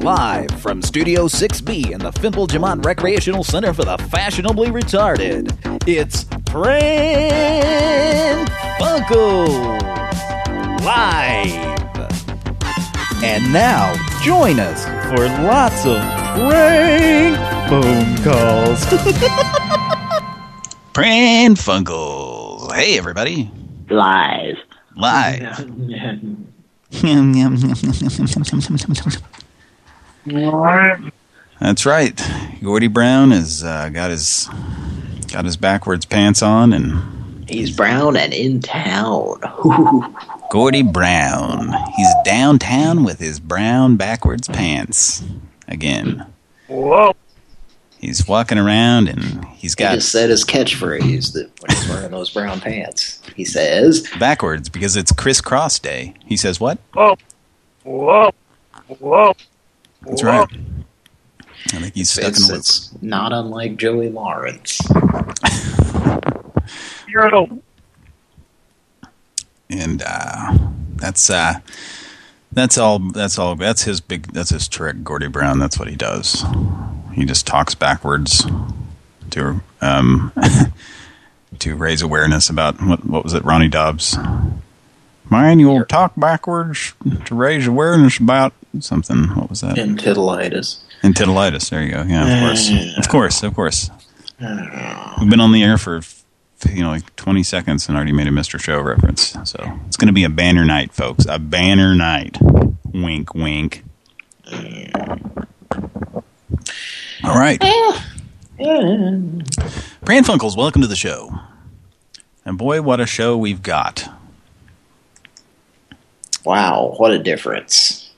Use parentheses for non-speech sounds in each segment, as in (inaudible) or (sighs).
Live from Studio 6B in the Fimple Jamont Recreational Center for the Fashionably Retarded, it's Pran Funkels Live. And now, join us for lots of prank phone calls. (laughs) Pran Funkels. Hey, everybody. Live. Live. (laughs) (laughs) That's right. Gordy Brown has uh, got his got his backwards pants on, and He's brown and in town. (laughs) Gordy Brown. He's downtown with his brown backwards pants again. Whoa. He's walking around, and he's got just said his catchphrase that when he's wearing those brown pants. He says, backwards because it's crisscross day. He says what? Whoa. Whoa. Whoa. That's Whoa. right. I think he's stuck in it's, a loop. it's not unlike Joey Lawrence. (laughs) You're a and uh, that's uh, that's all. That's all. That's his big. That's his trick, Gordy Brown. That's what he does. He just talks backwards to um, (laughs) to raise awareness about what what was it, Ronnie Dobbs. Man, you'll talk backwards to raise awareness about something. What was that? And titilitis. There you go. Yeah, of course, of course, of course. We've been on the air for you know like 20 seconds and already made a Mr. Show reference. So it's going to be a banner night, folks. A banner night. Wink, wink. All right. Pran Funkels, welcome to the show. And boy, what a show we've got. Wow, what a difference.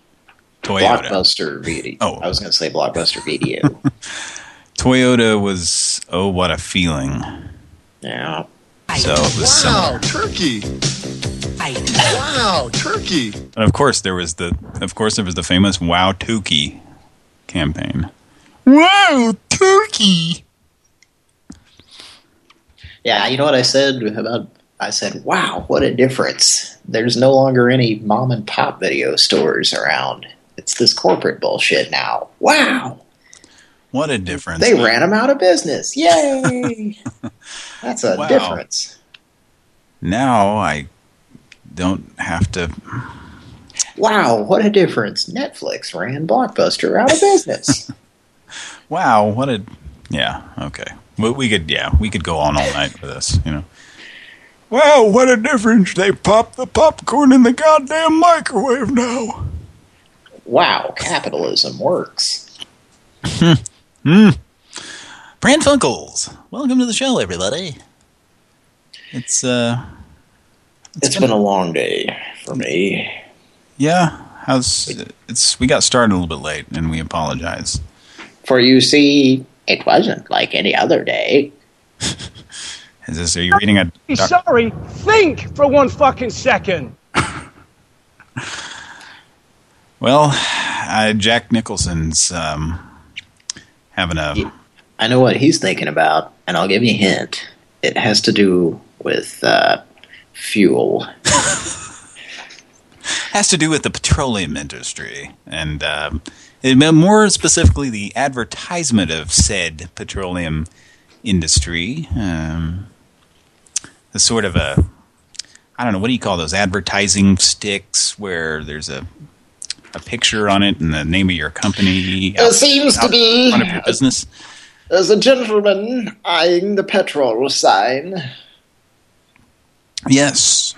Toyota. Blockbuster video. Oh. I was going to say Blockbuster video. (laughs) Toyota was, oh, what a feeling. yeah. So it was Wow, similar. turkey. Wow, turkey. And of course, there was the, of course, there was the famous Wow Tukey campaign. Wow, turkey. Yeah, you know what I said about... I said, wow, what a difference. There's no longer any mom and pop video stores around. It's this corporate bullshit now. Wow. What a difference. They ran them out of business. Yay! (laughs) That's a Wow. difference. Now I don't have to. Wow, what a difference. Netflix ran Blockbuster out of business. (laughs) Wow, what a. Yeah, okay. We, we could, yeah, we could go on all night with this, you know. Wow, what a difference. They pop the popcorn in the goddamn microwave now. Wow, capitalism works. (laughs) Pran Funkels, welcome to the show, everybody. It's, uh, it's been a long day for me. yeah, how's, it's, we got started a little bit late, and we apologize. For you see, it wasn't like any other day. (laughs) Is this, are you reading a... Sorry. Think for one fucking second. (laughs) Well, uh, Jack Nicholson's, um, having a... I know what he's thinking about, and I'll give you a hint. It has to do with uh, fuel. (laughs) has to do with the petroleum industry and um, more specifically the advertisement of said petroleum industry. Um, the sort of a, I don't know, what do you call those advertising sticks where there's a a picture on it and the name of your company. There seems to be front of your business. there's a gentleman eyeing the petrol sign. Yes.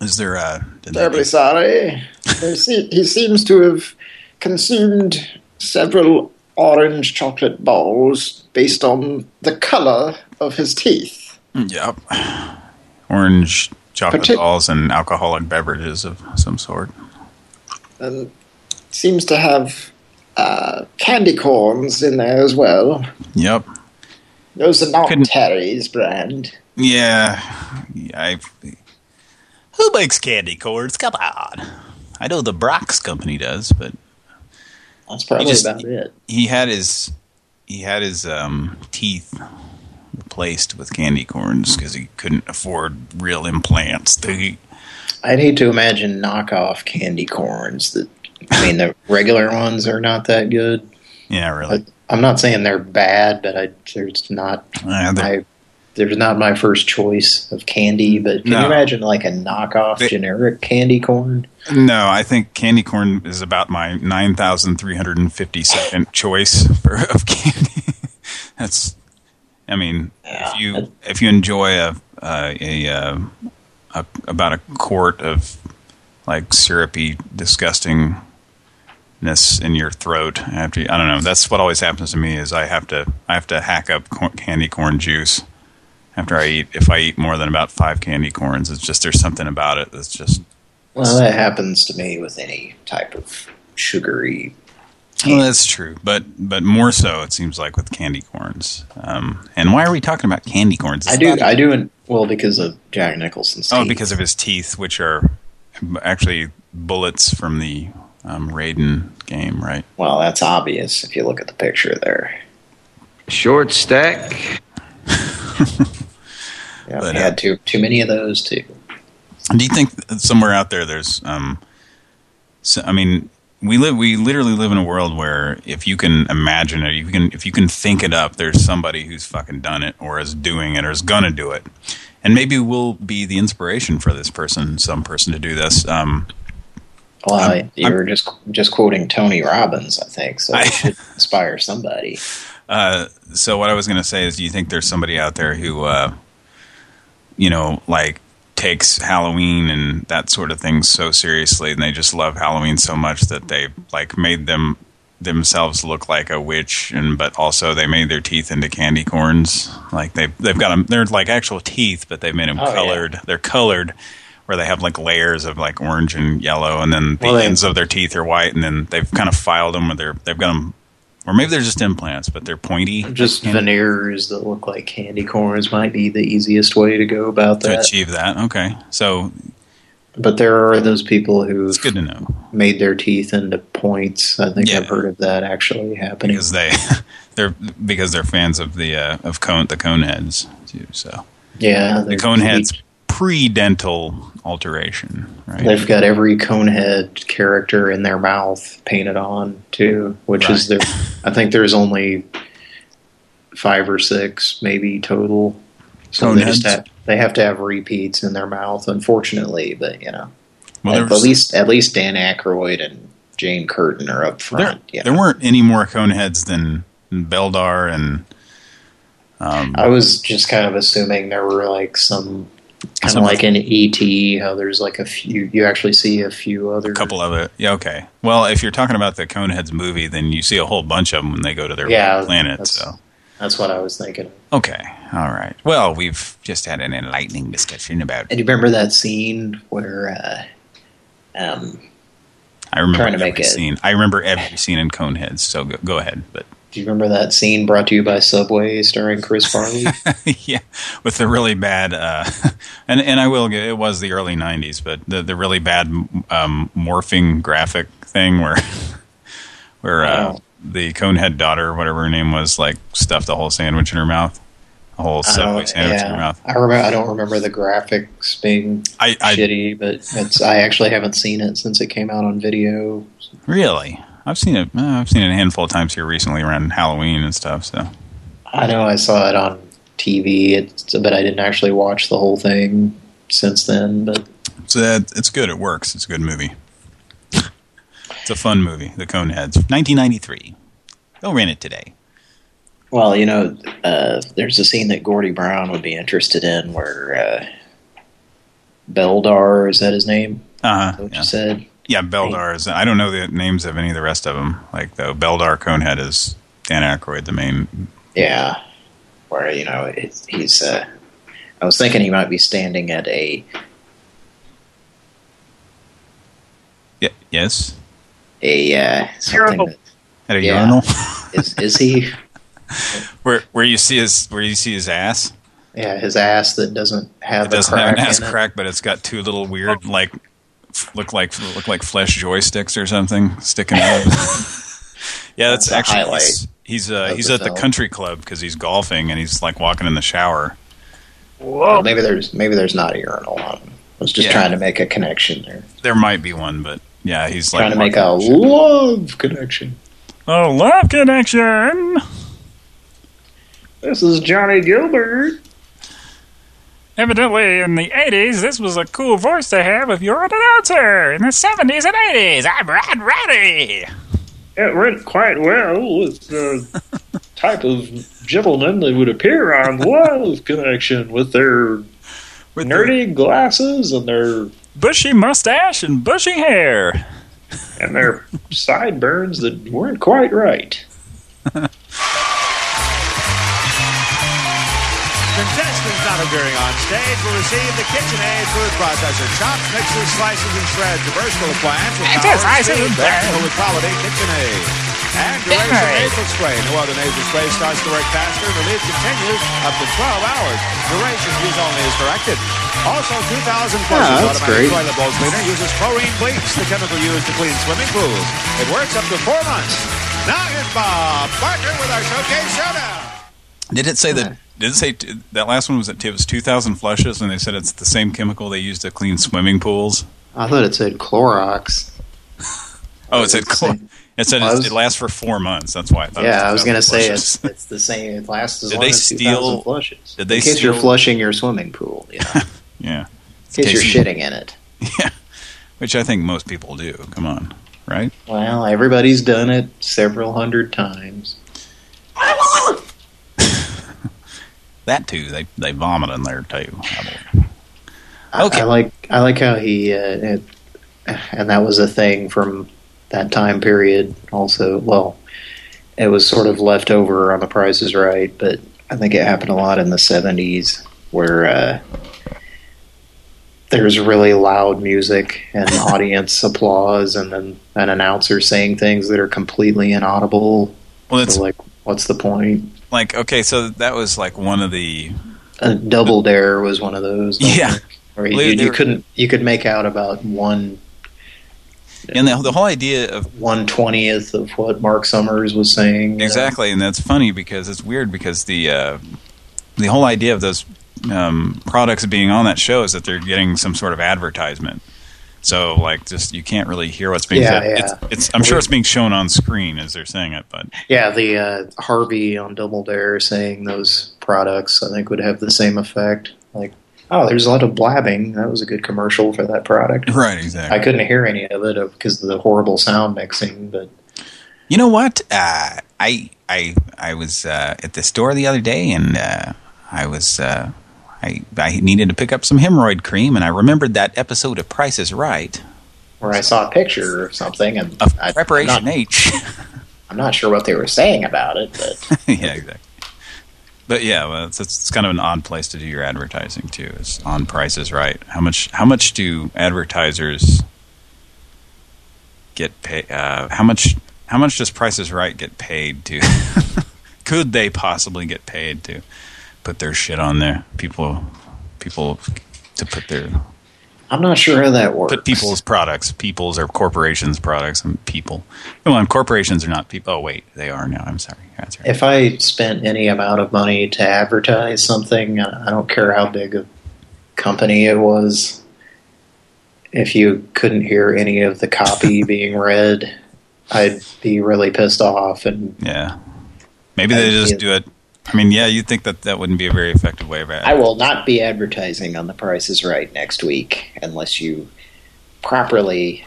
Is there a? Terribly sorry. (laughs) He seems to have consumed several orange chocolate balls based on the color of his teeth. Mm, yep. Orange chocolate Partic- balls and alcoholic beverages of some sort. And seems to have uh, candy corns in there as well. Yep. Those are not Couldn't- Terry's brand. Yeah. I. Who makes candy corns? Come on. I know the Brach's company does, but That's probably just- about it. he had his he had his um, teeth replaced with candy corns because he couldn't afford real implants. They, I'd hate to imagine knockoff candy corns that I mean, the (laughs) regular ones are not that good. Yeah, really. I'm not saying they're bad, but I there's not Uh, my there's not my first choice of candy. But can No. you imagine like a knockoff They- generic candy corn? No, I think candy corn is about my 9,352nd choice for, (laughs) of candy. That's, I mean, Yeah. if you if you enjoy a a, a, uh, a about a quart of like syrupy disgustingness in your throat after you, I don't know. That's what always happens to me is I have to I have to hack up cor candy corn juice after I eat. If I eat more than about five candy corns, it's just there's something about it that's just Well, that happens to me with any type of sugary. Well, that's true, but but more so it seems like with candy corns. Um, and why are we talking about candy corns? I do. I do. Well, because of Jack Nicholson's. oh, teeth. because of his teeth, which are actually bullets from the um, Raiden game, right? well, that's obvious if you look at the picture there. Short stack. (laughs) Yeah, But, we uh, had too too many of those too. Do you think somewhere out there there's, um, so, I mean, we live, we literally live in a world where if you can imagine it, you can, if you can think it up, there's somebody who's fucking done it or is doing it or is gonna do it. And maybe we'll be the inspiration for this person, some person to do this. Um, Well, I'm- you I'm- were just just quoting Tony Robbins, I think, so I- it should inspire somebody. (laughs) Uh, so what I was going to say is, do you think there's somebody out there who, uh, you know, like takes Halloween and that sort of thing so seriously, and they just love Halloween so much that they like made them themselves look like a witch, and but also they made their teeth into candy corns. Like they they've got them, they're like actual teeth, but they've made them Oh, yeah. colored. They're colored. Where they have like layers of like orange and yellow, and then the Well, ends of their teeth are white, and then they've kind of filed them with their. They've got them or maybe they're just implants, but they're pointy. Just Candy- veneers that look like candy corns might be the easiest way to go about that. to achieve that. Okay, so But there are those people who've it's good to know made their teeth into points. I think Yeah. I've heard of that actually happening. because they (laughs) they're because they're fans of the uh, of cone the cone heads too. So yeah, the cone heads pre dental alteration, right? They've got every conehead character in their mouth painted on too, which is Right. their. I think there's only five or six, maybe total. So they just Coneheads? have, they have to have repeats in their mouth, unfortunately. But you know, Well, at, there at least at least Dan Aykroyd and Jane Curtin are up there, front. you there weren't any more cone heads than Beldar and um, I was just kind of assuming there were like some kind of like an ET. How there's like a few. You actually see a few other a couple of it. Yeah, okay. Well, if you're talking about the Coneheads movie, then you see a whole bunch of them when they go to their Yeah, planet. that's- So That's what I was thinking. okay, all right. Well, we've just had an enlightening discussion about. And you remember that scene where, uh, um, I remember trying to make every it- scene. I remember every scene in Coneheads. So go, go ahead, but do you remember that scene brought to you by Subway starring Chris Farley? (laughs) yeah, with the really bad, uh, (laughs) and and I will get it was the early '90s, but the the really bad um, morphing graphic thing where (laughs) where uh, Wow. the Conehead daughter, whatever her name was, like stuffed a whole sandwich in her mouth, a whole Subway don't- sandwich in her mouth. I remember. I don't remember the graphics being I, I shitty, but it's. I actually haven't seen it since it came out on video. really, I've seen it. Uh, I've seen it a handful of times here recently around Halloween and stuff. So I know I saw it on TV, it's, but I didn't actually watch the whole thing since then. But so that, it's good. It works. It's a good movie. It's a fun movie. The Coneheads, 1993. Go rent it today. well, you know, uh, there's a scene that Gordy Brown would be interested in where uh, Beldar is that his name? Uh-huh. what Yeah. you said? Yeah, Beldar is. I don't know the names of any of the rest of them. Like though, Beldar Conehead is Dan Aykroyd, the main. Yeah, where you know it, he's. Uh, I was thinking he might be standing at a Yeah, yes, a uh, something. Urinal. That, at a Yeah. urinal (laughs) is is he? (laughs) where where you see his where you see his ass. Yeah, his ass that doesn't have It the doesn't have an ass in it. crack, but it's got two little weird like f- look like look like flesh joysticks or something sticking out. (laughs) yeah, that's, That's actually he's he's, uh, he's the at the country club because he's golfing and he's like walking in the shower. Whoa. Maybe there's maybe there's not a urinal on him. I was just Yeah. trying to make a connection there. There might be one, but Yeah, he's trying like to make a love connection. a love connection. This is Johnny Gilbert. Evidently, in the 80s, this was a cool voice to have if you're an announcer. In the 70s and 80s, I'm Rod Roddy. It went quite well with the (laughs) type of gentleman that would appear on Love Connection with their With their nerdy glasses and their bushy mustache and bushy hair. and their (laughs) sideburns that weren't quite right. (laughs) Contestants appearing on stage will receive the KitchenAid food processor. Chops, mixes, slices, and shreds. A versatile appliance with Mixes, power and slices, speed. and shreds. With quality KitchenAid. And duration KitchenAid. nasal spray. No other nasal spray starts to work faster and relief continues up to 12 hours. Duration use only is directed. Also, 2000 Yeah, flushes that's automatic great. toilet bowl cleaner uses chlorine bleach, the chemical used to clean swimming pools. It works up to four months. Now here's Bob Barker with our showcase showdown. Did it say that? Did say t- that last one was it was 2,000 flushes, and they said it's the same chemical they use to clean swimming pools? I thought it said Clorox. Oh, it said It's the it said was- it lasts for four months. That's why. I thought. it Yeah, I was gonna say it's it's the same. It lasts as Did long they as steal- 2,000 flushes. did they in case you're flushing your swimming pool, you (laughs) know, yeah, in case you're Casey- shitting in it. (laughs) yeah, which I think most people do. Come on, right? Well, everybody's done it several hundred times. (laughs) That too. They they vomit in there too. I- Okay. I, like I like how he uh, it, and that was a thing from that time period. Also, well, it was sort of left over on The Price is Right, but I think it happened a lot in the '70s where uh, there's really loud music and (laughs) audience applause, and then an announcer saying things that are completely inaudible. Well, it's So, like, what's the point? Like okay, so that was like one of the A double dare was one of those. Yeah. Where you, you, couldn't you could make out about one and the, the whole idea of one twentieth of what Mark Summers was saying. know? Exactly, and that's funny because it's weird because the uh, the whole idea of those um, products being on that show is that they're getting some sort of advertisement. So, like, just you can't really hear what's being Yeah, said. yeah. It's, it's, I'm sure it's being shown on screen as they're saying it, but Yeah, the uh, Harvey on Double Dare saying those products, I think, would have the same effect. Like, oh, there's a lot of blabbing. That was a good commercial for that product. right, exactly. I couldn't hear any of it because of the horrible sound mixing, but You know what? Uh, I I I was uh, at the store the other day, and uh, I was uh, I I needed to pick up some hemorrhoid cream, and I remembered that episode of Price is Right where I saw a picture or something and of I, Preparation I'm not, H. (laughs) I'm not sure what they were saying about it, but (laughs) yeah, exactly. But yeah, well, it's, it's kind of an odd place to do your advertising too. Is on prices right? How much? How much do advertisers get paid? Uh, how much? How much does Prices Right get paid to? (laughs) could they possibly get paid to put their shit on there? People, people to put their I'm not sure how that works. put people's products, people's or corporations' products, and people. Come on, corporations are not people. Oh wait, they are now. I'm sorry. That's right. if I spent any amount of money to advertise something, I don't care how big a company it was. If you couldn't hear any of the copy (laughs) being read, I'd be really pissed off. And Yeah. Maybe they I- just do it. I mean, yeah, you'd think that that wouldn't be a very effective way of I will not be advertising on The Price is Right next week unless you properly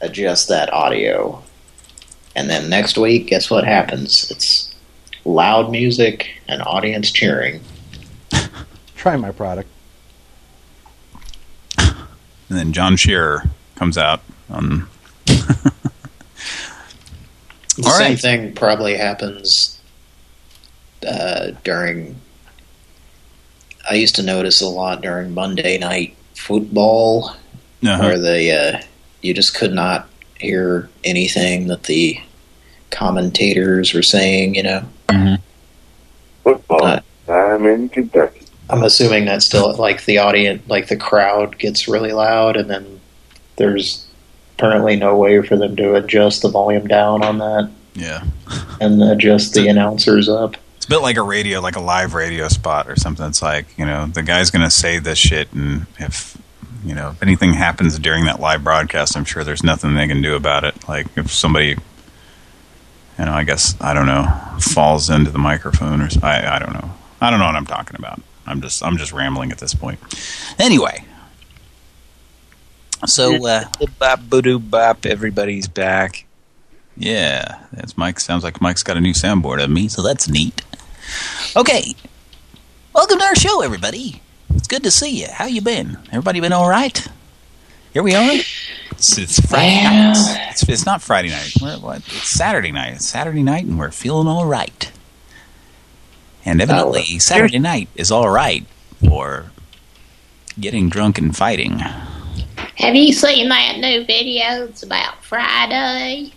adjust that audio. And then next week, guess what happens? It's loud music and audience cheering. Try my product. And then John Shearer comes out on. (laughs) The All same right. thing probably happens uh, during. I used to notice a lot during Monday night football, Uh-huh. where the uh, you just could not hear anything that the commentators were saying. You know, Football Uh, time in Kentucky. I'm assuming that still like the audience, like the crowd gets really loud, and then there's apparently no way for them to adjust the volume down on that Yeah. and adjust the announcers up. Bit like a radio, like a live radio spot or something. It's like, you know, the guy's going to say this shit, and if you know, if anything happens during that live broadcast, I'm sure there's nothing they can do about it. Like if somebody, you know, I guess I don't know, falls into the microphone or I I don't know. I don't know what I'm talking about. I'm just I'm just rambling at this point. Anyway, so uh, bop boodoo bop, everybody's back. yeah, that's Mike. Sounds like Mike's got a new soundboard of me, so that's neat. Okay, welcome to our show, everybody. It's good to see you. How you been? Everybody been all right? Here we are. It's, it's Friday night. It's, it's not Friday night. We're, what? It's Saturday night. It's Saturday night, and we're feeling all right. And evidently, oh, Saturday night is all right for getting drunk and fighting. Have you seen that new video? It's about Friday.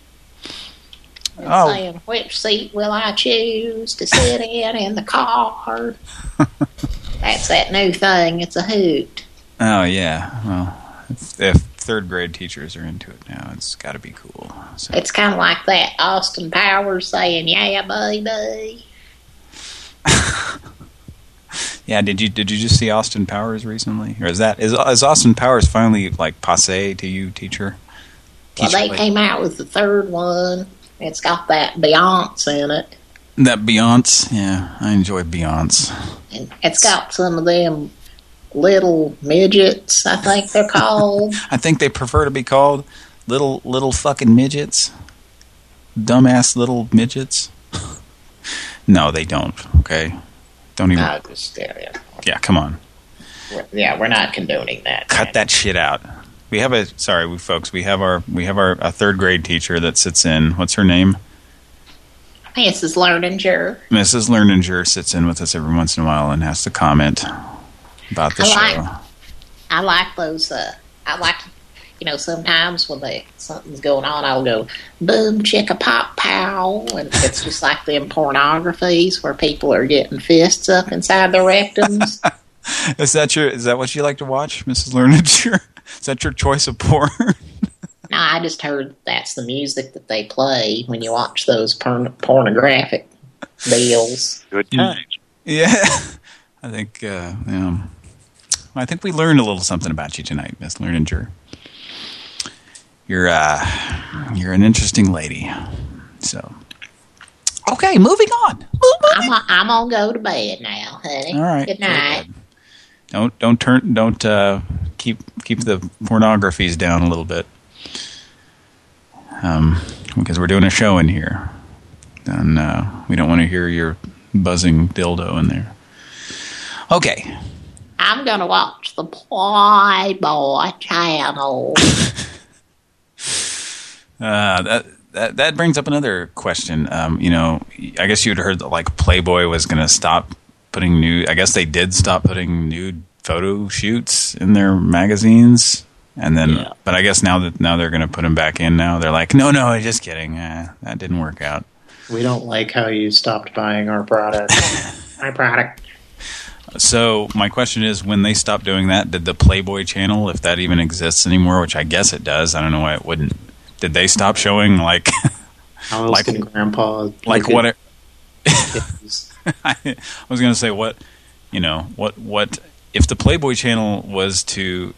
It's Oh. saying, which seat will I choose to sit in in the car? (laughs) That's that new thing. It's a hoot. Oh yeah. Well, if, if third grade teachers are into it now, it's got to be cool. So, It's kind of like that Austin Powers saying, yeah, baby. (laughs) yeah. Did you did you just see Austin Powers recently, or is that is is Austin Powers finally like passe to you, teacher? Well, they Teacher, came out with the third one. It's got that Beyonce in it. That Beyonce, yeah, I enjoy Beyonce. And it's got some of them little midgets, I think they're called. (laughs) I think they prefer to be called little little fucking midgets, dumbass little midgets. (laughs) no, they don't. Okay, don't even. Just, yeah, yeah. yeah, come on. We're- yeah, we're not condoning that. cut that shit out. We have a sorry, we folks. We have our we have our a third grade teacher that sits in. What's her name? Mrs. Lerninger. Mrs. Lerninger sits in with us every once in a while and has to comment about the I show. like- I like those. Uh, I like, you know, sometimes when they something's going on, I'll go boom chicka pop pow, and it's just like them pornographies where people are getting fists up inside their rectums. (laughs) Is that your? Is that what you like to watch, Mrs. Lerninger? (laughs) Is that your choice of porn? (laughs) no, I just heard that's the music that they play when you watch those porn pornographic deals. Good times. yeah, (laughs) I think. Uh, yeah. I think we learned a little something about you tonight, Miss Lerninger. You're uh, you're an interesting lady. So, okay, moving on. I'm I'm gonna go to bed now, honey. All right. Good night. Don't don't turn don't uh, keep keep the pornographies down a little bit, um, because we're doing a show in here, and uh, we don't want to hear your buzzing dildo in there. Okay, I'm gonna watch the Playboy channel. (laughs) uh, that that that brings up another question. Um, you know, I guess you'd heard that like Playboy was going to stop putting new. I guess they did stop putting nude photo shoots in their magazines. And then, but I guess now that now they're going to put them back in. Now they're like, no, no, just kidding. Eh, that didn't work out. We don't like how you stopped buying our product. (laughs) My product. So my question is, when they stopped doing that, did the Playboy channel, if that even exists anymore, which I guess it does, I don't know why it wouldn't. Did they stop showing like, (laughs) How else Like- can Grandpa like look what? It, kids? (laughs) I was going to say what, you know, what what if the Playboy channel was to,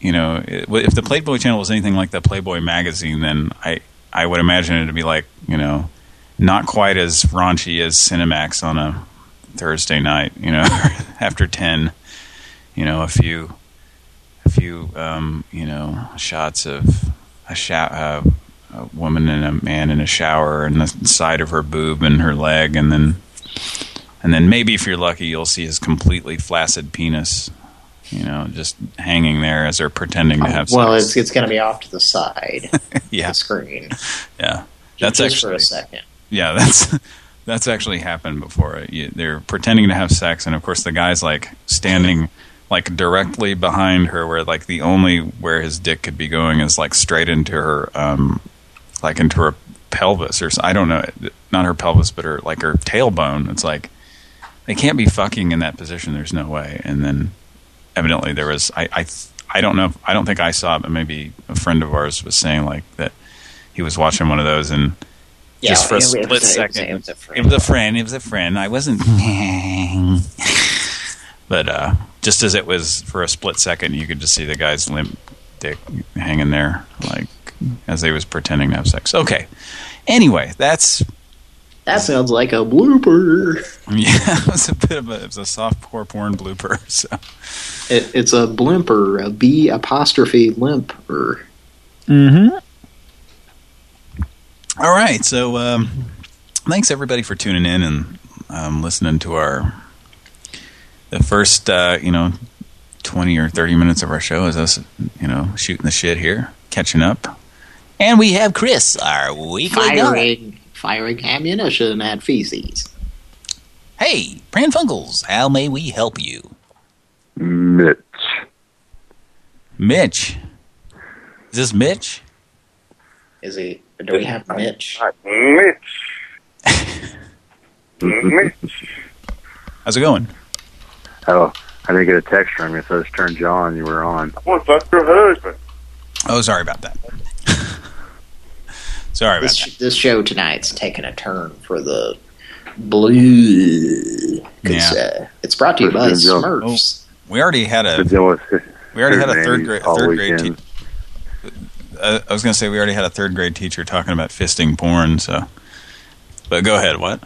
you know, if the Playboy channel was anything like the Playboy magazine, then I I would imagine it to be like, you know, not quite as raunchy as Cinemax on a Thursday night, you know, (laughs) after 10, you know, a few a few um, you know, shots of a shower uh, a woman and a man in a shower and the side of her boob and her leg and then and then maybe if you're lucky you'll see his completely flaccid penis you know just hanging there as they're pretending to have sex. well, sex it's it's going to be off to the side (laughs) of yeah the screen. (laughs) yeah that's just actually for a second. yeah (laughs) that's that's actually happened before You- they're pretending to have sex and of course the guy's like standing like directly behind her where like the only where his dick could be going is like straight into her um like into her pelvis or I don't know not her pelvis but her like her tailbone it's like they can't be fucking in that position there's no way. And then evidently there was I I I don't know if, I don't think I saw it but maybe a friend of ours was saying like that he was watching one of those and just for a split was- second it was a it was a friend it was a friend. I wasn't (laughs) but uh just as it was for a split second, you could just see the guy's limp dick hanging there, like as they was pretending to have sex. Okay. Anyway, that's That sounds like a blooper. (laughs) yeah, it was a bit of a it was a softcore porn blooper. (laughs) So It, it's a blimper, a B apostrophe limper. Mm-hmm. All right, so um, thanks everybody for tuning in and um, listening to our the first uh, you know twenty or thirty minutes of our show is us you know shooting the shit here, catching up, and we have Chris, our weekly guy. Firing, firing ammunition at feces. Hey, Pran Funkels, how may we help you? Mitch. Mitch, is this Mitch? Is he? Do we have Mitch? Mitch. (laughs) Mitch. How's it going? Oh, I didn't get a text from you, so I just turned you on. You were on. What's that your husband? Oh, sorry about that. (laughs) sorry about This, that. this show tonight's taking a turn for the blue. 'Cause, Yeah. uh, it's brought to you by Listen, Joe. Smurfs. We already had a To deal with we already had a third grade a third grade teacher. I was going to say we already had a third grade teacher talking about fisting porn. So, but go ahead. What?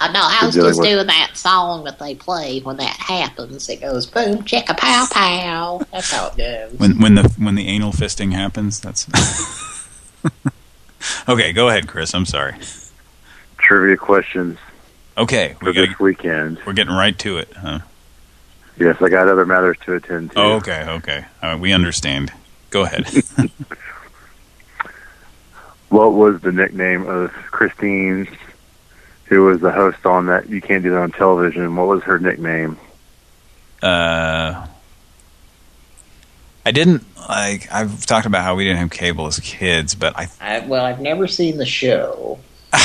I know, I was dealing just doing that song that they play when that happens. It goes boom, chicka, pow, pow. That's how it goes. When when the when the anal fisting happens, that's (laughs) (laughs) okay. Go ahead, Chris. I'm sorry. Trivia questions Okay, for we got this weekend. we're getting right to it, huh? Yes, I got other matters to attend to. Oh, okay, okay. Uh, we understand. Go ahead. (laughs) What was the nickname of Christine, who was the host on that You Can't Do That on Television? What was her nickname? uh, I didn't like. I've talked about how we didn't have cable as kids, but I I, well, I've never seen the show. (laughs)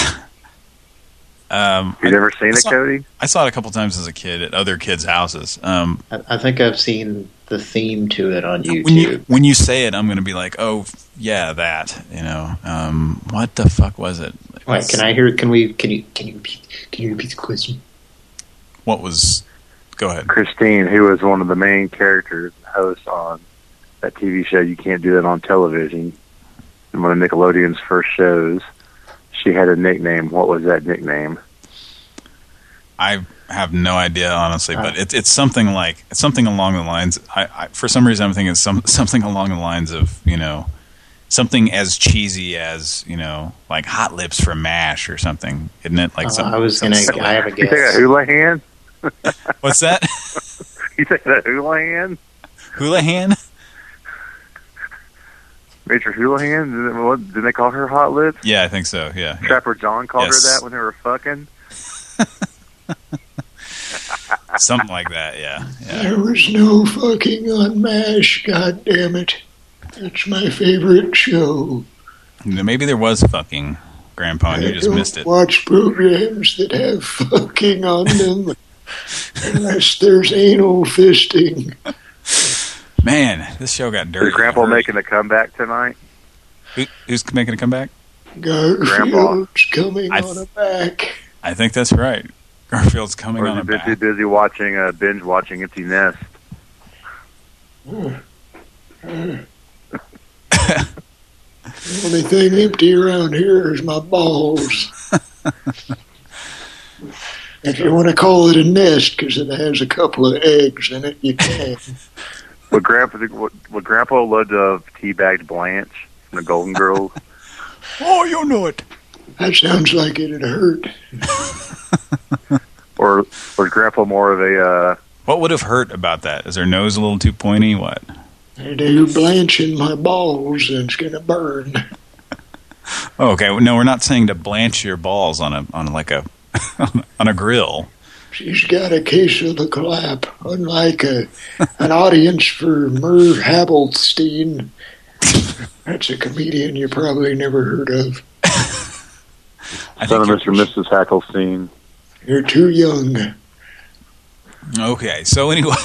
um You I, never seen I it, saw- Cody? I saw it a couple times as a kid at other kids' houses. Um, I, I think I've seen the theme to it on YouTube. when you when you say it, I'm going to be like, oh yeah, that. You know, um, what the fuck was it? Wait, can I hear? Can we? Can you? Can you repeat? Can you repeat the question? What was? Go ahead. Christine, who was one of the main characters, and hosts on that TV show You Can't Do That on Television, and one of Nickelodeon's first shows. She had a nickname. What was that nickname? I have no idea, honestly, but it's it's something like it's something along the lines. I, I for some reason I'm thinking it's some (laughs) something along the lines of you know something as cheesy as you know like Hot Lips from Mash or something, isn't it? Like Uh, some, I was gonna. silly- I have a You think a guess. hula hand? What's that? (laughs) You think that hula hand? Hula hand? Major hula hand? Did they, what, did they call her Hot Lips? Yeah, I think so. Yeah. yeah. Trapper John called Yes. her that when they were fucking. (laughs) Something like that. Yeah. Yeah. There was no fucking on MASH, god damn it. That's my favorite show. Maybe there was fucking Grandpa, and you just don't missed it. watch programs that have fucking on them (laughs) unless there's anal fisting. Man, this show got dirty. Is Grandpa making a comeback tonight? Who, who's making a comeback? Garfield's coming I- on a back. I think that's right. Garfield's coming Or on has a he been back. too busy watching, uh, binge watching Empty Nest? The only thing empty around here is my balls. if you want to call it a nest because it has a couple of eggs in it, you can. (laughs) Would Grandpa would, would Grandpa love to have teabagged Blanche from the Golden Girls? (laughs) Oh, you know it. That sounds like it'd hurt. (laughs) or was Grandpa more of a uh, What would have hurt about that? Is her nose a little too pointy? What? They're blanching my balls and it's gonna burn. Oh, okay. No, we're not saying to blanch your balls on a on like a (laughs) on a grill. She's got a case of the clap, unlike a, an audience for Merv Habelstein. That's a comedian you probably never heard of. I son of Mr. and Mrs. Hackelstein? You're too young. Okay. So anyway,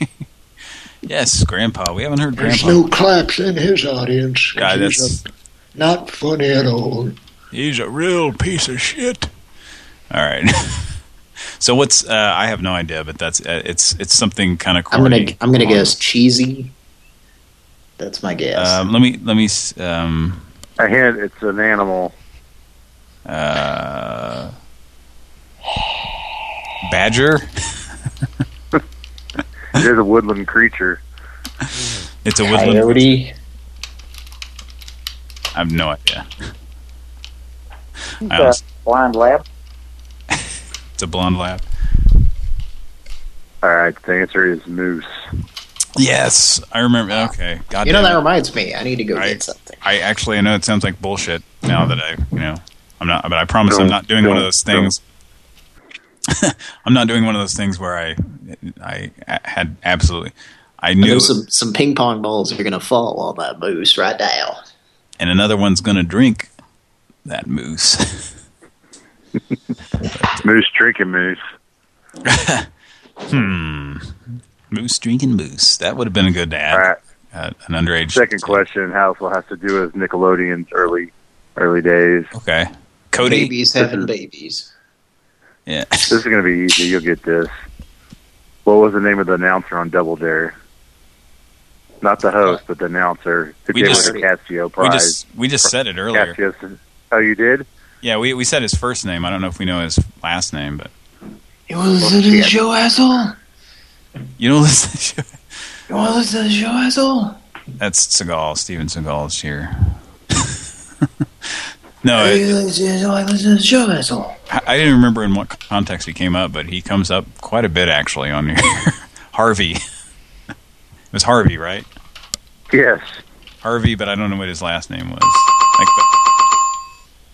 (laughs) yes, Grandpa. We haven't heard There's Grandpa. no claps in his audience. Yeah, he's that's not funny at all. he's a real piece of shit. All right. (laughs) So what's? Uh, I have no idea, but that's uh, it's it's something kind of. I'm gonna I'm gonna guess cheesy. That's my guess. Um, let me let me. s- Um, A hint, it's an animal. uh, badger. (laughs) It is a woodland creature. It's a woodland. Coyote. I have no idea. I blind lab. It's a blonde lab. All right, the answer is moose. Yes, I remember. Okay, God. You know that it. reminds me. I need to go I, get something. I actually I know it sounds like bullshit now that I you know I'm not, but I promise I'm not doing one of those things. (laughs) I'm not doing one of those things where I I had absolutely I I knew know some some ping pong balls are gonna fall on that moose right now. and another one's gonna drink that moose. (laughs) (laughs) Moose drinking moose. (laughs) hmm. Moose drinking moose. That would have been a good to add. All right. Uh, an underage. Second question: How this will have to do with Nickelodeon's early early days. Okay. Cody. Babies having babies. Yeah. (laughs) This is going to be easy. You'll get this. What was the name of the announcer on Double Dare? Not the host, but the announcer who We gave just- her the Casio We just we just said it earlier. Casio. Oh, you did? Yeah, we we said his first name. I don't know if we know his last name, but You want to (laughs) listen to the show, asshole? you don't listen. to You want to listen to the show, asshole? That's Seagal. Steven Seagal's here. (laughs) no, Hey, it, listen to the show, asshole. I I didn't remember in what context he came up, but he comes up quite a bit actually on here. (laughs) Harvey. it was Harvey, right? Yes. Harvey, but I don't know what his last name was. Like, but,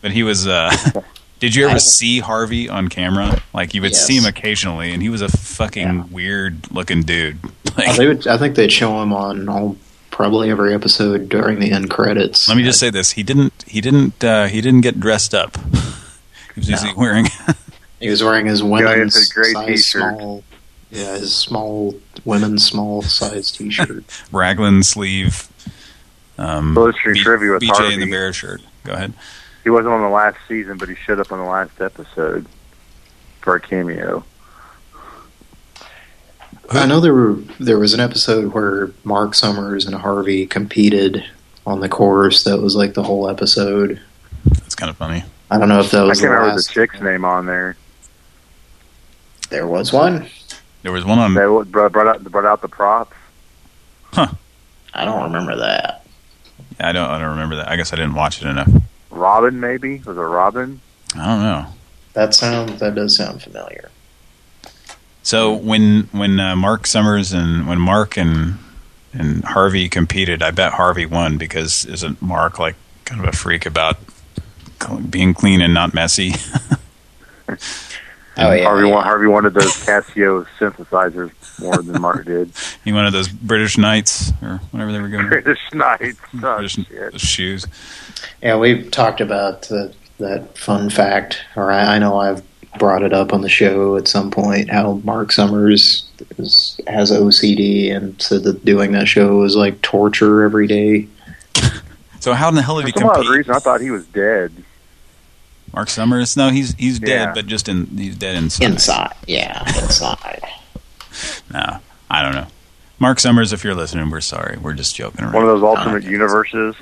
but he was. Uh, (laughs) did you ever see Harvey on camera? Like you would see him occasionally, and he was a fucking weird looking dude. (laughs) Like, They would, I think they'd show him on all, probably every episode during the end credits. Let me just say this: he didn't. He didn't. Uh, he didn't get dressed up. (laughs) he was usually wearing. He was wearing his women's has great size small, yeah, his small women's small size T-shirt. raglan sleeve. Um, Illustrating B- trivia BJ in the bear shirt. Go ahead. He wasn't on the last season, but he showed up on the last episode for a cameo. I know there were there was an episode where Mark Summers and Harvey competed on the course. That was like the whole episode. That's kind of funny. I don't know if that was. I was can't the remember the chick's name on there. There was one. There was one on. That what brought, brought out brought out the props. Huh. I don't remember that. I don't. I don't remember that. I guess I didn't watch it enough. Robin, maybe was it Robin? I don't know. That sound that does sound familiar. So when when uh, Mark Summers and when Mark and and Harvey competed, I bet Harvey won because isn't Mark like kind of a freak about being clean and not messy? (laughs) Oh yeah, Harvey, wa- Harvey wanted those Casio synthesizers more than Mark did. (laughs) he wanted those British Knights or whatever they were going. British Knights. Oh, British shit. those shoes. Yeah, we've talked about the, that fun fact, or I, I know I've brought it up on the show at some point. How Mark Summers is, has OCD and said that doing that show was like torture every day. (laughs) So how in the hell did For he some odd compete? reason, I thought he was dead. Mark Summers? No, he's he's dead, Yeah. but just in he's dead inside. Inside, yeah, inside. No, I don't know. Mark Summers, if you're listening, we're sorry. We're just joking around. One of those alternate universes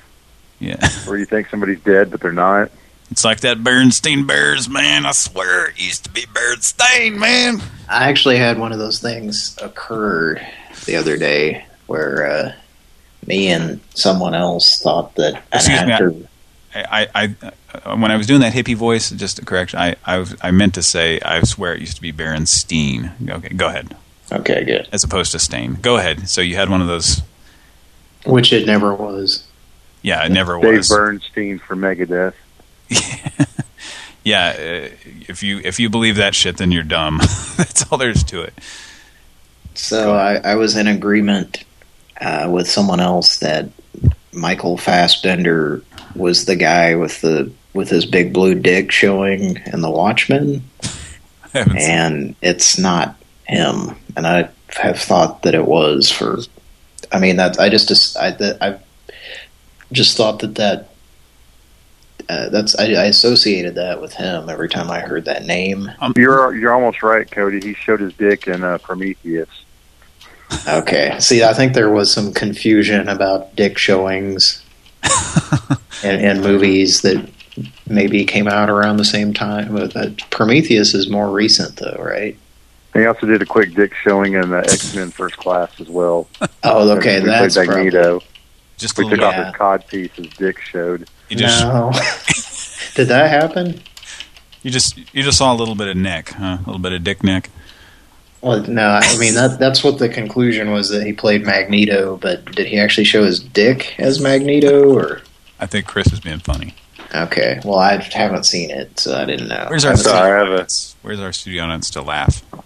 Yeah. (laughs) where you think somebody's dead but they're not. It's like that Bernstein Bears, man. I swear it used to be Bernstein, man. I actually had one of those things occur the other day where uh, me and someone else thought that an Excuse me, actor. I, I, I, when I was doing that hippie voice, just a correction, I, I, I meant to say, I swear it used to be Berenstein. Okay, go ahead. Okay, good. As opposed to Stain. Go ahead. So you had one of those. Which it never was. Yeah, it never Dave was. Bernstein for Megadeth. (laughs) Yeah, uh, if you if you believe that shit, then you're dumb. (laughs) That's all there is to it. So I, I was in agreement uh, with someone else that Michael Fassbender was the guy with the with his big blue dick showing in The Watchmen, (laughs) and it's not him. And I have thought that it was for. I mean, that I just I I just thought that that uh, that's I, I associated that with him every time I heard that name. You're you're almost right, Cody. He showed his dick in uh, Prometheus. Okay. See, I think there was some confusion about dick showings (laughs) and, in movies that maybe came out around the same time. But Prometheus is more recent, though, right? He also did a quick dick showing in the X Men First Class as well. (laughs) Oh, okay, We that's played Magneto. Just we took little- off his cod piece. His dick showed. You just No. (laughs) Did that happen? you just you just saw a little bit of neck, huh? A little bit of dick neck. Well, no, I mean that that's what the conclusion was that he played Magneto, but did he actually show his dick as Magneto or I think Chris is being funny. Okay, well I haven't seen it, so I didn't know. Where's our I haven't studio I have a- audience? Where's our studio audience to laugh? I'm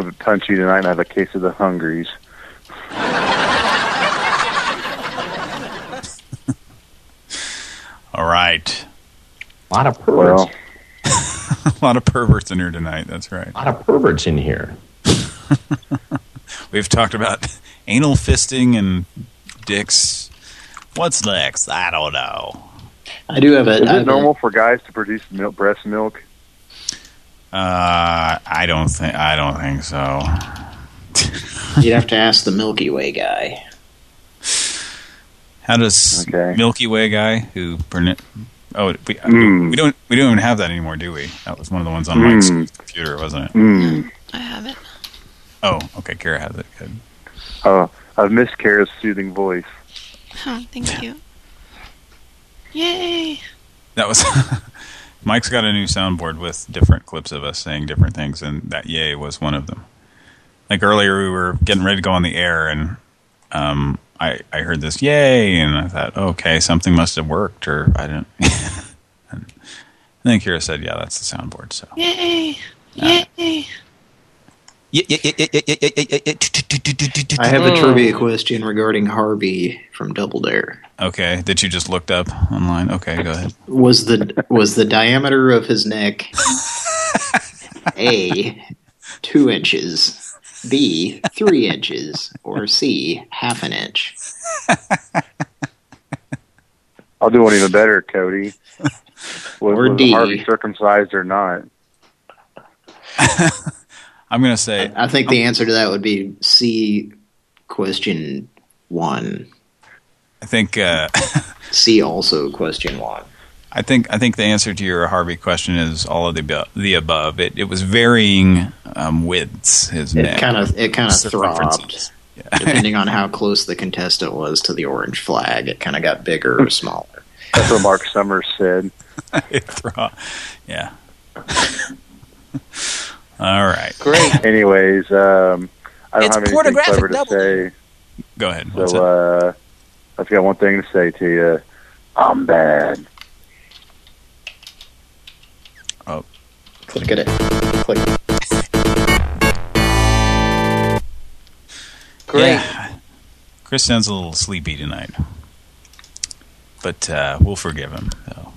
gonna punch you tonight and have a case of the hungries. (laughs) All right. A lot of perverts. Well, (laughs) a lot of perverts in here tonight. That's right. a lot of perverts in here. (laughs) We've talked about anal fisting and dicks. What's next? I don't know. I do have a. is I it have a- normal for guys to produce milk, breast milk? Uh, I don't think I don't think so. (laughs) You'd have to ask the Milky Way guy. How does Okay. Milky Way guy who perni- oh we, Mm. we don't we don't even have that anymore, do we? That was one of the ones on Mm. Mike's computer, wasn't it? Mm. I have it. Oh, okay. Kara has it. Good. Uh, I've missed Kara's soothing voice. Oh, thank you. Yay! That was (laughs) Mike's got a new soundboard with different clips of us saying different things, and that "yay" was one of them. Like earlier, we were getting ready to go on the air, and um, I I heard this "yay," and I thought, okay, something must have worked, or I didn't. (laughs) and then Kira said, "Yeah, that's the soundboard." So Yay! Yay! I have a trivia question regarding Harvey from Double Dare. okay, that you just looked up online. Okay, go ahead. Was the was the diameter of his neck A two inches, B three inches, or C half an inch? I'll do one even better, Cody. Was, Or was D. Harvey circumcised or not? (laughs) I'm gonna say I think the answer to that would be C question one. I think uh, (laughs) C also question one. I think I think the answer to your Harvey question is all of the the above. It it was varying um, widths. His It neck kind of it kind of Circumferences. throbbed (laughs) depending on how close the contestant was to the orange flag. It kind of got bigger or (laughs) smaller. That's what Mark Summers said. it throb. Yeah. All right. Great. (laughs) Anyways, um, I don't It's have anything clever to double. say. Go ahead. What's So uh, I've got one thing to say to you. I'm bad. Oh. Click at it. Click. Great. Yeah. Chris sounds a little sleepy tonight, but uh, we'll forgive him. So.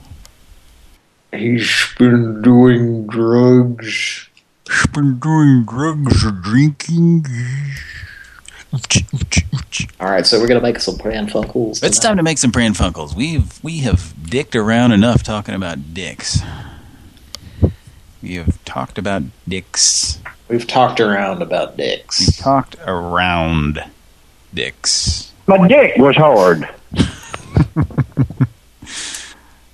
He's been doing drugs. He's been doing drugs or drinking. All right, so we're gonna make some Pran Funkels. It's time to make some Pran Funkels. We've we have dicked around enough talking about dicks. We have talked about dicks. We've talked around about dicks. We've talked around dicks. My dick was hard. (laughs)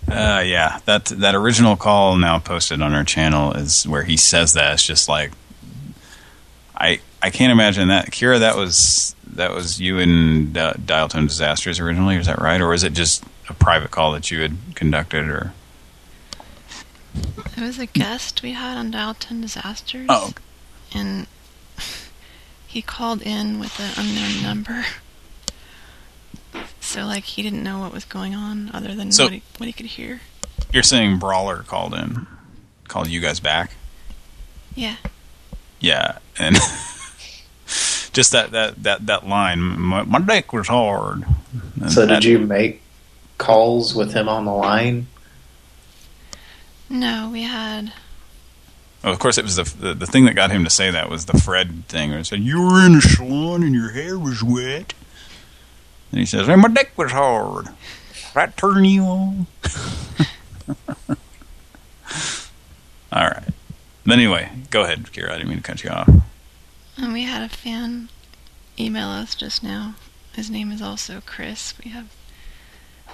Uh, yeah, that that original call now posted on our channel is where he says that. It's just like I I can't imagine that. Kira, that was that was you and Di- Dial Tone Disasters originally. Is that right, or is it just a private call that you had conducted? Or It was a guest we had on Dial Tone Disasters. Oh. And (laughs) he called in with an unknown number. So, like, he didn't know what was going on other than So- what, he, what he could hear. you're saying Brawler called in, called you guys back? Yeah. Yeah, and (laughs) just that that that that line, my, my dick was hard. And So that- did you make calls with him on the line? No, we had. Well, of course, it was the, the the thing that got him to say that was the Fred thing. Where he said, "You were in a salon and your hair was wet." And he says, "And my dick was hard." That turn you on? All right. But anyway, go ahead, Kira. I didn't mean to cut you off. And we had a fan email us just now. His name is also Chris. We have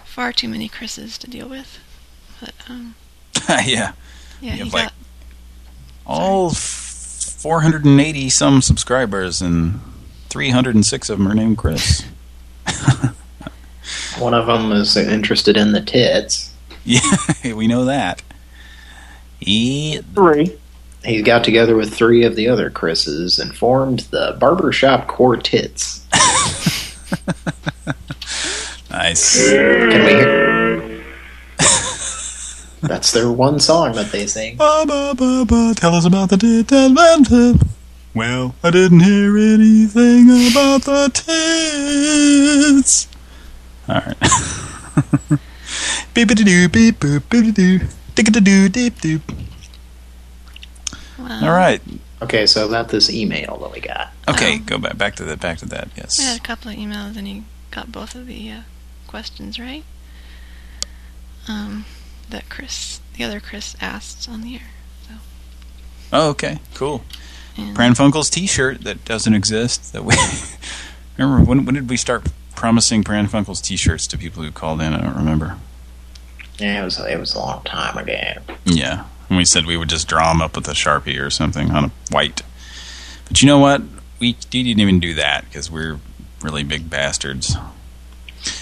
far too many Chris's to deal with. But, um, (laughs) yeah. yeah, You he have got all 480 some subscribers, and 306 of them are named Chris. (laughs) One of them is interested in the tits. Yeah, (laughs) we know that. He, Three. He got together with three of the other Chris's and formed the Barbershop Quartets. (laughs) nice. Can we hear? That's their one song that they sing. Ba, ba, ba, ba, tell us about the tit adventure. Well, I didn't hear anything about the tits. All right. (laughs) beep -a doo beep boop boop doo dick doo deep doop. Wow. All right. Okay, so about this email that we got. Okay, go back back to that. Back to that. Yes. We had a couple of emails and he got both of the uh, questions right. Um, that Chris, the other Chris asked on the air. Oh, okay. Cool. And- Pran Funkel's T-shirt that doesn't exist. That we (laughs) remember when when did we start promising Pran Funkel's T-shirts to people who called in? I don't remember. Yeah, it was it was a long time ago. Yeah, and we said we would just draw them up with a sharpie or something on a white. But you know what? We didn't even do that because we're really big bastards.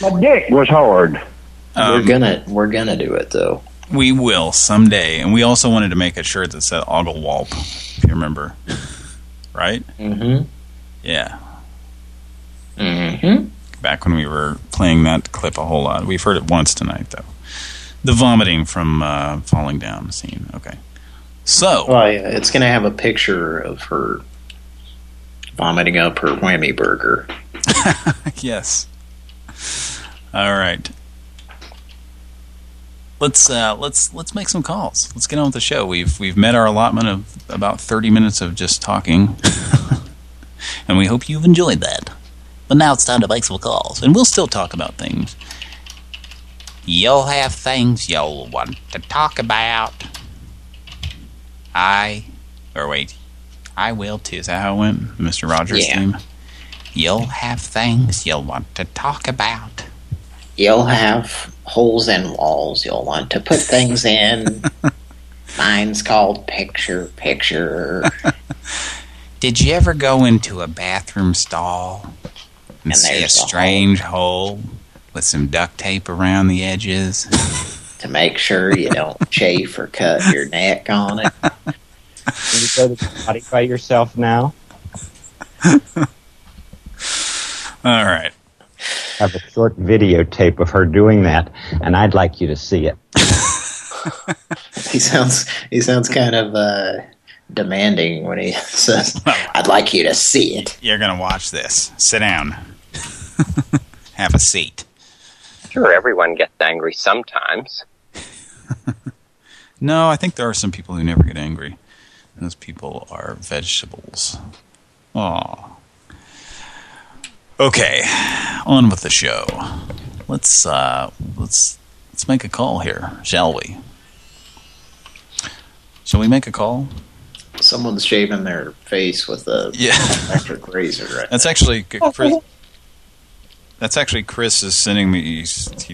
My dick was hard. Um, we're gonna we're gonna do it though. We will someday, and we also wanted to make a shirt that said Oglewalp, if you remember, right? Mm-hmm. Yeah. Mm-hmm. Back when we were playing that clip a whole lot. We've heard it once tonight, though. The vomiting from uh, falling down scene. Okay. So, Well, yeah, it's gonna have a picture of her vomiting up her whammy burger. (laughs) yes. All right. Let's uh, let's let's make some calls. Let's get on with the show. We've we've met our allotment of about 30 minutes of just talking, (laughs) and we hope you've enjoyed that. But now it's time to make some calls, and we'll still talk about things. You'll have things you'll want to talk about. I, or wait, I will too. Is that how it went, Mr. Rogers' Yeah. theme? You'll have things you'll want to talk about. You'll have holes in walls you'll want to put things in. (laughs) Mine's called Picture Picture. (laughs) Did you ever go into a bathroom stall and, And see a there's a strange hole with some duct tape around the edges? (laughs) to make sure you don't chafe or cut your neck on it. Can you go to the potty by yourself now? All right. I have a short videotape of her doing that, and I'd like you to see it. (laughs) He sounds he sounds kind of uh, demanding when he (laughs) says, "I'd like you to see it." You're going to watch this. Sit down. (laughs) have a seat. Sure, everyone gets angry sometimes. No, I think there are some people who never get angry. And those people are vegetables. Aw. Okay, on with the show. Let's uh let's let's make a call here, shall we? Shall we make a call? Someone's shaving their face with a (laughs) Yeah. electric razor. Right That's actually Chris. That's actually Chris is sending me. He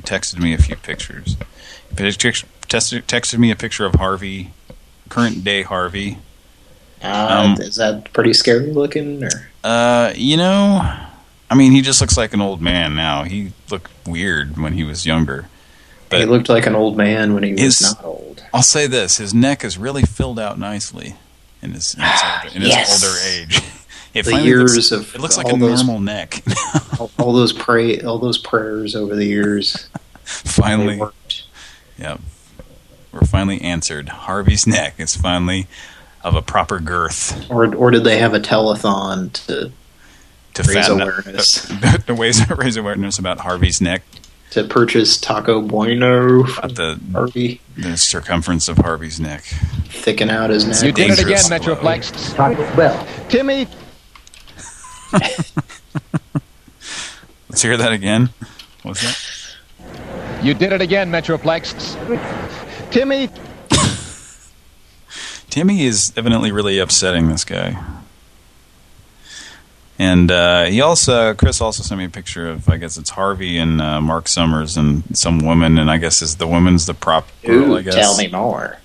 texted me a few pictures. He texted, texted me a picture of Harvey, current day Harvey. Uh, Um, is that pretty scary looking? Or Uh, you know, I mean, he just looks like an old man now. He looked weird when he was younger. But he looked like an old man when he was his, not old. I'll say this: his neck is really filled out nicely in his in his, older, in his Yes. older age. (laughs) It The years looks, of it looks like a those- normal neck. (laughs) all, all those pray, all those prayers over the years. finally, yeah, we're finally answered. Harvey's neck is finally of a proper girth Or or did they have a telethon to to raise fatten up- awareness the ways (laughs) to raise awareness about Harvey's neck, to purchase Taco Bueno? about the Harvey the circumference of Harvey's neck. thicken out his neck. You did it again, Metroplex. Taco Bell. Timmy, (laughs) Let's hear that again. What's that? you did it again, Metroplex. Timmy. (laughs) Timmy is evidently really upsetting this guy. And uh, he also, Chris also sent me a picture of, I guess it's Harvey and uh, Mark Summers and some woman, and I guess is the woman's the prop girl, Ooh, I guess. tell me more.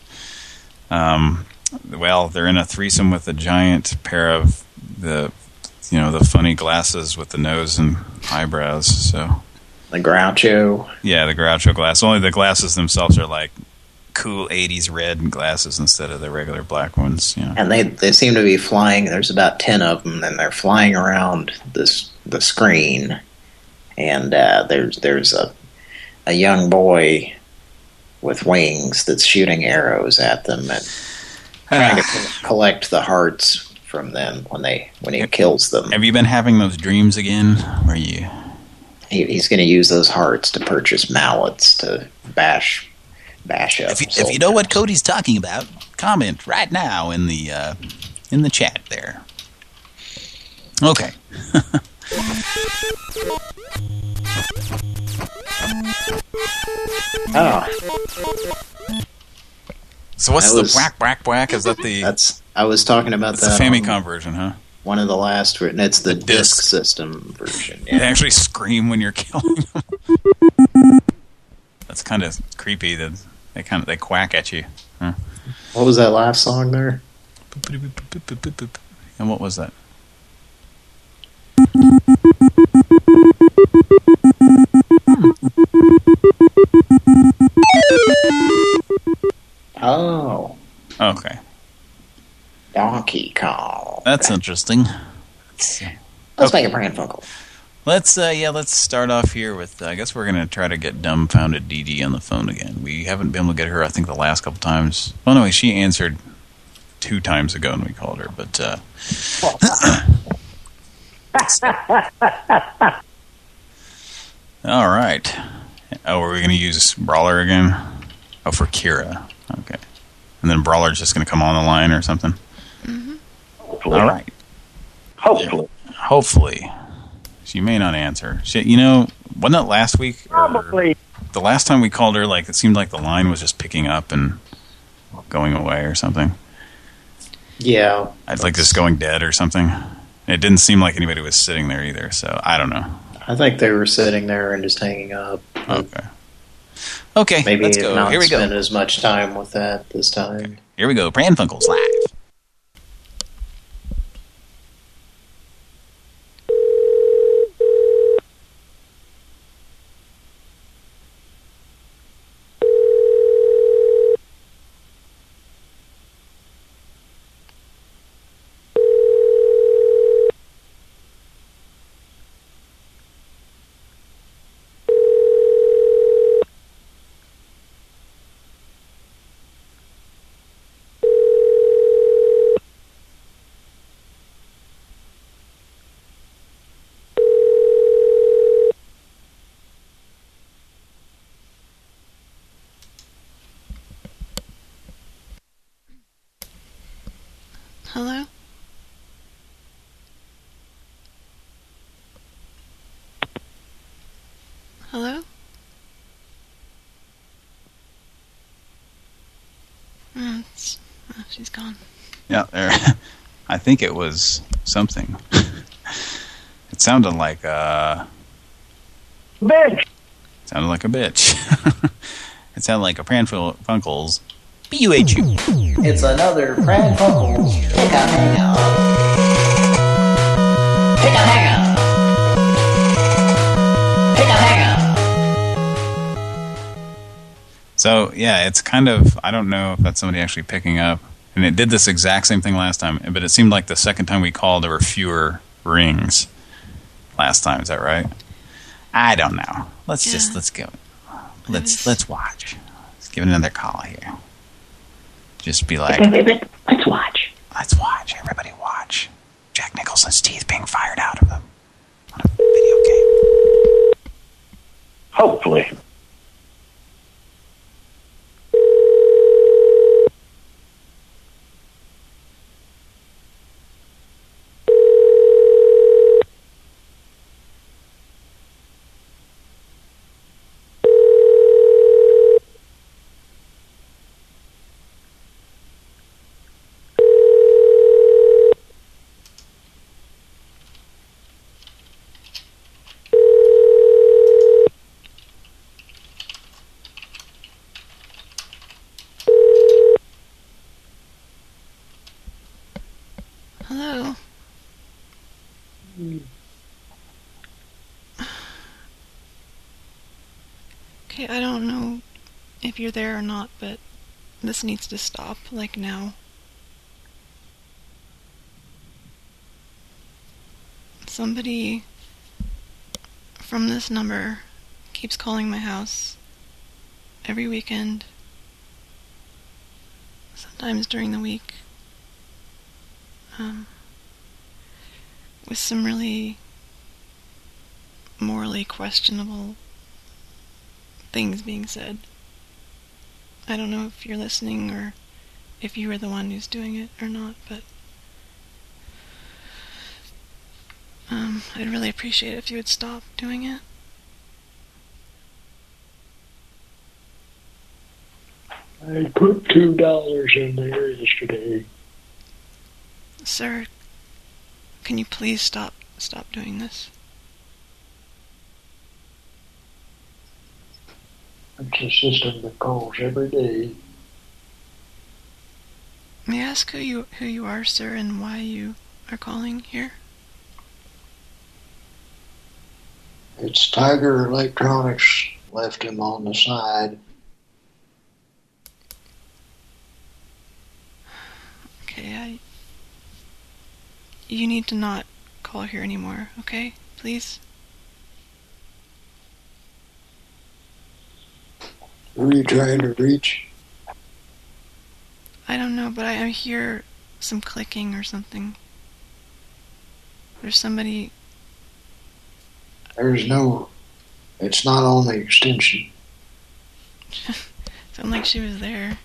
Um, well, they're in a threesome with a giant pair of the, you know, the funny glasses with the nose and eyebrows. So The Groucho. yeah, the Groucho glass. Only the glasses themselves are like cool '80s red glasses instead of the regular black ones. You know. And they they seem to be flying. There's about ten of them, and they're flying around this the screen. And uh, there's there's a a young boy with wings that's shooting arrows at them and trying to (sighs) collect the hearts from them when they when he kills them. Have you been having those dreams again, where you? He, he's going to use those hearts to purchase mallets to bash bash up. If you, if you know what Cody's talking about, comment right now in the uh, in the chat there. Okay. Oh. (laughs) So what's That the whack whack whack? Is that the? That's I was talking about That's the. Famicom on version, huh? One of the last, ver- and it's the, disc system version. Yeah. They actually scream when you're (laughs) killing them. That's kind of creepy. That they kind of they quack at you. Huh? What was that last song there? And what was that? Oh, Okay, Donkey Kong. that's interesting. Let's make a Pran Funkel. Let's uh, yeah, let's start off here with. Uh, I guess we're gonna try to get dumbfounded DD on the phone again. We haven't been able to get her. I think the last couple times. Oh no, she answered two times ago when we called her, but. Uh, all right. Oh, are we gonna use Brawler again? Oh, for Kira. Okay. And then Brawler's just gonna come on the line or something. All right. Hopefully. Hopefully. She may not answer. She, you know, wasn't that last week? Probably. The last time we called her, like it seemed like the line was just picking up and going away or something. Yeah. I'd like just going dead or something. It didn't seem like anybody was sitting there either, so I don't know. I think they were sitting there and just hanging up. Okay. Okay, Maybe let's go. not Here we go. spend as much time with that this time. Here we go. Pran Funkels live. Hello? Hello? Mm, it's, gone. Yeah, there. (laughs) I think it was something. (laughs) it sounded like uh Bitch. sounded like a bitch. (laughs) it sounded like a Pran Fun- Funkels. B-U-H-U. It's another Pran Funkels Pick a Hang Up. Pick a Hang Up. Pick a Hang Up. So, yeah, it's kind of, I don't know if that's somebody actually picking up. And it did this exact same thing last time, but it seemed like the second time we called, there were fewer rings last time. Is that right? I don't know. Let's just, let's go. Let's, let's watch. Let's give it another call here. Just be like, Let's watch. let's watch. Everybody watch. Jack Nicholson's teeth being fired out of them on a video game. Hopefully. Hello. Okay, I don't know if you're there or not, but this needs to stop, like now. Somebody from this number keeps calling my house every weekend, sometimes during the week, um, with some really morally questionable things being said. I don't know if you're listening or if you were the one who's doing it or not, but um, I'd really appreciate it if you would stop doing it. I put two dollars in there yesterday. Sir, can you please stop stop doing this? It's a system that calls every day. May I ask who you who you are, sir, and why you are calling here? It's Tiger Electronics left him on the side. Okay, I. You need to not call here anymore, okay? Please? Who are you trying to reach? I don't know, but I, I hear some clicking or something. There's somebody. There's no. It's not on the extension. (laughs) Sounded like she was there.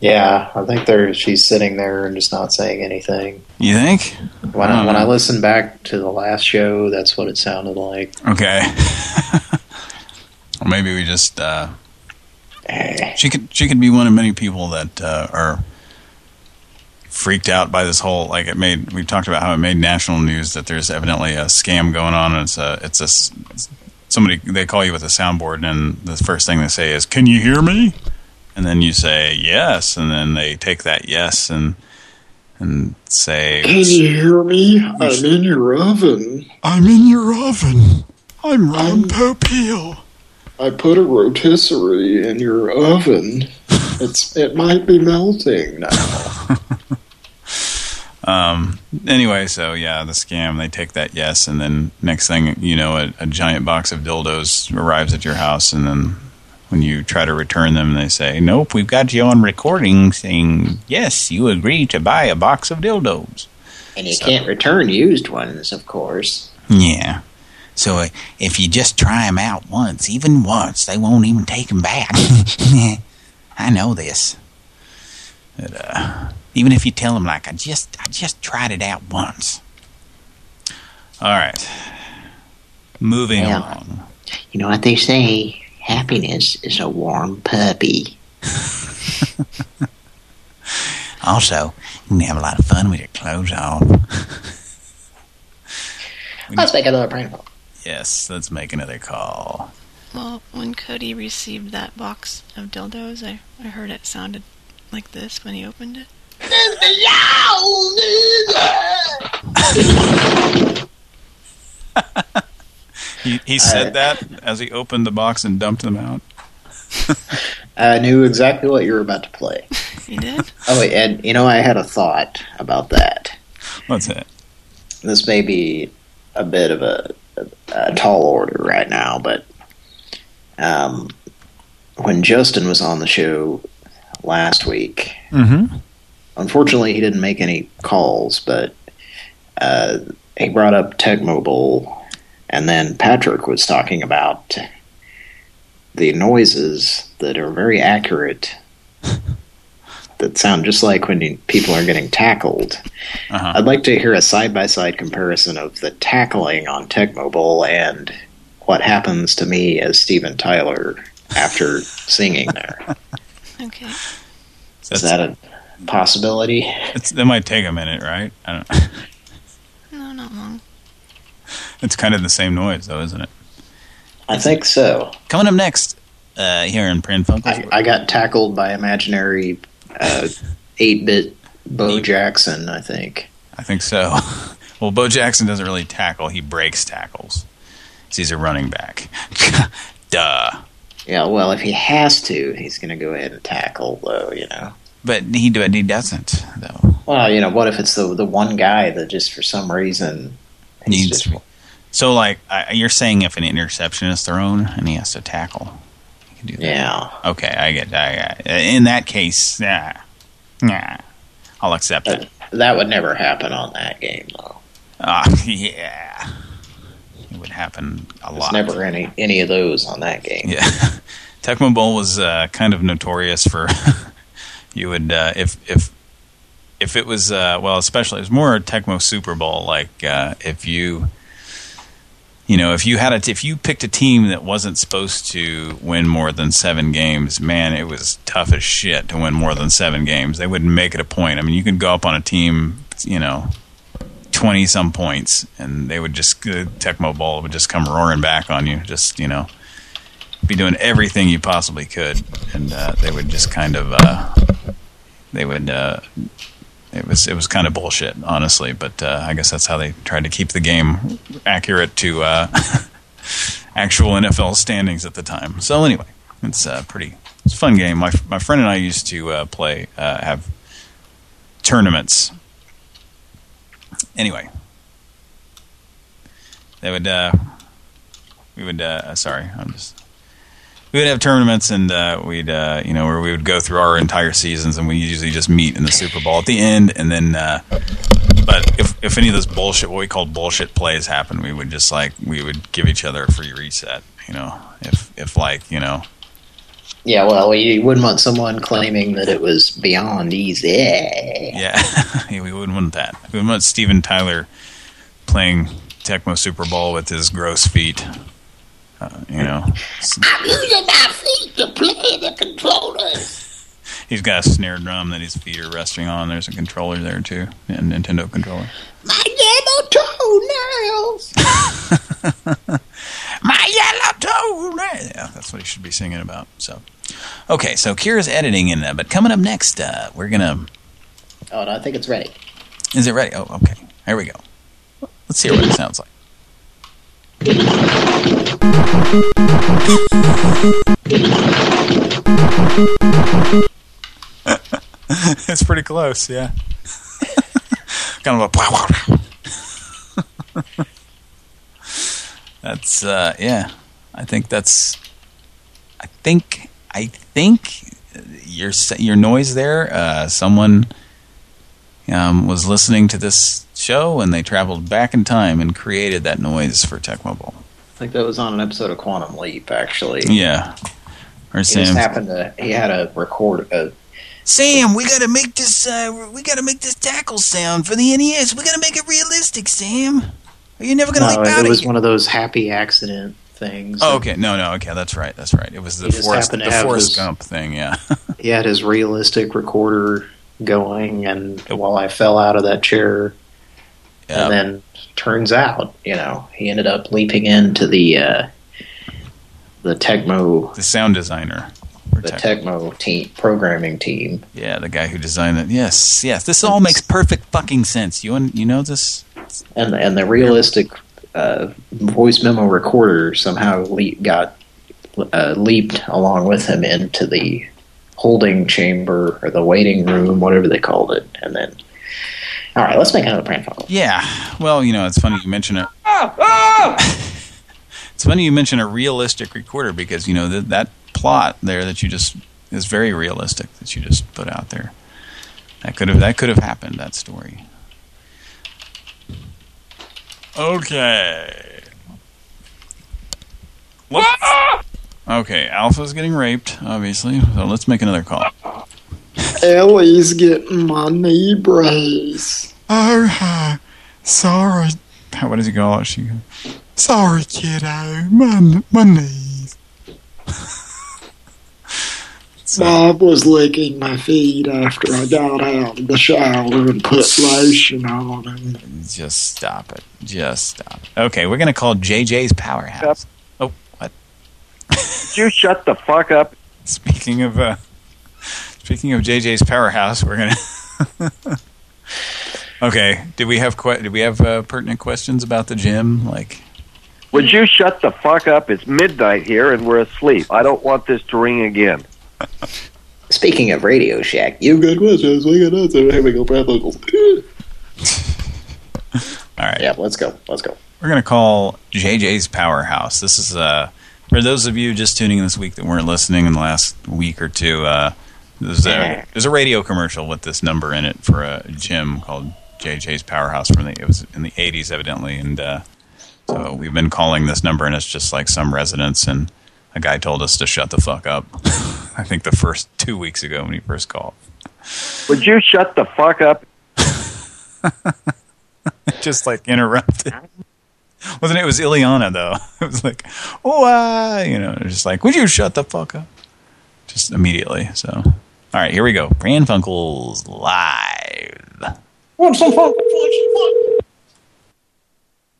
Yeah, I think there she's sitting there and just not saying anything. You think? When I I, when I know. listened back to the last show, that's what it sounded like. Okay. (laughs) or maybe we just. Uh, she could. She could be one of many people that uh, are freaked out by this whole. Like it made. We talked about how it made national news that there's evidently a scam going on. And it's a. It's a. Somebody they call you with a soundboard, and the first thing they say is, "Can you hear me?" And then you say yes, and then they take that yes and and say, Can you hear me? I'm in your oven. I'm in your oven. I'm Ron Popeil. I put a rotisserie in your oven. It's it might be melting now. (laughs) Um, anyway, so yeah, the scam, they take that yes, and then next thing you know, a, a giant box of dildos arrives at your house, and then when you try to return them, they say, nope, we've got you on recording saying, yes, you agree to buy a box of dildos. And you can't return used ones, of course. Yeah. So uh, if you just try them out once, even once, they won't even take them back. (laughs) (laughs) I know this. But, uh, Even if you tell them like, I just, I just tried it out once. all right. Moving Yeah. along. You know what they say? Happiness is a warm puppy. (laughs) Also, you can have a lot of fun with your clothes off. Let's make another prank call. Yes, let's make another call. Well, when Cody received that box of dildos, I, I heard it sounded like this when he opened it. (laughs) He, he said that as he opened the box and dumped them out. (laughs) I knew exactly what you were about to play. (laughs) You did? Oh, wait, and you know, I had a thought about that. What's that? This may be a bit of a, a, tall order right now, but um, when Justin was on the show last week, Mm-hmm. unfortunately, he didn't make any calls, but uh, he brought up Tecmo Bowl, and then Patrick was talking about the noises that are very accurate (laughs) that sound just like when you- people are getting tackled. Uh-huh. I'd like to hear a side-by-side comparison of the tackling on Tecmo Bowl and what happens to me as Steven Tyler after (laughs) singing there. Okay. Is that a possibility? It's, that might take a minute, right? I don't. (laughs) No, not long. It's kind of the same noise, though, isn't it? I think so. Coming up next, uh, here in Pran Funkels. I, I got tackled by imaginary uh, 8-bit Bo Jackson, I think. I think so. (laughs) well, Bo Jackson doesn't really tackle; he breaks tackles. He's a running back. (laughs) Duh. Yeah, well, if he has to, he's going to go ahead and tackle, though, you know. But he do he doesn't though. Well, you know, what if it's the the one guy that just for some reason Needs so like I, you're saying if an interception is thrown and he has to tackle, can do that. Yeah. Okay, I get. I, I, in that case, yeah, yeah, I'll accept it. that would never happen on that game, though. Ah, (laughs) yeah, it would happen a There's lot. never any any of those on that game. Yeah, (laughs) Tecmo Bowl was uh, kind of notorious for (laughs) you would uh, if if if it was uh, well, especially it was more Tecmo Super Bowl. Like uh, if you you know if you had a if you picked a team that wasn't supposed to win more than seven games, man, it was tough as shit to win more than seven games. They wouldn't make it a point. I mean, you could go up on a team, you know. 20 some points and they would just the Tecmo Bowl would just come roaring back on you just you know be doing everything you possibly could, and uh, they would just kind of uh, they would. Uh, it was it was kind of bullshit, honestly, but uh, I guess that's how they tried to keep the game accurate to uh, (laughs) actual NFL standings at the time. So anyway, it's a pretty it's a fun game. My my friend and I used to uh, play uh, have tournaments. Anyway, they would uh, we would uh, sorry, I'm just we would have tournaments and uh, we'd uh, you know where we would go through our entire seasons and we usually just meet in the Super Bowl at the end and then uh, but if if any of this bullshit what we called bullshit plays happened we would just like we would give each other a free reset you know if if like you know. Yeah, well, you wouldn't want someone claiming that it was beyond easy. (laughs) yeah we wouldn't want that. We wouldn't want Steven Tyler playing Tecmo Super Bowl with his gross feet uh, you know I'm using my feet to play the controllers. (laughs) he's got a snare drum that his feet are resting on there's a controller there too a Nintendo controller My yellow toenails. (laughs) My yellow toenail. Yeah, that's what he should be singing about. So, okay, so Kira's editing in that, but coming up next, uh, we're gonna. Oh, no, I think it's ready. Is it ready? Oh, okay. Here we go. Let's hear what it sounds like. (laughs) it's pretty close, yeah. (laughs) kind of a. (laughs) that's uh, yeah. I think that's. I think I think your your noise there. Uh, someone um, was listening to this show and they traveled back in time and created that noise for Tecmo Bowl. I think that was on an episode of Quantum Leap, actually. Yeah. Or He just Sam. happened to, he had a record, a Sam, we gotta make this. Uh, we gotta make this tackle sound for the NES. We gotta make it realistic, Sam. Are you never gonna no, leap out it of was one of those happy accident things. Oh, okay. No, no. Okay, that's right. That's right. It was the He just Forrest, the have Forrest his- Gump thing. Yeah. (laughs) He had his realistic recorder going, and while I fell out of that chair, and then turns out, you know, he ended up leaping into the uh, the Tecmo, the sound designer, the Tecmo team programming team. Yeah, the guy who designed it. Yes, yes. This all makes perfect fucking sense. You you know this? and and the realistic uh, voice memo recorder somehow le got uh, leaped along with him into the holding chamber or the waiting room, whatever they called it, and then. All right, let's make another prank phone call. Yeah. Well, you know, it's funny you mention it. (laughs) Ah, ah! It's funny you mention a realistic recorder because you know that that plot there that you just is very realistic that you just put out there. That could have that could have happened. That story. Okay. Let's- okay, Alpha's getting raped, obviously. So let's make another call. Ellie's getting my knee brace. Oh, hi. sorry. What does he call it? She goes, Sorry, kiddo. My, my knees. (laughs) Bob was licking my feet after I got out of the shower and put lotion on them. Just stop it. Just stop. it. Okay, we're going to call JJ's Powerhouse. Oh, what? you shut the fuck up? (laughs) Speaking of uh, speaking of JJ's Powerhouse, we're going (laughs) to Okay. Did we have que did we have uh, pertinent questions about the gym? Like, Would you shut the fuck up? It's midnight here and we're asleep. I don't want this to ring again. Speaking of Radio Shack, you've got questions. We got answers. Here we go, Brad Buckles. (laughs) all right. Yeah, let's go. Let's go. We're gonna call JJ's Powerhouse. This is uh for those of you just tuning in this week that weren't listening in the last week or two. Uh, there's a there's a radio commercial with this number in it for a gym called JJ's Powerhouse from the it was in the 80s evidently, and uh, so we've been calling this number and it's just like some residents and a guy told us to shut the fuck up. (laughs) I think the first two weeks ago when he first called. Would you shut the fuck up? (laughs) just like interrupted. Wasn't it? It was Ileana though. (laughs) It was like, oh, uh, you know, just like, would you shut the fuck up? Just immediately. So, all right, here we go. Pran Funkels live. Want some Funkels?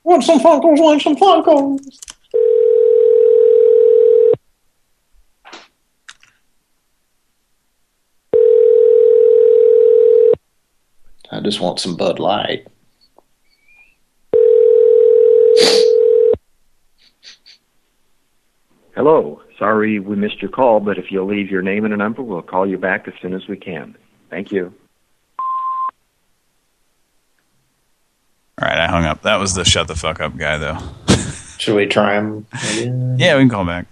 Want some Funkels? Want some Funkels? Want some Funkels? I just want some Bud Light. Hello. Sorry we missed your call, but if you'll leave your name and a number, we'll call you back as soon as we can. Thank you. All right, I hung up. That was the shut the fuck up guy, though. Should we try him again? (laughs) Yeah, we can call back.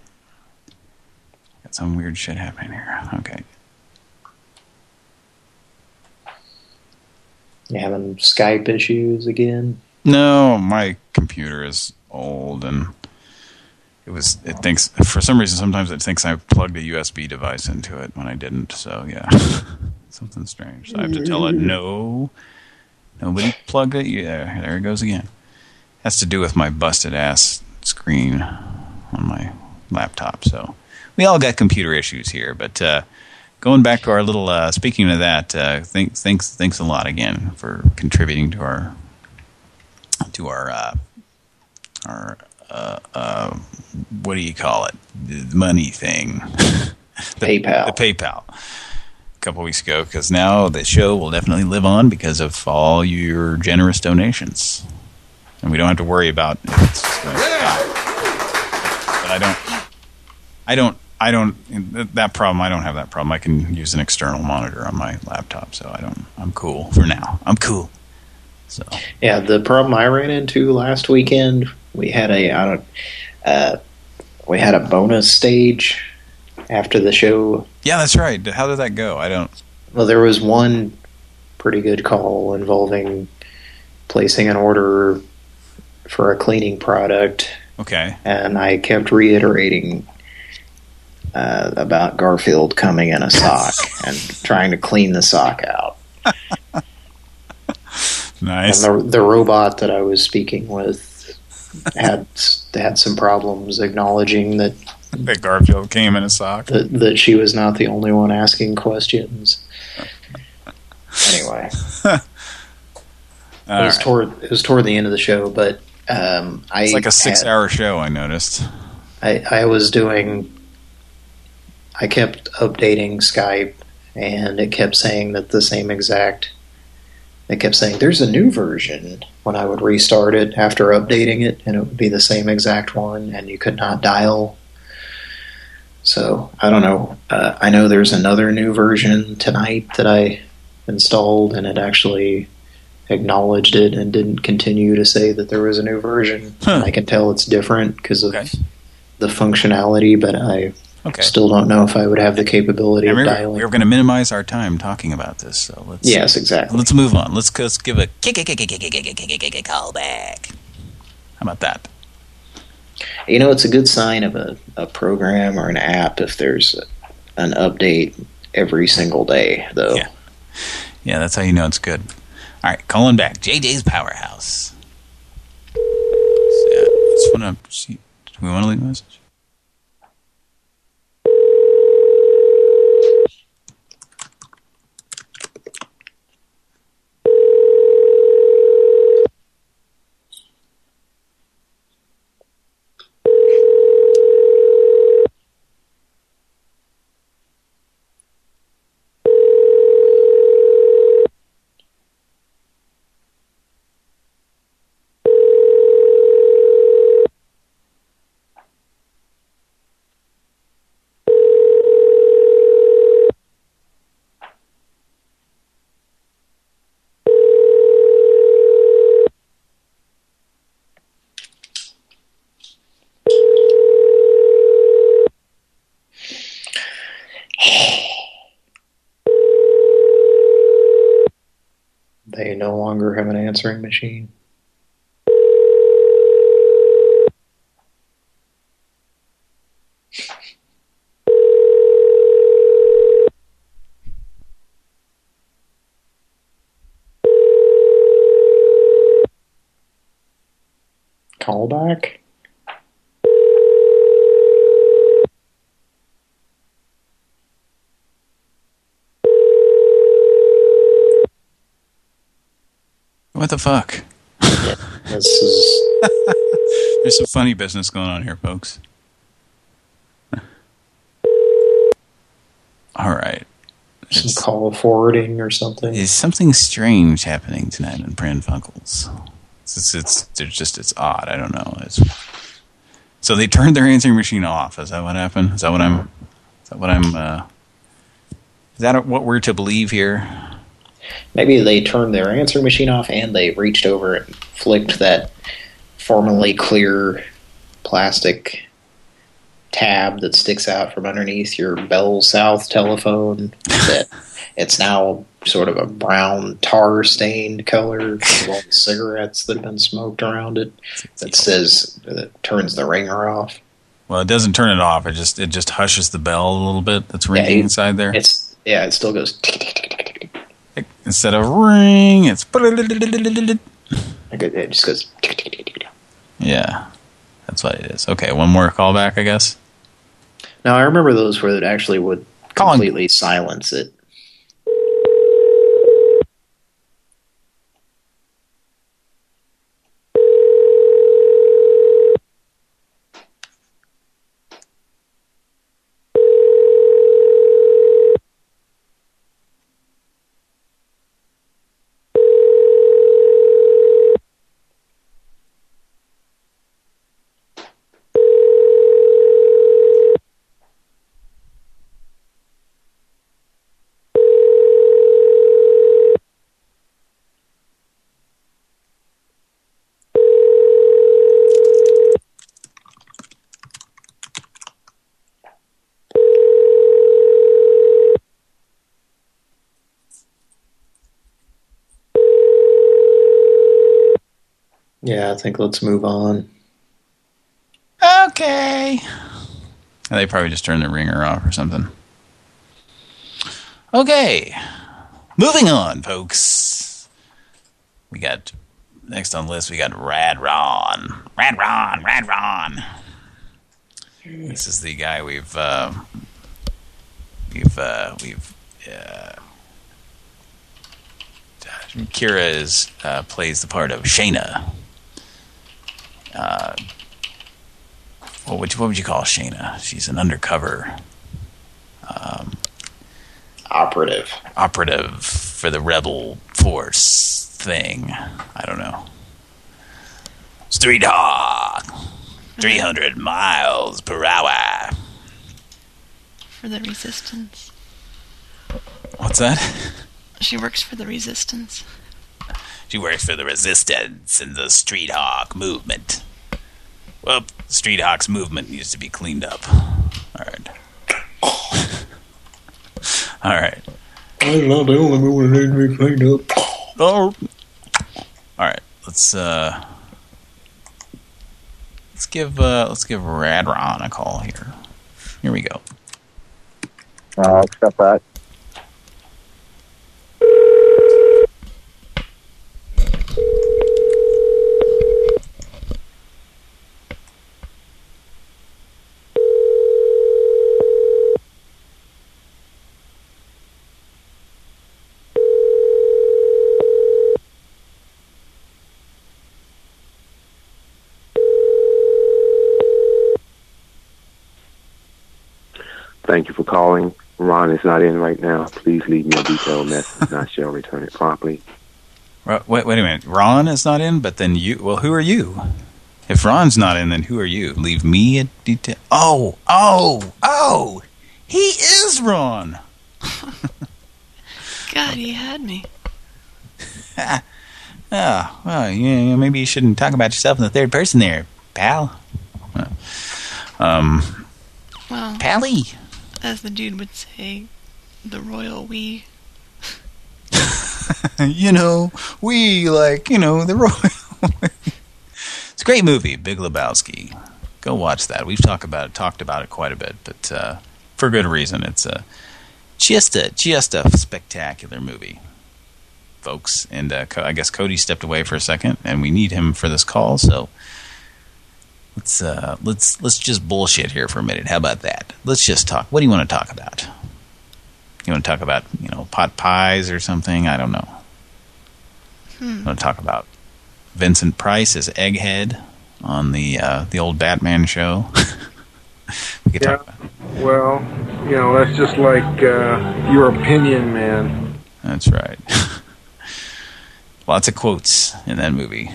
Got some weird shit happening here. Okay. You having Skype issues again? No, my computer is old and it was it thinks for some reason sometimes it thinks I plugged a USB device into it when I didn't. So yeah, (laughs) something strange. So I have to tell it no, nobody plugged it. Yeah, there it goes again. Has to do with my busted ass screen on my laptop. So we all got computer issues here, but. uh Going back to our little, uh, speaking of that, uh, thanks, thanks, thanks a lot again for contributing to our, to our, uh, our, uh, uh, what do you call it? The money thing. (laughs) the, PayPal. The PayPal. A couple weeks ago, because now the show will definitely live on because of all your generous donations, and we don't have to worry about. It's going to stop. But I don't. I don't. I don't, that problem, I don't have that problem. I can use an external monitor on my laptop, so I don't, I'm cool for now. I'm cool. So Yeah, the problem I ran into last weekend, we had a, I don't, uh, we had a bonus stage after the show. Yeah, that's right. How did that go? I don't. Well, there was one pretty good call involving placing an order for a cleaning product. Okay. And I kept reiterating uh, about Garfield coming in a sock (laughs) and trying to clean the sock out. (laughs) nice. And the, the robot that I was speaking with had had some problems acknowledging that that Garfield came in a sock. That, that she was not the only one asking questions. Anyway, (laughs) it was right. toward it was toward the end of the show, but um, I It's like a had- six-hour show. I noticed. I, I was doing, I kept updating Skype and it kept saying that the same exact, it kept saying there's a new version when I would restart it after updating it and it would be the same exact one and you could not dial. So I don't know. Uh, I know there's another new version tonight that I installed and it actually acknowledged it and didn't continue to say that there was a new version. And I can tell it's different because of the functionality, but I Okay. still don't know if I would have the capability of we're, dialing. we're going to minimize our time talking about this, so let's. Yes, exactly. Let's move on. Let's, let's give a kick, kick, kick, kick, kick, kick, kick, kick, kick, kick, call back. How about that? You know, it's a good sign of a, a program or an app if there's an update every single day, though. Yeah. Yeah, that's how you know it's good. All right, calling back. JJ's Powerhouse. Yeah, just want to see. Do we want to leave a message? Answering machine. What the fuck? This is (laughs) There's some funny business going on here, folks. All right. some call forwarding or something. Is something strange happening tonight in Pran Funkels? It's, it's, it's, it's just, it's odd. I don't know. It's, so they turned their answering machine off. Is that what happened? Is that what I'm, is that what I'm, uh, is that what we're to believe here? Maybe they turned their answering machine off and they reached over and flicked that formerly clear plastic tab that sticks out from underneath your Bell South telephone that (laughs) it's now sort of a brown tar stained color of all the cigarettes that have been smoked around it that says that turns the ringer off. Well, it doesn't turn it off. It just, it just hushes the bell a little bit that's ringing Yeah, it- inside there. It's yeah, it still goes Instead of ring, it's like it, it just goes (tsk) yeah. That's what it is. Okay, one more callback, I guess. Now I remember those where it actually would completely silence it. Yeah, I think let's move on. Okay. They probably just turned the ringer off or something. Okay. Moving on, folks. We got, next on the list, we got Rad Ron. Rad Ron, Rad Ron. This is the guy we've, uh, we've, uh, we've, uh, Kira is, uh, plays the part of Shayna. Uh, what would you, what would you call Shayna? She's an undercover um, operative. Operative for the rebel force thing. I don't know. Street Hawk, 300 miles per hour. For the resistance. What's that? She works for the resistance. She works for the resistance and the Street Hawk movement. Well, Street Hawk's movement needs to be cleaned up. All right. (laughs) All right. I'm not the only one that needs to be cleaned up. Oh. All right. Let's uh Let's give uh let's give Radron a call here. Here we go. I'll accept that. Thank you for calling. Ron is not in right now. Please leave me a detailed message and I shall return it promptly. Ro- Wait, wait a minute. Ron is not in, but then you. Well, who are you? If Ron's not in, then who are you? Leave me a detail. Oh, oh, oh! He is Ron. (laughs) God, he had me. oh, (laughs) well, yeah, yeah, maybe you shouldn't talk about yourself in the third person there, pal. Uh, Um, Well, Pally. As the dude would say, the royal we. (laughs) you know, we like, you know, the royal. it's a great movie, Big Lebowski. Go watch that. We've talked about it, talked about it quite a bit, but uh, for good reason. It's a just a just a spectacular movie, folks. And uh, I guess Cody stepped away for a second, and we need him for this call. So let's uh, let's let's just bullshit here for a minute. How about that? Let's just talk. What do you want to talk about? You want to talk about you know pot pies or something? I don't know. Hmm. I want to talk about Vincent Price as Egghead on the uh, the old Batman show. (laughs) we could Yeah. talk Well, you know, that's just like uh, your opinion, man. That's right. (laughs) Lots of quotes in that movie.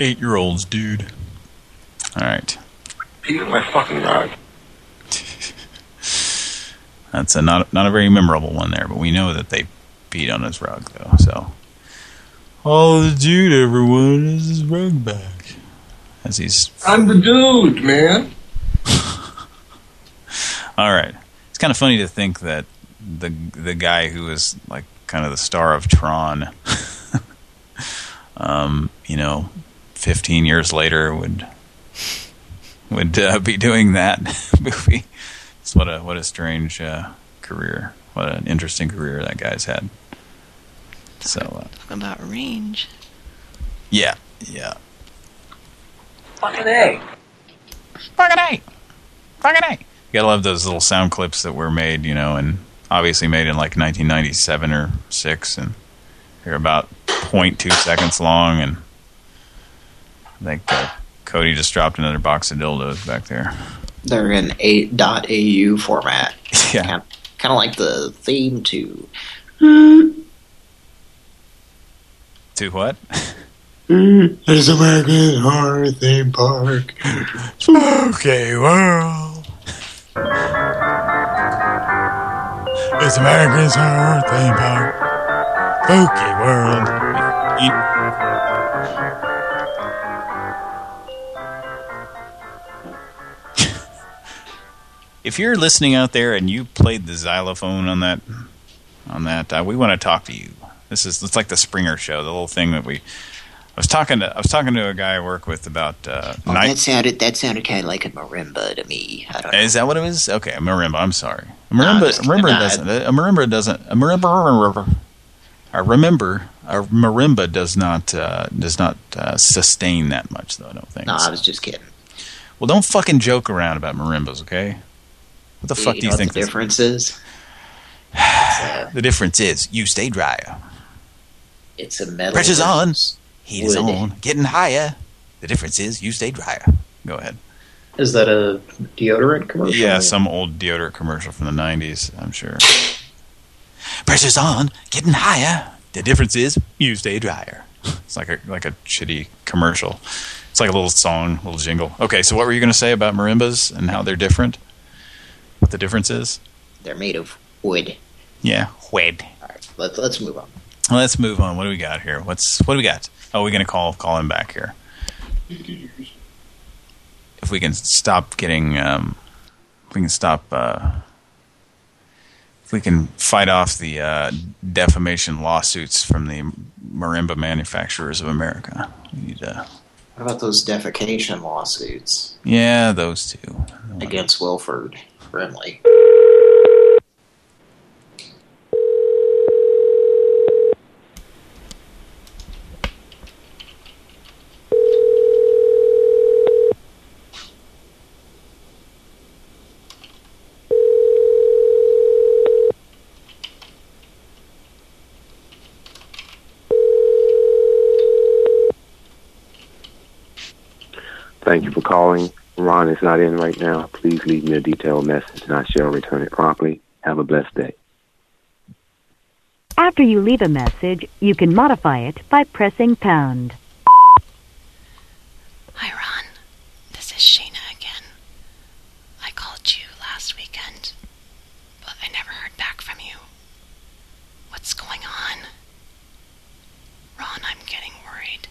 Eight-year-olds, dude. All right. Peter, my fucking rug. (laughs) That's a not not a very memorable one there, but we know that they peed on his rug, though. So all the dude everyone is his rug back. As he's I'm the dude, man. (laughs) all right. It's kind of funny to think that the the guy who was like kind of the star of Tron, (laughs) um, you know, 15 years later would would uh, be doing that (laughs) movie. It's what a what a strange uh, career. What an interesting career that guy's had. So uh, Talk about range. yeah, yeah. Fucking A. Fucking A. Fucking A. You gotta love those little sound clips that were made, you know, and obviously made in like 1997 or 6, and they're about 0.2 seconds long, and I think uh, Cody just dropped another box of dildos back there. They're in a .au format. (laughs) Yeah. Kind, kind of like the theme to To what? (laughs) It's American Horror Theme Park. Spooky World. It's American's Horror Theme Park. Spooky World. You- if you're listening out there and you played the xylophone on that, on that, uh, we want to talk to you. This is it's like the Springer Show, the little thing that we. I was talking to I was talking to a guy I work with about uh, Oh, night. that sounded that sounded kind of like a marimba to me. I don't know. Is that what it was? Okay, a marimba. I'm sorry. A marimba. a marimba Nah, doesn't. A marimba doesn't. A marimba. I remember. A marimba does not uh, does not uh, sustain that much, though. I don't think. No, so. I was just kidding. Well, don't fucking joke around about marimbas, okay? What the fuck you do you think the difference is? (sighs) The difference is you stay drier. It's a metal. Pressure's on. Heat is on. Getting higher. The difference is you stay drier. Go ahead. Is that a deodorant commercial? Yeah, some old deodorant commercial from the 90s, I'm sure. Pressure's on, getting higher. The difference is you stay drier. It's like a like a shitty commercial. It's like a little song, little jingle. Okay, so what were you going to say about marimbas and how they're different? What the difference is? They're made of wood. Yeah, wood. All right, let's let's move on. Let's move on. What do we got here? What's what do we got? Oh, we're going to call call him back here. If we can stop getting, um, if we can stop, uh, if we can fight off the uh, defamation lawsuits from the marimba manufacturers of America. We need to, What about those defecation lawsuits yeah, those two. against Wilford Thank you for calling. Ron is not in right now. Please leave me a detailed message and I shall return it promptly. Have a blessed day. After you leave a message, you can modify it by pressing pound. Hi, Ron. This is Sheena again. I called you last weekend, but I never heard back from you. What's going on? Ron, I'm getting worried.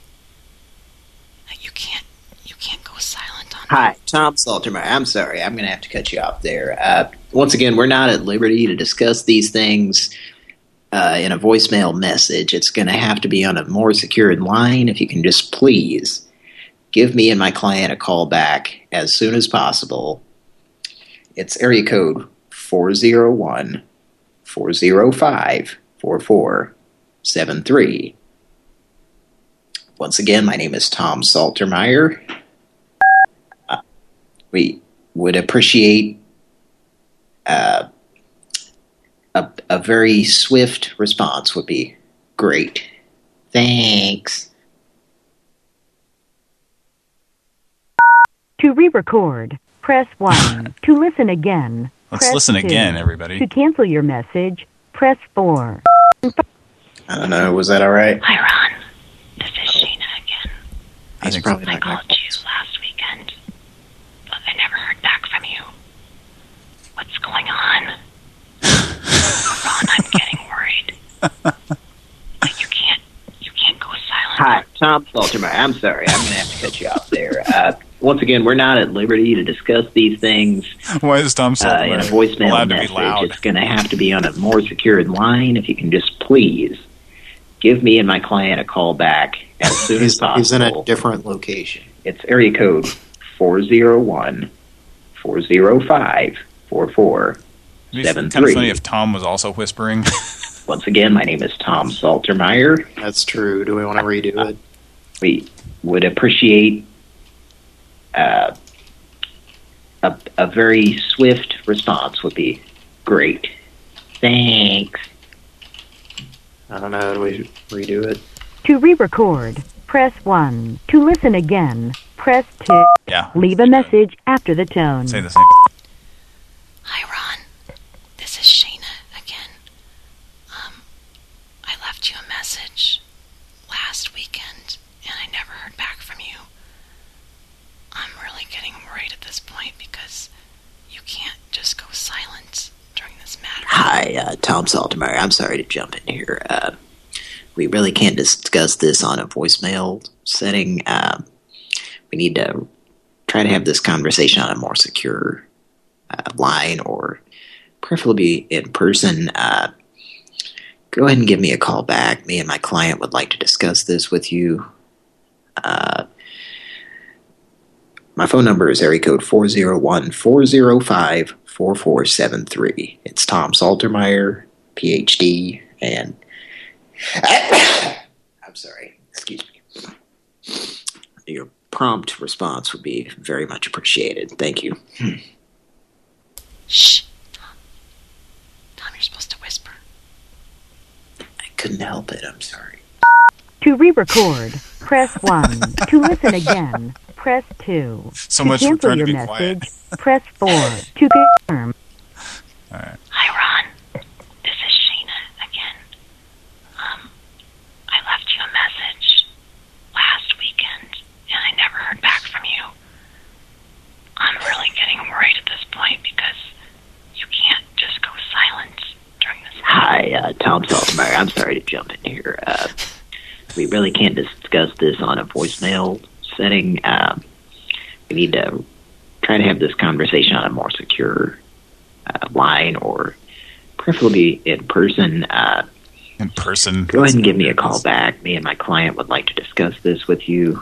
Uh, You can't, you can't go silent on me. Hi, Tom Saltermeyer. I'm sorry, I'm going to have to cut you off there. Uh, once again, we're not at liberty to discuss these things uh, in a voicemail message. It's going to have to be on a more secured line. If you can just please give me and my client a call back as soon as possible. It's area code 401 405 4473. Once again, my name is Tom Saltermeyer. We would appreciate uh, a, a very swift response would be great. Thanks. To re-record, press 1. (laughs) to listen again, Let's press listen 2. again, everybody. To cancel your message, press 4. I don't know. Was that all right? Hi, Ron. This is Sheena again. I think probably I called you last weekend, but I never heard back from you. What's going on? Ron, I'm getting worried. Like, you can't, you can't go silent. Hi, Tom Saltermeyer. I'm sorry. I'm going to have to cut you off there. Uh, once again, we're not at liberty to discuss these things Why is Tom uh, in a Saltermeyer voicemail allowed to be message. loud? It's going to have to be on a more secured line. If you can just please give me and my client a call back as soon as possible. he's in a different location. It's area code 401 405 It'd be kind of funny 4473. if Tom was also whispering. (laughs) Once again, my name is Tom Saltermeyer. That's true. Do we want to redo it? We would appreciate uh, a, a very swift response would be great. Thanks. I don't know. Do we redo it? To re-record, press 1. To listen again, press 2. Yeah. Leave a message after the tone. Say the same. Hi, Ron. This is Shayna again. Um, I left you a message last weekend, and I never heard back from you. I'm really getting worried at this point because you can't just go silent during this matter. Hi, uh, Tom Saltermeyer. I'm sorry to jump in here. Uh, we really can't discuss this on a voicemail setting. Um, we need to try to have this conversation on a more secure uh, line or preferably in person. Uh, go ahead and give me a call back. Me and my client would like to discuss this with you. Uh, my phone number is area code 401-405-4473. It's Tom Saltermeyer, PhD, and... (coughs) I'm sorry. Excuse me. Your prompt response would be very much appreciated. Thank you. Shh. Tom. Tom, you're supposed to whisper. I couldn't help it. I'm sorry. To re-record, press 1. to listen again, press 2. So to much for cancel trying to your be message, quiet. press 4. to confirm, Hi, Ron. This is Shayna again. Um, I left you a message last weekend, and I never heard back from you. I'm really getting worried at this point because you can't just go silent during this. Hi, uh, Tom Saltermeyer. I'm sorry to jump in here. Uh, we really can't discuss this on a voicemail setting. Uh, we need to try to have this conversation on a more secure uh, line or preferably in person. Uh, in person. Go ahead and give me a call back. Me and my client would like to discuss this with you.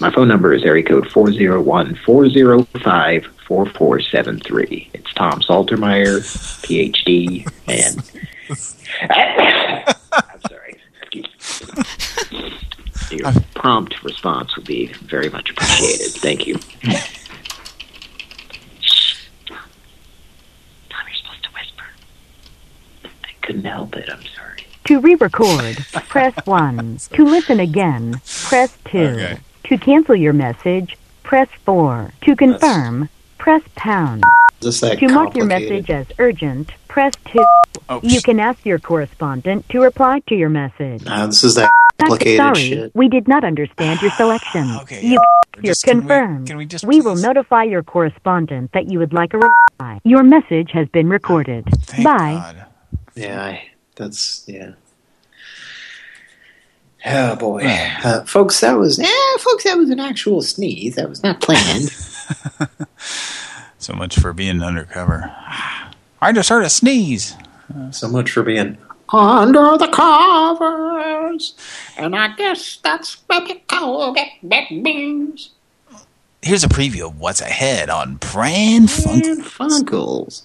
My phone number is area code 401-405-4473. It's Tom Saltermeyer, PhD, and... (laughs) I'm sorry. Excuse me. Your prompt response would be very much appreciated. Thank you. Tom, you're supposed to whisper. I couldn't help it. I'm sorry. To re-record, press 1. To listen again, press 2. Okay. To cancel your message, press 4. To confirm, press pound. Is this that To mark your message as urgent, press 2. you can ask your correspondent to reply to your message. Uh, this is that I'm complicated sorry, shit. we did not understand your selection. (sighs) Okay, you yeah. you're Just- can we- confirmed. can we just will notify your correspondent that you would like a reply. Your message has been recorded. Bye. Yeah, I, that's yeah. Oh boy, uh, folks, that was yeah, folks, that was an actual sneeze. That was not planned. (laughs) (laughs) So much for being undercover. (sighs) I just heard a sneeze. So much for being under the covers. And I guess that's what you call it, beans. Here's a preview of what's ahead on Pran Funk. Funkels.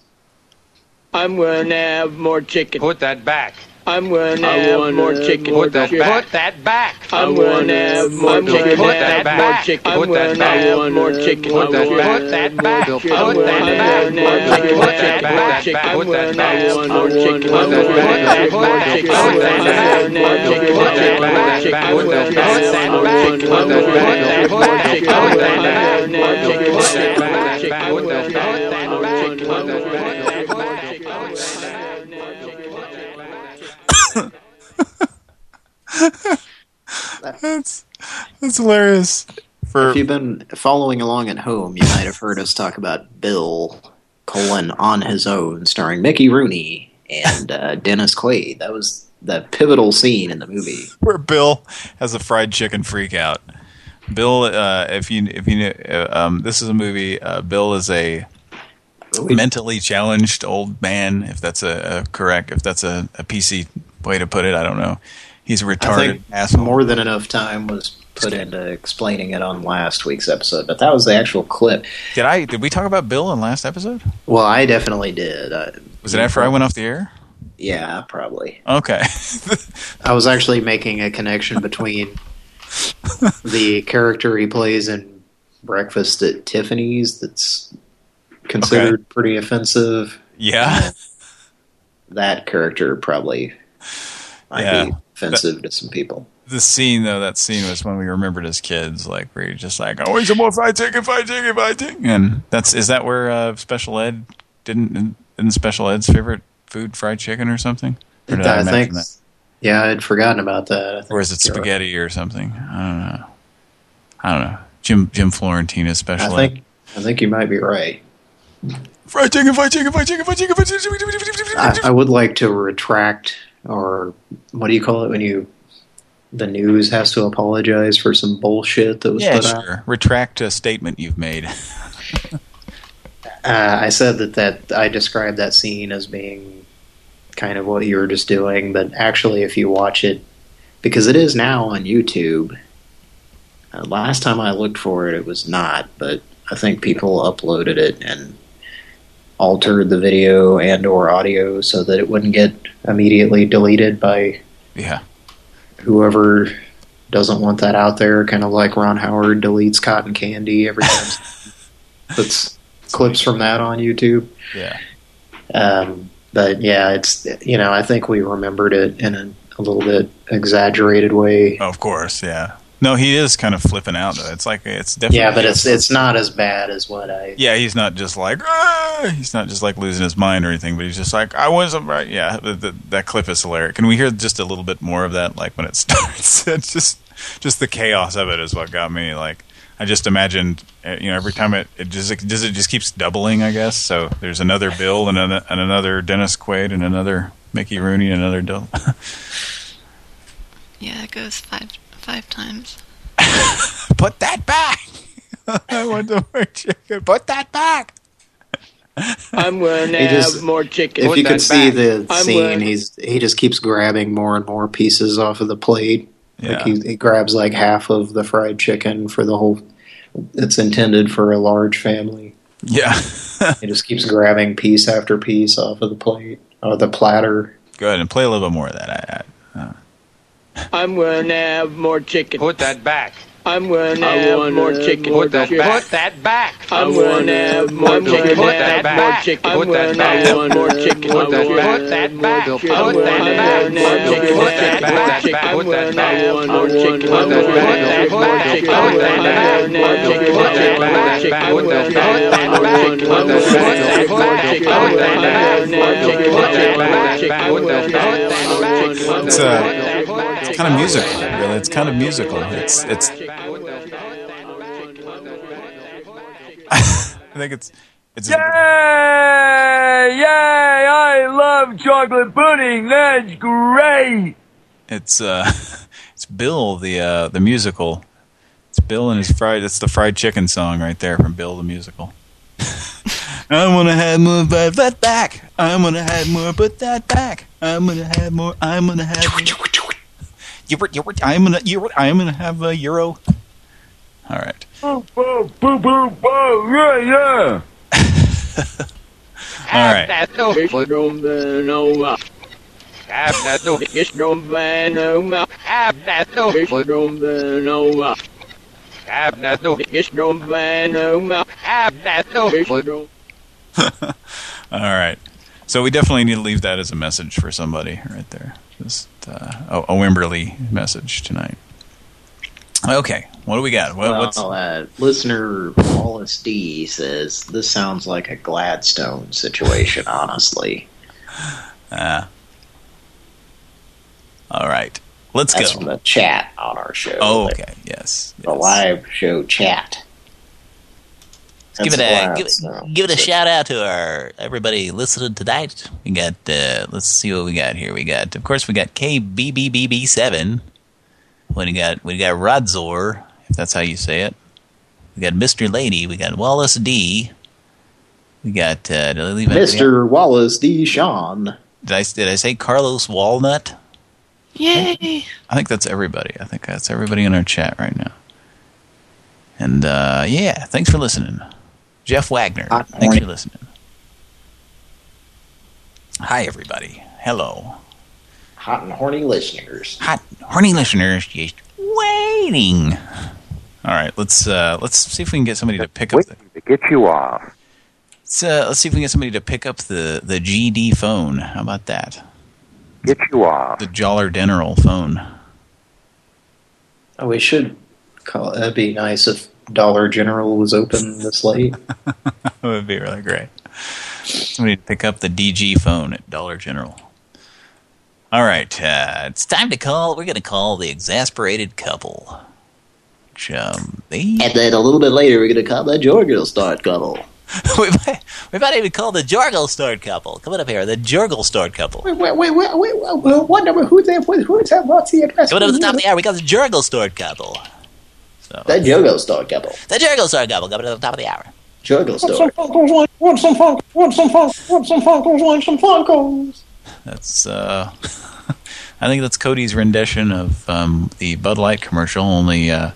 I'm gonna have more chicken. Put that back. I'm gonna I have wanna more have chicken. more Put that chicken. back. Put that back. I'm I gonna wanna have have more more chicken. chicken. Put that Have back. more chicken. I'm Put that gonna back. have more chicken. Put that I'm back. gonna Put that have back. more Put chicken. that I'm back. gonna have more chicken. Put that back. chicken. Put I'm that gonna back. have more chicken. Put I'm that gonna back. have Put more that chicken. back. I'm Put that gonna back. have more chicken. Put that back. I'm Put gonna that have back. more chicken. I'm gonna have more chicken. I'm gonna have more. Put that back. chicken. I'm Put gonna that back. have more that's that's hilarious. For If you've been following along at home, you might have heard us talk about Bill colon on his own, starring Mickey Rooney and uh, Dennis Quaid. That was the pivotal scene in the movie. where Bill has a fried chicken freak out. Bill, uh, if you if you know, uh, um, this is a movie. Uh, Bill is a mentally challenged old man. If that's a, a correct, if that's a, a PC way to put it, I don't know. He's a I retarded think asshole. more than enough time was put into explaining it on last week's episode, but that was the actual clip. Did I? Did we talk about Bill in last episode? Well, I definitely did. Uh, Was it after I went off the air? Yeah, probably. Okay. (laughs) I was actually making a connection between (laughs) the character he plays in Breakfast at Tiffany's that's considered pretty offensive. Yeah. That character probably Yeah. be offensive to some people. The scene though, that scene was when we remembered as kids, like where you're just like, "I want some more fried chicken, fried chicken, fried chicken." And that's is that where uh, special ed didn't isn't special ed's favorite food fried chicken or something? Or I, I think, that? yeah, I'd forgotten about that. Or is it spaghetti or something? I don't know. I don't know. Jim Jim Florentine's I special ed. think I think you might be right. Fried chicken, fried chicken, fried chicken, fried chicken, fried chicken. I, I would like to retract, or what do you call it when you the news has to apologize for some bullshit that was Yeah, put out? sure. Retract a statement you've made. (laughs) Uh, I said that that I described that scene as being kind of what you were just doing, but actually, if you watch it, because it is now on YouTube. Uh, last time I looked for it, it was not, but I think people uploaded it and altered the video and or audio so that it wouldn't get immediately deleted by Yeah. whoever doesn't want that out there, kind of like Ron Howard deletes cotton candy every time. (laughs) Puts clips from that on YouTube. Yeah. Um, but yeah, it's you know I think we remembered it in a, a little bit exaggerated way. Of course, yeah. No, he is kind of flipping out though. It's like it's definitely Yeah, but it's it's not as bad as what I. Yeah, he's not just like "Ah!" he's not just like losing his mind or anything, but he's just like I wasn't right. Yeah, the, the, that clip is hilarious. Can we hear just a little bit more of that? Like when it (laughs) starts, it's just just the chaos of it is what got me. Like I just imagined, uh, you know, every time it it just it, just it just keeps doubling. I guess so. There's another Bill and, an, and another Dennis Quaid and another Mickey Rooney and another Dill. (laughs) Yeah, it goes five five times. (laughs) Put that back. (laughs) I want the more chicken. Put that back. I'm gonna have more chicken. If you could see the I'm scene, he's he just keeps grabbing more and more pieces off of the plate. Yeah. Like he, he grabs like half of the fried chicken for the whole. It's intended for a large family. Yeah. (laughs) he just keeps grabbing piece after piece off of the plate or the platter. Go ahead and play a little bit more of that. I, uh, I'm gonna have more chicken. Put that back. I'm gonna I have wanna more have chicken. more Put that chicken. back. Put that back. I'm gonna wanna have have more more chicken. chicken. Put Put that that more back. chicken. Put I'm that gonna back. have more chicken. Put that back. I'm back. gonna Put that have back. more Put chicken. I'm that gonna back. have more Put chicken. that Put back. that Put that back. back. I'm Put that gonna back. have Put more that chicken. back. I'm gonna have Put more that chicken. back. I'm Put that gonna have back. more chicken. Put that I'm back. gonna have Put more that back. I'm gonna have more chicken. I'm gonna have more chicken. I'm gonna have more chicken. Put that back. I'm gonna have more chicken. It's uh, it's kind of musical, really. It's kind of musical. It's it's. (laughs) I think it's it's. Yay! Yay! I love chocolate pudding. That's great. It's uh, (laughs) it's Bill the uh the musical. It's Bill and his fried. It's the fried chicken song right there from Bill the musical. (laughs) I'm gonna have more, but that back. I'm gonna have more, but that back. I'm gonna have more. I'm gonna have. You were, you were, I'm gonna, you were, I'm gonna have a euro. All right. Boo, boo, boo, boo, boo, yeah, yeah. (laughs) All right. (laughs) (laughs) All right. So we definitely need to leave that as a message for somebody right there. Just uh, a, Wimberley message tonight. Okay, what do we got? What, well, what's uh, listener Wallace D says this sounds like a Gladstone situation. honestly, uh, all right. Let's That's go. from the chat on our show. Oh, okay. Yes. The live show chat. Give it a a give, Gladstone. give it a shout out to our everybody listening tonight. We got uh, let's see what we got here. We got of course we got KBBBB seven. We got we got Rodzor, if that's how you say it. We got Mr. Lady. We got Wallace D. We got uh, did I leave anybody out? Mr. Wallace D. Sean. Did I did I say Carlos Walnut? Yay! I think that's everybody. I think that's everybody in our chat right now. And uh, yeah, thanks for listening. Jeff Wagner, thanks morning. for listening. Hi, everybody. Hello. Hot and horny listeners. Hot horny listeners just waiting. All right, let's uh, let's see if we can get somebody to pick up. The, to get you off. let's, uh, let's see if we can get somebody to pick up the the GD phone. How about that? Get you off. The Joller General phone. Oh, we should call. That'd be nice if Dollar General was open this late. (laughs) that would be really great. Somebody to pick up the DG phone at Dollar General. All right, uh, It's time to call. We're going to call the exasperated couple. which, um, they And then a little bit later, we're going to call the Jorgel Start couple. (laughs) we, might, we might even call the Jorgel Start couple. Coming up here, the Jorgel Start couple. Wait, wait, wait, wait, wait, wait, what number? Who's that? Who's that? What's the address? Coming up at the top of the hour, we got the Jorgel Start couple. The Jorgel Start couple. The Jorgel Start couple coming up at the top of the hour. Jorgel Start. Funkos, want, want some funk, want some funk, want some Funkos, want some Funkos. That's uh, (laughs) I think that's Cody's rendition of um, the Bud Light commercial, only uh,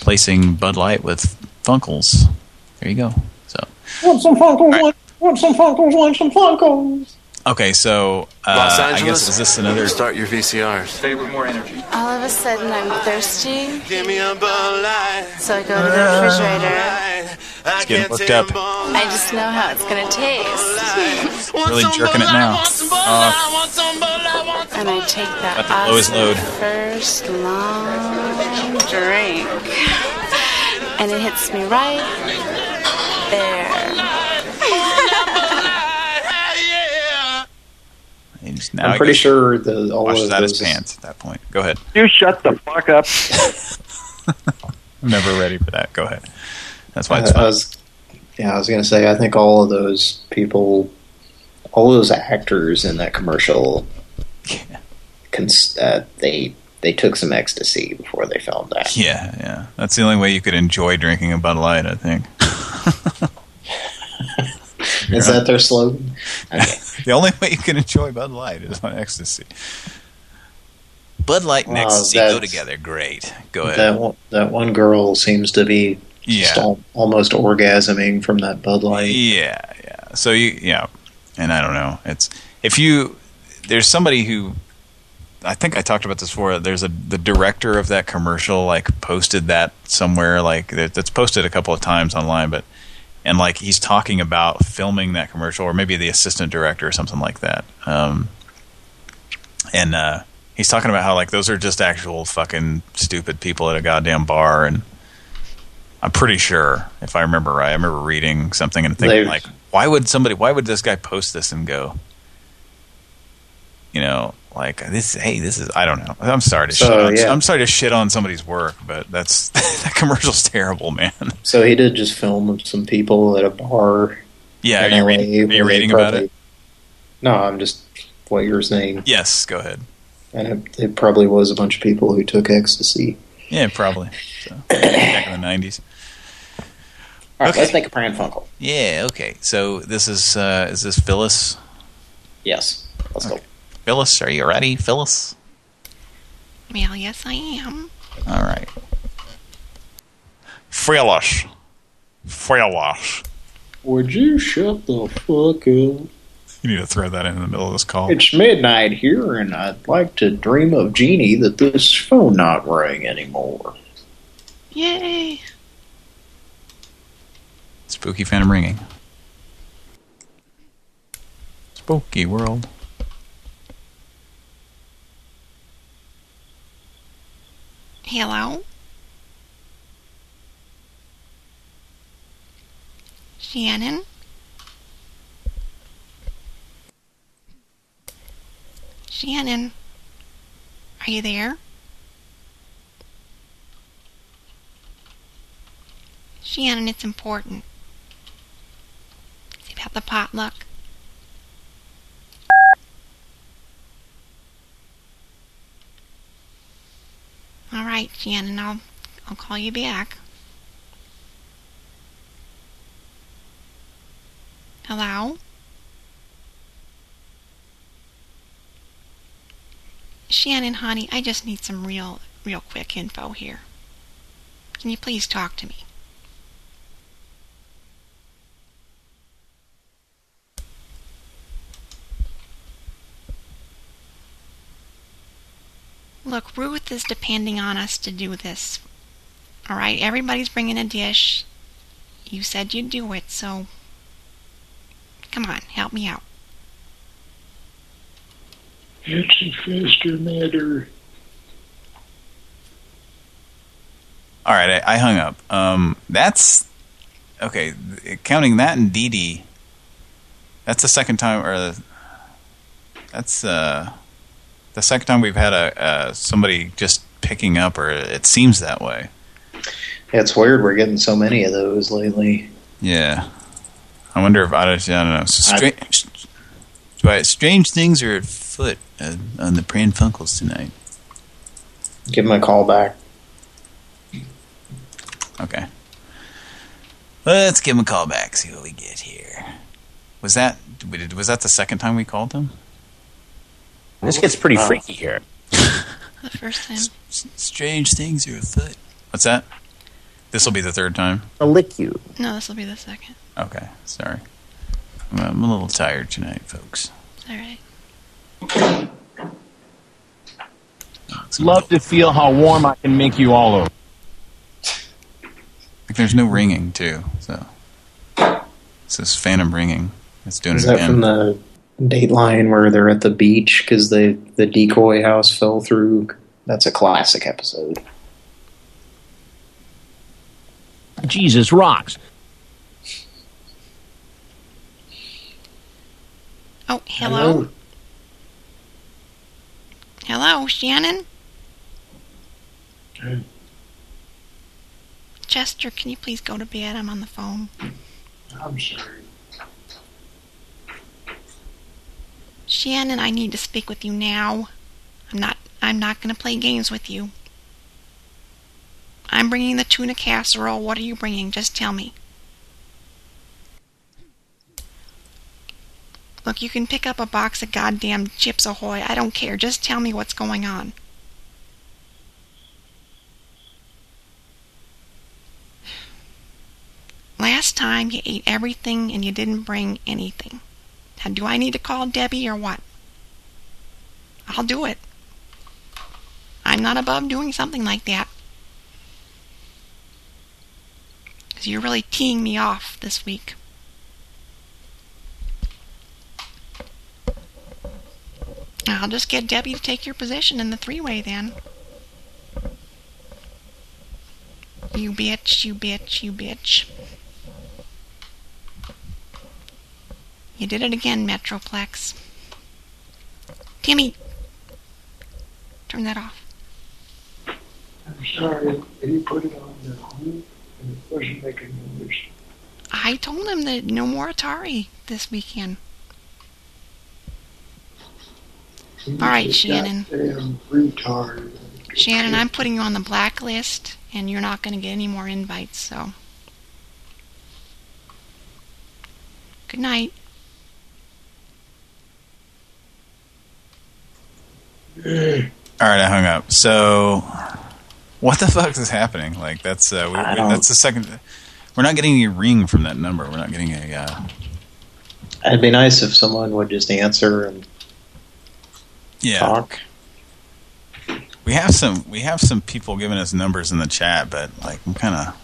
placing Bud Light with Funkels. There you go. So Want some Funkos, want, want some Funkos, want some Funkos. Okay, so uh, Los I Angeles. guess is this another? Start your VCRs. Favorite more energy. All of a sudden, I'm thirsty. Give me a Bud Light. So I go to the refrigerator. It's getting worked up. I just know how it's going to taste. Really jerking it now. Uh, And I take that At the lowest load. first long drink. And it hits me right there. He now I'm pretty sure the all washes of out his pants at that point. Go ahead. You shut the fuck up. (laughs) I'm never ready for that. Go ahead. That's why Uh, it's I was, yeah, I was gonna say. I think all of those people, all those actors in that commercial, cons- uh, they they took some ecstasy before they filmed that. Yeah, yeah. That's the only way you could enjoy drinking a Bud Light, I think. (laughs) (laughs) (laughs) Is that their slogan? (laughs) the only way you can enjoy Bud Light is on ecstasy. Bud Light and Wow, ecstasy go together great. Go ahead. That one, that one girl seems to be just Yeah. al- almost orgasming from that Bud Light. Yeah, yeah. So you, yeah, and I don't know. It's if you there's somebody who I think I talked about this before. There's a the director of that commercial like posted that somewhere like that- that's posted a couple of times online, but and like he's talking about filming that commercial or maybe the assistant director or something like that. Um, and uh, he's talking about how like those are just actual fucking stupid people at a goddamn bar and. I'm pretty sure, if I remember right, I remember reading something and thinking like, why would somebody, why would this guy post this and go, you know, like this, hey, this is, I don't know. I'm sorry to So, shit on, yeah. I'm sorry to shit on somebody's work, but that's, (laughs) that commercial's terrible, man. So he did just film some people at a bar. Yeah, are you reading- are you reading about it? No, I'm just what you're saying. Yes, go ahead. And it, it probably was a bunch of people who took ecstasy. Yeah, probably. So, (clears throat) back in the 90s. All right, let's make a Pran Funkel. Yeah, okay. So this is uh, is this Phyllis? Yes. Let's go. Phyllis, are you ready, Phyllis? Well, yes, I am. All right. Phyllis. Phyllis. Would you shut the fuck up? You need to throw that in the middle of this call. It's midnight here, and I'd like to dream of Jeannie that this phone not ring anymore. Yay! Spooky Phantom ringing. Spooky world. Hello? Shannon? Shannon? Are you there? Shannon, it's important. It's about the potluck. All right, Shannon, I'll I'll call you back. Hello? Shannon, honey, I just need some real, real quick info here. Can you please talk to me? Look, Ruth is depending on us to do this. All right, everybody's bringing a dish. You said you'd do it, so come on, help me out. It's a faster matter. All right, I, I hung up. Um, that's okay. Counting that and Dee Dee, that's the second time, or that's uh, the second time we've had a uh, somebody just picking up, or it seems that way. Yeah, it's weird we're getting so many of those lately. Yeah, I wonder if I don't, I don't know. So strange, right, strange things are afoot uh, on the Pran Funkels tonight. Give him a call back. Okay. Let's give him a call back. See what we get here. Was that was that the second time we called him? This gets pretty freaky here. The first time. Strange things are afoot. What's that? This will be the third time. I'll lick you. No, this will be the second. Okay, sorry. I'm, I'm a little tired tonight, folks. All right. Love to feel how warm I can make you all over. Like there's no ringing too, so it's this is phantom ringing. It's doing Is it that again. from the Dateline where they're at the beach because the the decoy house fell through? That's a classic episode. Jesus rocks. Oh, hello? Hello, Shannon? Okay. Chester, can you please go to bed? I'm on the phone. I'm sorry. Shannon, I need to speak with you now. I'm not I'm not going to play games with you. I'm bringing the tuna casserole. What are you bringing? Just tell me. Look, you can pick up a box of goddamn Chips Ahoy. I don't care. Just tell me what's going on. Last time you ate everything and you didn't bring anything. Now, do I need to call Debbie or what? I'll do it. I'm not above doing something like that. Because you're really teeing me off this week. I'll just get Debbie to take your position in the three way then. You bitch, you bitch, you bitch. You did it again, Metroplex. Timmy! Turn that off. I'm sorry. He put it on the home and it wasn't making noise. I told him that no more Atari this weekend. He's All right, Shannon. Retard. Shannon, I'm putting you on the blacklist, and you're not going to get any more invites, so. Good night. All right, I hung up. So, what the fuck is happening? Like, that's uh, we, we, that's the second. We're not getting a ring from that number. We're not getting a. Uh, It'd be nice if someone would just answer and yeah. talk. We have some. We have some people giving us numbers in the chat, but like, I'm kind of,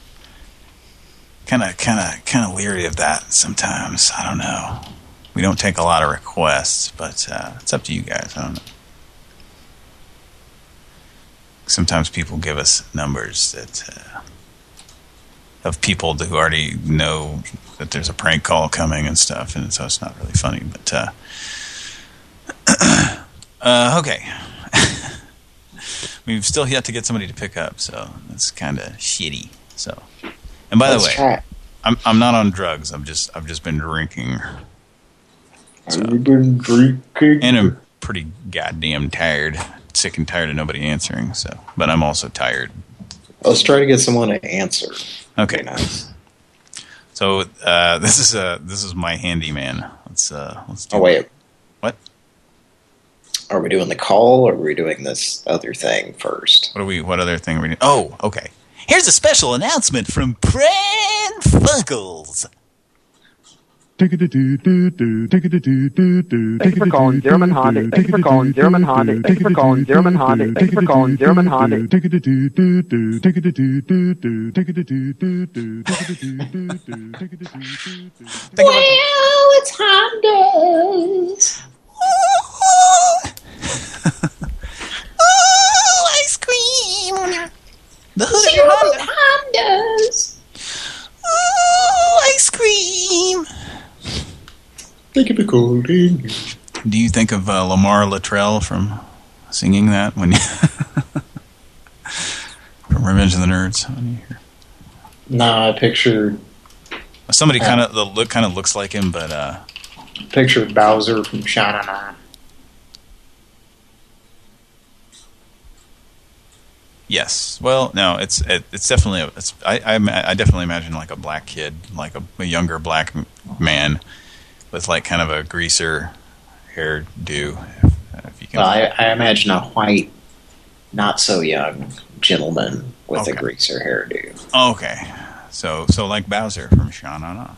kind of, kind of, kind of leery of that sometimes. I don't know. We don't take a lot of requests, but uh, it's up to you guys. I don't know. Sometimes people give us numbers that uh, of people who already know that there's a prank call coming and stuff, and so it's not really funny. But uh, (clears throat) uh, okay, (laughs) we've still yet to get somebody to pick up, so that's kind of shitty. So, and by Let's the way, try. I'm I'm not on drugs. I'm just I've just been drinking. I've been drinking. And I'm pretty goddamn tired. Sick and tired of nobody answering, so. But I'm also tired. Let's try to get someone to answer. Okay. Nice. So, uh, (laughs) this is uh, this is my handyman. Let's, uh, let's do Oh, wait. What? Are we doing the call or are we doing this other thing first? What are we, what other thing are we doing? Oh, okay. Here's a special announcement from Pran Funkels. Thank you Thank you for calling Zimmerman Honda. Thank you for calling Zimmerman Honda. Thank you for calling Zimmerman Honda. Thank you for calling Zimmerman Honda. Well, it's Honda's. Oh, ice cream. The hood of your Honda. Honda's. Oh, ice cream. Thank you for calling. Do you think of uh, Lamar Latrell from singing that when you (laughs) from Revenge of the Nerds? When you hear- Nah, I pictured Somebody kind of the look kind of looks like him, but uh, pictured Bowser from Sha-Na-Na. yes. Well, no, it's it, it's definitely a, it's I, I I definitely imagine like a black kid, like a, a younger black man with like kind of a greaser hairdo. If, if you can, Well, I, I imagine a white, not so young gentleman with a greaser hairdo. okay. So so like Bowser from Sha-Na-Na.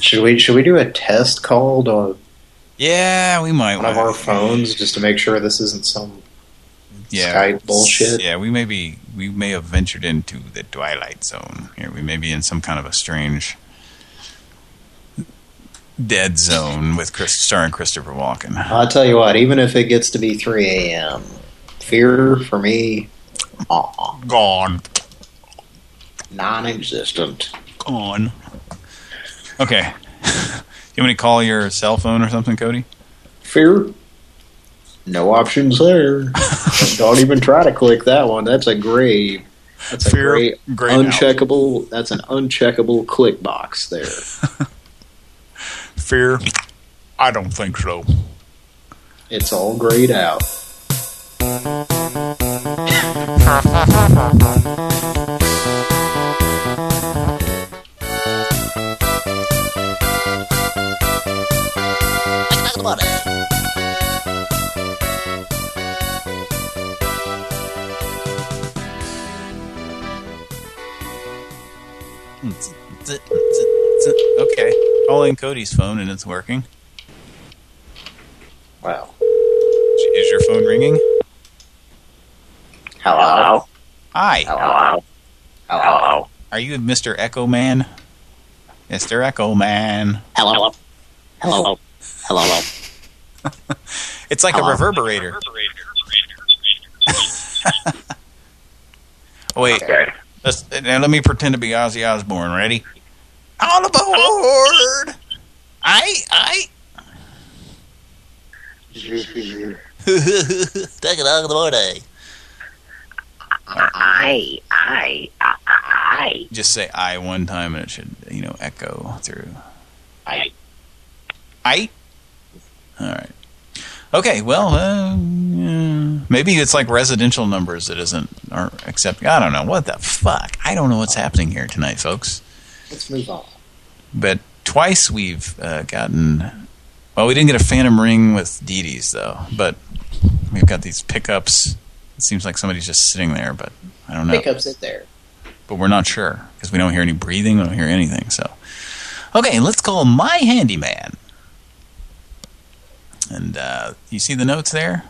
Should we should we do a test call to Yeah, we might one of our phones just to make sure this isn't some yeah, Skype bullshit? Yeah, we may be we may have ventured into the twilight zone here. We may be in some kind of a strange dead zone with Chris, starring Christopher Walken. I'll tell you what, even if it gets to be 3 a.m., fear for me, aw, gone, non-existent. Gone. Okay. (laughs) you want me to call your cell phone or something, Cody? Fear? No options there. (laughs) Don't even try to click that one. That's a grave. That's a Fear, great grayed out. uncheckable. That's an uncheckable click box there. (laughs) Fear? I don't think so. It's all grayed out. Okay. Calling Cody's phone and it's working. Wow. Is your phone ringing? Hello. Hi. Hello. Hello. Are you Mr. Echo Man? Mr. Echo Man. Hello. Hello. Hello. (laughs) It's like Hello. a reverberator. (laughs) Wait. Let's, now let me pretend to be Ozzy Osbourne. Ready? All aboard! I, I. (laughs) Take it out of the morning. I, I, I, Just say I one time and it should, you know, echo through. I. I? Alright. Okay, well, uh, yeah. maybe it's like residential numbers that isn't, aren't accepting. I don't know. What the fuck? I don't know what's happening here tonight, folks. Let's move on. But twice we've uh, gotten. Well, we didn't get a Phantom ring with Dee's though, but we've got these pickups. It seems like somebody's just sitting there, but I don't know. Pickups it there. But we're not sure because we don't hear any breathing. We don't hear anything. So, okay, let's call my handyman. And uh, you see the notes there?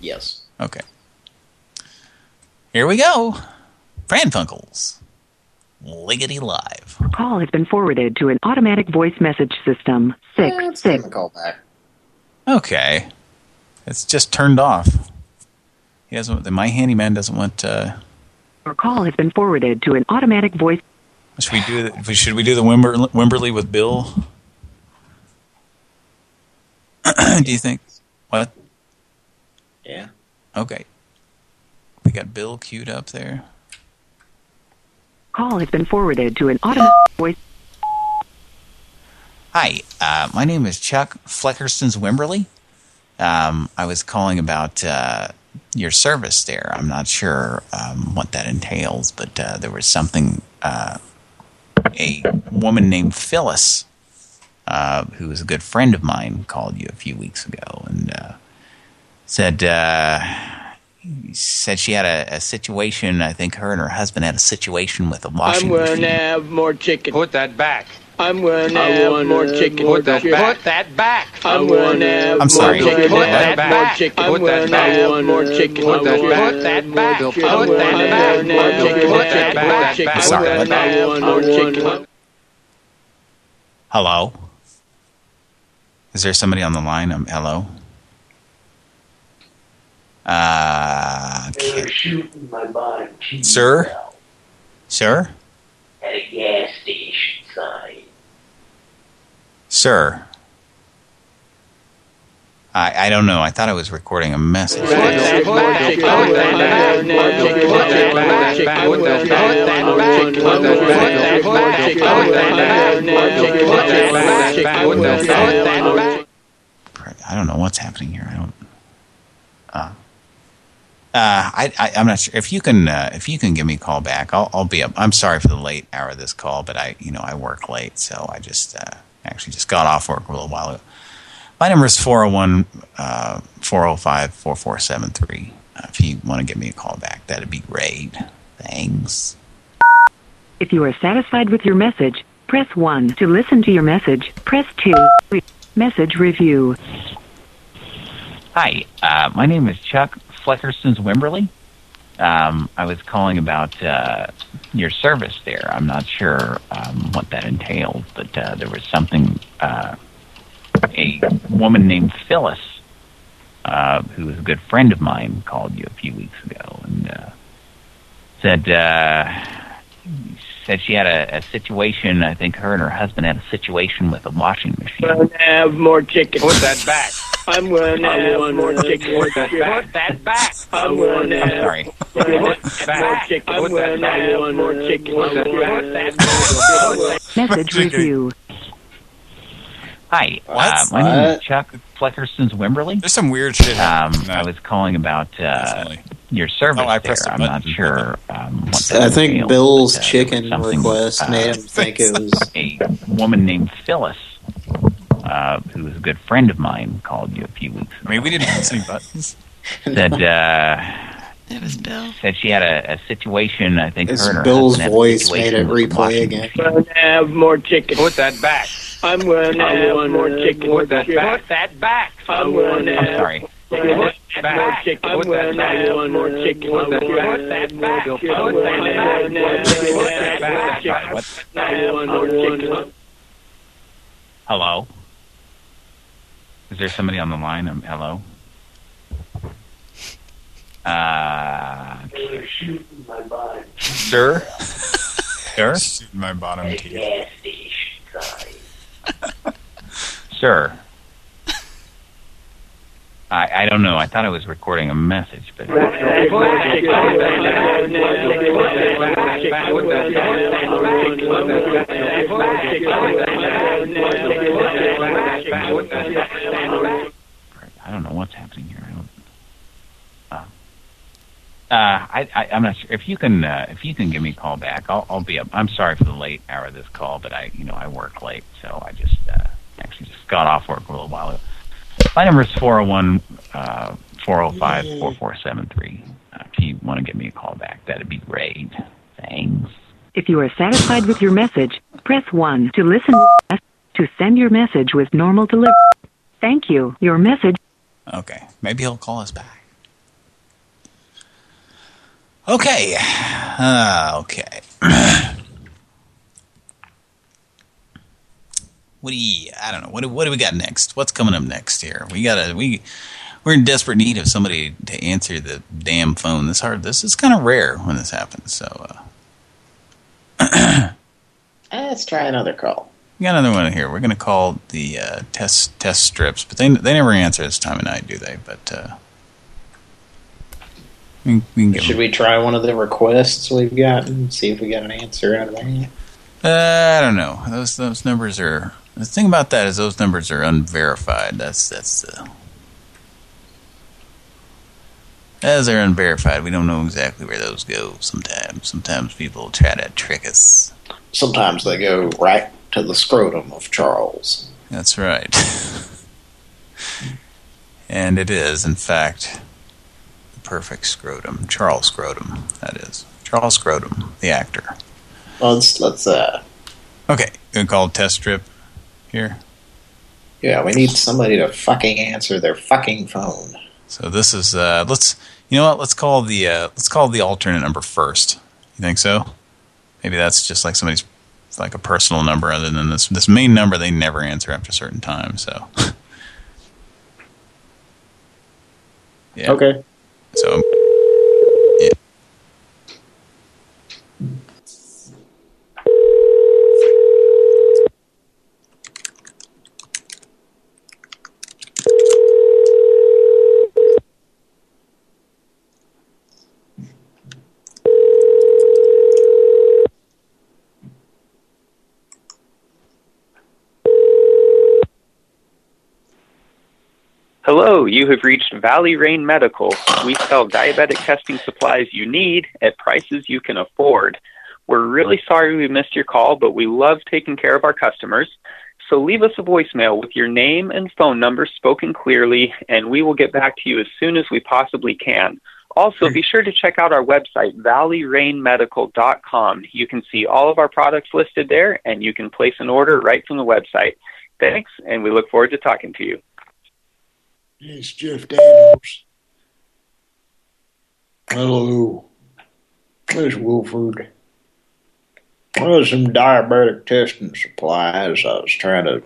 Yes. Okay. Here we go. Pran Funkels. Liggity live. Your call has been forwarded to an automatic voice message system. Six six. Call back. Okay. It's just turned off. He doesn't. My handyman doesn't want. Uh, Your call has been forwarded to an automatic voice. should we do? The, should we do the Wimber, Wimberley with Bill? (clears throat) do you think? What? Yeah. Okay. We got Bill queued up there. Call has been forwarded to an automatic voice. Hi, uh, my name is Chuck Fleckerston's Wimberly. Um, I was calling about uh, your service there. I'm not sure um, what that entails, but uh, there was something. Uh, a woman named Phyllis, uh, who is a good friend of mine, called you a few weeks ago and uh, said said she had a, a situation. I think her and her husband had a situation with a washing machine. I'm gonna have more chicken. Put that back. I'm gonna have more chicken. Put that back. Put that back. I'm gonna have I'm sorry. more chicken. Put Put that that back. back. I'm gonna have more chicken. Put that back. Put that back. Put that back. More chicken. Put that back. I'm sorry. I'm gonna have more chicken. Hello? Is there somebody on the line? Um, hello? Uh, They were shooting my bottom cheek sir? Sir? at a gas station sign. Sir? I, I don't know. I thought I was recording a message. I don't know what's happening here. I don't. Uh, uh, I, I I'm not sure if you can uh, if you can give me a call back. I'll I'll be up. I'm sorry for the late hour of this call, but I you know I work late, so I just uh, actually just got off work a little while ago. My number is 401 uh, 405 4473. Uh, If you want to give me a call back, that'd be great. Thanks. If you are satisfied with your message, press 1. To listen to your message, press 2. Re- Message review. Hi, uh, my name is Chuck Fleckerston's Wimberley. Um, I was calling about uh, your service there. I'm not sure um, what that entailed, but uh, there was something. Uh, a woman named Phyllis, uh, who is a good friend of mine, called you a few weeks ago and uh, said uh, said she had a, a situation. I think her and her husband had a situation with a washing machine. Gonna have more chicken. Put that back. I'm gonna have more chicken. Put that back. (laughs) I'm gonna I'm have sorry. more chicken. I'm gonna have more chicken. Put that back. Message review. Hi, uh, What? my name is Chuck Fleckerston's Wimberley. There's some weird shit. Um, I was calling about uh, your service Oh, I there. pressed a I'm not sure. Um, what I think entails, Bill's but, uh, chicken there was something, request uh, made him (laughs) think it (laughs) was a woman named Phyllis, uh, who was a good friend of mine, called you a few weeks ago. I mean, we didn't press any buttons. (laughs) Said, uh, It was Bill. said she had a, a situation, I think It's her and her Bill's husband had a voice made situation it replay again. I'm gonna have more chicken. Put that back. I'm gonna have more chicken. Put that back. Put that back. I'm gonna I'm sorry. Put that more chicken. I'm gonna more chicken. Put that back. Put that back. What? I want more chicken. Hello? Is there somebody on the line? Um, hello? Uh, They were shooting my bottom cheek sir? Sir? Shooting my bottom teeth. gas station sign. Sir? I, I don't know. I thought I was recording a message, but... I don't know what's happening here. I don't... Uh, Uh, I, I, I'm not sure if you can. Uh, if you can give me a call back, I'll, I'll be up. I'm sorry for the late hour of this call, but I, you know, I work late, so I just uh, actually just got off work a little while ago. My number is 401 uh, 405 4473. Uh, If you want to give me a call back, that'd be great. Thanks. If you are satisfied with your message, press 1 to listen to send your message with normal delivery. Thank you. Your message Okay, maybe he'll call us back. Okay, uh, okay. (clears throat) what do you? I don't know. What do, what do we got next? What's coming up next here? We gotta we we're in desperate need of somebody to answer the damn phone. This hard. This is kind of rare when this happens. So uh, (clears throat) Let's try another call. we got another one here. We're gonna call the uh, test test strips, but they they never answer this time of night, do they? But uh, we, we Should we try one of the requests we've gotten? See if we get an answer out of that. Uh, I don't know. Those those numbers are the thing about that is those numbers are unverified. That's that's the as they're unverified. We don't know exactly where those go. Sometimes, sometimes people try to trick us. Sometimes they go right to the scrotum of Charles. That's right. and it is, in fact, the perfect scrotum. Charles Scrotum, that is. Charles Scrotum, the actor. Let's let's uh Okay, gonna call test strip here. yeah, we need somebody to fucking answer their fucking phone. So this is uh let's you know what let's call the uh let's call the alternate number first. You think so? Maybe that's just like somebody's it's like a personal number other than this this main number they never answer after a certain time, so (laughs) Yeah. Okay. So Hello, you have reached Valley Rain Medical. We sell diabetic testing supplies you need at prices you can afford. We're really sorry we missed your call, but we love taking care of our customers. So leave us a voicemail with your name and phone number spoken clearly, and we will get back to you as soon as we possibly can. Also, be sure to check out our website, valleyrainmedical.com. You can see all of our products listed there, and you can place an order right from the website. Thanks, and we look forward to talking to you. It's Jeff Daniels. Hello. It's Wilford. There's some diabetic testing supplies I was trying to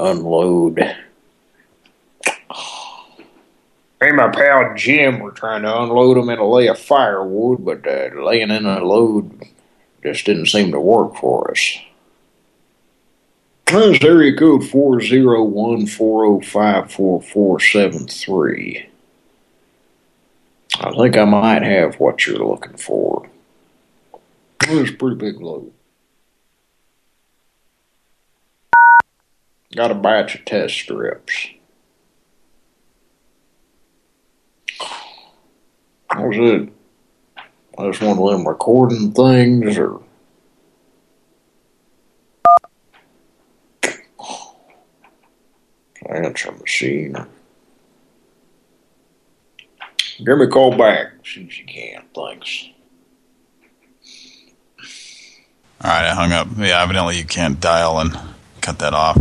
unload. Me and my pal Jim were trying to unload them in a lay of firewood, but uh, laying in a load just didn't seem to work for us. Area code 401-405-4473. I think I might have what you're looking for. It's a pretty big load. Got a batch of test strips. Was it? That's one of them recording things, or answer machine. Give me a call back as soon as you can. Thanks. All right, I hung up. Yeah, evidently you can't dial and cut that off.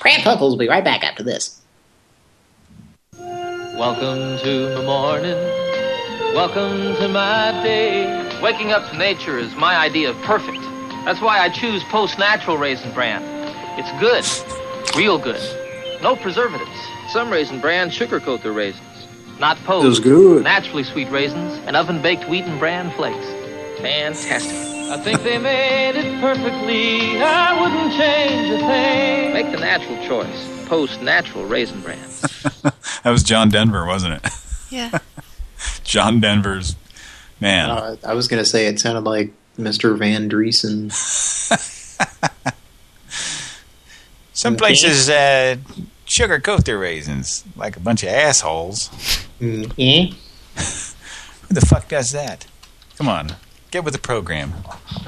Pran Funkels will be right back after this. Welcome to the morning. Welcome to my day. Waking up to nature is my idea of perfect. That's why I choose Post Natural Raisin Bran. It's good, real good. No preservatives. Some raisin brands sugarcoat their raisins. Not Post. It's good. Naturally sweet raisins and oven baked wheat and bran flakes. Fantastic. I think they made it perfectly. I wouldn't change a thing. Make the natural choice. Post Natural Raisin Bran. (laughs) That was John Denver, wasn't it? Yeah. (laughs) John Denver's man. Uh, I was going to say it sounded like Mr. Van Driessen. (laughs) Some places uh, sugarcoat their raisins like a bunch of assholes. Mm, yeah. Who the fuck does that? Come on, get with the program.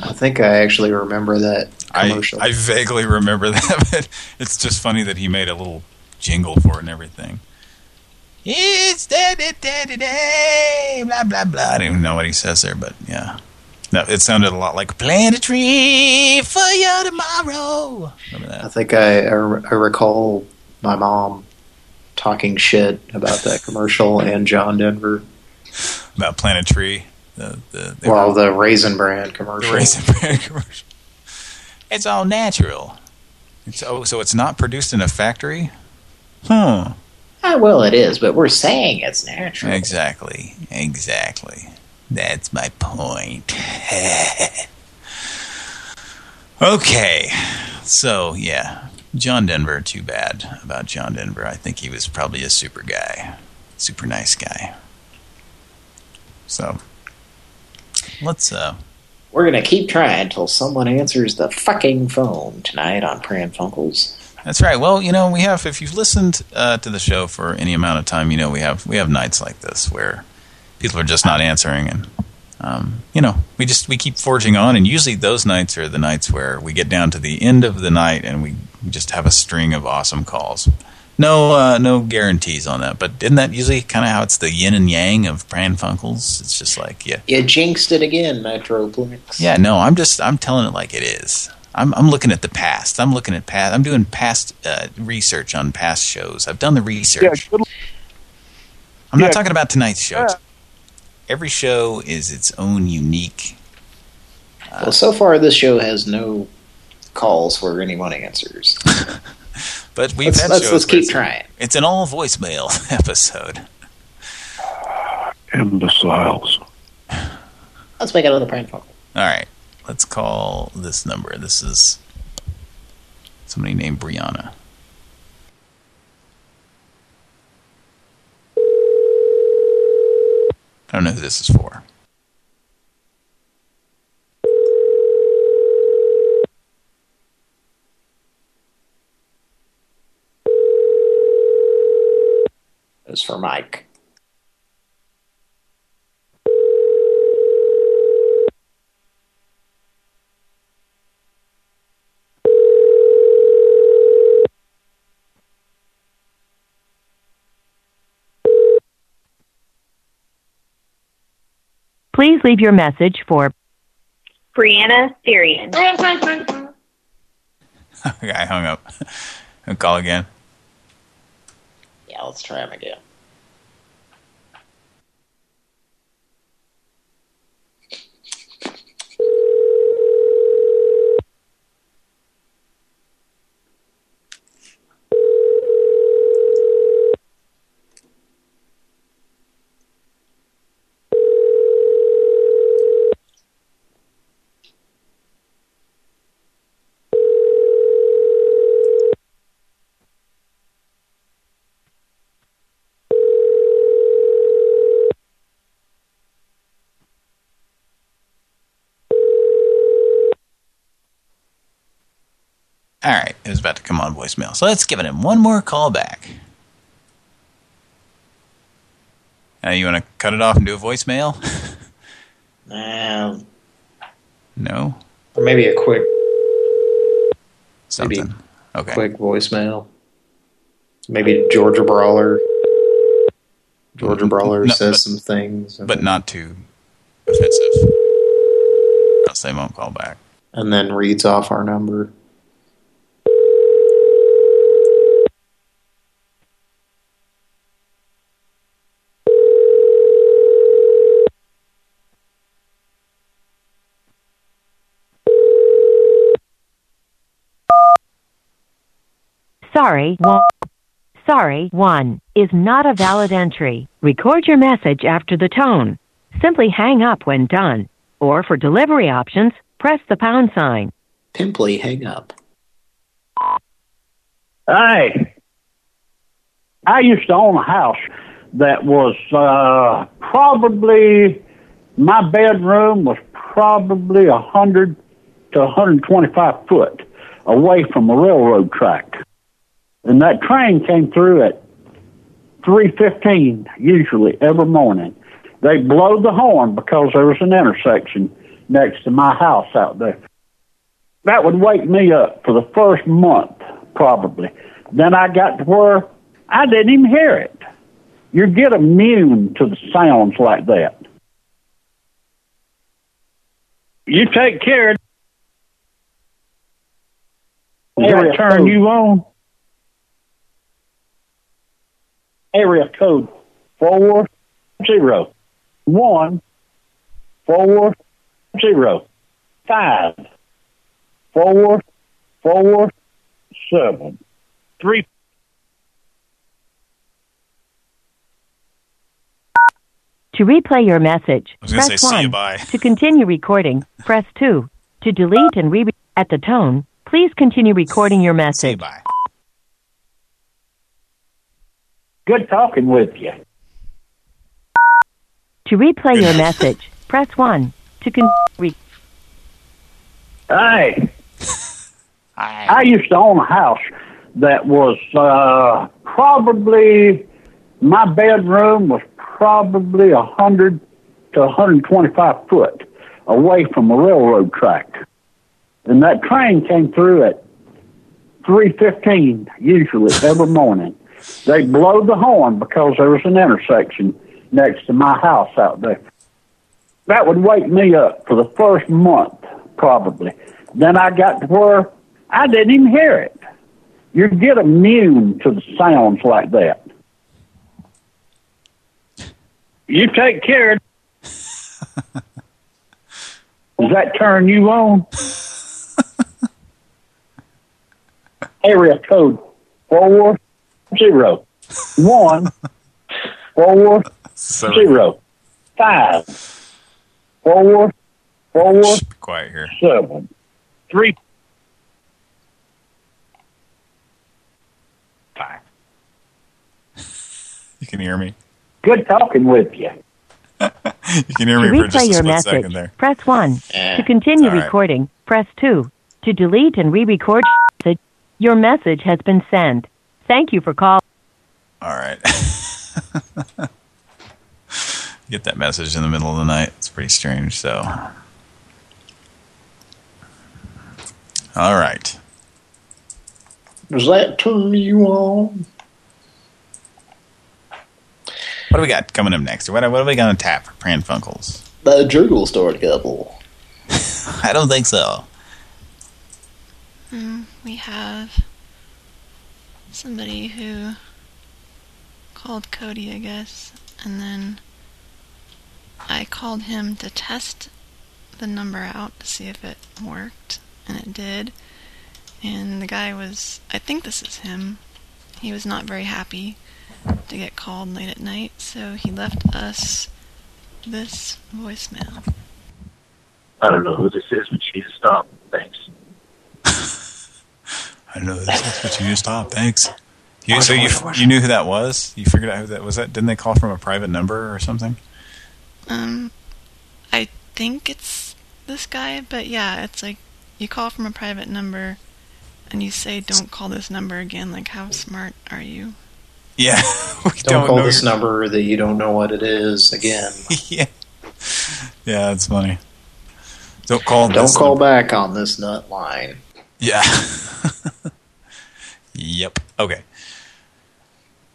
I think I actually remember that commercial. I, I vaguely remember (laughs) that, but it's just funny that he made a little jingle for it and everything. It's daddy, daddy, day, blah, blah, blah. I don't even know what he says there, but yeah. No, it sounded a lot like plant a tree for you tomorrow. That? I think I, I, re- I recall my mom talking shit about that (laughs) commercial and John Denver. About plant a tree. The, the, they Well, were- the Raisin Brand commercial. The Raisin (laughs) Bran commercial. It's all natural. It's, oh, so it's not produced in a factory? Huh. Ah, well, it is, but we're saying it's natural. Exactly. Exactly. That's my point. (laughs) okay. So, yeah. John Denver, too bad about John Denver. I think he was probably a super guy. Super nice guy. So, let's, uh, We're going to keep trying until someone answers the fucking phone tonight on Pran Funkels. That's right. Well, you know, we have. If you've listened uh, to the show for any amount of time, you know we have we have nights like this where people are just not answering, and um, you know we just we keep forging on. And usually those nights are the nights where we get down to the end of the night and we just have a string of awesome calls. No, uh, no guarantees on that, but isn't that usually kind of how it's the yin and yang of Pran Funkels? It's just like, yeah, You jinxed it again, Metroplex. yeah, no, I'm just I'm telling it like it is. I'm I'm looking at the past. I'm looking at past. I'm doing past uh, research on past shows. I've done the research. I'm not talking about tonight's show. Every show is its own unique. Uh, well, so far this show has no calls where anyone answers. (laughs) But we've Let's- had let's- shows let's keep it's- trying. It's an all voicemail (laughs) episode. Imbeciles. Let's make another prank Funkel. All right, let's call this number. This is somebody named Brianna. I don't know who this is for. It's for Mike. Please leave your message for Brianna Syrian. Okay, (laughs) I hung up. I'll (laughs) call again. Yeah, let's try him again. All right, it was about to come on voicemail. So let's give it him one more call back. Now you want to cut it off and do a voicemail? (laughs) Um, no? or maybe a quick, Something. Okay. quick voicemail. Maybe Georgia Brawler. Georgia Brawler No, says but- some things. But not too offensive. Else they won't call back. and then reads off our number. Sorry one. Sorry one is not a valid entry. Record your message after the tone. Simply hang up when done. Or for delivery options, press the pound sign. Pimply, hang up. Hey, I used to own a house that was uh, probably my bedroom was probably a hundred to 125 foot away from a railroad track, and that train came through at 3:15 usually every morning, They blow the horn because there was an intersection next to my house out there. That would wake me up for the first month, probably. Then I got to where I didn't even hear it. You get immune to the sounds like that. You take care. Does that turn you on? Area code four zero one four zero five four four seven three. To replay your message, was gonna press say, see you, 1. bye. To continue recording, press 2. To delete and re at the tone, please continue recording your message. Good talking with you. To replay your message, press 1. To con- re- Hey. I used to own a house that was uh, probably my bedroom was probably a hundred to 125 foot away from a railroad track, and that train came through at 3:15 usually every morning. They blow the horn because there was an intersection next to my house out there. That would wake me up for the first month, probably. Then I got to where I didn't even hear it. You get immune to the sounds like that. You take care. (laughs) Does that turn you on? (laughs) Area code four zero one four zero five four four Quiet here. seven three. You can hear me. Good talking with you. (laughs) You can hear to me for just replay a your message, second there. press 1. Eh, to continue it's all right. recording, press 2. To delete and re-record your message has been sent. Thank you for calling. All right. (laughs) Get that message in the middle of the night. It's pretty strange, so. All right. Does that turn you on? What do we got coming up next? What, what are we going to tap for Pran Funkels? The Jurgle stored couple. (laughs) I don't think so. Mm, we have somebody who called Cody, I guess, and then I called him to test the number out to see if it worked, and it did. And the guy was, I think this is him. He was not very happy to get called late at night, so he left us this voicemail. I don't know who this is, but you need to stop. Thanks. I don't know this, but you need to stop. Thanks. You, so you you knew who that was? You figured out who that was? That didn't they call from a private number or something? Um, I think it's this guy, but yeah, it's like you call from a private number and you say, don't call this number again. Like, how smart are you? Yeah. (laughs) we Don't, don't call know this your- number that you don't know what it is again. (laughs) yeah. Yeah, that's funny. Don't call. Don't this call number. back on this nut line. Yeah. (laughs) yep. Okay.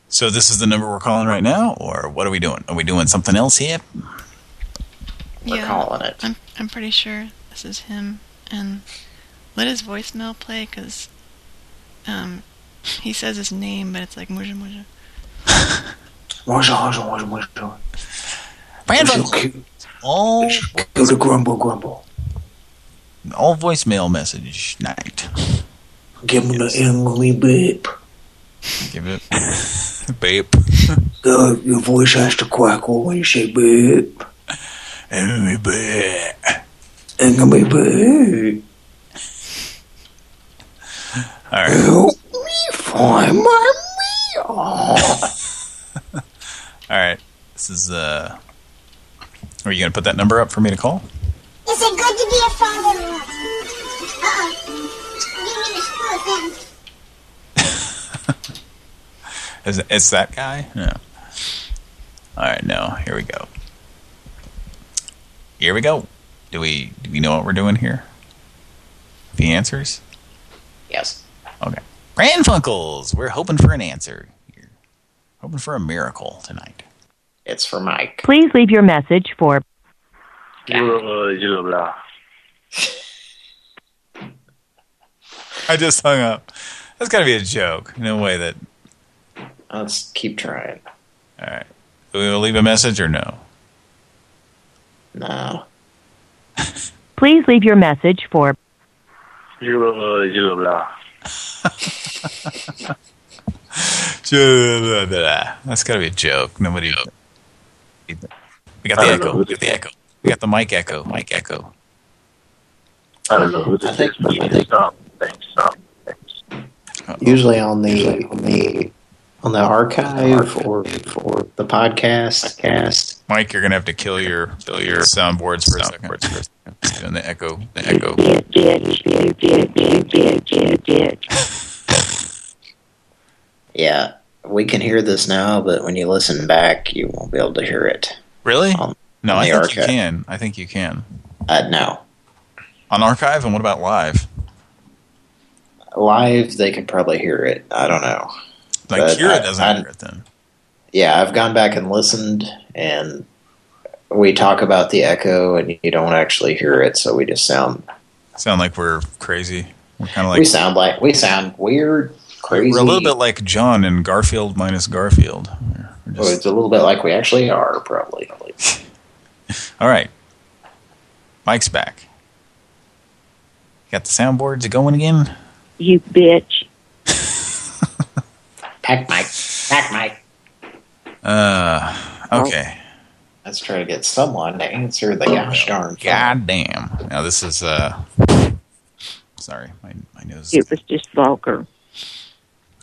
So this is the number we're calling right now, or what are we doing? Are we doing something else here? We're yeah, calling it. I'm I'm pretty sure this is him. And let his voicemail play, cause um, he says his name, but it's like Muja Muja. Bonjour, bonjour, bonjour, bonjour. Brandon. All Go to grumble, grumble. All voicemail message night. Give me the angry beep. Give it, (laughs) babe. Uh, your voice has to crackle when you say beep. Angry beep. Angry beep. All right. Help me find my meal. (laughs) All right. This is uh. Are you gonna put that number up for me to call? Is it good to be a father-in-law? Uh-oh. Give me the spoon, (laughs) Is it's that guy? No. All right. No. Here we go. Here we go. Do we do we know what we're doing here? The answers? Yes. Okay. Pran Funkels, we're hoping for an answer. Here. Hoping for a miracle tonight. It's for Mike. Please leave your message for (laughs) I just hung up. That's got to be a joke. No way that. Let's keep trying. All right. Do we leave a message or no? No. (laughs) Please leave your message for (laughs) That's got to be a joke. Nobody. We got the I don't know echo. We got the echo. We got the mic echo. Mic echo. I don't know who this is, but please stop. Thanks. Stop. Usually on the on the on the archive or for the podcast cast. Mike, you're gonna have to kill your kill your soundboards for a second. Doing the echo. The echo. Yeah, we can hear this now, but when you listen back, you won't be able to hear it. Really? On, No, I think you can. I think you can. Uh, no. On archive, and what about live? Live, they can probably hear it. I don't know. Like But Kira I- doesn't I- hear it then. Yeah, I've gone back and listened, and we talk about the echo, and you don't actually hear it, so we just sound Sound like we're crazy. We're kind of like we sound like we sound weird, crazy. We're a little bit like John in Garfield minus Garfield. We're- we're Well, it's a little bit like we actually are, probably. All right. Mike's back. Got the soundboards going again? You bitch. (laughs) Pack Mike. Pack Mike. Uh, okay. Let's try to get someone to answer the gosh darn phone. God damn. Now this is, uh, sorry, my, my nose. It was just vulgar.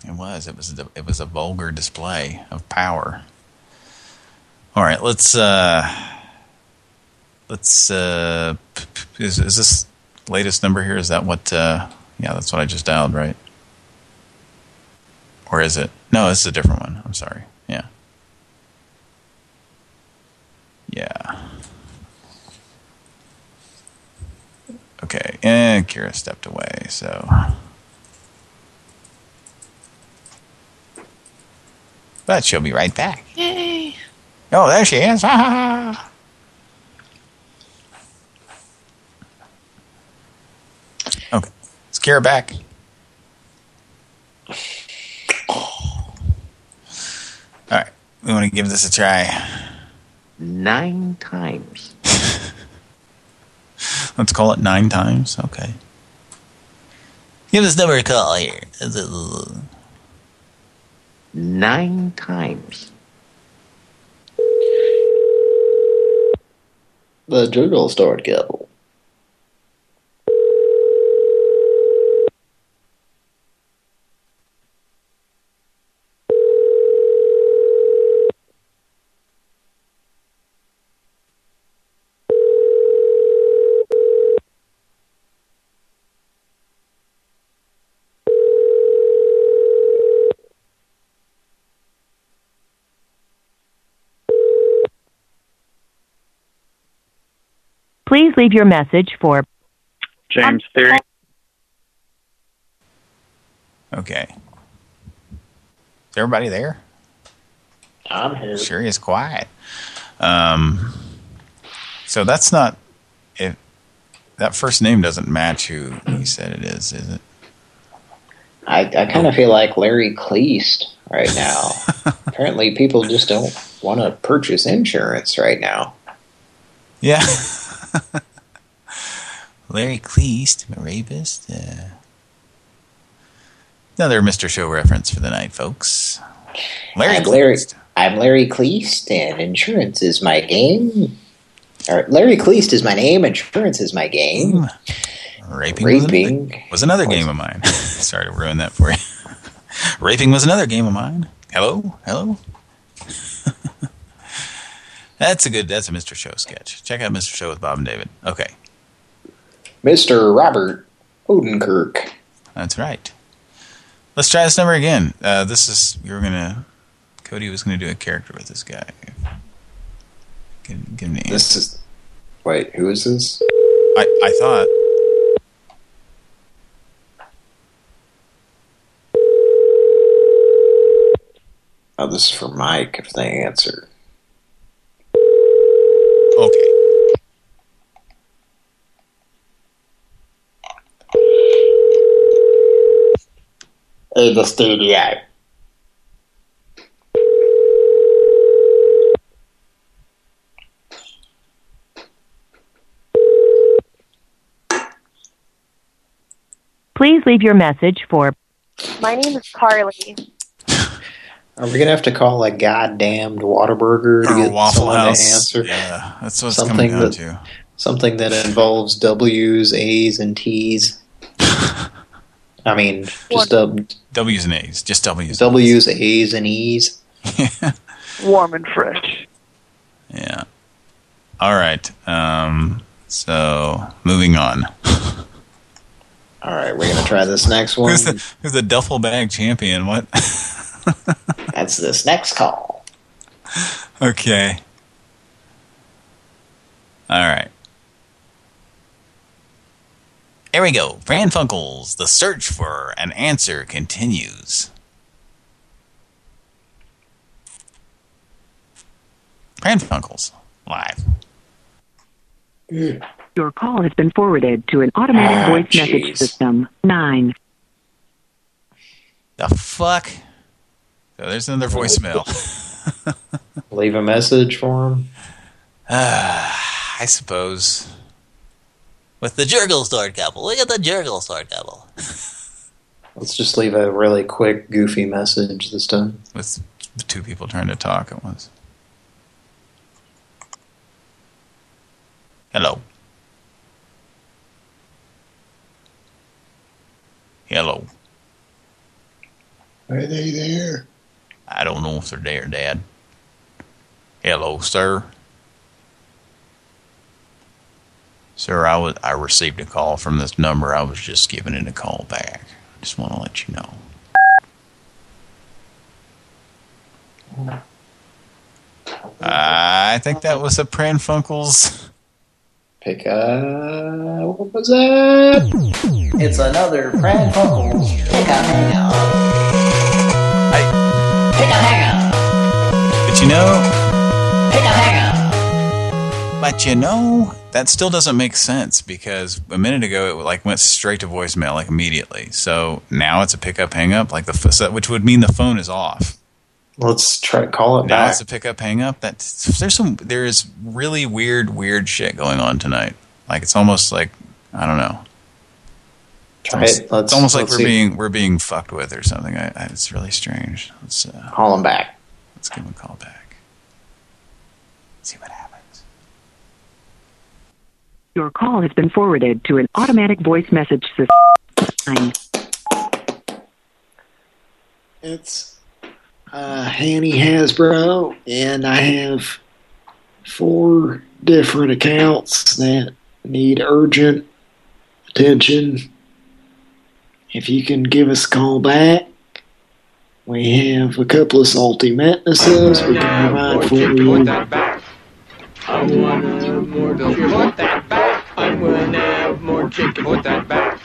It was. It was. A, it was a vulgar display of power. All right, let's. uh Let's. uh Is is this latest number here? Is that what? uh Yeah, that's what I just dialed, right? Or is it? No, this is a different one. I'm sorry. Yeah. Yeah. Okay, and Kira stepped away, so. But she'll be right back. Yay. Oh, there she is. Ha ha ha. Okay. Let's Kira back. All right. We want to give this a try. Nine times. (laughs) Let's call it nine times. Okay. Give this number a call here. Nine times. The Juggle Stored Couple. Please leave your message for James Theory. Okay. Is everybody there? I'm here. Sure is quiet. Um, so that's not if that first name doesn't match who he said it is, is it? I, I kind of feel like Larry Cleast right now. (laughs) Apparently, people just don't want to purchase insurance right now. Yeah. (laughs) Larry Cleast, rapist. Uh, another Mr. Show reference for the night, folks. Larry I'm Larry, Cleast. I'm Larry Cleast, and insurance is my game. Or Larry Cleast is my name. Insurance is my game. Raping, Was, another, was another game of mine. (laughs) Sorry to ruin that for you. (laughs) Raping was another game of mine. Hello? Hello? That's a good, that's a Mr. Show sketch. Check out Mr. Show with Bob and David. Okay. Mr. Robert Odenkirk. That's right. Let's try this number again. Uh, this is, you're going to, Cody was going to do a character with this guy. Give, give me This is Wait, who is this? I I thought. Oh, this is for Mike if they answer. Okay. Hey, the studio. Please leave your message for My name is Carly. Are we gonna have to call a goddamned Whataburger to Or get Waffle someone House. to answer? Yeah, that's what it's something coming down that, to. Something that involves W's, A's, and T's. (laughs) I mean, just W- W's and A's, just W's. W's, A's, and E's. (laughs) Warm and fresh. Yeah. All right. Um. So moving on. All right, we're gonna try this next (laughs) one. Who's the who's the duffel bag champion? What? (laughs) That's this next call. okay. All right. Here we go. Pran Funkels, the search for an answer continues. Pran Funkels, live. Your call has been forwarded to an automatic Ah, voice jeez. message system. Nine. The fuck? So there's another voicemail. (laughs) Leave a message for him. Ah, I suppose. With the Jurgle Sword couple. Look at the Jurgle Sword couple. (laughs) Let's just leave a really quick, goofy message this time. With two people trying to talk at once. Hello. Hello. Are they there? I don't know if they're there, Dad. Hello, sir. Sir, I was I received a call from this number. I was just giving it a call back. Just want to let you know. I think that was a Pran Funkels. Pick up. What was that? It's another Pran Funkels. Pick up, you know, Pick up, hang up. but you know, that still doesn't make sense because a minute ago it like went straight to voicemail like immediately. So now it's a pickup hang up, like the f- which would mean the phone is off. Let's try call it Now back. it's a pickup hang up. That's there's some there is really weird weird shit going on tonight. Like it's almost like I don't know. Try It's it. almost, Let's- it's almost like let's we're see. being we're being fucked with or something. I, I, it's really strange. Let's uh, Call him back. Let's give him a call back. See what happens. Your call has been forwarded to an automatic voice message system. It's uh, Hanny Hasbro, and I have four different accounts that need urgent attention. If you can give us a call back, we have a couple of salty madnesses we can provide for you. I wanna more chicken. Put that back. I wanna have more chicken. Put that back.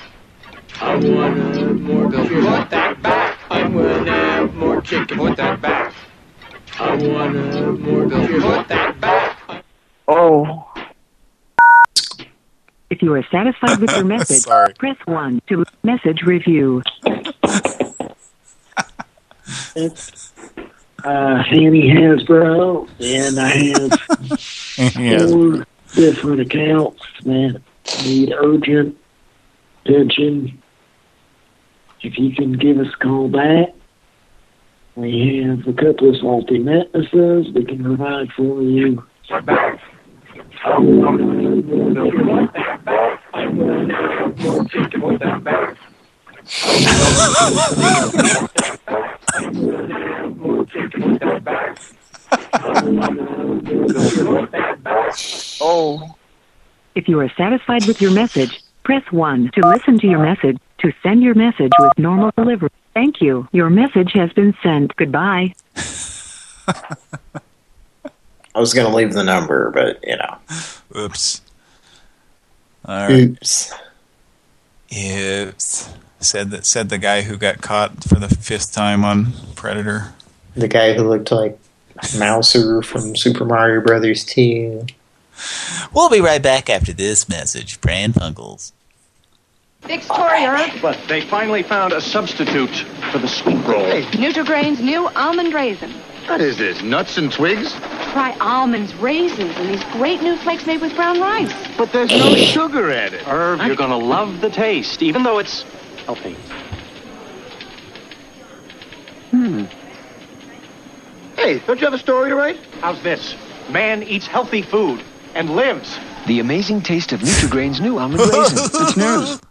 I wanna more chicken. Put that back. I wanna have more chicken. Put that back. I wanna more chicken. Put that back. Oh. If you are satisfied with your (laughs) message, press 1 to message review. It's uh, Hanny Hasbro, and I have (laughs) Yes. four different accounts that need urgent attention. If you can give us a call back, we have a couple of salty madnesses we can provide for you. Oh. If you are satisfied with your message, press 1 to listen to your message. To send your message with normal delivery. Thank you. Your message has been sent. Goodbye. I was gonna leave the number, but you know. Oops. All right. Oops. Oops. Said that said the guy who got caught for the fifth time on Predator. The guy who looked like Mouser from Super Mario Brothers 2. We'll be right back after this message. Pran Funkels. Victoria. But they finally found a substitute for the sweet roll. Nutrigrain's new almond raisin. What is this, nuts and twigs? Try almonds, raisins, and these great new flakes made with brown rice. But there's no sugar added. Irv, you're gonna love the taste, even though it's healthy. Hmm. Hey, don't you have a story to write? How's this? Man eats healthy food and lives. The amazing taste of Nutrigrain's new almond raisin. It's (laughs) news.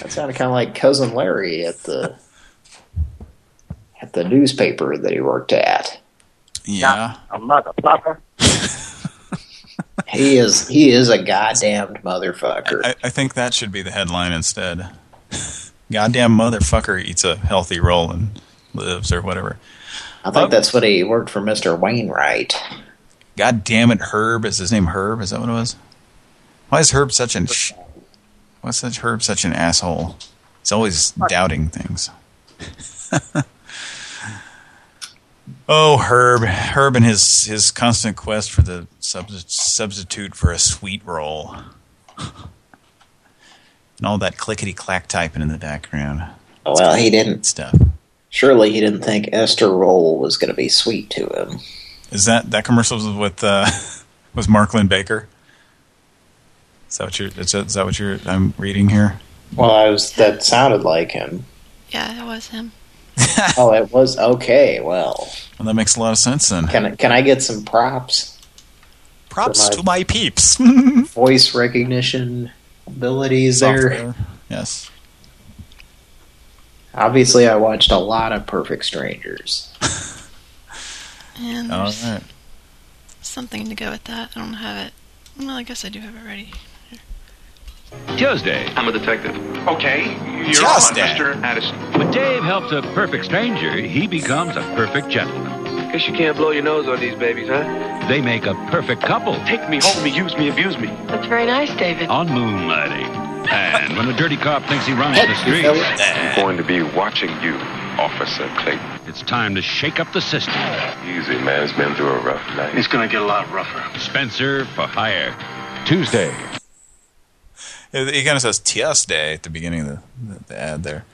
That sounded kind of like Cousin Larry at the at the newspaper that he worked at. Yeah. A motherfucker. (laughs) He is he is a goddamned motherfucker. I, I think that should be the headline instead. (laughs) Goddamn motherfucker eats a healthy roll and lives or whatever. I think that's oh. what he worked for Mr. Wainwright. God damn it, Herb. Is his name Herb? Is that what it was? Why is Herb such an... Sh Why's such Herb such an asshole? He's always doubting things. (laughs) oh, Herb. Herb and his, his constant quest for the subs substitute for a sweet roll. (laughs) and all that clickety-clack typing in the background. Well, he didn't. Stuff. Surely he didn't think Esther roll was going to be sweet to him. Is that that commercial was with uh, (laughs) was Mark Linn-Baker? Is that what you're? Is that, is that what you're? I'm reading here. Well, I was that sounded like him. Yeah, that was him. (laughs) oh, it was okay. Well, well, that makes a lot of sense then. Can I, can I get some props? Props to my peeps. (laughs) voice recognition abilities there. Yes. Obviously, I watched a lot of Perfect Strangers. And All there's right. something to go with that. I don't have it. Well, I guess I do have it ready. Tuesday. I'm a detective. Okay, you're Tuesday. on, Mr. Addison. When Dave helps a perfect stranger, he becomes a perfect gentleman. Guess you can't blow your nose on these babies, huh? They make a perfect couple. Take me, hold me, use me, abuse me. That's very nice, David. On moonlighting. And when a dirty cop thinks he runs the streets, I'm going to be watching you, Officer Clayton. it's time to shake up the system. Easy, man. It's been through a rough night. It's gonna get a lot rougher. Spencer for hire. Tuesday. He kind of says Tuesday at the beginning of the, the, ad there.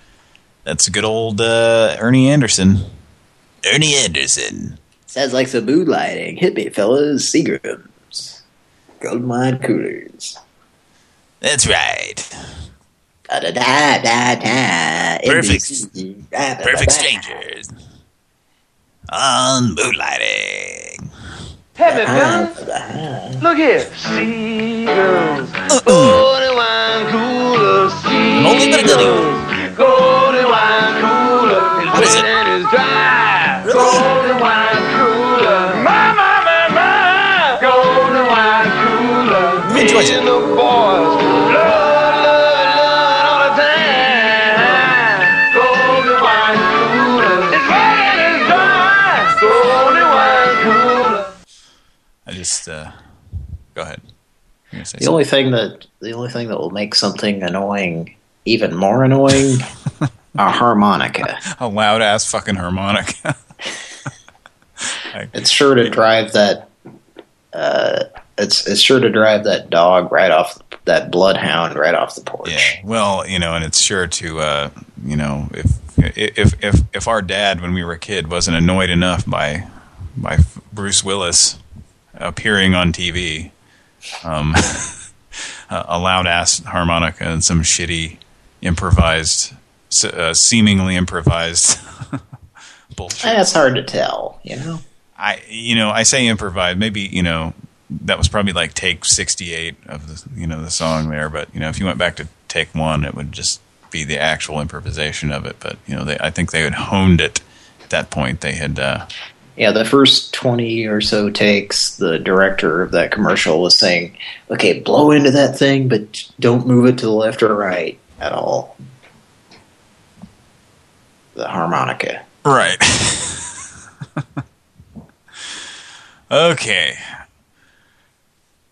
That's a good old uh, Ernie Anderson. Ernie Anderson. Sounds like some moonlighting. Hit me, fellas. Seagrams. Golden wine coolers. That's right. Da da da da da. Perfect. NBC. Da, da, da, Perfect strangers. On moonlighting. Baby. Uh-uh. Look here. Seagulls. Uh-uh. Golden wine cooler. Only but a. Seagulls. Golden wine cooler. What is it? It's dry. Golden wine cooler. My, my, my, my. Golden wine cooler. Who Me it? and the boys. Just uh, go ahead. The only thing that the only thing that will make something annoying even more annoying (laughs) a harmonica. a loud ass fucking harmonica. (laughs) It's sure to drive that. Uh, it's it's sure to drive that dog right off that bloodhound right off the porch. Yeah. Well, you know, and it's sure to, uh, you know, if if if if our dad when we were a kid wasn't annoyed enough by by Bruce Willis appearing on TV, um, (laughs) a loud ass harmonica and some shitty improvised, uh, seemingly improvised (laughs) bullshit. That's hard to tell, you know. I, you know, I say improvised. Maybe you know that was probably like take sixty-eight of the, you know, the song there. But you know, if you went back to take one, it would just be the actual improvisation of it. But you know, they, I think they had honed it at that point. They had, uh, Yeah, the first 20 or so takes, the director of that commercial was saying, okay, blow into that thing, but don't move it to the left or right at all. The harmonica. right. (laughs) okay.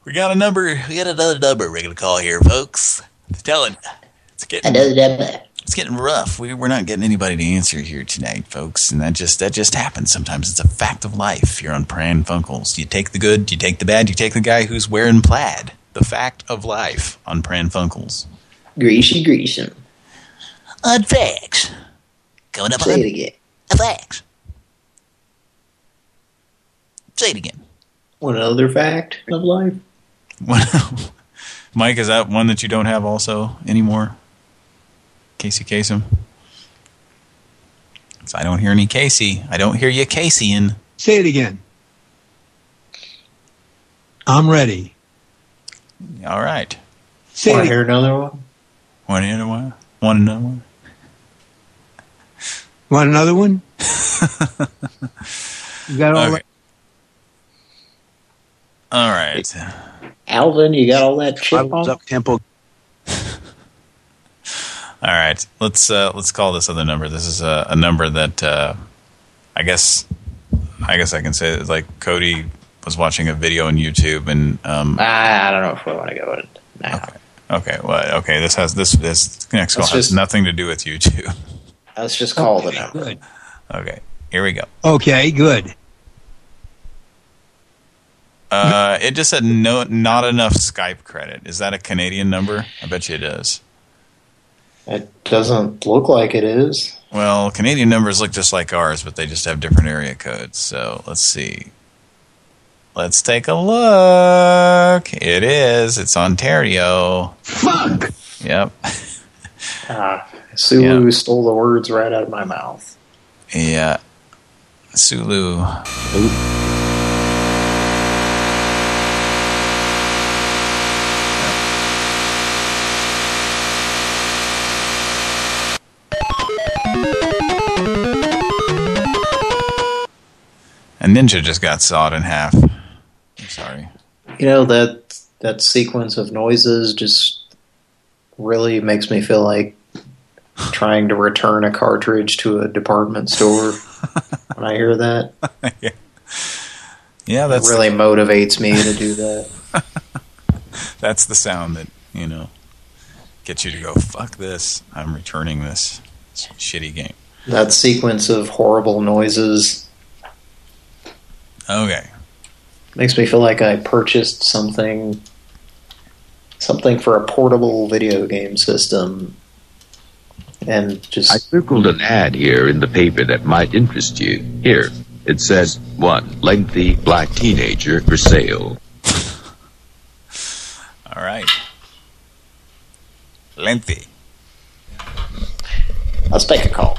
We got a number. We got another number we're gonna call here, folks. It's telling. It's getting another number. It's getting rough. We we're not getting anybody to answer here tonight, folks, and that just that just happens sometimes. It's a fact of life. You're on Pran Funkels. You take the good, you take the bad, you take the guy who's wearing plaid. The fact of life on Pran Funkels. Greasy Grecian. On facts. Coming up Say on it again. facts. Say it again. One other fact of life. (laughs) Mike, is that one that you don't have also anymore? Casey Kasem? So I don't hear any Casey. I don't hear you Caseying. Say it again. I'm ready. All right. Say Want to hear another one? Want another one? Want another one? Want another one? you got all Okay. All right. Alvin, you got all that chip on? up tempo. (laughs) All right, let's uh, let's call this other number. This is a, a number that uh, I guess I guess I can say it's like Cody was watching a video on YouTube and um, I, I don't know if we want to go with it now. okay, well, okay, this has this this next call Let's has nothing to do with YouTube. (laughs) Let's just call the number. Good. Okay, here we go. Okay, good. Uh, it just said no, not enough Skype credit. Is that a Canadian number? I bet you it is. It doesn't look like it is. Well, Canadian numbers look just like ours, but they just have different area codes. So let's see. Let's take a look. It is. It's Ontario. Fuck. Yep. Ah, Sulu stole the words right out of my mouth. Yeah. Sulu. And Ninja just got sawed in half. I'm sorry. You know that that sequence of noises just really makes me feel like trying to return a cartridge to a department store (laughs) when I hear that. (laughs) Yeah, that's it really motivates me to do that. (laughs) that's the sound that, you know, gets you to go, fuck this. I'm returning this shitty game. That sequence of horrible noises Okay. makes me feel like I purchased something something for a portable video game system and just I circled an ad here in the paper that might interest you. Here, it says, one, lengthy black teenager for sale. (laughs) All right. Lengthy. Let's take a call.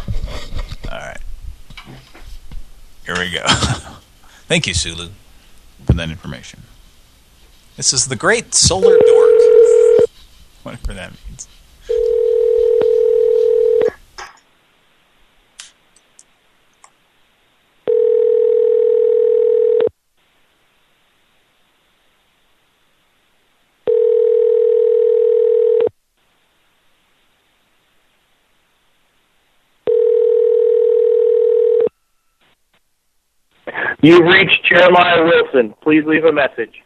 All right. Here we go. (laughs) Thank you, Sulu, for that information. This is the Great Solar Dork. (laughs) Whatever that means. You've reached Jeremiah Wilson. Please leave a message.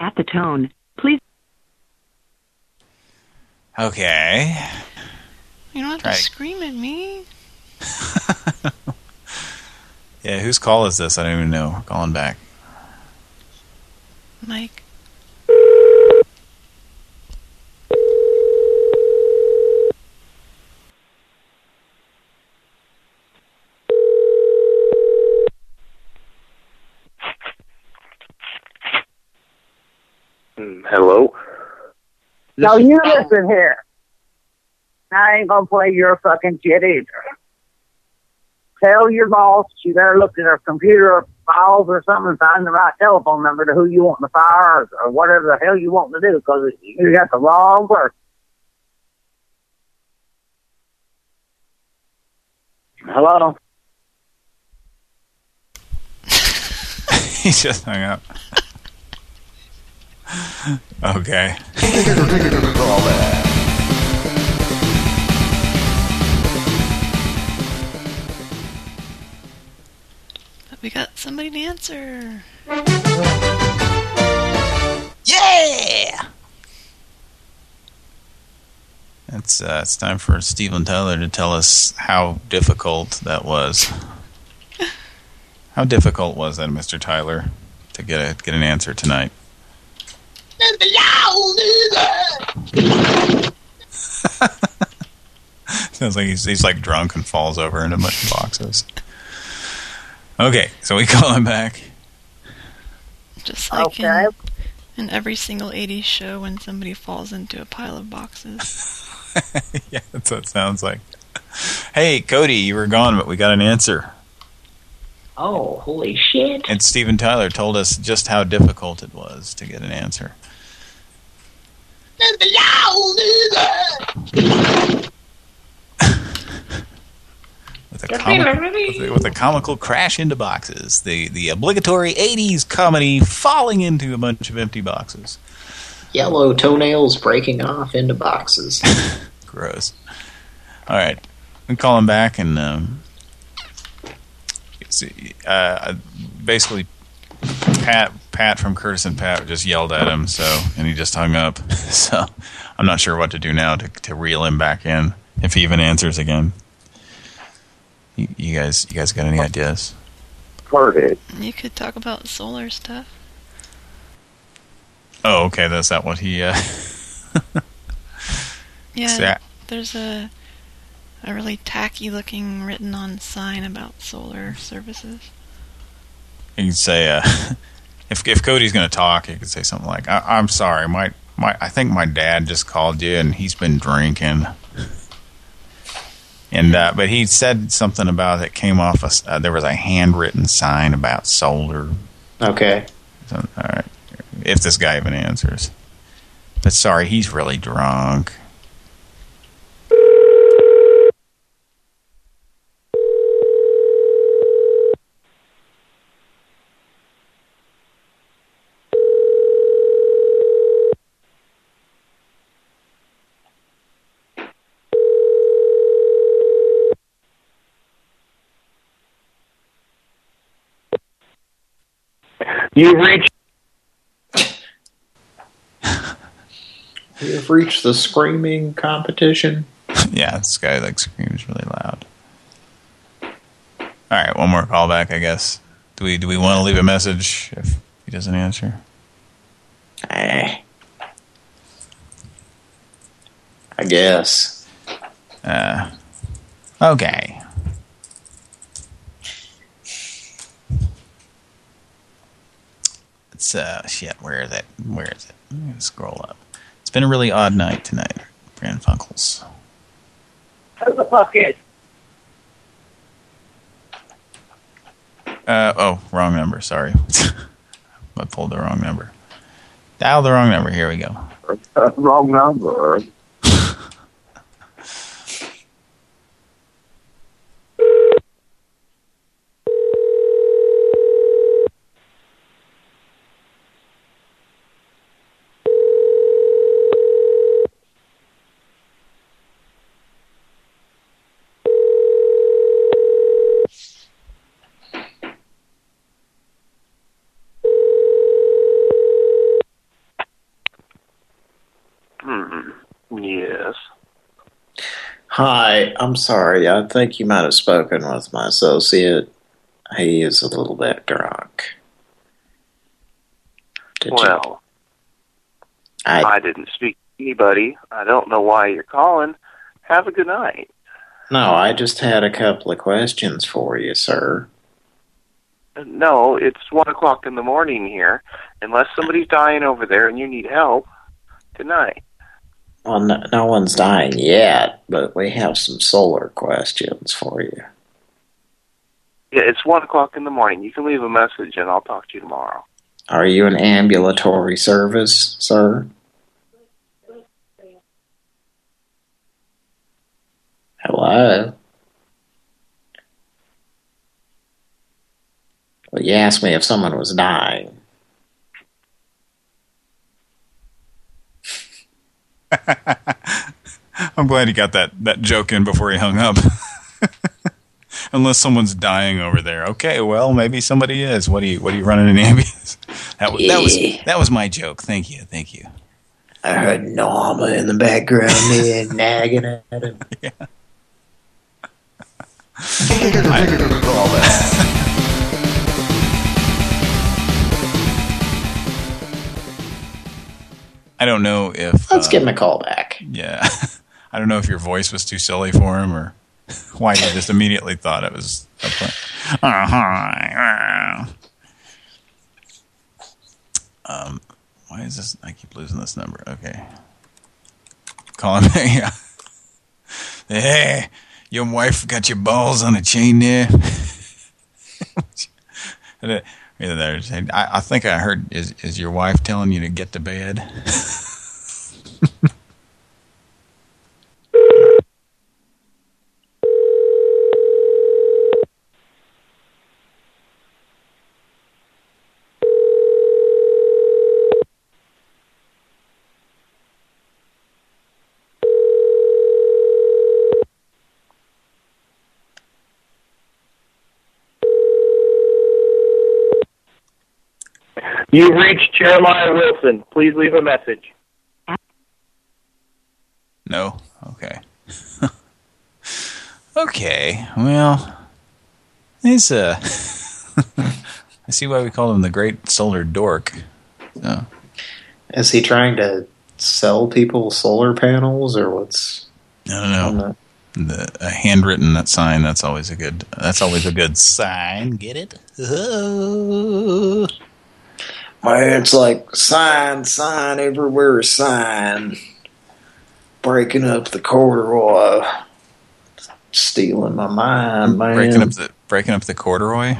At the tone, please. Okay. You don't have Right. to scream at me. (laughs) Yeah, whose call is this? I don't even know. Calling back. Mike. Hello? Now you listen here. I ain't gonna play your fucking shit either. Tell your boss you better look at her computer files or something and find the right telephone number to who you want to fire or, or whatever the hell you want to do because you got the wrong person. Hello? (laughs) he just hung up okay. But we got somebody to answer. Yeah! It's, uh, it's time for Steven Tyler to tell us how difficult that was. (laughs) How difficult was that, Mr. Tyler, to get a, get an answer tonight? (laughs) Sounds like he's he's like drunk and falls over into a bunch of boxes. Okay, so we call him back. Just like Okay. in, in every single 80s show when somebody falls into a pile of boxes. (laughs) yeah, that's what it sounds like. Hey, Cody, you were gone, but we got an answer. Oh, holy shit. And Steven Tyler told us just how difficult it was to get an answer. With a, comic, with, a, with a comical crash into boxes. The the obligatory 80s comedy falling into a bunch of empty boxes. Yellow toenails breaking off into boxes. (laughs) Gross. All right. We call him back and um, see, uh, basically Pat Pat from Curtis and Pat just yelled at him, so and he just hung up. (laughs) So I'm not sure what to do now to to reel him back in if he even answers again. You, you guys, you guys got any ideas? Heard it. You could talk about solar stuff. Oh, okay. That's not what he. Uh, (laughs) Yeah, Sa- there's a a really tacky looking written on sign about solar services. You can say, uh, (laughs) if if Cody's going to talk, he could say something like, I, "I'm sorry, my my I think my dad just called you and he's been drinking." And uh, but he said something about it came off. A, uh, there was a handwritten sign about solar. Okay. So, all right, if this guy even answers. But sorry, he's really drunk. You've reached. You've reached the screaming competition. (laughs) yeah, this guy like screams really loud. All right, one more callback, I guess. Do we do we want to leave a message if he doesn't answer? Eh. I guess. Uh, okay. It's uh shit. Where is it? Where is it? I'm scroll up. It's been a really odd night tonight, Pran Funkels. Who the fuck is? Uh oh, wrong number. Sorry, (laughs) I pulled the wrong number. Dial the wrong number. Here we go. (laughs) Wrong number. Hmm. Yes. Hi, I'm sorry. I think you might have spoken with my associate. He is a little bit drunk. Did you- well, I, I didn't speak to anybody. I don't know why you're calling. Have a good night. no, I just had a couple of questions for you, sir. No, it's one o'clock in the morning here. Unless somebody's dying over there and you need help, good night. Well, no, no one's dying yet, but we have some solar questions for you. Yeah, it's one o'clock in the morning. You can leave a message and I'll talk to you tomorrow. Are you an ambulatory service, sir? Hello? Well, you asked me if someone was dying. (laughs) I'm glad he got that that joke in before he hung up. (laughs) Unless someone's dying over there. Okay, well, maybe somebody is. What do you what are you running an ambulance? (laughs) That was that was that was my joke. Thank you. Thank you. I heard Norma in the background there nagging at him. I don't know if... Let's uh, give him a call back. Yeah. (laughs) I don't know if your voice was too silly for him or (laughs) why he just immediately thought it was a prank. Uh-huh. Um, why is this? I keep losing this number. Okay. Call him. (laughs) yeah. Hey, your wife got your balls on a chain there. Either there's, I, I think I heard, is, is your wife telling you to get to bed? (laughs) You've reached Jeremiah Wilson. Please leave a message. No? Okay. (laughs) okay, well, he's, uh, a... (laughs) I see why we call him the Great Solar Dork. So, Is he trying to sell people solar panels or what's... I don't know. The, a handwritten that sign, that's always a good, that's always a good sign. Get it? Man, it's like sign, sign, everywhere sign. Breaking up the corduroy. Stealing my mind, man. Breaking up the breaking up the corduroy.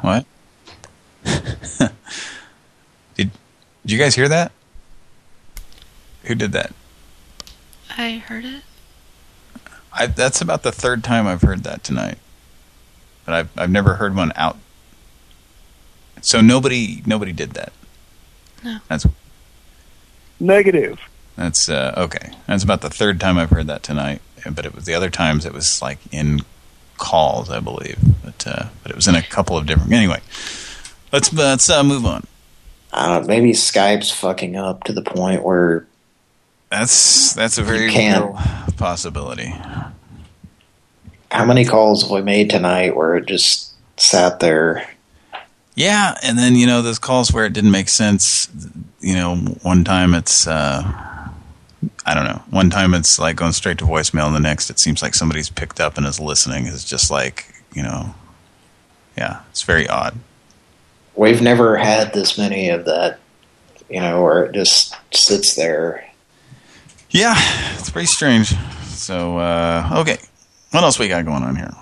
What? (laughs) did Did you guys hear that? Who did that? I heard it. I, that's about the third time I've heard that tonight, but I've I've never heard one out. So nobody nobody did that. No. That's Negative. that's uh, okay. That's about the third time I've heard that tonight. But it was the other times it was like in calls, I believe. But uh, but it was in a couple of different. Anyway, let's let's uh, move on. I don't maybe Skype's fucking up to the point where That's that's a very can't. real possibility. how many calls have we made tonight where it just sat there? Yeah, and then you know those calls where it didn't make sense. You know, one time it's uh, I don't know. One time it's like going straight to voicemail, and the next it seems like somebody's picked up and is listening. It's just like you know, yeah, it's very odd. We've never had this many of that, you know, where it just sits there. Yeah, it's pretty strange. So uh, okay, what else we got going on here?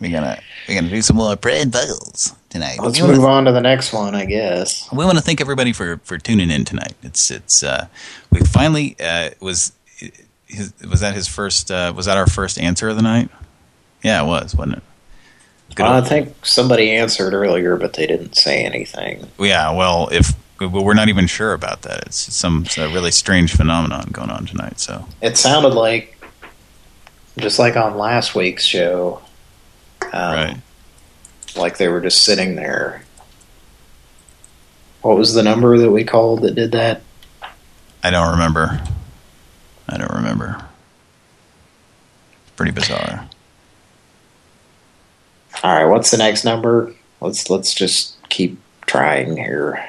We gotta we gotta do some more bread puzzles tonight. Let's move on to the next one, I guess. We want to thank everybody for for tuning in tonight. It's it's uh, we finally uh, was his, was that his first uh, was that our first answer of the night? Yeah, it was, wasn't it? I think somebody answered earlier, but they didn't say anything. yeah, well, if well, we're not even sure about that. It's some it's really strange phenomenon going on tonight. So It sounded like, just like on last week's show, um, right. like they were just sitting there. What was the number that we called that did that? I don't remember. I don't remember. Pretty bizarre. All right, what's the next number? Let's let's just keep trying here.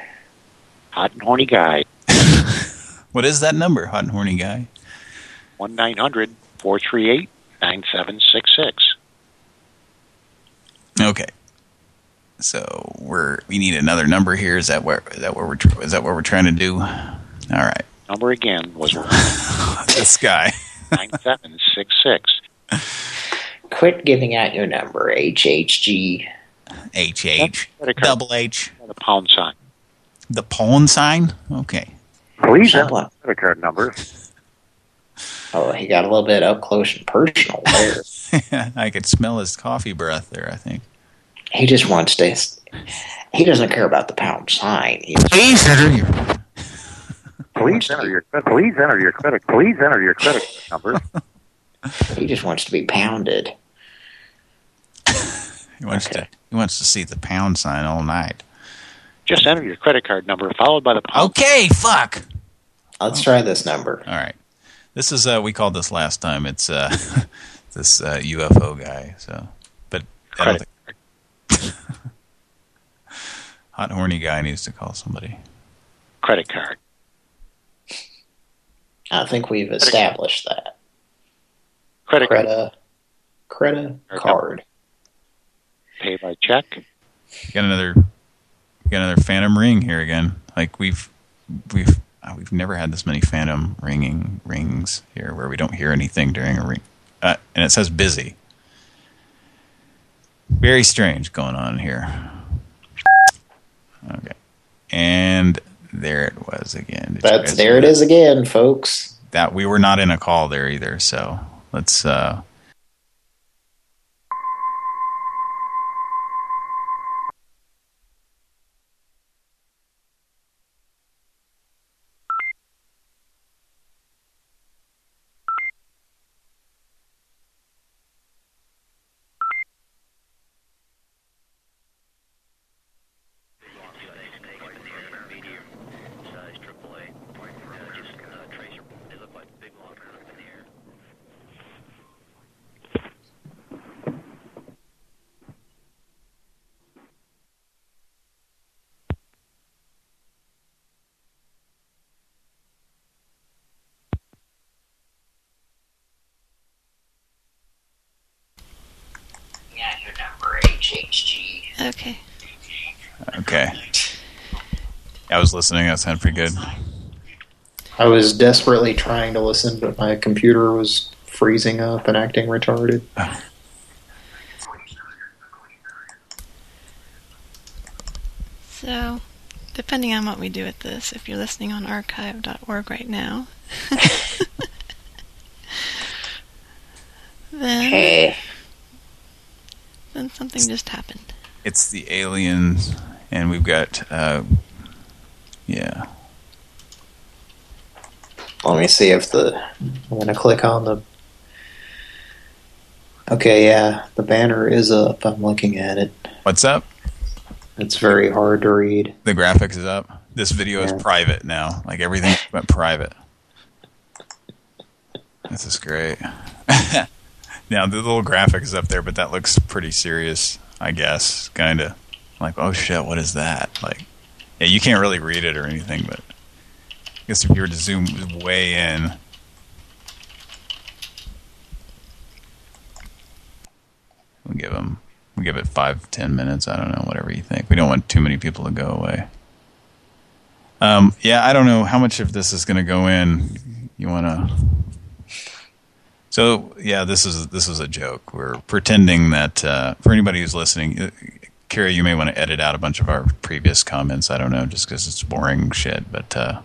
Hot and horny guy. (laughs) What is that number, hot and horny guy? One nine hundred four three eight nine seven six six. Okay. So we're we need another number here. Is that where is that what we're tr- is that what we're trying to do? All right. Number again was (laughs) this guy. nine seven six six. Quit giving out your number, HHG. HH. Double H. The pound sign. The pawn sign? Okay. Please Shut enter up. credit card number. (laughs) Oh, he got a little bit up close and personal there. (laughs) I could smell his coffee breath there, I think. He just wants to. He doesn't care about the pound sign. He Please enter your. Please enter your please enter your credit please enter your credit card number. (laughs) He just wants to be pounded. He wants to he wants to see the pound sign all night. Just enter your credit card number followed by the pound. Okay, fuck. Let's try this number. All right. This is uh we called this last time. It's uh (laughs) this uh UFO guy. So, but I don't think hot horny guy needs to call somebody. Credit card. I think we've established that. Credit card. Creta, Creta card. Pay by check. Got another got another phantom ring here again. Like we've we've uh, we've never had this many phantom ringing rings here where we don't hear anything during a ring. Uh, and it says busy. Very strange going on here. Okay. And there it was again. Did That's there it is again, folks. That we were not in a call there either, so let's uh Yeah, your number HHG. Okay. okay. I was listening, that sounded pretty good. I was desperately trying to listen, but my computer was freezing up and acting retarded. So, depending on what we do with this, if you're listening on archive.org right now, (laughs) then Hey. then something just happened. It's the aliens and we've got uh yeah. Let me see if the... I'm going to click on the... Okay, yeah, the banner is up. I'm looking at it. What's up? It's very hard to read. The graphics is up. This video Yeah. is private now. Like everything (laughs) went private. This is great. (laughs) now the little graphic is up there, but that looks pretty serious, I guess. Kinda. Like, oh shit, what is that? Like yeah, you can't really read it or anything, but I guess if you were to zoom way in We'll give them. We'll give it five, ten minutes. I don't know, whatever you think. We don't want too many people to go away. Um, yeah, I don't know how much of this is going to go in. You want to? So yeah, this is this is a joke. We're pretending that uh, for anybody who's listening, uh, Carrie, you may want to edit out a bunch of our previous comments. I don't know, just because it's boring shit. But uh,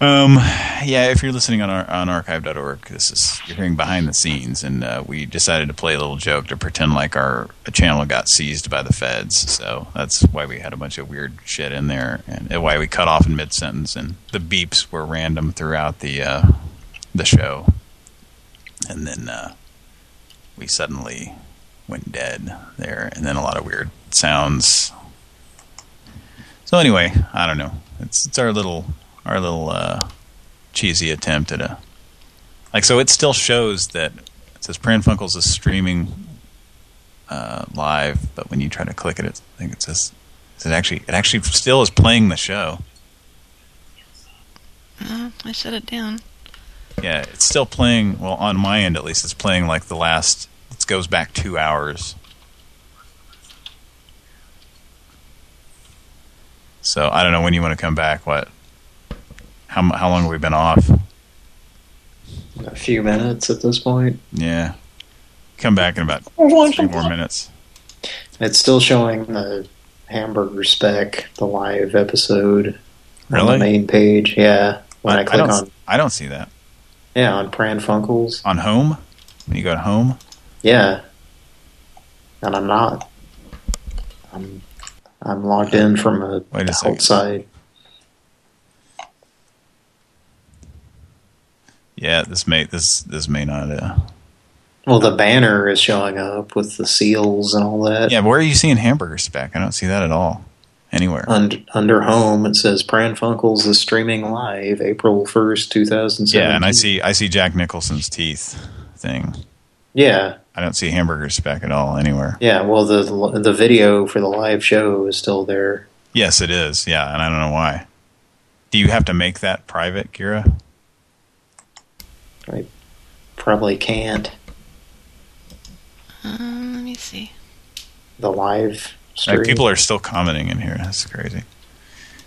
um, yeah, if you're listening on our, on archive.org, this is you're hearing behind the scenes, and uh, we decided to play a little joke to pretend like our channel got seized by the feds. So that's why we had a bunch of weird shit in there, and why we cut off in mid sentence, and the beeps were random throughout the uh, the show, and then uh, we suddenly went dead there, and then a lot of weird sounds. So anyway, I don't know. It's it's our little our little uh, cheesy attempt at a like. So it still shows that it says Pran Funkels is streaming uh, live, but when you try to click it, it I think it says it actually it actually still is playing the show. Uh, I shut it down. Yeah, it's still playing. Well, on my end at least, it's playing like the last. It goes back two hours. So I don't know when you want to come back. What? How how long have we been off? A few minutes at this point. Yeah, come back in about three more minutes. It's still showing the hamburger spec, the live episode on the main page. Yeah, when I, I click don't. on I don't see that yeah on Pran Funkels. on home. When you go to home, Yeah, and I'm not. I'm I'm logged in from a Wait a second. outside. yeah, this may this this may not. Uh, Well, the banner is showing up with the seals and all that. yeah, where are you seeing hamburger spec? I don't see that at all. anywhere. Under, under home, it says Pran Funkels is streaming live April 1st, 2017. Yeah, and I see I see Jack Nicholson's teeth thing. Yeah, I don't see hamburger speck at all anywhere. yeah. Well, the the video for the live show is still there. Yes, it is. Yeah, and I don't know why. Do you have to make that private, Kira? I probably can't. Um, let me see. The live Like, stream. people are still commenting in here. That's crazy.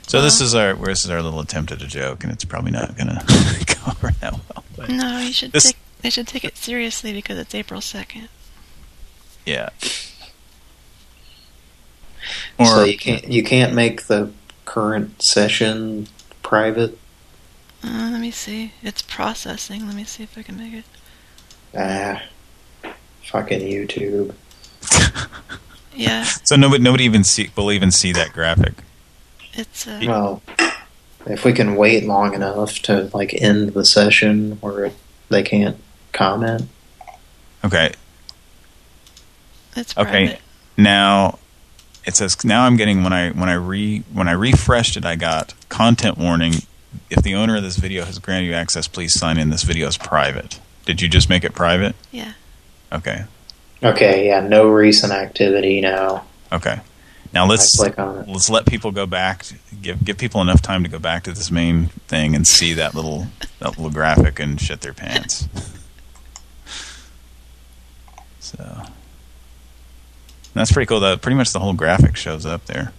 So this is our this is our little attempt at a joke, and it's probably not gonna (laughs) go over that well. But No, you should This- take. They should take it seriously because it's April second. yeah. so you can't you can't make the current session private. Uh, let me see. It's processing. Let me see if I can make it. Ah, fucking YouTube. (laughs) Yeah, so nobody nobody even see will even see that graphic. it's uh, Well, if we can wait long enough to like end the session where they can't comment. Okay. it's Okay. Now it says now I'm getting when I when I re when I refreshed it I got content warning. If the owner of this video has granted you access, please sign in. This video is private. Did you just make it private? Yeah. Okay. Okay, yeah, no recent activity now. Okay. Now let's click on it. let's let people go back. Give give people enough time to go back to this main thing and see that little that little graphic and shit their pants. (laughs) So that's pretty cool. That pretty much the whole graphic shows up there.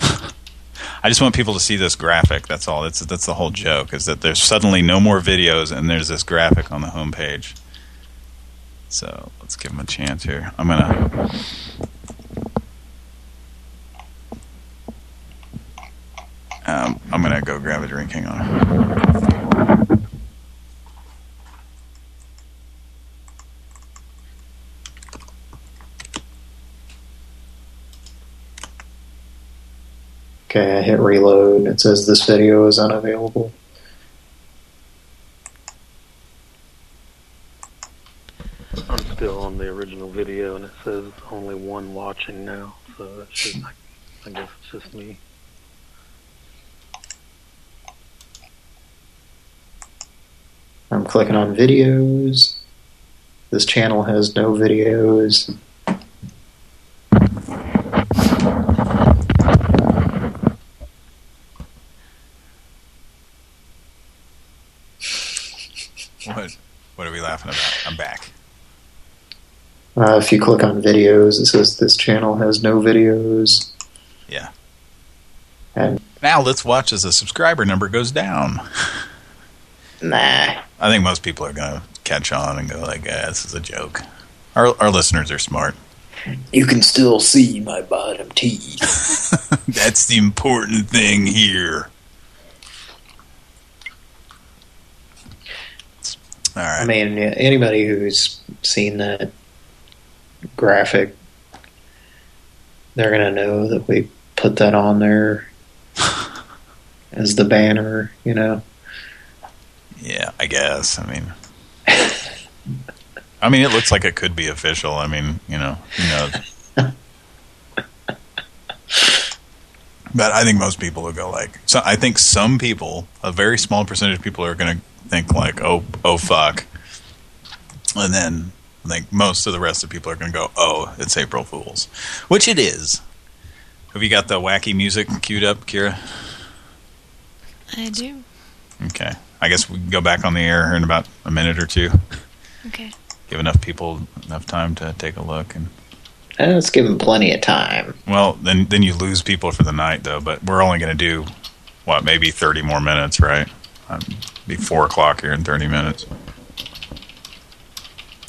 (laughs) I just want people to see this graphic. That's all. That's that's the whole joke. Is that there's suddenly no more videos and there's this graphic on the homepage. So let's give them a chance here. I'm gonna. Um, I'm gonna go grab a drink. Hang on. Okay, I hit reload. It says this video is unavailable. I'm still on the original video, and it says only one watching now. So that's just, I, I guess it's just me. I'm clicking on videos. This channel has no videos. What? What are we laughing about? I'm back. Uh, if you click on videos, it says this channel has no videos. Yeah. And Now let's watch as the subscriber number goes down. Nah. I think most people are gonna catch on and go like, "Yeah, this is a joke." Our our listeners are smart. you can still see my bottom teeth. (laughs) That's the important thing here. All right. I mean, anybody who's seen that graphic, they're gonna know that we put that on there (laughs) as the banner. You know. Yeah, I guess. I mean, I mean, it looks like it could be official. I mean, you know, who knows? (laughs) but I think most people will go like. So I think some people, a very small percentage of people, are going to think like, "Oh, oh, fuck," and then I think most of the rest of people are going to go, "Oh, it's April Fools," which it is. Have you got the wacky music queued up, Kira? I do. Okay. I guess we can go back on the air in about a minute or two. Okay. Give enough people enough time to take a look. and Eh, Let's give them plenty of time. Well, then then you lose people for the night, though. But we're only going to do, what, maybe 30 more minutes, right? Um, be 4 o'clock here in 30 minutes.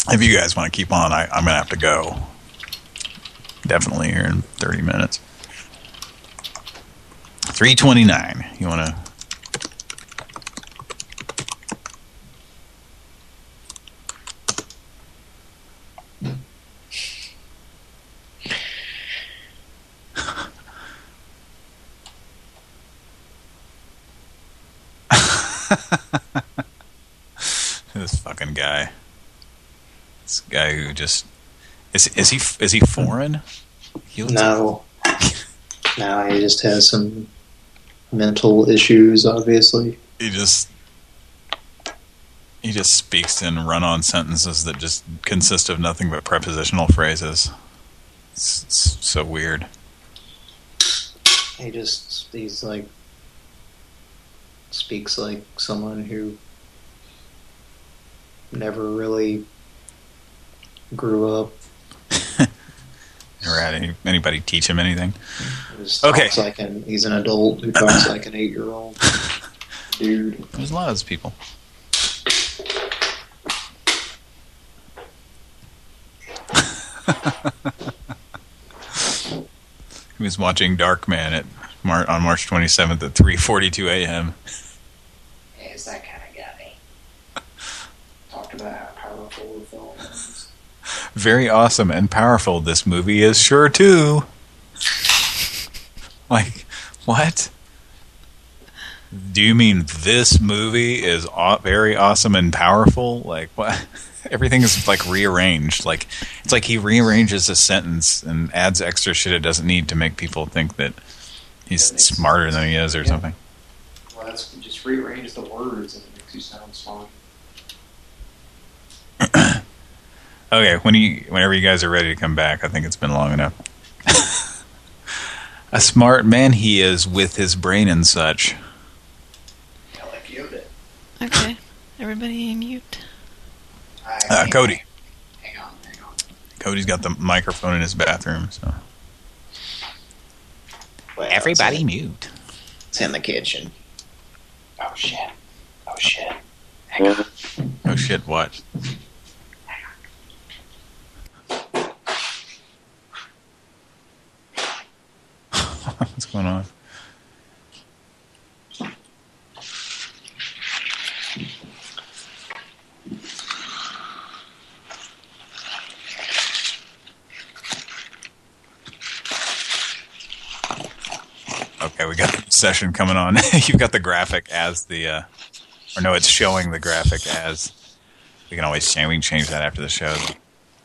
If you guys want to keep on, I, I'm going to have to go. Definitely here in 30 minutes. 329. You want to... (laughs) this fucking guy. This guy who just is is he is he foreign? He No. (laughs) Now he just has some mental issues, obviously. He just he just speaks in run-on sentences that just consist of nothing but prepositional phrases. It's, it's so weird. He just, he's like, speaks like someone who never really grew up. (laughs) Never had any, anybody teach him anything. Okay. like an, he's an adult who talks like an eight-year-old (laughs) dude. There's a lot of those people. (laughs) he was watching Darkman at Mar on March 27th at 3:42 a.m. He's that kind of guy. Talked about how powerful the film is. Very awesome and powerful. This movie is sure too. like, what? Do you mean this movie is aw very awesome and powerful? Like, what? (laughs) Everything is like rearranged. Like, it's like he rearranges a sentence and adds extra shit it doesn't need to make people think that he's smarter than he is or something. Well, that's just rearrange the words and it makes you sound smart. (clears throat) Okay, when you, whenever you guys are ready to come back, I think it's been long enough. (laughs) a smart man he is with his brain and such. I like Yoda. Okay. Everybody mute. Uh, Cody. Cody's got the microphone in his bathroom, so. Well, Everybody mute. It's in the kitchen. Oh shit. Oh shit. Hang on. Oh shit, what? (laughs) What's going on? Okay, we got a session coming on. (laughs) You've got the graphic as the, uh, or no, it's showing the graphic as. We can always change. We can change that after the show.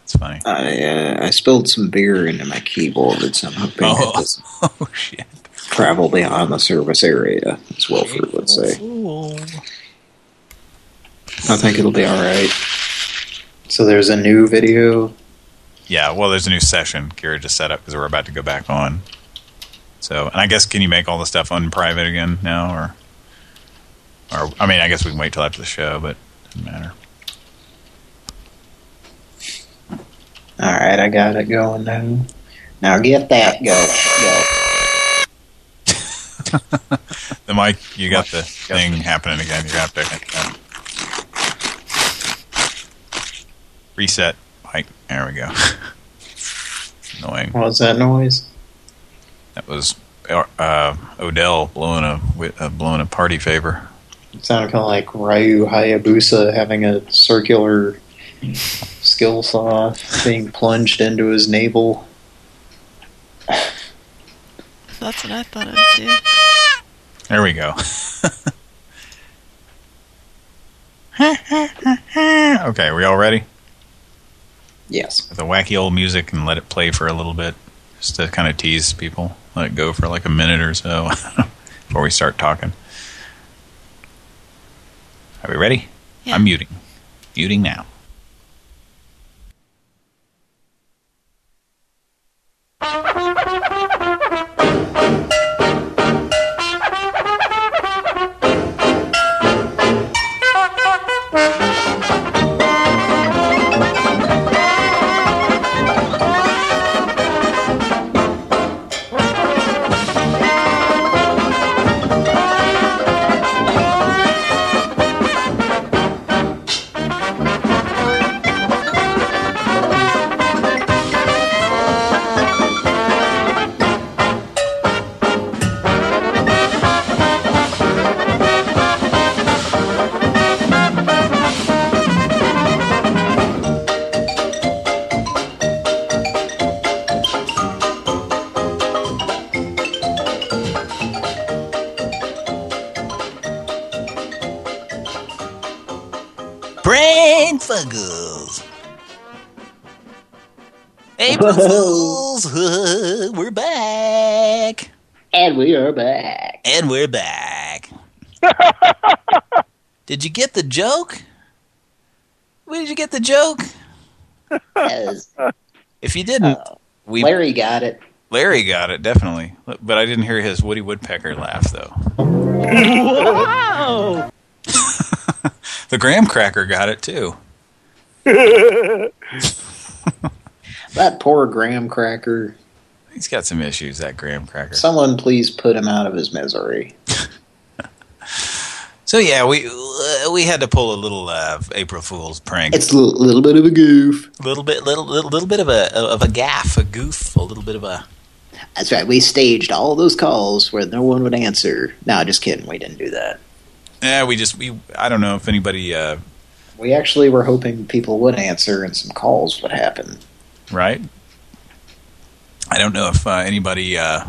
It's funny. I uh, I spilled some beer into my keyboard, so I'm hoping Oh. (laughs) it doesn't travel beyond the service area, as Wilford would say. I think it'll be all right. So there's a new video. Yeah, well, there's a new session Kira just set up because we're about to go back on. So, and I guess can you make all the stuff unprivate again now, or, or I mean, I guess we can wait till after the show, but it doesn't matter. All right, I got it going now. Now get that go. the mic, you got the thing happening again. You have to uh, reset. Mike, there we go. Annoying. What was that noise? That was uh, Odell blowing a uh, blowing a party favor. It sounded kind of like Ryu Hayabusa having a circular skill saw being plunged into his navel. That's what I thought it would do. There we go. (laughs) okay, are we all ready? Yes. With the wacky old music and let it play for a little bit, just to kind of tease people. Let it go for like a minute or so (laughs) before we start talking. Are we ready? I'm muting. Muting now. Fools, we're back. And we are back. And we're back. (laughs) Did you get the joke? Where did you get the joke? If you didn't, uh, we Larry got it. Larry got it, definitely. But I didn't hear his Woody Woodpecker laugh, though. Wow! (laughs) The Graham Cracker got it, too. (laughs) That poor graham cracker. He's got some issues, that Graham Cracker. Someone please put him out of his misery. (laughs) So yeah, we uh, we had to pull a little uh, April Fool's prank. It's a little, little bit of a goof. A little bit, little, little, little bit of a of a gaff, a goof, a little bit of a. That's right. We staged all those calls where no one would answer. No, just kidding. We didn't do that. Yeah, we just we I don't know if anybody uh, We actually were hoping people would answer and some calls would happen. Right. I don't know if uh, anybody uh,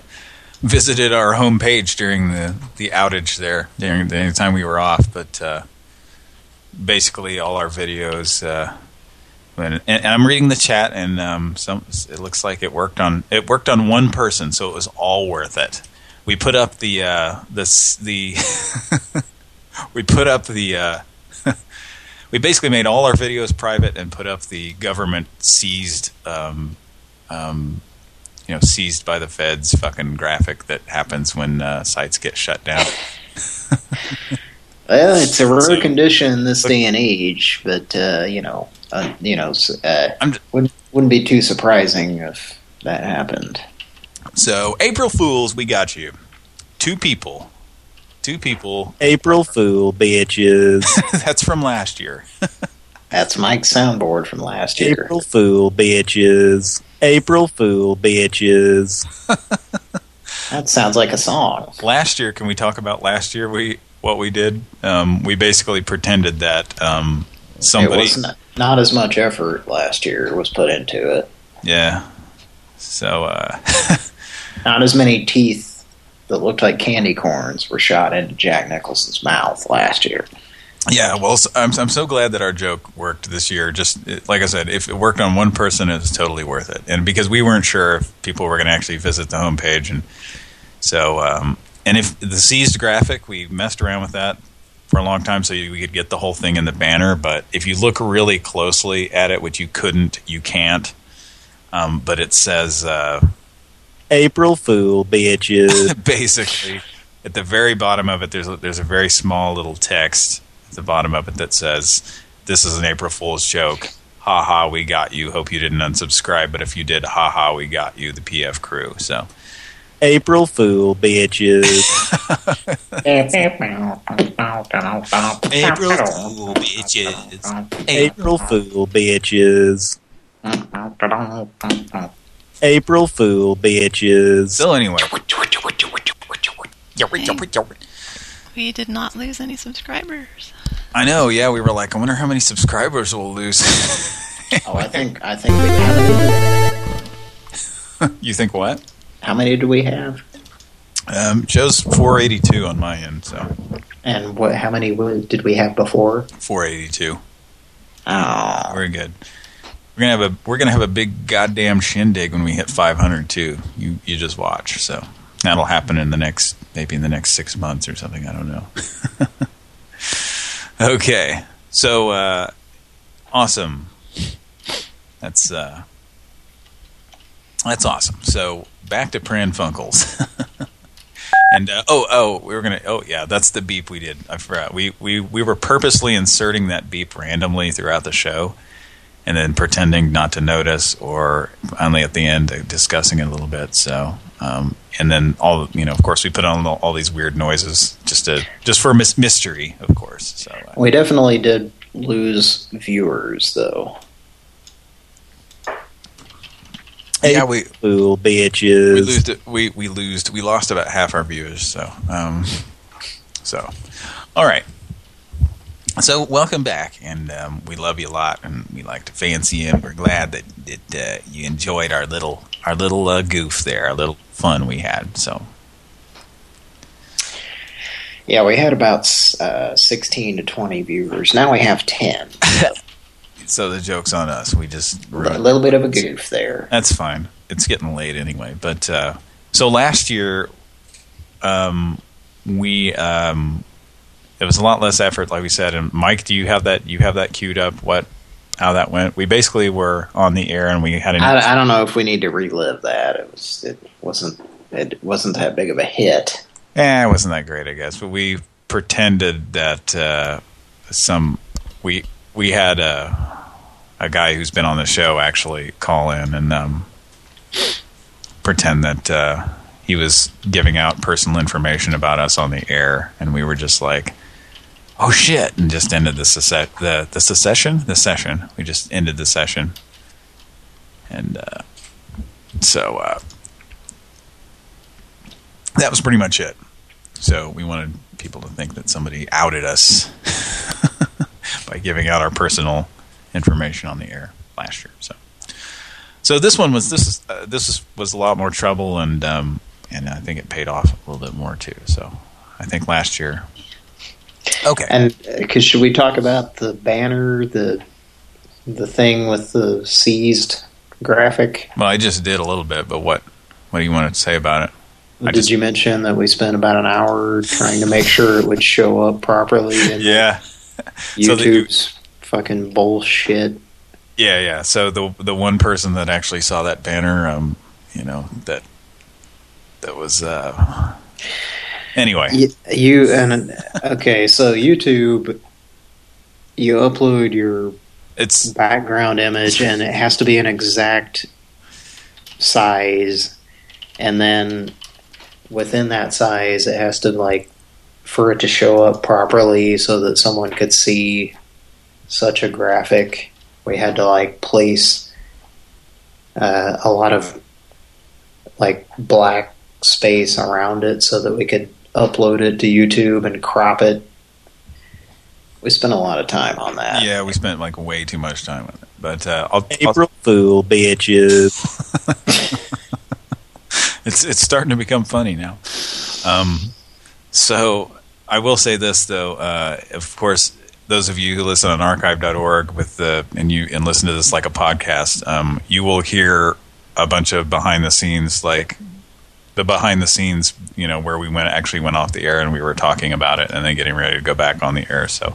(laughs) visited our homepage during the the outage there during the time we were off, but uh, basically all our videos. Uh, and, I'm reading the chat, and um, some it looks like it worked on it worked on one person, so it was all worth it. We put up the uh, the (laughs) we put up the uh, we basically made all our videos private and put up the government seized um, um, you know seized by the feds fucking graphic that happens when uh, sites get shut down. (laughs) Well, it's a rare So- condition in this day and age, but uh, you know, uh, you know, uh, wouldn't wouldn't be too surprising if that happened. So April Fools, we got you. Two people. Two people. April Fool, bitches. (laughs) That's from last year. (laughs) That's Mike's soundboard from last year. April Fool, bitches. April Fool, bitches. (laughs) That sounds like a song. Last year, can we talk about last year? We what we did? Um, we basically pretended that um, somebody. It was not, not as much effort last year was put into it. Yeah. So uh, Not as many teeth that looked like candy corns were shot into Jack Nicholson's mouth last year. yeah. Well, I'm I'm so glad that our joke worked this year. Just like I said, if it worked on one person, it was totally worth it. And because we weren't sure if people were going to actually visit the homepage, and so um, and if the seized graphic, we messed around with that for a long time so we could get the whole thing in the banner. But if you look really closely at it, which you couldn't, you can't. Um, but it says. Uh, April Fool, bitches. (laughs) basically at the very bottom of it there's a, there's a very small little text at the bottom of it that says this is an April Fool's joke ha ha we got you hope you didn't unsubscribe but if you did ha ha we got you the PF crew so (laughs) April Fool, bitches. April Fool, bitches. April Fool, bitches. (laughs) April Fool, bitches. So anyway. We did not lose any subscribers. I know yeah we were like I wonder how many subscribers we'll lose (laughs) Oh, I think I think we how many, (laughs) you think what how many do we have? um, shows 482 on my end so And what? How many did we have before? 482 Oh, Very good. We're gonna have a we're gonna have a big goddamn shindig when we hit 500 too. You you just watch. So that'll happen in the next maybe in the next six months or something. I don't know. (laughs) okay, so uh, awesome. That's uh, that's awesome. So back to Pran Funkels. (laughs) And uh, oh oh we were gonna oh yeah that's the beep we did I forgot we we we were purposely inserting that beep randomly throughout the show, and then pretending not to notice or finally at the end uh, discussing it a little bit. So um, and then all you know of course we put on all, all these weird noises just to just for mis mystery of course. So uh, we definitely did lose viewers though. yeah we Fool, bitches. we lose we we lost we lost about half our viewers. So um, so all right. So welcome back, and um, we love you a lot, and we like to fancy you, and we're glad that that uh, you enjoyed our little our little uh, goof there, our little fun we had. So Yeah, we had about uh, 16 to 20 viewers. Now we have 10. (laughs) so the joke's on us. We just A little bit of a goof there. That's fine. It's getting late anyway. But uh, So last year, um, we um, it was a lot less effort, like we said. And Mike, do you have that? You have that queued up? What? How that went? We basically were on the air, and we had an. I, I don't know if we need to relive that. It was. It wasn't. It wasn't that big of a hit. Eh, it wasn't that great, I guess. But we pretended that uh, some we we had a a guy who's been on the show actually call in and um, pretend that uh, he was giving out personal information about us on the air, and we were just like, "Oh shit!" and just ended the sesse the the secession the session. We just ended the session, and uh, so uh, that was pretty much it. So we wanted people to think that somebody outed us (laughs) by giving out our personal information on the air last year. So, so this one was this is uh, this is, was a lot more trouble, and um, and I think it paid off a little bit more too. So, I think last year. Okay. And because should we talk about the banner, the the thing with the seized graphic? Well, I just did a little bit, but what what do you want to say about it? I Did you mention that we spent about an hour trying to make sure it would show up properly? In (laughs) Yeah. So the- YouTube's fucking bullshit. Yeah, yeah. So the the one person that actually saw that banner, um, you know, that that was uh anyway. You, you and okay, so YouTube, you upload your it's background image, and it has to be an exact size, and then within that size, it has to like for it to show up properly, so that someone could see such a graphic. We had to like place uh, a lot of like black space around it so that we could upload it to YouTube and crop it. We spent a lot of time on that. Yeah, we spent like way too much time with it. But uh, I'll, April Fool, bitches. (laughs) it's it's starting to become funny now. Um, so I will say this though, uh, of course, those of you who listen on archive.org with the and you and listen to this like a podcast, um, you will hear a bunch of behind the scenes like the behind the scenes, you know, where we went actually went off the air and we were talking about it and then getting ready to go back on the air. So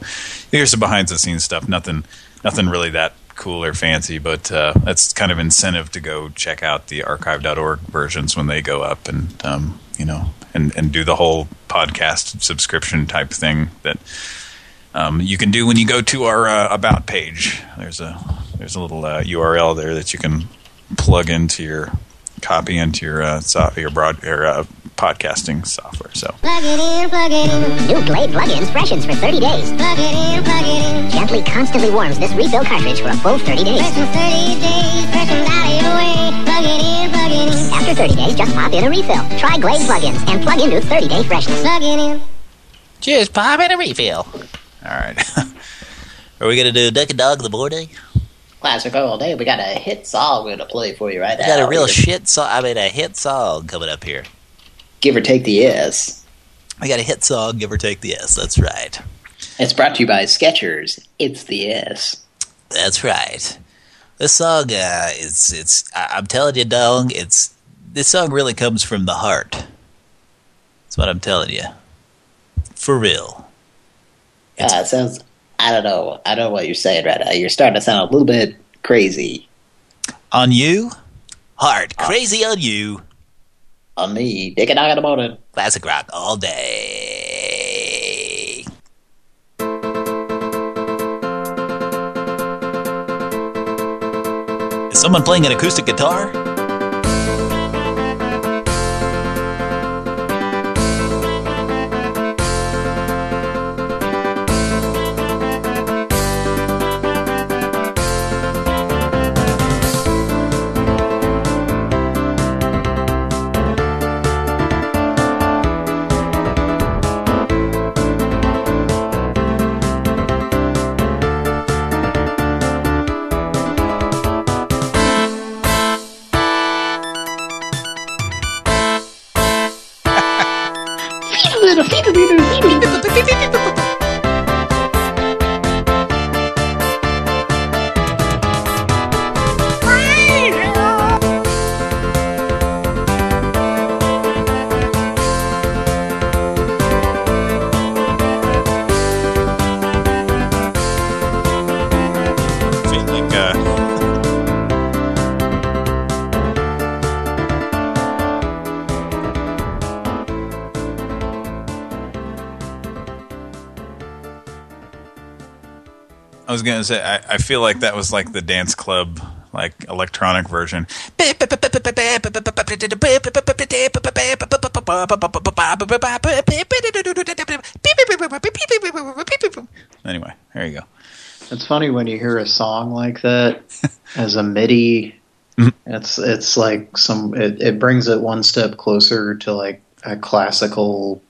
here's some behind the scenes stuff. Nothing nothing really that cool or fancy, but uh, that's kind of incentive to go check out the archive.org versions when they go up and um, you know and and do the whole podcast subscription type thing that um, you can do when you go to our uh, about page. There's a there's a little uh, URL there that you can plug into your copy into your uh, so, your broad your uh, podcasting software. So Plug it in, plug it in. New Glade plugins freshens for 30 days. Plug it in, plug it in. Gently, constantly warms this refill cartridge for a full 30 days. Freshens 30 days, freshens out of your way. Plug it in, plug it in. After 30 days, just pop in a refill. Try Glade plugins and plug into 30-day freshness. Plug it in. Just pop in a refill. All right. (laughs) Are we gonna do Duck and Dog the morning? Classic all day. We got a hit song going to play for you right We now. got a real shit song. I mean, a hit song coming up here. Give or take the S. We got a hit song, give or take the S. That's right. It's brought to you by Skechers. It's the S. That's right. This song, uh, it's it's. I- I'm telling you, dog. It's this song really comes from the heart. That's what I'm telling you. For real. Uh, it sounds. I don't know. I don't know what you're saying right now. You're starting to sound a little bit crazy. On you, heart uh, crazy on you. On me, dick and dog in the morning. Classic rock all day. Is someone playing an acoustic guitar? Was gonna say, I, I feel like that was like the dance club, like electronic version. Anyway, there you go. It's funny when you hear a song like that (laughs) as a MIDI. It's it's like some it, it brings it one step closer to like a classical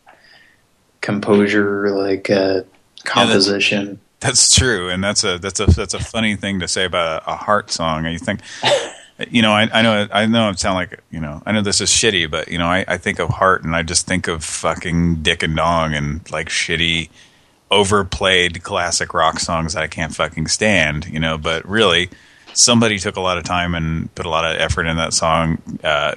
composure, like uh, composition. (laughs) That's true, and that's a that's a that's a funny thing to say about a, a heart song. You think, (laughs) you know, I, I know I know it sound like you know I know this is shitty, but you know I, I think of heart and I just think of fucking Dick and Dong and like shitty, overplayed classic rock songs that I can't fucking stand. You know, but really, somebody took a lot of time and put a lot of effort in that song. Uh,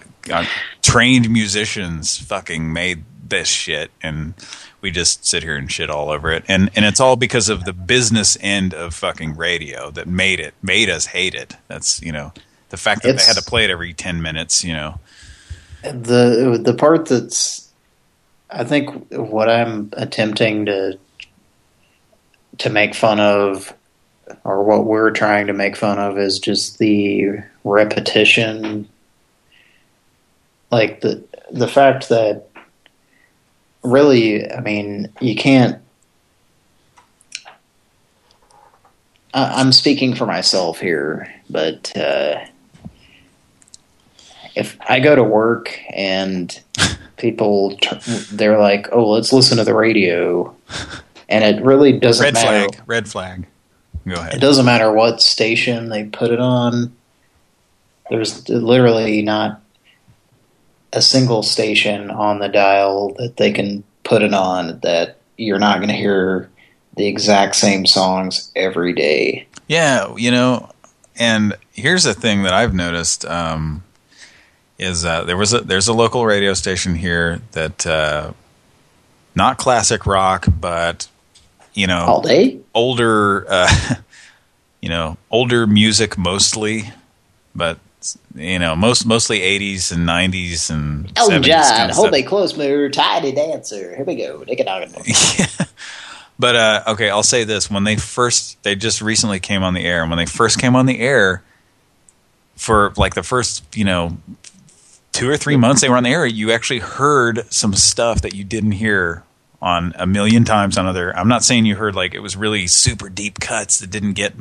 trained musicians fucking made this shit and we just sit here and shit all over it. And and it's all because of the business end of fucking radio that made it made us hate it. That's you know the fact that It's- they had to play it every 10 minutes you know. The the part that's I think what I'm attempting to to make fun of or what we're trying to make fun of is just the repetition. Like the the fact that really I mean you can't I- I'm speaking for myself here but uh if I go to work and (laughs) people they're like, "Oh, let's listen to the radio," and it really doesn't red matter. flag red flag go ahead It doesn't matter what station they put it on. There's literally not a single station on the dial that they can put it on that you're not going to hear the exact same songs every day. Yeah, you know, and here's the thing that I've noticed um, is uh, there was a there's a local radio station here that uh, not classic rock, but you know, All day? older, uh, (laughs) you know, older music mostly, but you know, most mostly 80s and 90s and Elton 70s John, kind of hold me close, mirror, tiny dancer. Here we go. Take it on. (laughs) But uh, okay, I'll say this: when they first, they just recently came on the air, and when they first came on the air, for like the first, you know, two or three months they were on the air, you actually heard some stuff that you didn't hear on a million times on other. I'm not saying you heard like it was really super deep cuts that didn't get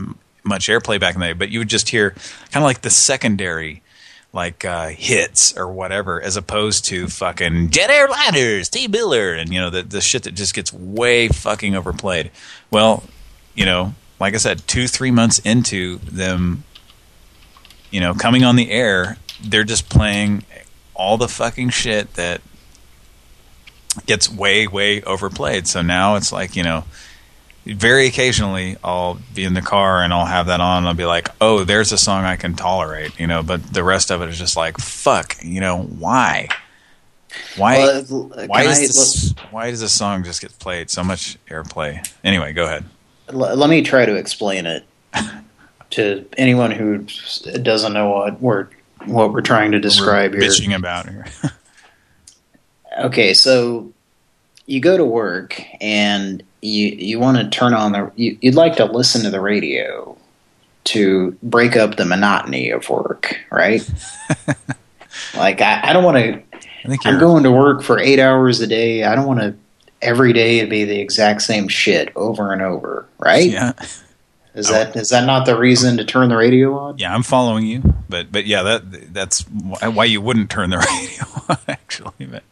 much airplay back in the day, but you would just hear kind of like the secondary. Like uh, hits or whatever, as opposed to fucking Jet Airliners, T. Biller, and you know the the shit that just gets way fucking overplayed. Well, you know, like I said, two three months into them, you know, coming on the air, they're just playing all the fucking shit that gets way way overplayed. So now it's like you know, very occasionally I'll be in the car and I'll have that on. and I'll be like, oh, there's a song I can tolerate, you know. But the rest of it is just like, fuck, you know, why? Why? Well, uh, why is I- this? Why does this song just get played so much airplay? Anyway, go ahead. L- let me try to explain it (laughs) to anyone who doesn't know what we're what we're trying to describe We're here. bitching about here. (laughs) Okay, so you go to work and you you want to turn on the you, you'd like to listen to the radio to break up the monotony of work, right? (laughs) like I, I don't want to. I'm you're- going to work for eight hours a day. I don't want to every day to be the exact same shit over and over, right? Yeah. (laughs) Is that is that not the reason to turn the radio on? Yeah, I'm following you, but but yeah, that that's why why you wouldn't turn the (laughs) radio on actually. But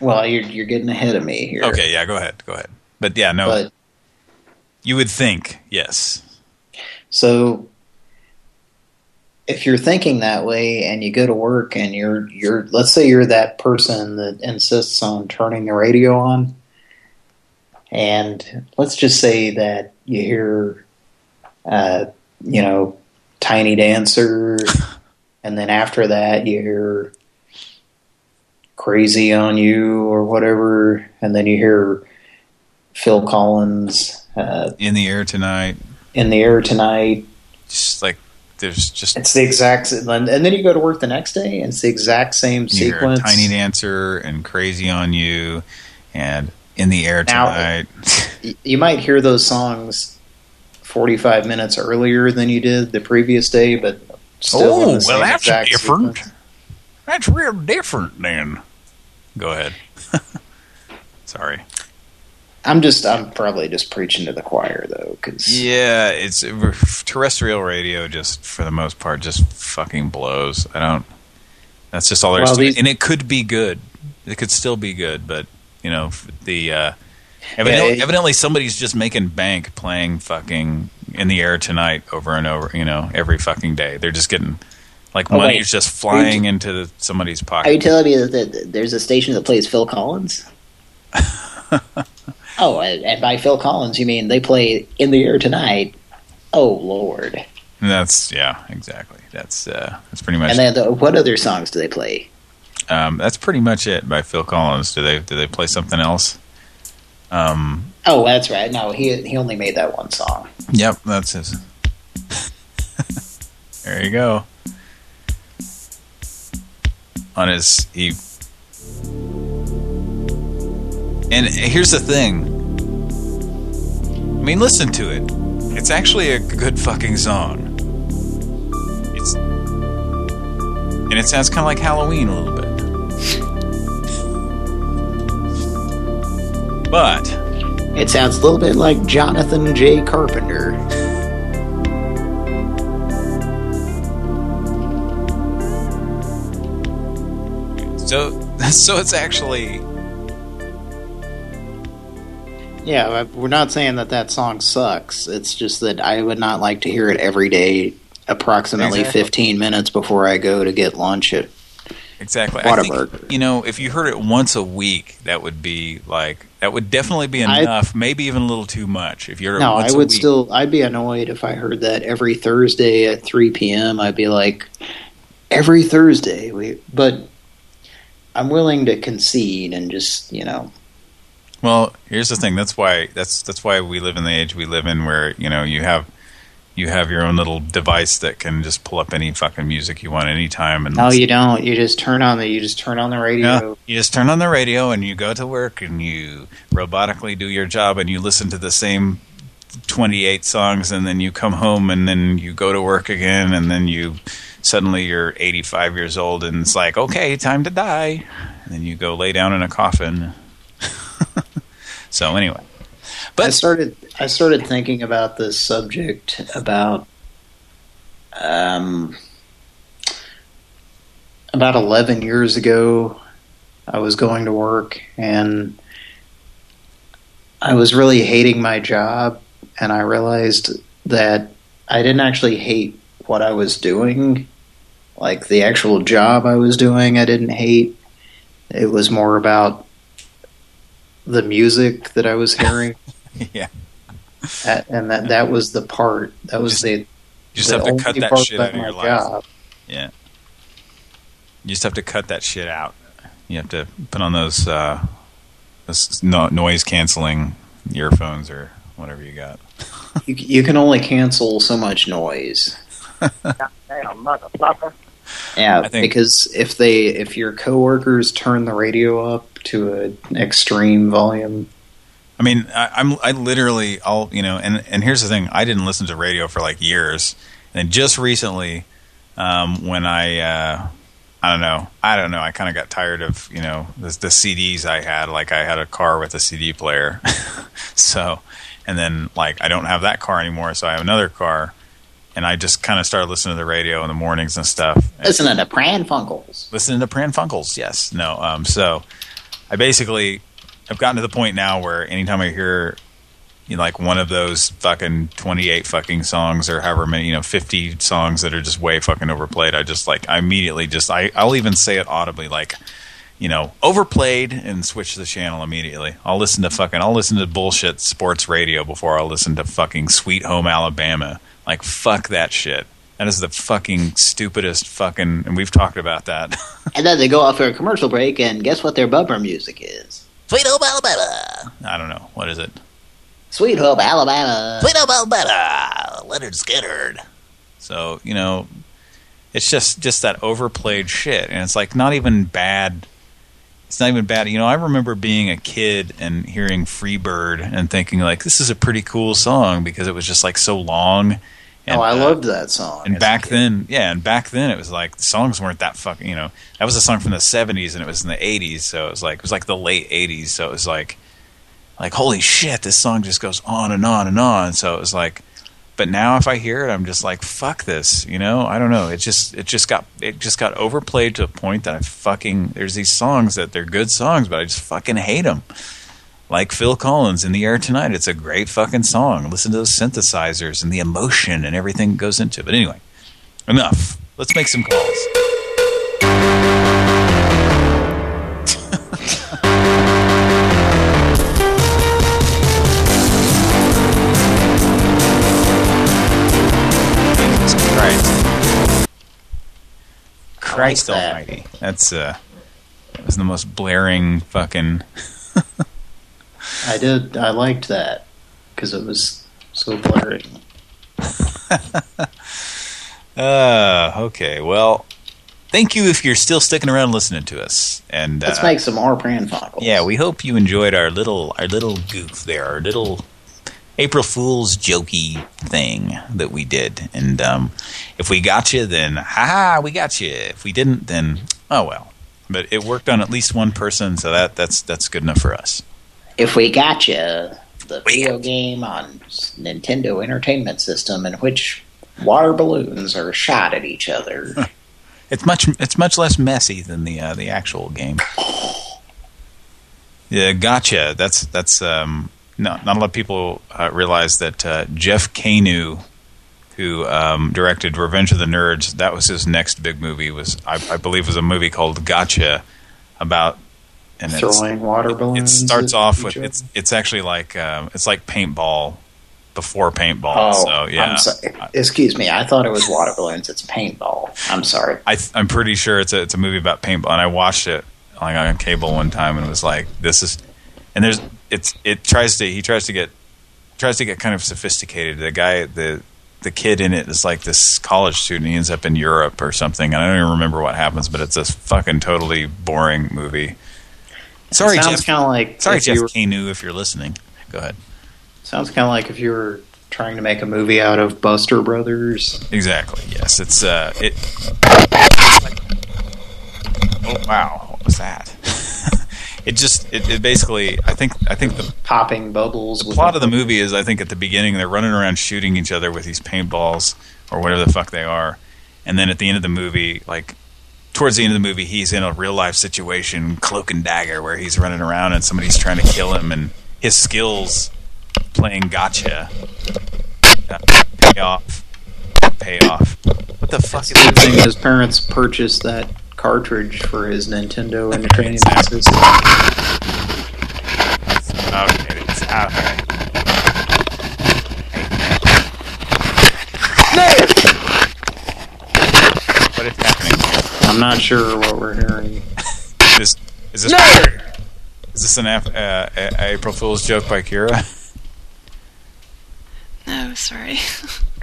Well, you're you're getting ahead of me here. okay, yeah, go ahead, go ahead. But yeah, no, But you would think yes. So if you're thinking that way and you go to work and you're you're let's say you're that person that insists on turning the radio on and let's just say that you hear uh you know Tiny Dancer (laughs) and then after that you hear Crazy on You or whatever and then you hear Phil Collins uh In the air tonight, in the air tonight just like there's just It's the exact, and then you go to work the next day, and it's the exact same you sequence. Tiny Dancer and Crazy on You and In the Air Tonight. (laughs) Y- you might hear those songs 45 minutes earlier than you did the previous day, but still oh, well, that's different. sequence. That's real different then. Go ahead. (laughs) Sorry. I'm just, I'm probably just preaching to the choir though, because Yeah, it's terrestrial radio. Just for the most part, just fucking blows. I don't. That's just all there's Well, to it. these- And it could be good. It could still be good, but you know the. Uh, evidently, it- evidently, somebody's just making bank playing fucking in the air tonight over and over. You know, every fucking day. They're just getting like Oh, money's wait. just flying into somebody's pocket. Are you telling me that, there's a station that plays Phil Collins? (laughs) oh, and and by Phil Collins, you mean they play In the Air Tonight? Oh, Lord. That's yeah, exactly. That's uh, that's pretty much. And then the, what other songs do they play? Um, that's pretty much it by Phil Collins. Do they do they play something else? Um, Oh, that's right. No, he he only made that one song. Yep, that's his. (laughs) there you go. On his he. And here's the thing. I mean, listen to it. It's actually a good fucking song. It's and it sounds kind of like Halloween a little bit. But It sounds a little bit like Jonathan J. Carpenter. So (laughs) so it's actually Yeah, we're not saying that that song sucks. It's just that I would not like to hear it every day, approximately Exactly. 15 minutes before I go to get lunch at Exactly. I Whataburger. think, you know, if you heard it once a week, that would be like that would definitely be I- enough. maybe even a little too much. If you're No, I would still. I'd be annoyed if I heard that every Thursday at 3 p.m. I'd be like, every Thursday. We, but I'm willing to concede and just, you know, Well, here's the thing. That's why that's that's why we live in the age we live in, where you know you have you have your own little device that can just pull up any fucking music you want anytime. And no, you don't. You just turn on the. You just turn on the radio. Yeah, you just turn on the radio and you go to work and you robotically do your job and you listen to the same 28 songs and then you come home and then you go to work again and then you suddenly you're 85 years old and it's like, okay, time to die. And then you go lay down in a coffin. (laughs) so anyway. But I started. I started thinking about this subject about um, about 11 years ago. I was going to work and I was really hating my job, and I realized that I didn't actually hate what I was doing. Like the actual job I was doing, I didn't hate. It was more about the music that I was hearing. (laughs) yeah. That, and that that was the part. That was the. You just the have to cut that shit out of your life. job. Yeah. You just have to cut that shit out. You have to put on those uh, those no noise canceling earphones or whatever you got. You, you can only cancel so much noise. (laughs) Damn motherfucker. Yeah, because if they if your coworkers turn the radio up to an extreme volume, I mean, I, I'm I literally I'll you know, and and here's the thing: I didn't listen to radio for like years, and just recently, um, when I uh, I don't know, I don't know, I kind of got tired of you know the, the CDs I had. Like I had a car with a CD player, (laughs) so and then like I don't have that car anymore, so I have another car. And I just kind of started listening to the radio in the mornings and stuff. Listening to Pran Funkels. listening to Pran Funkels. Yes, no. Um, so I basically have gotten to the point now where anytime I hear you know, like one of those fucking twenty eight fucking songs or however many you know fifty songs that are just way fucking overplayed, I just like I immediately just I I'll even say it audibly like. You know, overplayed and switch the channel immediately. I'll listen to fucking, I'll listen to bullshit sports radio before I'll listen to fucking Sweet Home Alabama. Like, fuck that shit. That is the fucking stupidest fucking, and we've talked about that. (laughs) And then they go off for a commercial break, and guess what their bumper music is? Sweet Home Alabama. I don't know. What is it? Sweet Home Alabama. Sweet Home Alabama. Lynyrd Skynyrd. So, you know, it's just just that overplayed shit. And it's like not even bad. It's not even bad. You know, I remember being a kid and hearing Freebird and thinking like, this is a pretty cool song because it was just like so long. And, oh, I uh, loved that song. And back then, yeah, and back then it was like the songs weren't that fucking. You know, that was a song from the '70s and it was in the '80s, so it was like it was like the late '80s. So it was like, like holy shit, this song just goes on and on and on. So it was like, but now if I hear it, I'm just like, fuck this. You know, I don't know. It just it just got it just got overplayed to a point that I fucking there's these songs that they're good songs, but I just fucking hate them. Like Phil Collins in the air tonight. It's a great fucking song. Listen to those synthesizers and the emotion and everything that goes into it. But anyway, enough. Let's make some calls. Christ that. almighty. That's uh that was the most blaring fucking (laughs) I did. I liked that because it was so blaring. (laughs) Uh, okay. Well, thank you if you're still sticking around listening to us. And Let's uh, make some more Pran Yeah, we hope you enjoyed our little our little goof there, our little April Fool's jokey thing that we did. And um, if we got you, then ha ha we got you. If we didn't, then oh well. But it worked on at least one person, so that that's that's good enough for us. If we got you, the video game on Nintendo Entertainment System in which water balloons are shot at each other. It's much it's much less messy than the uh, the actual game. (sighs) Yeah, gotcha. That's that's um, not not a lot of people uh, realize that uh, Jeff Kanew, who um, directed Revenge of the Nerds, that was his next big movie. Was I, I believe was a movie called Gotcha about and Throwing water balloons. It starts off with it's it's actually like um, it's like paintball before paintball. Oh, so yeah, I'm sorry. Excuse me. I thought it was water balloons. It's paintball. I'm sorry. I th I'm pretty sure it's a it's a movie about paintball, and I watched it like on cable one time, and it was like this is, and there's it's it tries to he tries to get tries to get kind of sophisticated. The guy the the kid in it is like this college student. He ends up in Europe or something. and I don't even remember what happens, but it's a fucking totally boring movie. Sorry, sounds Jeff. kind of like Sorry, if Jeff were- Kanew, if you're listening. Go ahead. Sounds kind of like if you were trying to make a movie out of Buster Brothers. Exactly. Yes, it's uh, it. Oh wow, what was that? (laughs) it just it, it basically. I think I think the popping bubbles. The plot of the movie is I think at the beginning they're running around shooting each other with these paintballs or whatever the fuck they are, and then at the end of the movie, like towards the end of the movie, he's in a real life situation, cloak and dagger, where he's running around and somebody's trying to kill him, and his skills playing gotcha uh, pay off. Pay off. What the fuck is Good thing his parents purchased that cartridge for his Nintendo Entertainment System. Okay, it's okay. What is happening? I'm not sure what we're hearing. This is this is this an uh, a- a April Fool's joke by Kira? (laughs) No, sorry.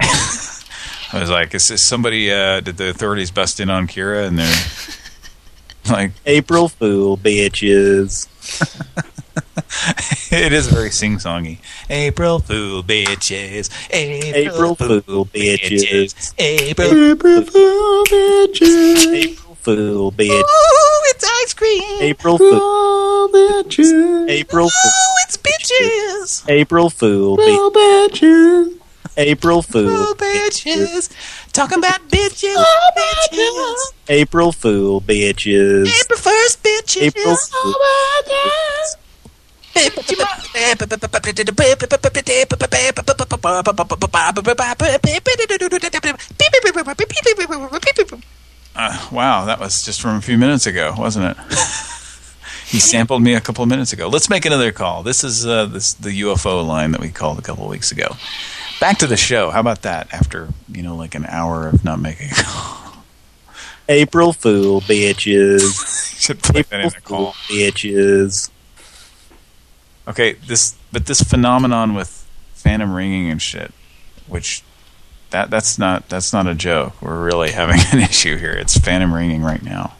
(laughs) I was like, is this somebody? Uh, did the authorities bust in on Kira and they're like April Fool, bitches. (laughs) (laughs) it is very sing-songy. April Fool, bitches. April, April Fool, bitches. April, Fool, bitches. April Fool, bitch. Ooh, it's ice cream. April Fool, bitches. April Fool. Ooh, it's bitches. April Fool, bitches. April Fool, bitches. Talking about bitches. Oh, bitches. April Fool, bitches. April first, bitches. April Fool. Oh, Uh, wow, that was just from a few minutes ago, wasn't it? (laughs) he sampled me a couple of minutes ago. Let's make another call. This is uh, this the UFO line that we called a couple of weeks ago. Back to the show. How about that? After you know, like an hour of not making a call. April Fool, bitches. (laughs) Should put that in April the call. Fool, bitches. Okay, this but this phenomenon with phantom ringing and shit, which that that's not that's not a joke. We're really (laughs) having an issue here. It's phantom ringing right now.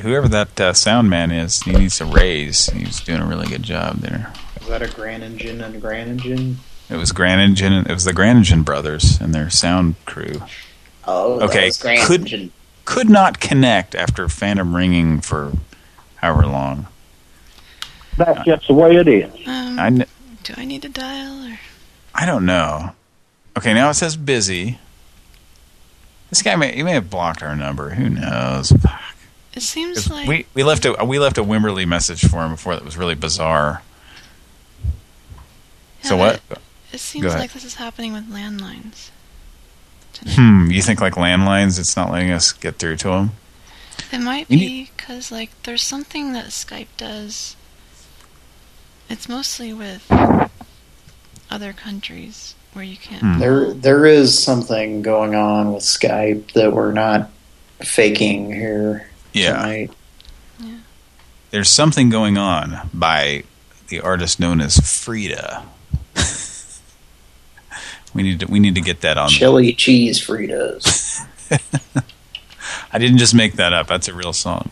Whoever that uh, sound man is, he needs to raise. He's doing a really good job there. Is that a Grand Engine and a Grand Engine? It was Granogen. It was the Granogen brothers and their sound crew. Oh, Okay, those Grand could Engine. could not connect after Phantom ringing for however long. That's just the way it is. Um, I do I need to dial or? I don't know. Okay, now it says busy. This guy may he may have blocked our number. Who knows? It seems like We we left a we left a Wimberley message for him before that was really bizarre. so what? it seems like this is happening with landlines. Hmm. You think like landlines? It's not letting us get through to them. It might be because like there's something that Skype does. It's mostly with other countries where you can't. Hmm. There, there is something going on with Skype that we're not faking here Yeah. tonight. There's something going on by the artist known as Frida. (laughs) we need to we need to get that on. Chili cheese Fritos. (laughs) (laughs) I didn't just make that up. That's a real song.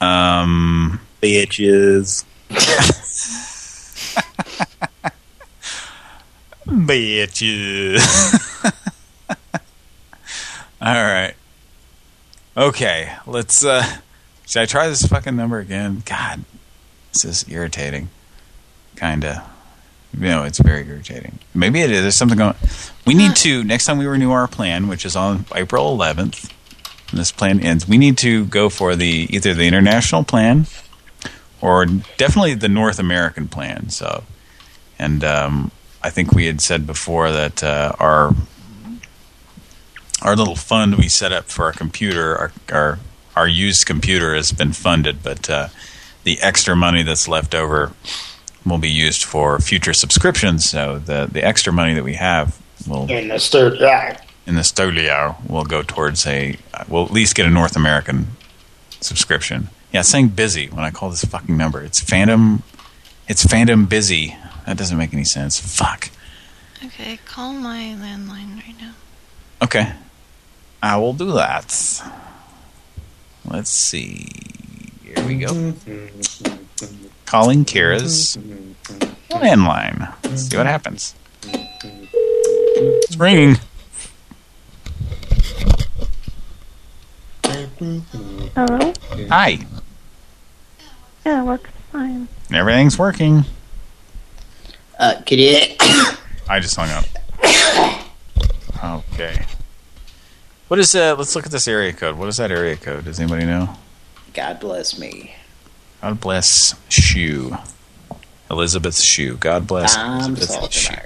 Um, bitches. bitches. All right. Okay, let's. uh Should I try this fucking number again? God, this is irritating. Kinda. You know, it's very irritating. Maybe it is. There's something going. We need to next time we renew our plan, which is on April 11th. And this plan ends. We need to go for the either the international plan or definitely the North American plan. So, and um, I think we had said before that uh, our our little fund we set up for our computer, our our, our used computer has been funded, but uh, the extra money that's left over will be used for future subscriptions. So the the extra money that we have will In the studio. in the studio will go towards a we'll at least get a North American subscription. Yeah, it's saying busy when I call this fucking number. It's Phantom it's Phantom busy. That doesn't make any sense. Fuck. Okay, call my landline right now. Okay. I will do that. Let's see. Here we go. Calling Kira's landline. Let's see what happens. It's ringing. Hello? Hi. Yeah, it works fine. Everything's working. Uh, could you? I just hung up. (coughs) Okay. What is uh let's look at this area code. What is that area code? Does anybody know? God bless me. God bless Shoe. Elizabeth Shue. God bless I'm Elizabeth salted Shoe.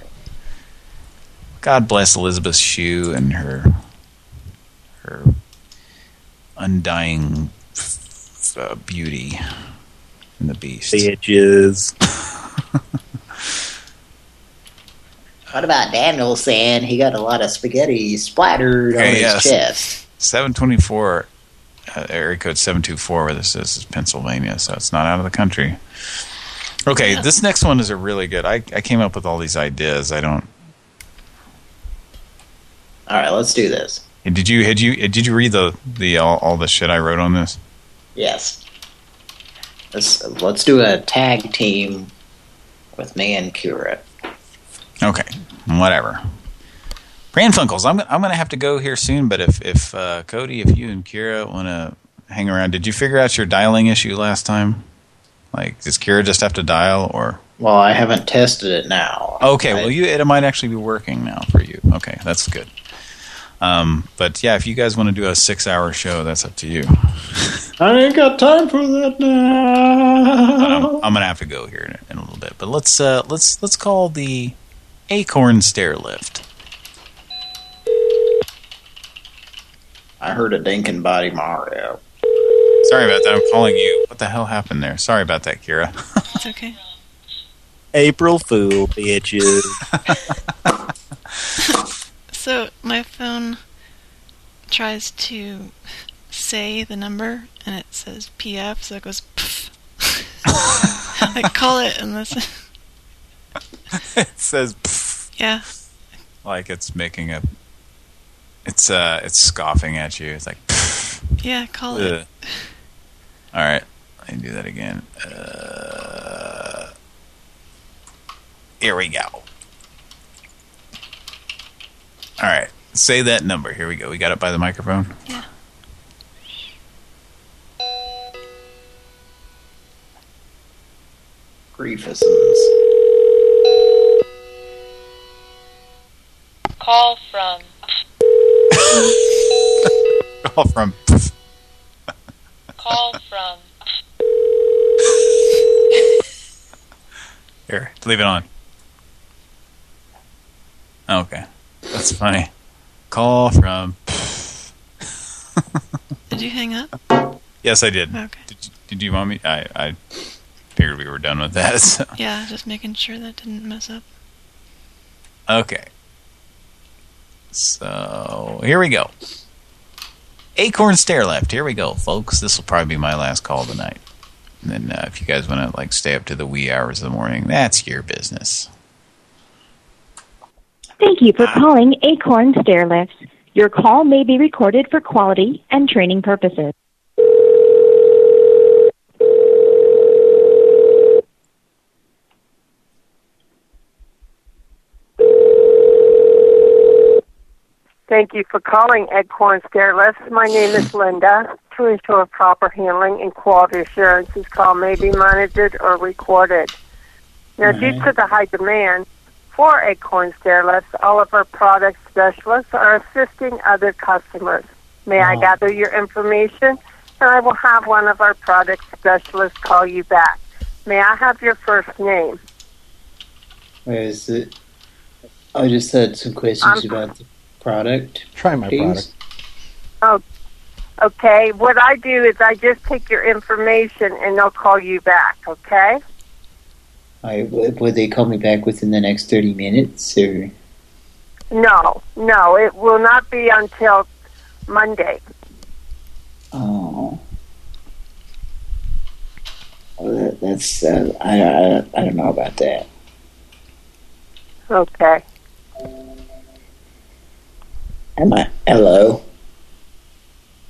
God bless Elizabeth Shue and her her undying f- uh, beauty in the beast. Bitches. (laughs) What about Daniel saying he got a lot of spaghetti splattered on his yes. chest? 724, uh, area code 724, where this is, is Pennsylvania, so it's not out of the country. Okay, this next one is a really good. I, I came up with all these ideas. I don't. All right, let's do this. Did you did you did you read the the all, all the shit I wrote on this? Yes. Let's let's do a tag team with me and Kira. Okay, whatever. Pran Funkels, I'm I'm gonna have to go here soon. But if if uh, Cody, if you and Kira want to hang around, did you figure out your dialing issue last time? Like, does Kira just have to dial, or Well, I haven't tested it now. okay? well, you it might actually be working now for you. Okay, that's good. Um, but yeah, if you guys want to do a six-hour show, that's up to you. (laughs) I ain't got time for that now. I'm gonna have to go here in, in a little bit. But let's uh, let's let's call the Acorn Stair Lift. I heard a dinkin' body Mario. Sorry about that. I'm calling you. What the hell happened there? Sorry about that, Kira. (laughs) It's okay. April Fool, bitches. (laughs) So my phone tries to say the number and it says PF, so it goes pff. (laughs) I call it and this... it says pff, Yeah. like it's making a. It's uh, it's scoffing at you. It's like, pff. Yeah, call it. All right, let me do that again. Uh, here we go. All right, say that number. Here we go. We got it by the microphone. Yeah. Griefusons. Call from. (laughs) Call from. (laughs) Call from. Here, leave it on. Okay, that's funny. Call from. (laughs) Did you hang up? Yes, I did. Okay. Did you, did you want me? I I figured we were done with that. So. Yeah, just making sure that didn't mess up. Okay. So here we go. Acorn Stair Lift. Here we go, folks. This will probably be my last call tonight. And then uh, if you guys want to like stay up to the wee hours of the morning, that's your business. Thank you for calling Acorn Stairlifts. Your call may be recorded for quality and training purposes. Thank you for calling Acorn Stairlifts. My name is Linda. To ensure proper handling and quality assurance, this call may be monitored or recorded. Now, due to the high demand for Acorn Stairlifts, all of our product specialists are assisting other customers. May I Oh. gather your information, and I will have one of our product specialists call you back. May I have your first name? Where is it? I just had some questions Um, about the product. Try my please. product. Oh, okay. What I do is I just take your information and they'll call you back. Okay. I, would they call me back within the next 30 minutes? Or No, no, it will not be until Monday. Oh. Well, that, that's, uh, I, I, I don't know about that. Okay. Am I, hello?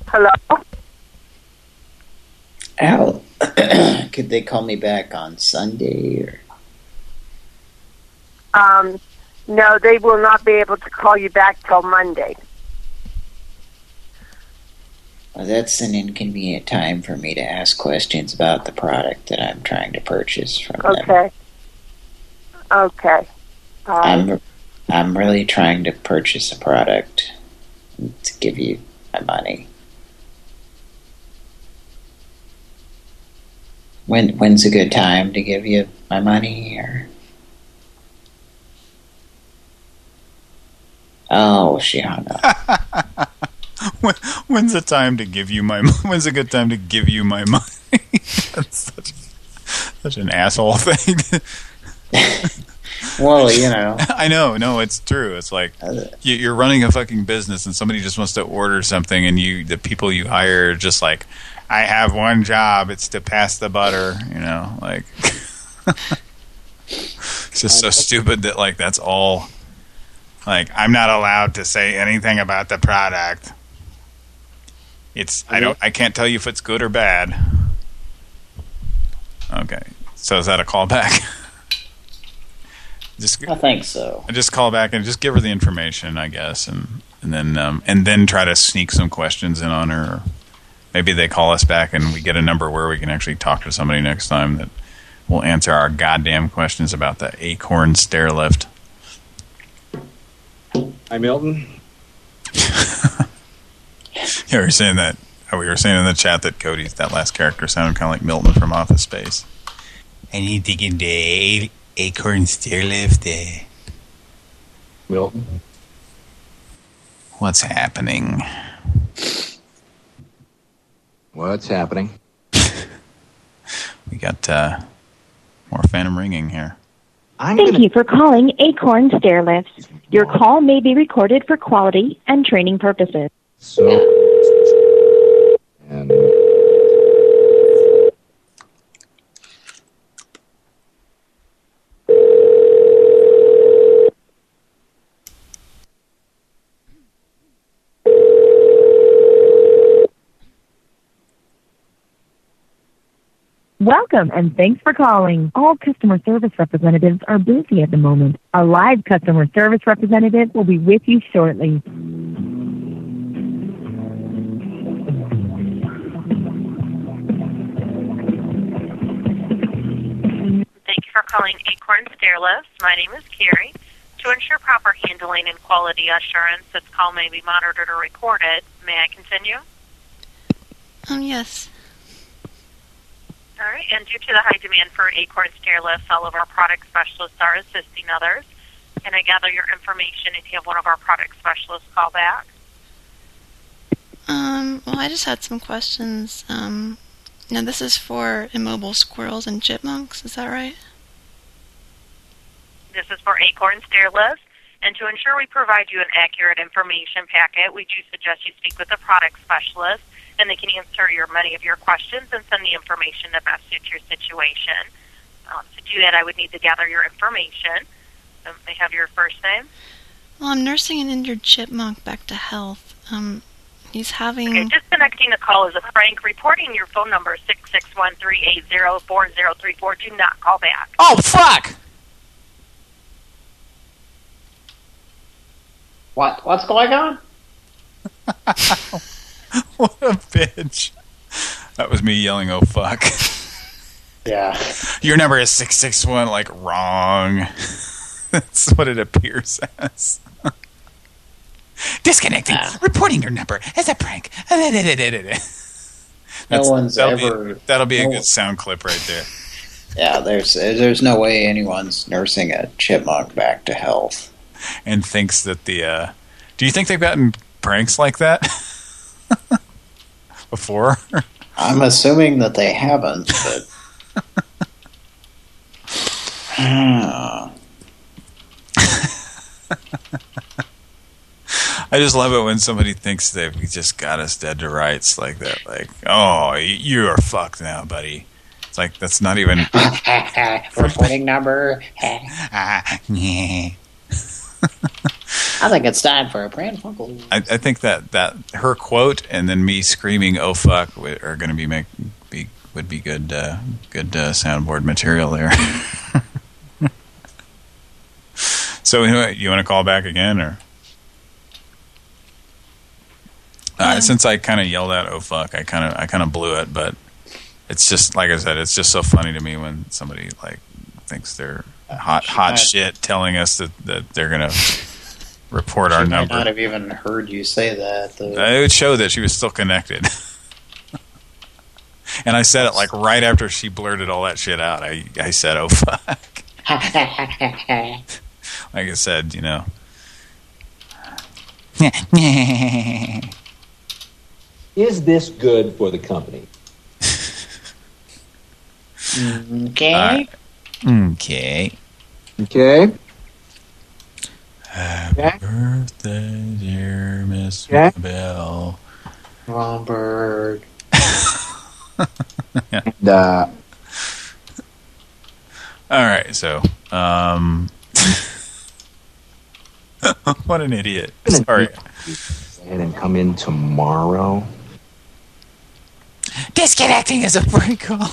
Hello. Al, (clears throat) could they call me back on Sunday or? Um, no, they will not be able to call you back till Monday. Well, that's an inconvenient time for me to ask questions about the product that I'm trying to purchase from them. Okay. Okay. Um, I'm I'm really trying to purchase a product to give you my money. When when's a good time to give you my money or Oh, she hung up. When, when's the time to give you my? (laughs) When's a good time to give you my money? (laughs) That's such, such an asshole thing. (laughs) well, you know. (laughs) I know. No, it's true. It's like uh, you, you're running a fucking business, and somebody just wants to order something, and you, the people you hire, are just like, I have one job. It's to pass the butter. You know, like (laughs) it's just so stupid that like that's all. Like I'm not allowed to say anything about the product. It's I don't I can't tell you if it's good or bad. Okay, so is that a callback? (laughs) just I think so. I just call back and just give her the information, I guess, and and then um, and then try to sneak some questions in on her. Or maybe they call us back and we get a number where we can actually talk to somebody next time that will answer our goddamn questions about the acorn stair lift. Hi, Milton. (laughs) Yeah, we were saying that. uh, We were saying in the chat that Cody's that last character sounded kind of like Milton from Office Space. I need to get the acorn stair lift. Uh, Milton. What's happening? What's happening? (laughs) We got uh, more phantom ringing here. Thank you for calling Acorn Stairlifts. Your call may be recorded for quality and training purposes. So. And. Welcome and thanks for calling. All customer service representatives are busy at the moment. A live customer service representative will be with you shortly. Thank you for calling Acorn Stairlifts. My name is Carrie. To ensure proper handling and quality assurance, this call may be monitored or recorded. May I continue? Um, yes. All right. And due to the high demand for Acorn Stairlifts, all of our product specialists are assisting others. Can I gather your information if you have one of our product specialists call back? Um, well, I just had some questions. Um, now this is for immobile squirrels and chipmunks, is that right? This is for Acorn Stairlifts. And to ensure we provide you an accurate information packet, we do suggest you speak with a product specialist, and they can answer your many of your questions and send the information that best suits your situation. Um, to do that, I would need to gather your information. Um, I have your first name. Well, I'm nursing an injured chipmunk back to health. Um, he's having. Okay, disconnecting the call is a prank. Reporting your phone number six six one three eight zero four zero three four. Do not call back. Oh, fuck! What? What's going on? (laughs) (laughs) what a bitch. That was me yelling, oh fuck. Yeah. Your number is 661, like, wrong. (laughs) That's what it appears as. Disconnecting. Reporting your number as a prank. (laughs) That's- one's that'll ever- Be, that'll be a good sound clip right there. Yeah, there's there's no way anyone's nursing a chipmunk back to health. And thinks that the... Uh, do you think they've gotten pranks like that? (laughs) Before? I'm assuming that they haven't, but. (laughs) I just love it when somebody thinks they've just got us dead to rights like that. Like, oh, you're fucked now, buddy. It's like, that's not even... (laughs) reporting number. Yeah. I think it's time for a Pran Funkel. I, I think that that her quote and then me screaming "Oh fuck" are going to be make be would be good uh, good uh, soundboard material there. (laughs) so anyway, you want to call back again or? Uh, since I kind of yelled out "Oh fuck," I kind of I kind of blew it, but it's just like I said, it's just so funny to me when somebody like thinks they're hot hot might- shit telling us that that they're gonna report our She might number. not have even heard you say that. though. It would show that she was still connected. (laughs) and I said it like right after she blurted all that shit out. I I said, "Oh fuck." (laughs) Like I said, you know. (laughs) Is this good for the company? Mm, okay. Okay. Okay. Happy birthday, dear Miss Okay. Bell. Robert. (laughs) And, uh, All right, so um (laughs) what an idiot. Sorry. and then come in tomorrow. Disconnecting is a prank call.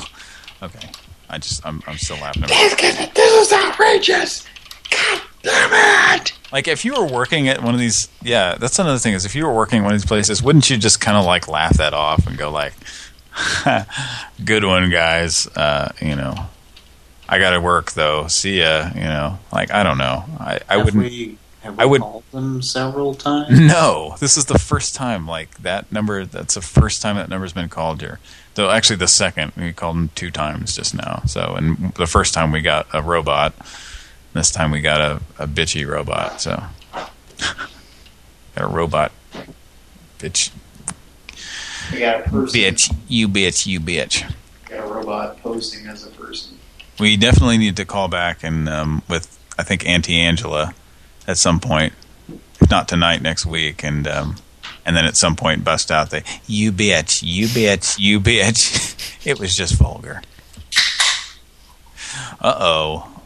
Okay. I just I'm I'm still laughing about it. This is outrageous. God damn it. Like if you were working at one of these, yeah, that's another thing is if you were working at one of these places, wouldn't you just kind of like laugh that off and go like, (laughs) "Good one, guys." Uh, you know, I got to work though. See ya. You know, like I don't know. I I Have wouldn't. we, have we I would- called them several (laughs) times? No, this is the first time. Like that number. That's the first time that number's been called here. Though actually, the second we called him two times just now. So, and the first time we got a robot. This time we got a, a bitchy robot. So, got a robot. Bitch. We got a person. Bitch. You bitch. You bitch. Got a robot posing as a person. We definitely need to call back and um, with I think Auntie Angela at some point, if not tonight, next week, and um, and then at some point bust out the "you bitch, you bitch, you bitch." (laughs) it was just vulgar. Uh oh,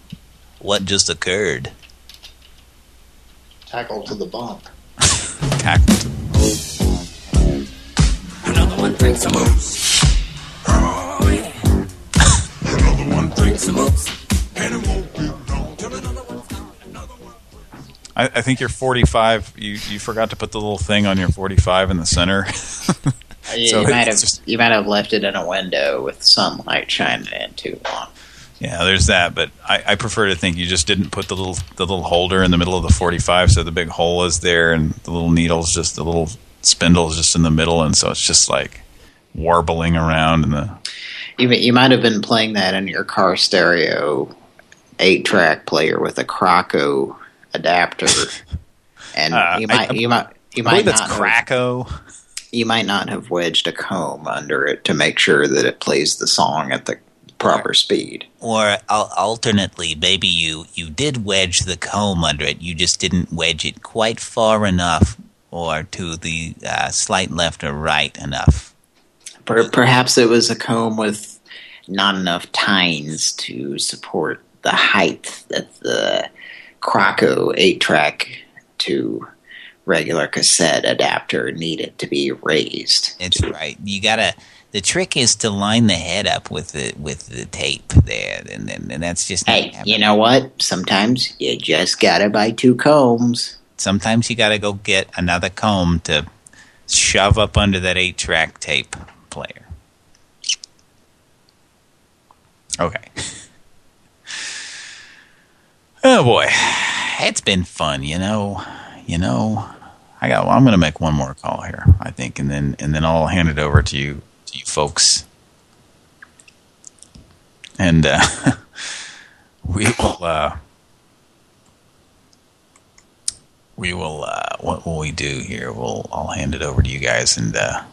what just occurred? Tackle to the bump. (laughs) Tackle to the bump. Another one drinks a moose. Oh yeah. Another one drinks a moose, and it won't be. I, I think your 45. You you forgot to put the little thing on your 45 in the center. (laughs) Uh, you, So you might have just- you might have left it in a window with sunlight shining in too long. Yeah, there's that, but I, I prefer to think you just didn't put the little the little holder in the middle of the 45, so the big hole is there, and the little needle's just the little spindle's just in the middle, and so it's just like warbling around in the. You you might have been playing that in your car stereo eight track player with a Croco adapter, (laughs) and Uh, you I- might you might you I might that's not have- Krakow. you might not have wedged a comb under it to make sure that it plays the song at the proper speed. Or al alternately, maybe you, you did wedge the comb under it. You just didn't wedge it quite far enough or to the uh, slight left or right enough. Per perhaps it was a comb with not enough tines to support the height that the Croco 8-track to regular cassette adapter needed to be raised. It's right. You gotta. The trick is to line the head up with the with the tape there, and and, and that's just. Hey, you know what? Sometimes you just gotta buy two combs. Sometimes you gotta go get another comb to shove up under that eight track tape player. Okay. Oh boy, it's been fun, you know. You know, I got. Well, I'm going to make one more call here, I think, and then and then I'll hand it over to you, to you folks, and uh, (laughs) we will. Uh, we will. Uh, what will we do here? We'll. I'll hand it over to you guys, and uh,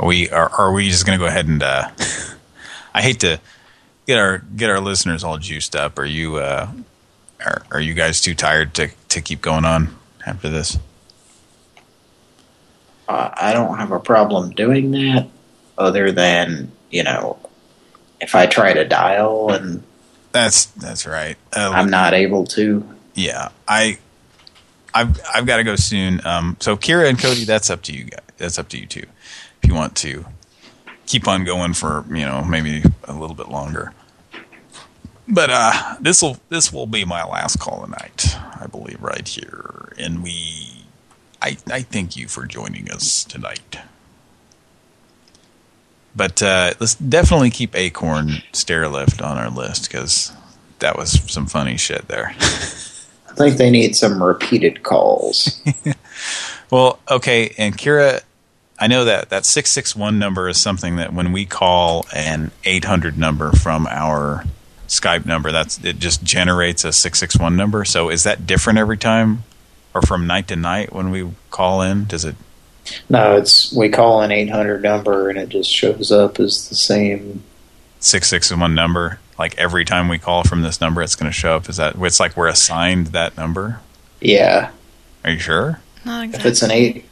are we are are we just going to go ahead and? Uh, (laughs) I hate to get our get our listeners all juiced up. Are you uh, are are you guys too tired to to keep going on after this? Uh, I don't have a problem doing that, other than you know, if I try to dial and That's that's right. Uh, I'm not able to. Yeah, I I've I've got to go soon. Um, so Kira and Cody, that's up to you guys. That's up to you too. If you want to keep on going for you know maybe a little bit longer. But uh, this will this will be my last call tonight, I believe, right here. And we, I I thank you for joining us tonight. But uh, let's definitely keep Acorn Stairlift on our list because that was some funny shit there. I think they need some repeated calls. (laughs) Well, okay, and Kira, I know that that 661 number is something that when we call an 800 number from our Skype number, that's it just generates a 661 number. So is that different every time? Or from night to night when we call in? Does it No, it's we call an 800 number and it just shows up as the same. 661 number? Like every time we call from this number, it's going to show up? Is that, it's like we're assigned that number? Yeah, Are you sure? Not exactly. if it's an eight.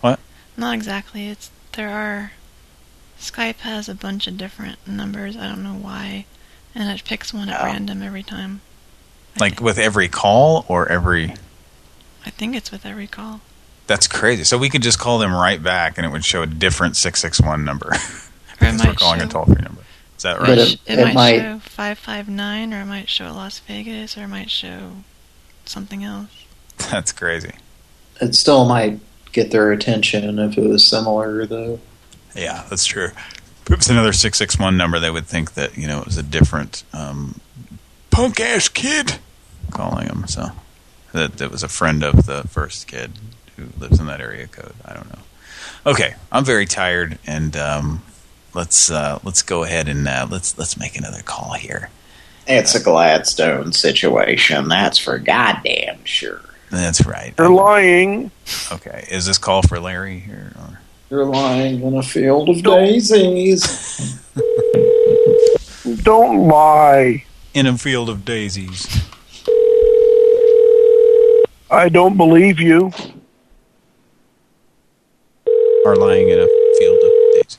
What? Not exactly. It's there are. Skype has a bunch of different numbers. I don't know why, and it picks one at oh. random every time. Like with every call or every... I think it's with every call. That's crazy. So we could just call them right back and it would show a different 661 number. (laughs) Or it because we're might calling a toll-free number. Is that But right? it- It, it might, might- show five five nine, or it might show Las Vegas, or it might show something else. (laughs) That's crazy. It still might get their attention if it was similar, though. Yeah, that's true. If it was another 661 number, they would think that, you know, it was a different um, punk-ass kid calling him. So that it was a friend of the first kid who lives in that area code. I don't know. Okay, I'm very tired, and um, let's uh, let's go ahead and uh, let's let's make another call here. It's a Gladstone situation. That's for goddamn sure. That's right. You're lying. Okay, is this call for Larry here? Or? You're lying in a field of daisies. (laughs) Don't lie. In a field of daisies. I don't believe you. Are lying in a field of daisies.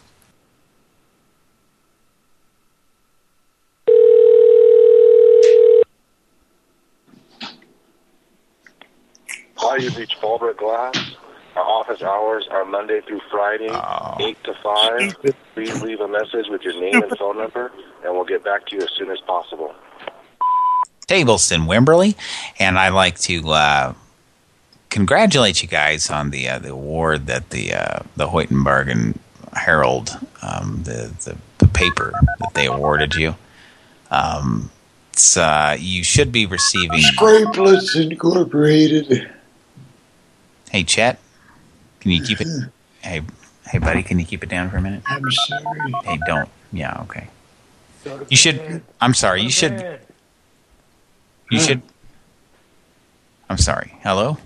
Hi, you've reached Ballbrook Glass. Our office hours are Monday through Friday, 8 to 5. Please leave a message with your name and phone number, and we'll get back to you as soon as possible. tables in Wimberley, and I'd like to uh, congratulate you guys on the uh, the award that the uh, the Hoytenbargen Herald, um, the, the the paper that they awarded you. Um, it's, uh, you should be receiving. Scrapeless Incorporated. Hey, Chet, can you keep it? Hey, hey, buddy, can you keep it down for a minute? I'm sorry. Hey, don't. Yeah, okay. You should. I'm sorry. You should. You should. I'm sorry. Hello.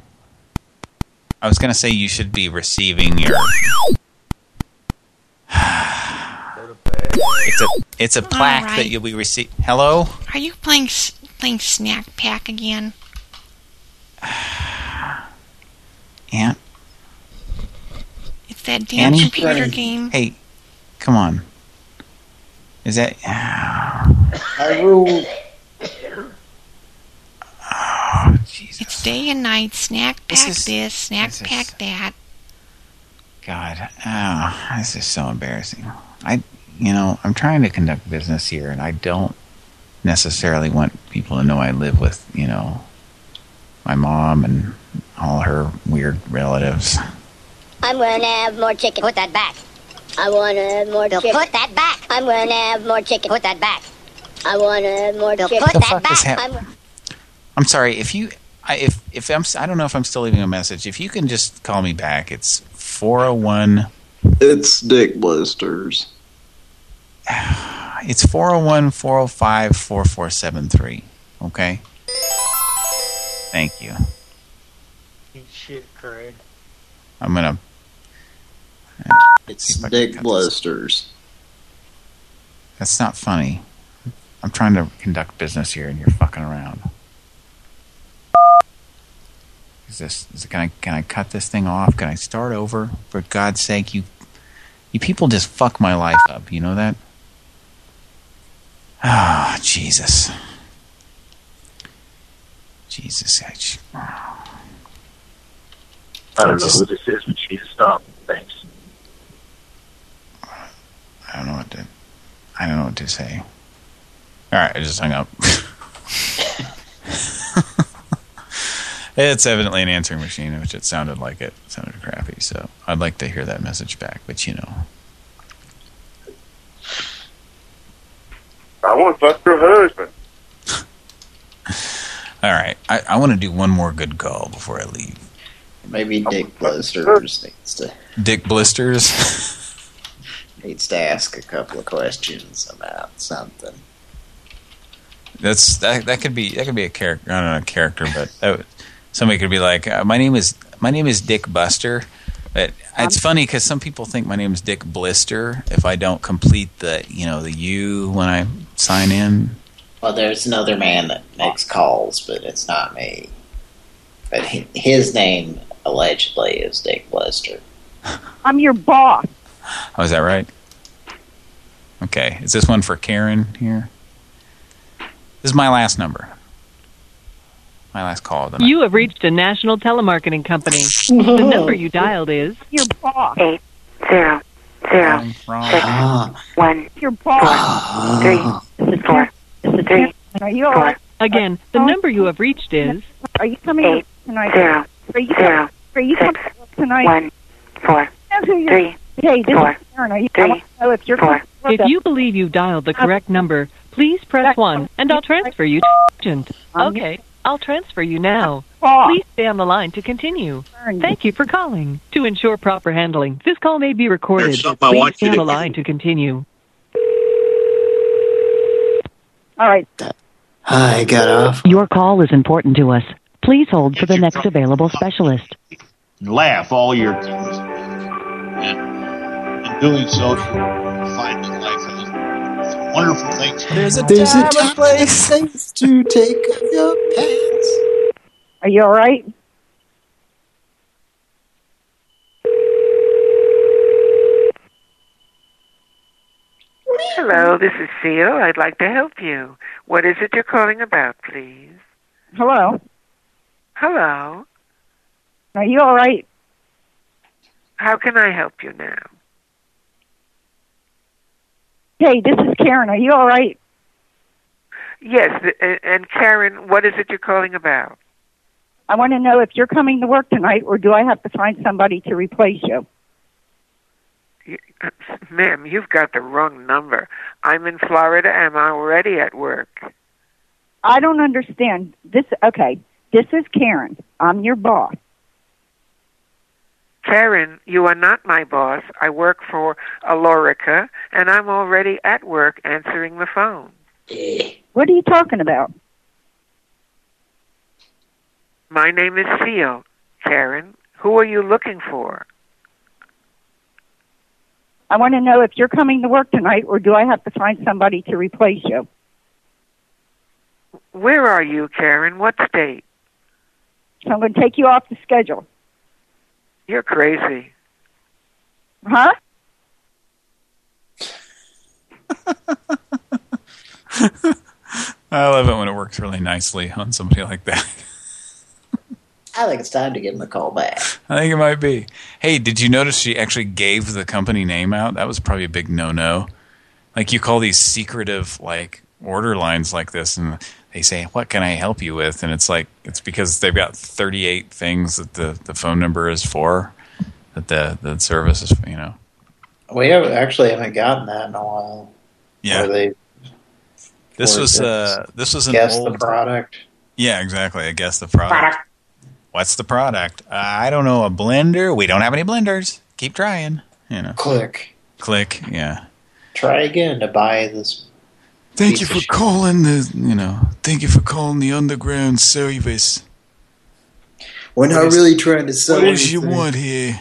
I was gonna say you should be receiving your. It's a it's a plaque right. that you'll be receiving. Hello. Are you playing s- playing Snack Pack again? Aunt. It's that damn Annie? computer game. Hey, come on. Is that? (sighs) I rule. Oh, Jesus. It's day and night. Snack This Pack is- this, Snack this is- Pack that. God, oh, this is so embarrassing. I, you know, I'm trying to conduct business here, and I don't necessarily want people to know I live with, you know, my mom and all her weird relatives. I'm gonna have more chicken. Put that back. I want to have more chicken. Put that back. I'm gonna have more chicken. Put that back. I want to have more chicken. Put The that fuck is back. I'm I'm sorry if you, I, if if I'm, I don't know if I'm still leaving a message. If you can just call me back, it's 401. It's Dick Blisters. (sighs) It's 401 405 4473. Okay. Thank you. Shit, Craig. I'm gonna. It's Dick Blisters. That's not funny. I'm trying to conduct business here, and you're fucking around. Is this? Is it, can I can I cut this thing off? Can I start over? For God's sake, you you people just fuck my life up. You know that? Ah, Jesus. Jesus, I just- I don't know who this is, but you need to stop. Thanks. I don't know what to. I don't know what to say. All right, I just hung up. (laughs) it's evidently an answering machine, which it sounded like it. it sounded crappy, so I'd like to hear that message back. But you know, I want to fuck your husband. (laughs) all right. I, I want to do one more good call before I leave. Maybe Dick Blisters needs to Dick Blisters. (laughs) needs to ask a couple of questions about something. That's that. That could be that could be a character. I don't know a character, but that, would- somebody could be like, uh, my name is my name is Dick Buster. But it's funny because some people think my name is Dick Blister if I don't complete the you know the U when I sign in. Well, there's another man that makes calls, but it's not me. But hi- his name allegedly is Dick Blister. I'm your boss. Oh, is that right? Okay. Is this one for Karen here? This is my last number. My last call of the night. You have reached a national telemarketing company. the number you dialed is your boss. Eight, zero, zero, Wrong, wrong. six, ah. one, Your boss. three, ah. four, three, Are you all right? again. The number you have reached is Are you coming Eight, tonight? zero, Are you zero, Are you six, tonight? one, four, That's who you're- three, Hey, this four, is Karen. Are you? Three, know if you're four. If you believe you've dialed the uh, correct number, please press 1 and I'll transfer you to agent. Um, okay, I'll transfer you now. Please stay on the line to continue. Thank you for calling. To ensure proper handling, this call may be recorded. There's something I Please stay on the line to continue. All right. I got off. Your call is important to us. Please hold for the next available specialist. Laugh all your and in doing so, you find new life and wonderful things. There's a There's a time and place to take off your pants. Are you all right? Hello, this is Seal. I'd like to help you. What is it you're calling about, please? Hello. Hello. Are you all right? How can I help you now? Hey, this is Karen. Are you all right? Yes, and Karen, what is it you're calling about? I want to know if you're coming to work tonight, or do I have to find somebody to replace you? (laughs) Ma'am, you've got the wrong number. I'm in Florida. I'm already at work. I don't understand. This okay. This is Karen. I'm your boss. Karen, you are not my boss. I work for Alorica, and I'm already at work answering the phone. What are you talking about? My name is Seal. Karen, who are you looking for? I want to know if you're coming to work tonight, or do I have to find somebody to replace you? Where are you, Karen? What state? So I'm going to take you off the schedule. You're crazy. Huh? I love it when it works really nicely on somebody like that. I think it's time to give him a call back. I think it might be. Hey, did you notice she actually gave the company name out? That was probably a big no-no. Like you call these secretive like order lines like this and they say, what can I help you with? And it's like, it's because they've got 38 things that the, the phone number is for, that the, the service is, you know. We have, actually haven't gotten that in a while. Yeah. Where they This was, it's uh, this was an guess old... the product. Yeah, exactly. I guess the product. What's the product? Uh, I don't know. A blender? We don't have any blenders. Keep trying. You know. Click. Click. Yeah. Try again to buy this. Thank you for shit. calling the, you know, thank you for calling the underground service. We're What not is- really trying to sell What is you want here?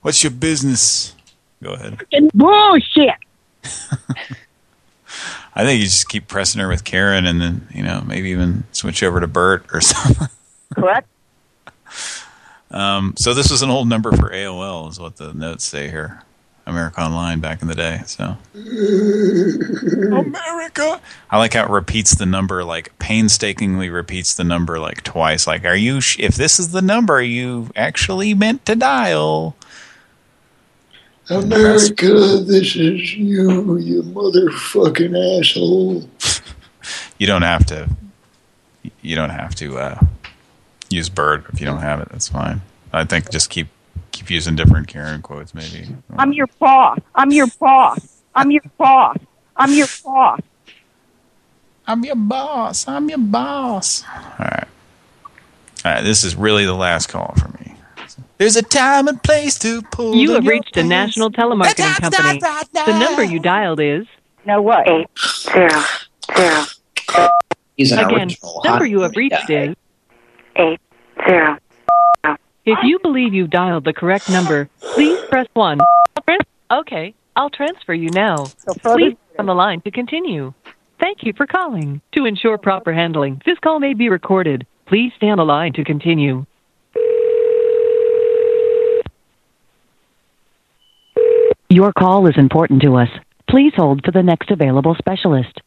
What's your business? Go ahead. Fucking Bullshit. (laughs) I think you just keep pressing her with Karen and then, you know, maybe even switch over to Bert or (laughs) something. Correct. Um, so this was an old number for AOL is what the notes say here. America Online back in the day, so. (laughs) America! I like how it repeats the number, like painstakingly repeats the number like twice. Like, are you, sh if this is the number you actually meant to dial? America, this is you, you motherfucking asshole. (laughs) You don't have to, you don't have to, uh, use bird if you don't have it. That's fine. I think just keep, keep using different Karen quotes maybe. I'm your boss. I'm your boss. I'm your boss. I'm your boss. I'm your boss. I'm your boss. All right. All right. This is really the last call for me. There's a time and place to pull. You have your reached a national telemarketing company. The number you dialed is no what? Eight zero zero He's an again. original. Number you have reached guy. is eight zero. If you believe you've dialed the correct number, please press one. Okay, I'll transfer you now. Please stay on the line to continue. Thank you for calling. To ensure proper handling, this call may be recorded. Please stay on the line to continue. Your call is important to us. Please hold for the next available specialist.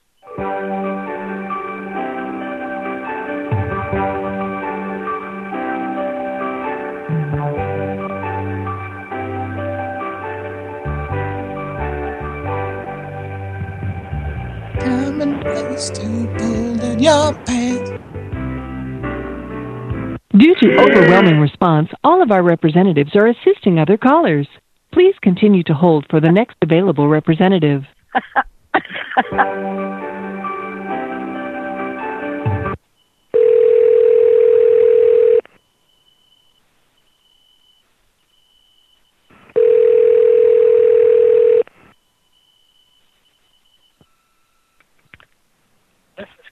Time and place to pull on your pants. Due to overwhelming response, all of our representatives are assisting other callers. Please continue to hold for the next available representative. (laughs)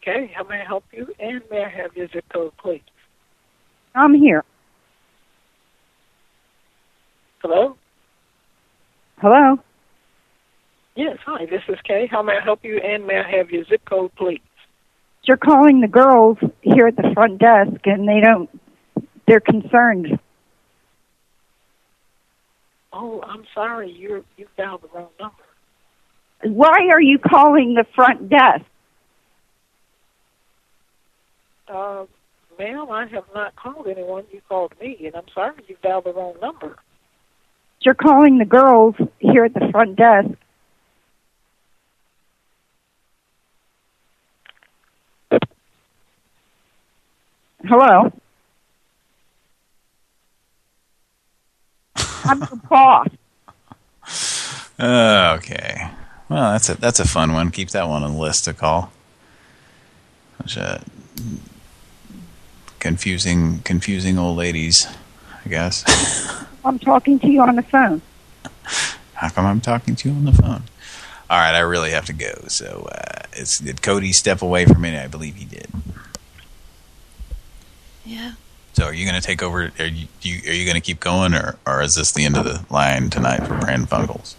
This is Kay. How may I help you? And may I have your zip code, please? I'm here. Hello? Hello? Yes, hi. This is Kay. How may I help you? And may I have your zip code, please? You're calling the girls here at the front desk, and they don't. They're concerned. Oh, I'm sorry. You're you dialed the wrong number. Why are you calling the front desk? Uh, ma'am, I have not called anyone. You called me, and I'm sorry you dialed the wrong number. You're calling the girls here at the front desk. Hello. I'm your boss. Uh, okay. Well, that's a that's a fun one. Keep that one on the list to call. Bunch of confusing confusing old ladies, I guess. (laughs) I'm talking to you on the phone. How come I'm talking to you on the phone? All right, I really have to go. So, uh, it's, did Cody step away from it? I believe he did. Yeah. So, are you going to take over? Are you, you are you going to keep going, or or is this the end of the line tonight for Pran Funkels?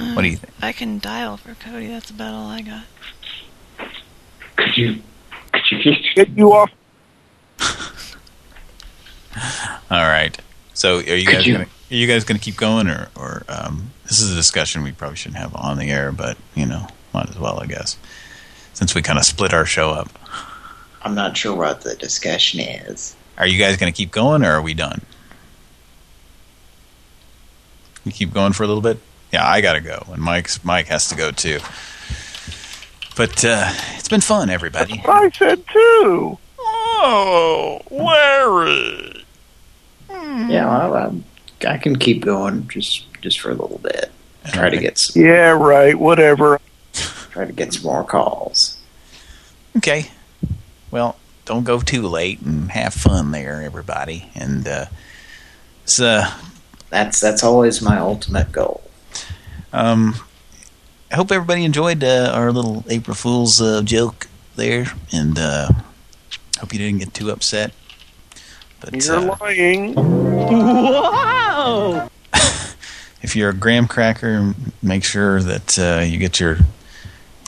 Um, What do you think? I can dial for Cody. That's about all I got. Could you could you just get you off? (laughs) All right. So, are you Could guys you- gonna, are you guys going to keep going, or or um, this is a discussion we probably shouldn't have on the air, but you know, might as well, I guess, since we kind of split our show up. I'm not sure what the discussion is. Are you guys going to keep going, or are we done? You keep going for a little bit? Yeah, I got to go, and Mike's Mike has to go too. But uh, it's been fun, everybody. I said too. Oh, Larry. Yeah, well, I'm, I can keep going just just for a little bit. Try to get some, Yeah, right. Whatever. try to get some more calls. Okay. Well, don't go too late and have fun there, everybody. And uh, so That's that's always my ultimate goal. Um, I hope everybody enjoyed uh, our little April Fool's uh, joke there, and uh, hope you didn't get too upset. But You're uh, lying. Whoa! (laughs) if you're a graham cracker, make sure that uh, you get your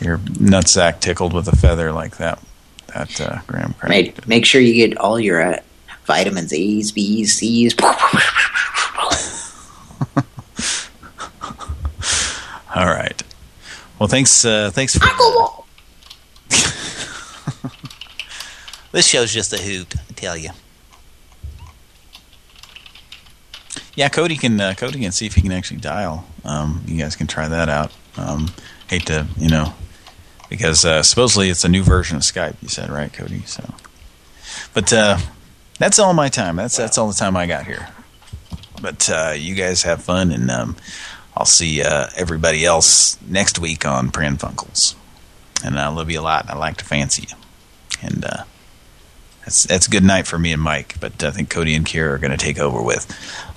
your nutsack tickled with a feather like that. That uh, graham cracker. Make make sure you get all your uh, vitamins A's, B's, C's. All right. Well, thanks. Uh, thanks for. (laughs) this show's just a hoot, I tell you. Yeah, Cody can. Uh, Cody can see if he can actually dial. Um, you guys can try that out. Um, hate to, you know, because uh, supposedly it's a new version of Skype. You said right, Cody? So, but uh, that's all my time. That's that's all the time I got here. But uh, you guys have fun, and um, I'll see uh, everybody else next week on Pran Funkels. And I love you a lot. I like to fancy you. And uh, that's that's a good night for me and Mike. But I think Cody and Kira are going to take over with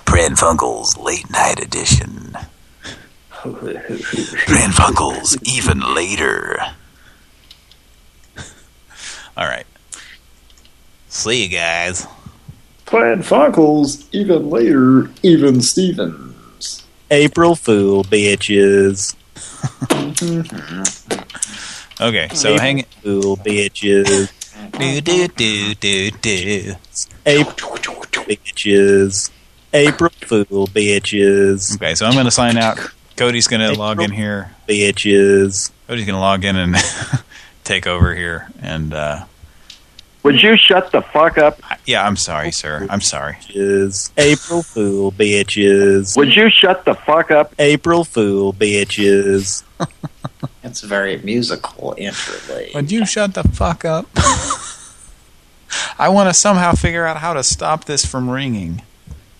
Pran Funkels Late Night Edition. Pran Funkels even later. (laughs) All right. See you guys. Pran Funkels, even later, even Stevens. April Fool, bitches. Okay, so April hang it. Fool, bitches. Do do do do do. April bitches. April Fool, bitches. Okay, so I'm going to sign out. Cody's going to log in here. Bitches. Cody's going to log in and (laughs) take over here. And uh, Would you shut the fuck up? yeah, I'm sorry, sir. I'm sorry. Bitches. April Fool, bitches. Would you shut the fuck up? April Fool, bitches. (laughs) It's a very musical interlude. Would you shut the fuck up? (laughs) I want to somehow figure out how to stop this from ringing.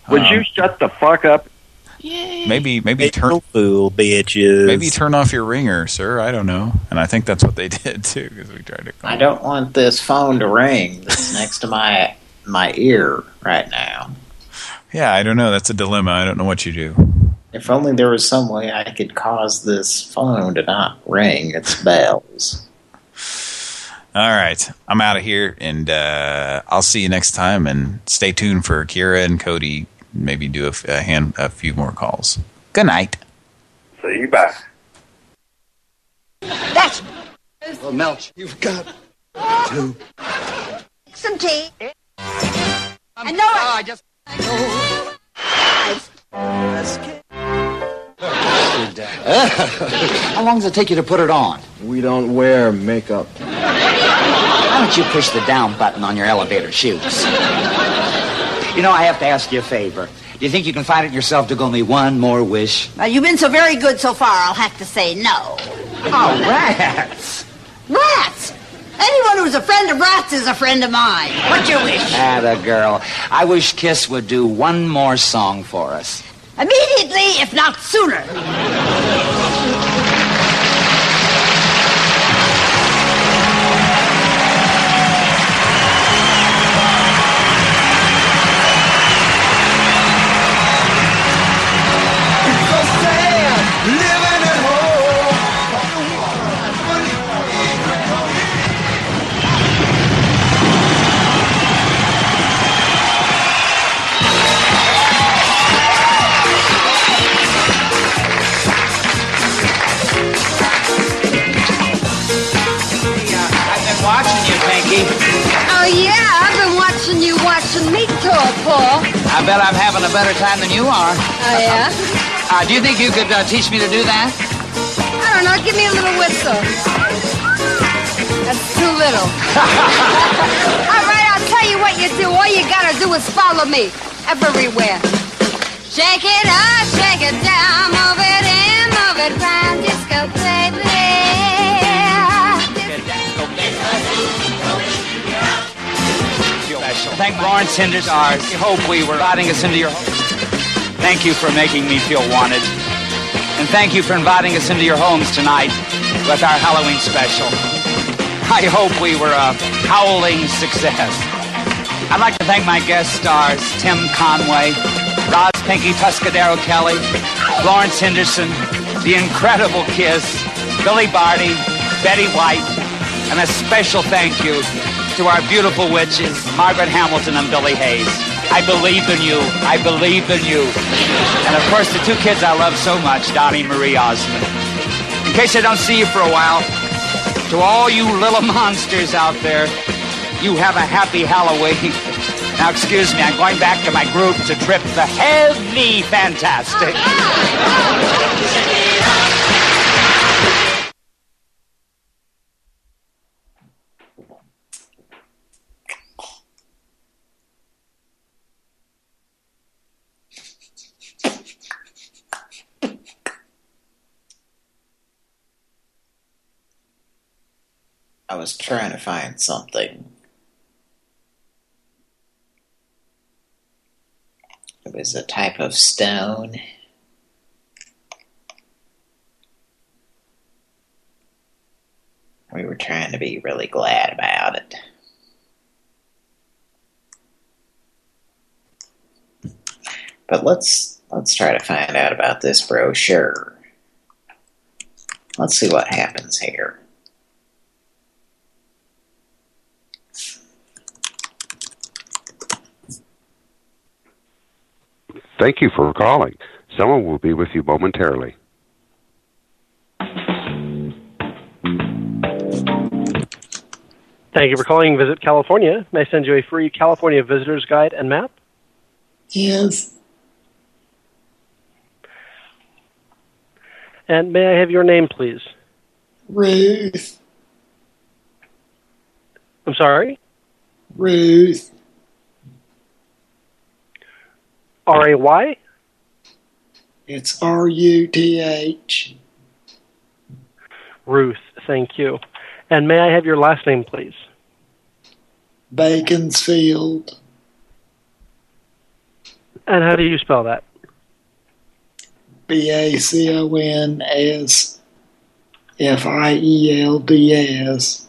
Would Um, you shut the fuck up? Maybe, maybe turn April Fool, bitches. maybe turn off your ringer, sir. I don't know. And I think that's what they (laughs) did too, because we tried to. Call. I don't want this phone to ring that's next to my my ear right now. Yeah, I don't know. That's a dilemma. I don't know what you do. If only there was some way I could cause this phone to not ring its bells. All right, I'm out of here, and uh, I'll see you next time. And stay tuned for Kira and Cody. Maybe do a hand a few more calls. Good night. See you back. That's Well, Melch, you've got to. some tea. I know I just. (laughs) How long does it take you to put it on? We don't wear makeup. Why don't you push the down button on your elevator shoes? You know, I have to ask you a favor. Do you think you can find it yourself to go me one more wish? Well, you've been so very good so far, I'll have to say no. Oh, rats! Rats! Anyone who's a friend of rats is a friend of mine. What's your wish? Atta girl. I wish Kiss would do one more song for us. Immediately, if not sooner. Yeah, I've been watching you watching me talk, Paul. I bet I'm having a better time than you are. Oh, yeah? Uh, do you think you could uh, teach me to do that? I don't know, give me a little whistle. That's too little. (laughs) All right, I'll tell you what you do. All you gotta do is follow me everywhere. Shake it up, shake it down, move it in, move it round, disco Thank Florence Henderson. I hope we were inviting us into your home. Thank you for making me feel wanted. And thank you for inviting us into your homes tonight with our Halloween special. I hope we were a howling success. I'd like to thank my guest stars, Tim Conway, Roz Pinky Tuscadero Kelly, Florence Henderson, The Incredible Kiss, Billy Barty, Betty White, and a special thank you to our beautiful witches, Margaret Hamilton and Billie Hayes. I believe in you. I believe in you. And of course, the two kids I love so much, Donny and Marie Osmond. In case I don't see you for a while, to all you little (laughs) monsters out there, you have a happy Halloween. Now, excuse me, I'm going back to my group to trip the heavy fantastic. (laughs) I was trying to find something. It was a type of stone. We were trying to be really glad about it. But let's let's try to find out about this brochure. Let's see what happens here. Thank you for calling. Someone will be with you momentarily. Thank you for calling Visit California. May I send you a free California visitor's guide and map? Yes. And may I have your name, please? Ruth. I'm sorry? Ruth. R A Y? It's R U T H. Ruth, thank you. And may I have your last name, please? Baconsfield. And how do you spell that? B A C O N S F I E L D S.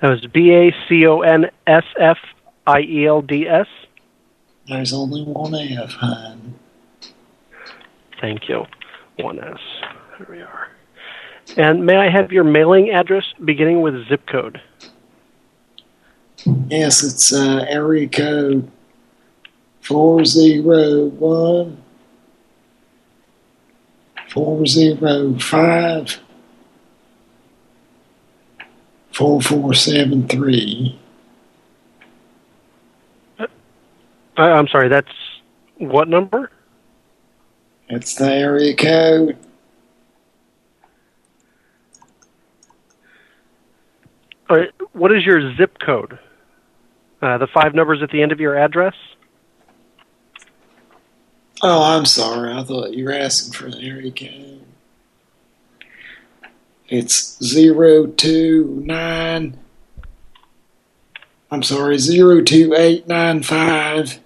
That was B A C O N S F I E L D S. There's only one F, hon. Thank you. One S. There we are. And may I have your mailing address beginning with zip code? Yes, it's uh, area code four zero one four zero five four four seven three. I, I'm sorry, that's what number? It's the area code. All right, what is your zip code? Uh, the five numbers at the end of your address? Oh, I'm sorry. I thought you were asking for the area code. It's zero two nine. I'm sorry, zero two eight nine five.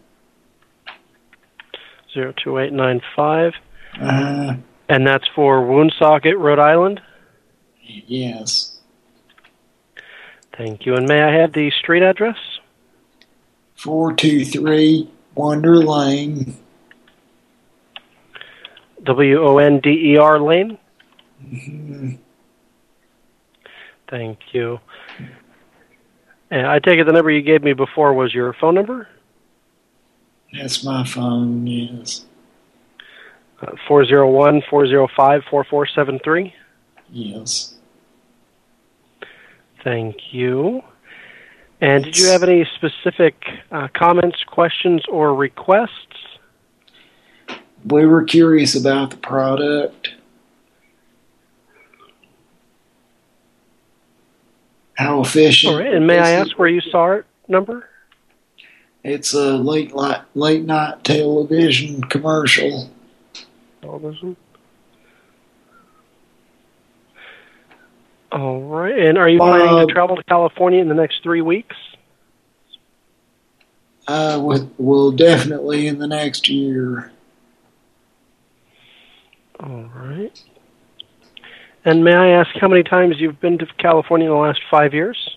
Zero two eight nine five. Uh, And that's for Woonsocket, Rhode Island. yes, Thank you. And may I have the street address? four two three Wonder Lane. W O N D E R Lane. Mhm. Thank you. And I take it the number you gave me before was your phone number? That's my phone. Yes, Uh, 401 405 4473. yes. Thank you. And did you have any specific uh, comments, questions, or requests? We were curious about the product. How efficient? All right. And may I ask where you saw it number? It's a late light, late night television commercial. Television. All right. And are you planning Uh, to travel to California in the next three weeks? Uh, with, well, definitely in the next year. All right. And may I ask how many times you've been to California in the last five years?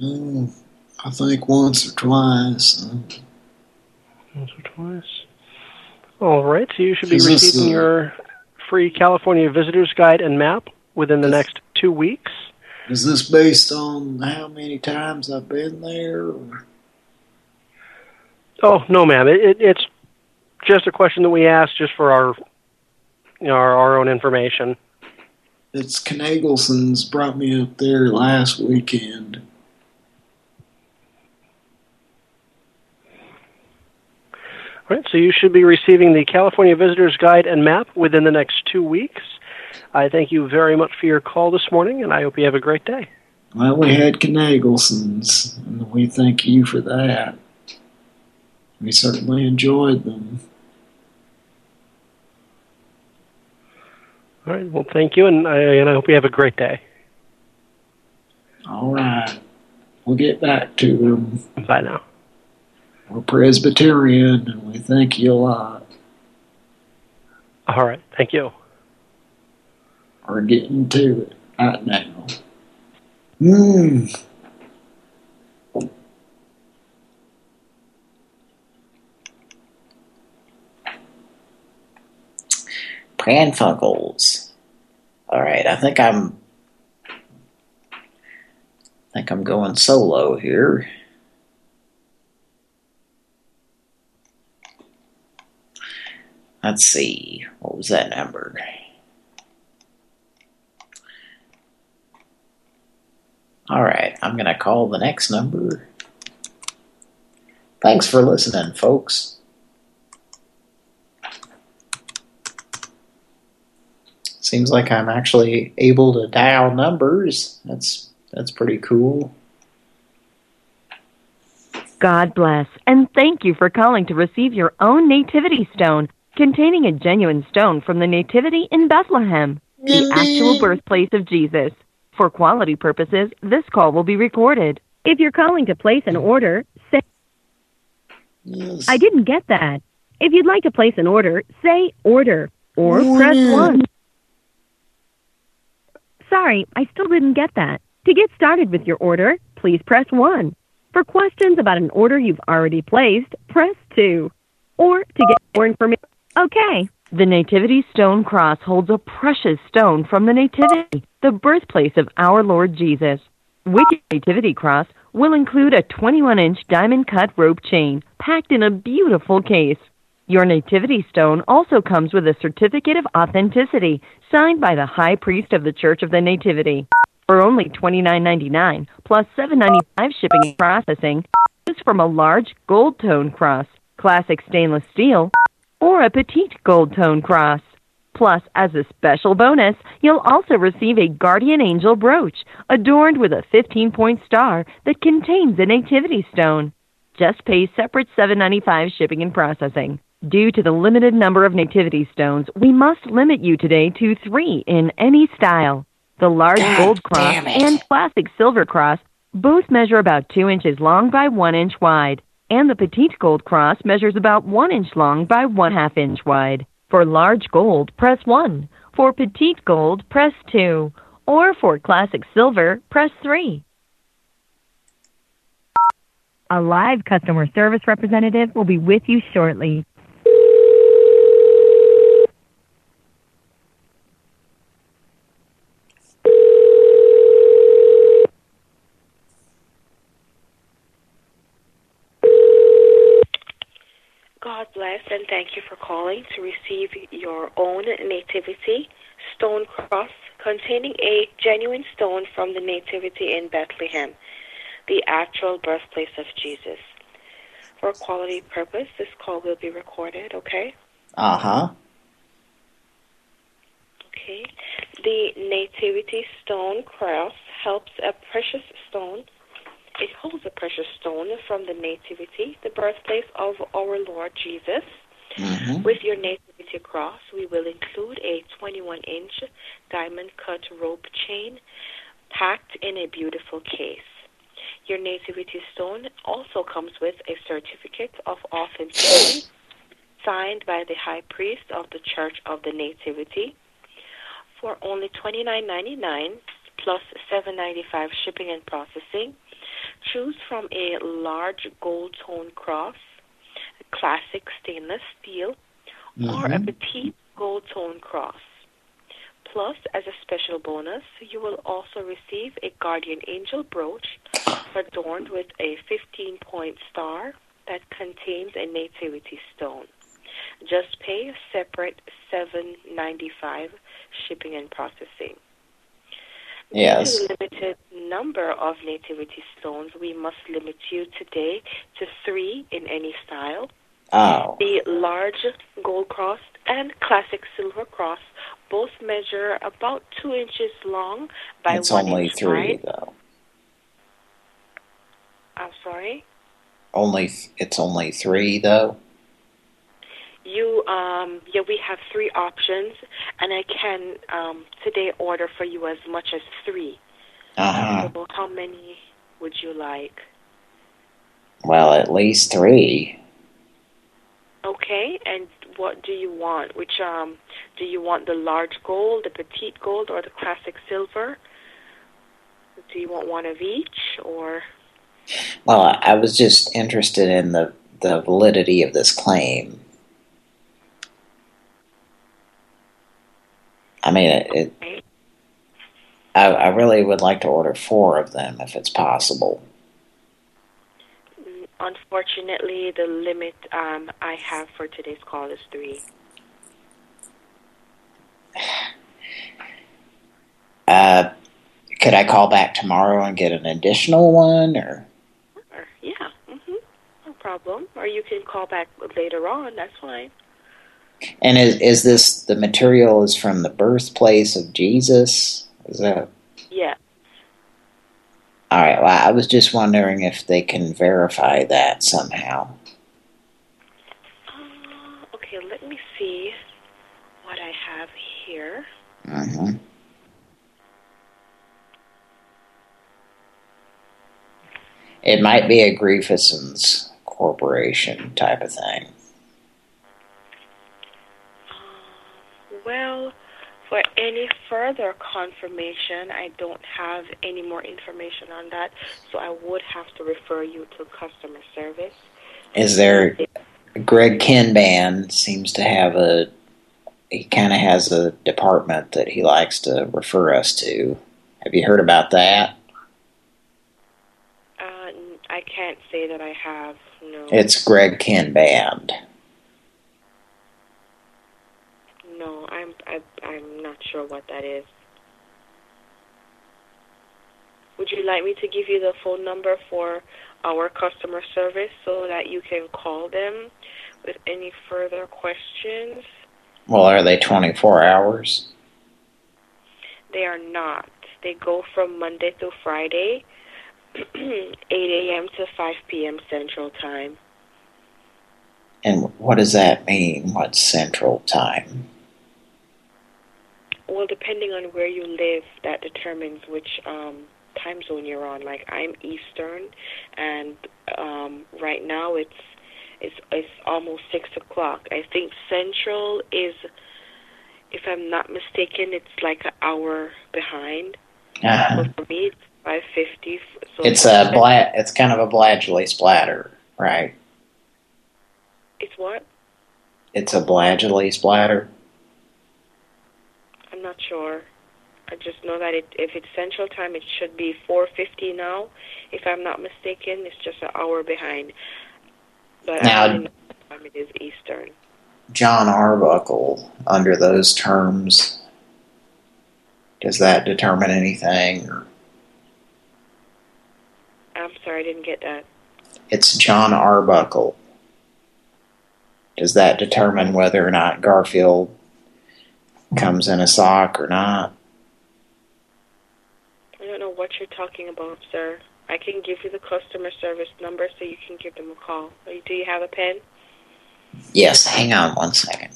Mm, I think once or twice. Once or twice. All right. So you should be receiving uh, your free California Visitor's Guide and Map within the next two weeks. Is this based on how many times I've been there? Or? Oh no, ma'am. It, it, it's just a question that we ask just for our, you know, our, our own information. It's Knagelson's brought me up there last weekend. All right. So you should be receiving the California Visitor's Guide and Map within the next two weeks. I thank you very much for your call this morning, and I hope you have a great day. Well, we had Knagelson's, and we thank you for that. We certainly enjoyed them. All right. Well, thank you, and I, and I hope you have a great day. All right. We'll get back to them. Bye now. We're Presbyterian, and we thank you a lot. All right. Thank you. We're getting to it right now. Mmm. Pran Funkels. All right, I think I'm. I think I'm going solo here. Let's see. What was that number? All right, I'm going to call the next number. Thanks for listening, folks. Seems like I'm actually able to dial numbers. That's that's pretty cool. God bless, and thank you for calling to receive your own nativity stone containing a genuine stone from the Nativity in Bethlehem, the actual birthplace of Jesus. For quality purposes, this call will be recorded. If you're calling to place an order, say, I didn't get that. If you'd like to place an order, say order or press 1. Sorry, I still didn't get that. To get started with your order, please press 1. For questions about an order you've already placed, press 2. Or to get more information, okay. The Nativity Stone Cross holds a precious stone from the Nativity, the birthplace of our Lord Jesus. With your Nativity Cross will include a 21 inch diamond cut rope chain packed in a beautiful case. Your Nativity Stone also comes with a certificate of authenticity signed by the High Priest of the Church of the Nativity. For only $29.99 plus $7.95 shipping and processing, choose from a large gold tone cross, classic stainless steel, or a petite gold tone cross. Plus, as a special bonus, you'll also receive a guardian angel brooch adorned with a 15 point star that contains a nativity stone. Just pay separate $7.95 shipping and processing. Due to the limited number of nativity stones, we must limit you today to three in any style. The large God gold cross and classic silver cross both measure about two inches long by one inch wide, and the petite gold cross measures about one inch long by one half inch wide. For large gold, press 1. For petite gold, press 2. Or for classic silver, press 3. A live customer service representative will be with you shortly. God bless and thank you for calling to receive your own nativity stone cross containing a genuine stone from the nativity in Bethlehem, the actual birthplace of Jesus. For quality purpose, this call will be recorded, okay? Uh huh. Okay. The nativity stone cross helps a precious stone. It holds a precious stone from the nativity, the birthplace of our Lord Jesus. Mm-hmm. With your nativity cross, we will include a 21-inch diamond-cut rope chain packed in a beautiful case. Your nativity stone also comes with a certificate of authenticity signed by the high priest of the Church of the Nativity for only $29.99 plus $7.95 shipping and processing. Choose from a large gold tone cross, a classic stainless steel, or a Mhm. petite gold tone cross. Plus, as a special bonus, you will also receive a guardian angel brooch adorned with a 15 point star that contains a nativity stone. Just pay a separate $7.95 shipping and processing. Yes. Limited number of nativity stones, we must limit you today to three in any style. Oh. The large gold cross and classic silver cross both measure about two inches long by. It's one only inch three, wide. though. I'm sorry. Only it's only three, though. You um yeah we have three options and I can um today order for you as much as three. Uh-huh. So how many would you like? Well, at least three. Okay, and what do you want? Which um do you want the large gold, the petite gold, or the classic silver? Do you want one of each, or Well, I I was just interested in the the validity of this claim. I mean, it. it I, I really would like to order four of them if it's possible. mm, unfortunately the limit um I have for today's call is three. (sighs) Uh, could I call back tomorrow and get an additional one, or yeah, mhm, no problem. Or you can call back later on. That's fine. And is is this the material is from the birthplace of Jesus? Is that Yeah. all right? Well, I was just wondering if they can verify that somehow. Okay, let me see what I have here. hmm It might be a Griefeson's corporation type of thing. Well, for any further confirmation, I don't have any more information on that, so I would have to refer you to customer service. Is there Greg Kinban seems to have a he kind of has a department that he likes to refer us to. Have you heard about that? Uh, I can't say that I have. No. It's Greg Kinband. No, I'm I, I'm not sure what that is. Would you like me to give you the phone number for our customer service so that you can call them with any further questions? Well, are they 24 hours? They are not. They go from Monday to Friday, (clears throat) 8 a.m. to 5 p.m. Central Time. And what does that mean? What's Central Time? Well, depending on where you live, that determines which um, time zone you're on. Like I'm Eastern, and um, right now it's it's it's almost six o'clock. I think Central is, if I'm not mistaken, it's like an hour behind. Uh, But for me, it's five fifty. So it's a bla It's kind of a bladgely splatter, right? It's what? It's a bladgely splatter. I'm not sure. I just know that it, if it's Central Time, it should be 4:50 now. If I'm not mistaken, it's just an hour behind. But Now- I don't know what time it is Eastern. John Arbuckle, under those terms, does that determine anything? I'm sorry, I didn't get that. it's John Arbuckle. Does that determine whether or not Garfield comes in a sock or not? I don't know what you're talking about, sir. I can give you the customer service number so you can give them a call. Oh, do you have a pen? Yes, hang on one second.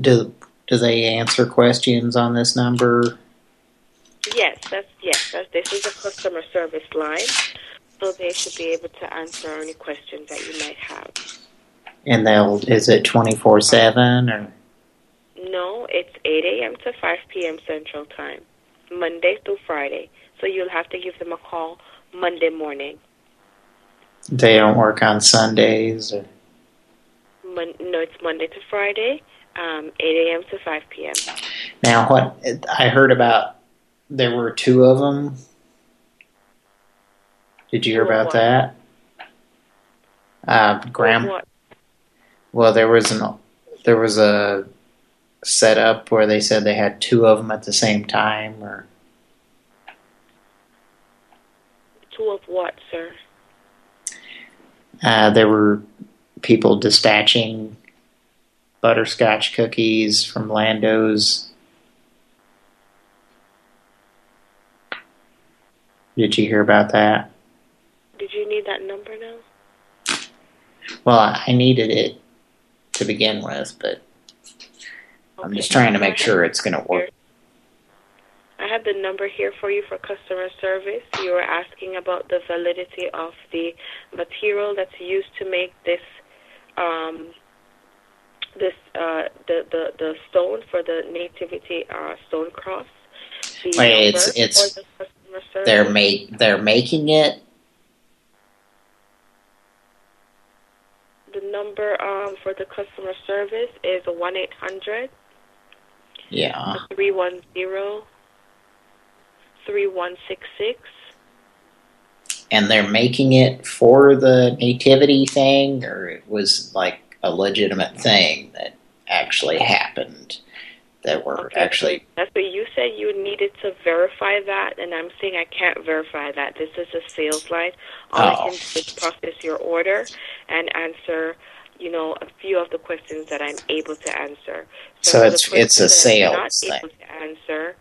Do do they answer questions on this number? Yes, that's yes. That's, this is a customer service line, so they should be able to answer any questions that you might have. And they'll is it twenty four seven or No, it's 8 a.m. to 5 p.m. Central Time, Monday through Friday. So you'll have to give them a call Monday morning. they don't work on Sundays or Mon- no, it's Monday to Friday, um, 8 a.m. to 5 p.m. Now, what I heard about, there were two of them. Did you hear about what? that? Uh, Graham. What? Well, there was an there was a setup where they said they had two of them at the same time, or Two of what, sir? uh, there were people dispatching butterscotch cookies from Lando's. Did you hear about that? Did you need that number now? Well, I needed it to begin with, but I'm just trying to make sure it's going to work. I have the number here for you for customer service. You were asking about the validity of the material that's used to make this um, this uh, the, the the stone for the nativity uh, stone cross. The Wait, it's it's the they're make they're making it. The number um, for the customer service is one eight hundred Yeah. three one zero three one six six. and they're making it for the nativity thing, or it was like a legitimate thing that actually happened, that were actually. That's what you said you needed to verify that, and I'm saying I can't verify that. This is a sales line. All I Oh. can do is process your order and answer, you know, a few of the questions that I'm able to answer. So the it's- it's a sales to answer.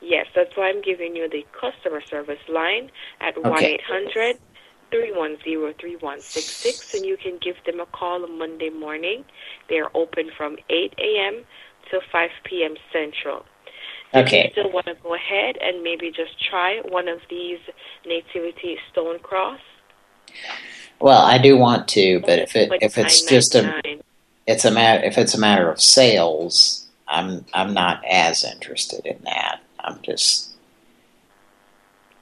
Yes, that's why I'm giving you the customer service line at Okay. one eight hundred three one zero three one six six, and you can give them a call on Monday morning. They are open from 8 a.m. to 5 p.m. Central. If Okay. you still want to go ahead and maybe just try one of these Nativity Stone Cross, Well, I do want to, but if it if it's just a it's a matter if it's a matter of sales, I'm I'm not as interested in that. I'm just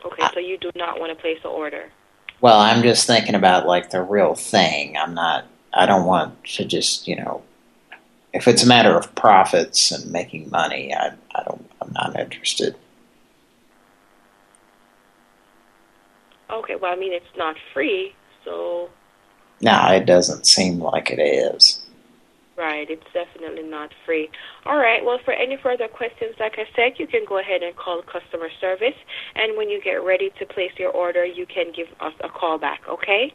Okay, so you do not want to place an order. Well, I'm just thinking about like the real thing. I'm not. I don't want to just you know. If it's a matter of profits and making money, I I don't. I'm not interested. Okay, well, I mean, it's not free, so, No, it doesn't seem like it is. Right, it's definitely not free. All right, well, for any further questions, like I said, you can go ahead and call customer service, and when you get ready to place your order, you can give us a call back, okay?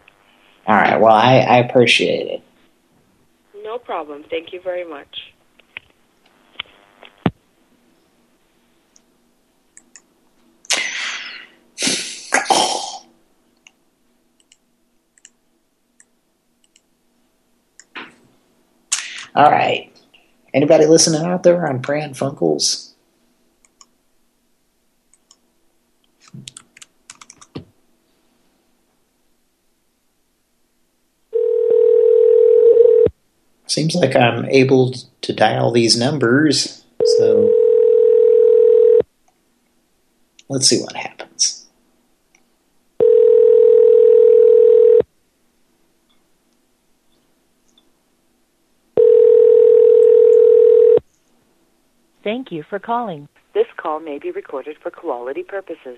All right. Well, I I appreciate it. No No problem. Thank you very much. All right. Anybody listening out there on Pran Funkels? Seems like I'm able to dial these numbers, so let's see what happens. Thank you for calling. This call may be recorded for quality purposes.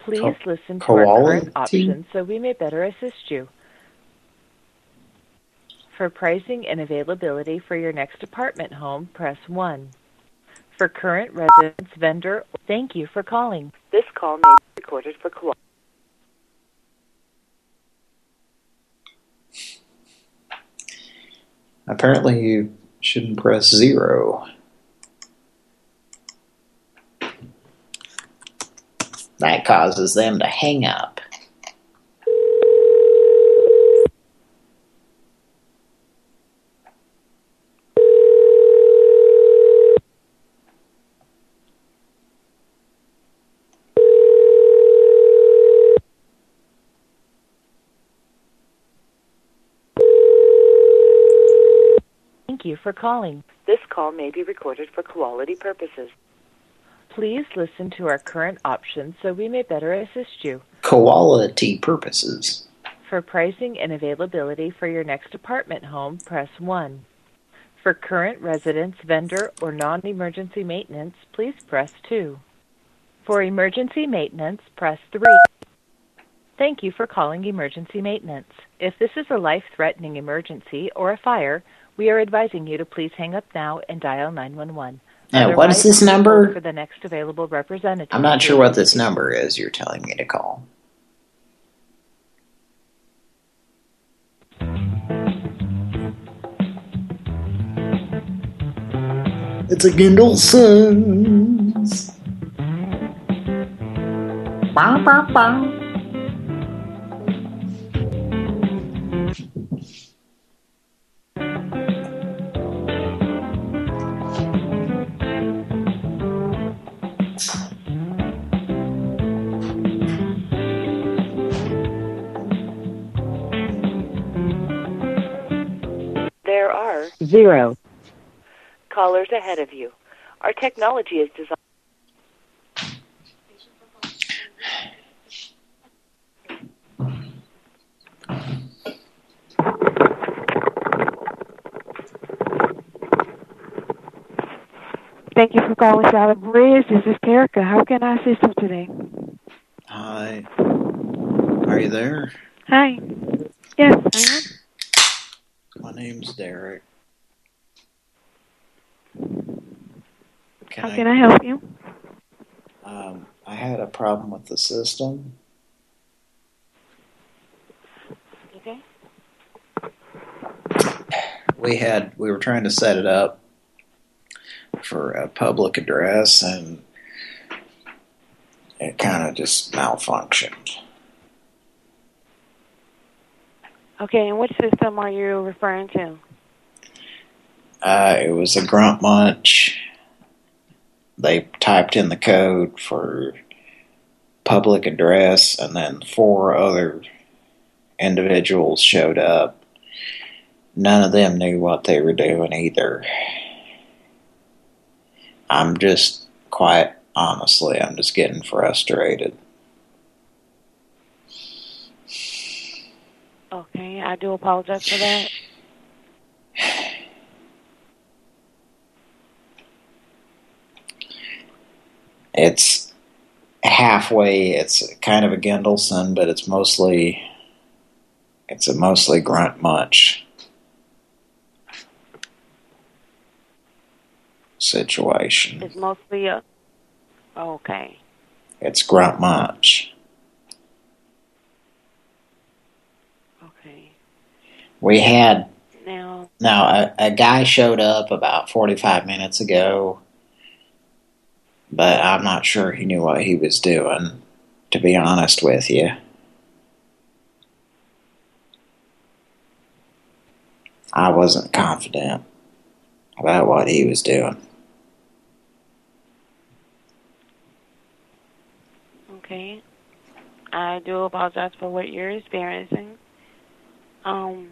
Please Co- listen to our current options so we may better assist you. For pricing and availability for your next apartment home, press 1. For current residence vendor, thank you for calling. This call may be recorded for quality. Apparently you shouldn't press zero. That causes them to hang up. Thank you for calling. This call may be recorded for quality purposes. Please listen to our current options so we may better assist you. Quality purposes. For pricing and availability for your next apartment home, press 1. For current residence, vendor, or non-emergency maintenance, please press 2. For emergency maintenance, press 3. Thank you for calling emergency maintenance. If this is a life-threatening emergency or a fire, we are advising you to please hang up now and dial 911. Now, what is this number? For the next available representative. I'm not sure what this number is you're telling me to call. It's a Gendelsons. Bow, bow, bow. There are Zero. callers ahead of you. Our technology is designed. Thank you for calling Charlotte Bridge. This is Terica. How can I assist you today? Hi. Are you there? Hi. Yes, I am. My name's Derek. How can I help you? Um, I had a problem with the system. Okay. We had we were trying to set it up for a public address, and it kind of just malfunctioned. Okay, and which system are you referring to? Uh, it was a grunt munch. They typed in the code for public address, and then four other individuals showed up. None of them knew what they were doing either. I'm just, quite honestly, I'm just getting frustrated. Okay, I do apologize for that. It's halfway, it's kind of a Gendelson, but it's mostly, it's a mostly grunt munch situation. It's mostly a. Okay. It's grunt munch. Okay. We had Now, Now, a, a guy showed up about 45 minutes ago, but I'm not sure he knew what he was doing, to be honest with you. I wasn't confident about what he was doing. Okay. I do apologize for what you're experiencing. Um,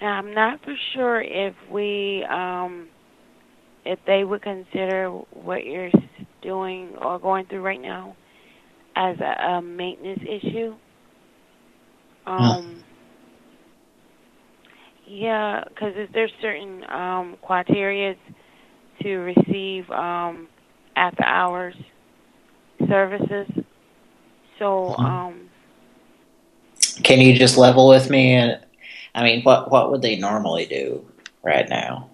now I'm not for sure if we, um, if they would consider what you're doing or going through right now as a, a maintenance issue. Um, yeah, because there's certain um, criteria to receive um, after hours services. So, um, Can you just level with me? And I mean, what what would they normally do right now?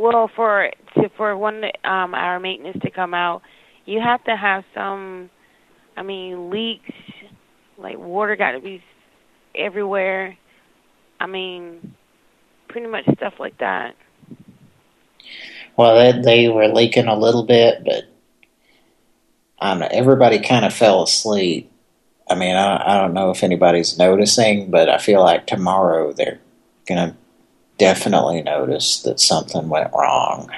well, for to for one um, our maintenance to come out, you have to have some. I mean, leaks, like water, got to be everywhere. I mean, pretty much stuff like that. Well, they, they were leaking a little bit, but I don't know, everybody kind of fell asleep. I mean, I, I don't know if anybody's noticing, but I feel like tomorrow they're going to definitely notice that something went wrong.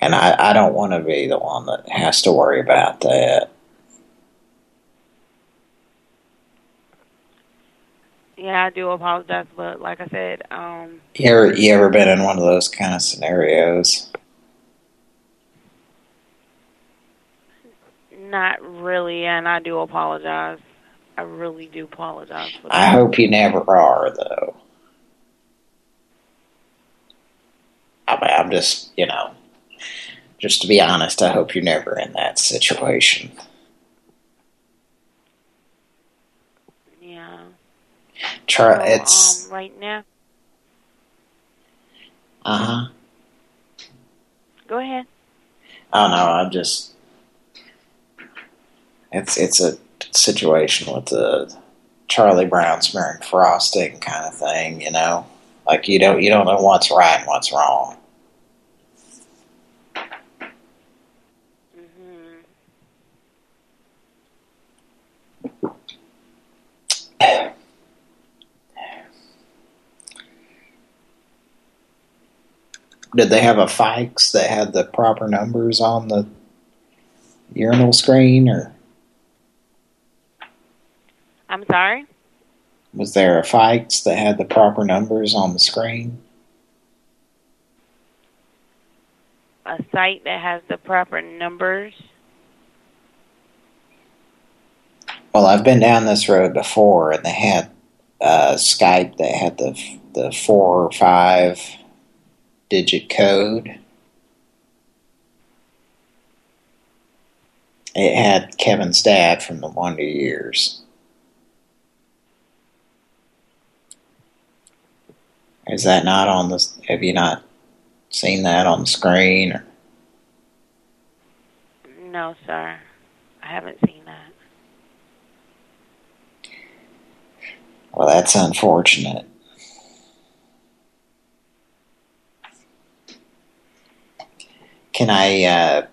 And I, I don't want to be the one that has to worry about that. Yeah, I do apologize, but like I said, um, You ever, you ever been in one of those kind of scenarios? Not really, and I do apologize. I really do apologize for that. I hope you never are, though. I mean, I'm just, you know, just to be honest, I hope you're never in that situation. Yeah. Try, So, it's, um, right now. uh-huh. Go ahead. Oh, no, I'm just, it's, it's a situation with the Charlie Brown smearing frosting kind of thing, you know? Like, you don't, you don't know what's right and what's wrong. Mm-hmm. Did they have a Fikes that had the proper numbers on the urinal screen, or I'm sorry. was there a Fikes that had the proper numbers on the screen? A site that has the proper numbers. Well, I've been down this road before, and they had uh, Skype that had the the four or five digit code. It had Kevin's dad from the Wonder Years. Is that not on the? Have you not seen that on the screen? Or, No, sir. I haven't seen that. well, that's unfortunate. Can I uh,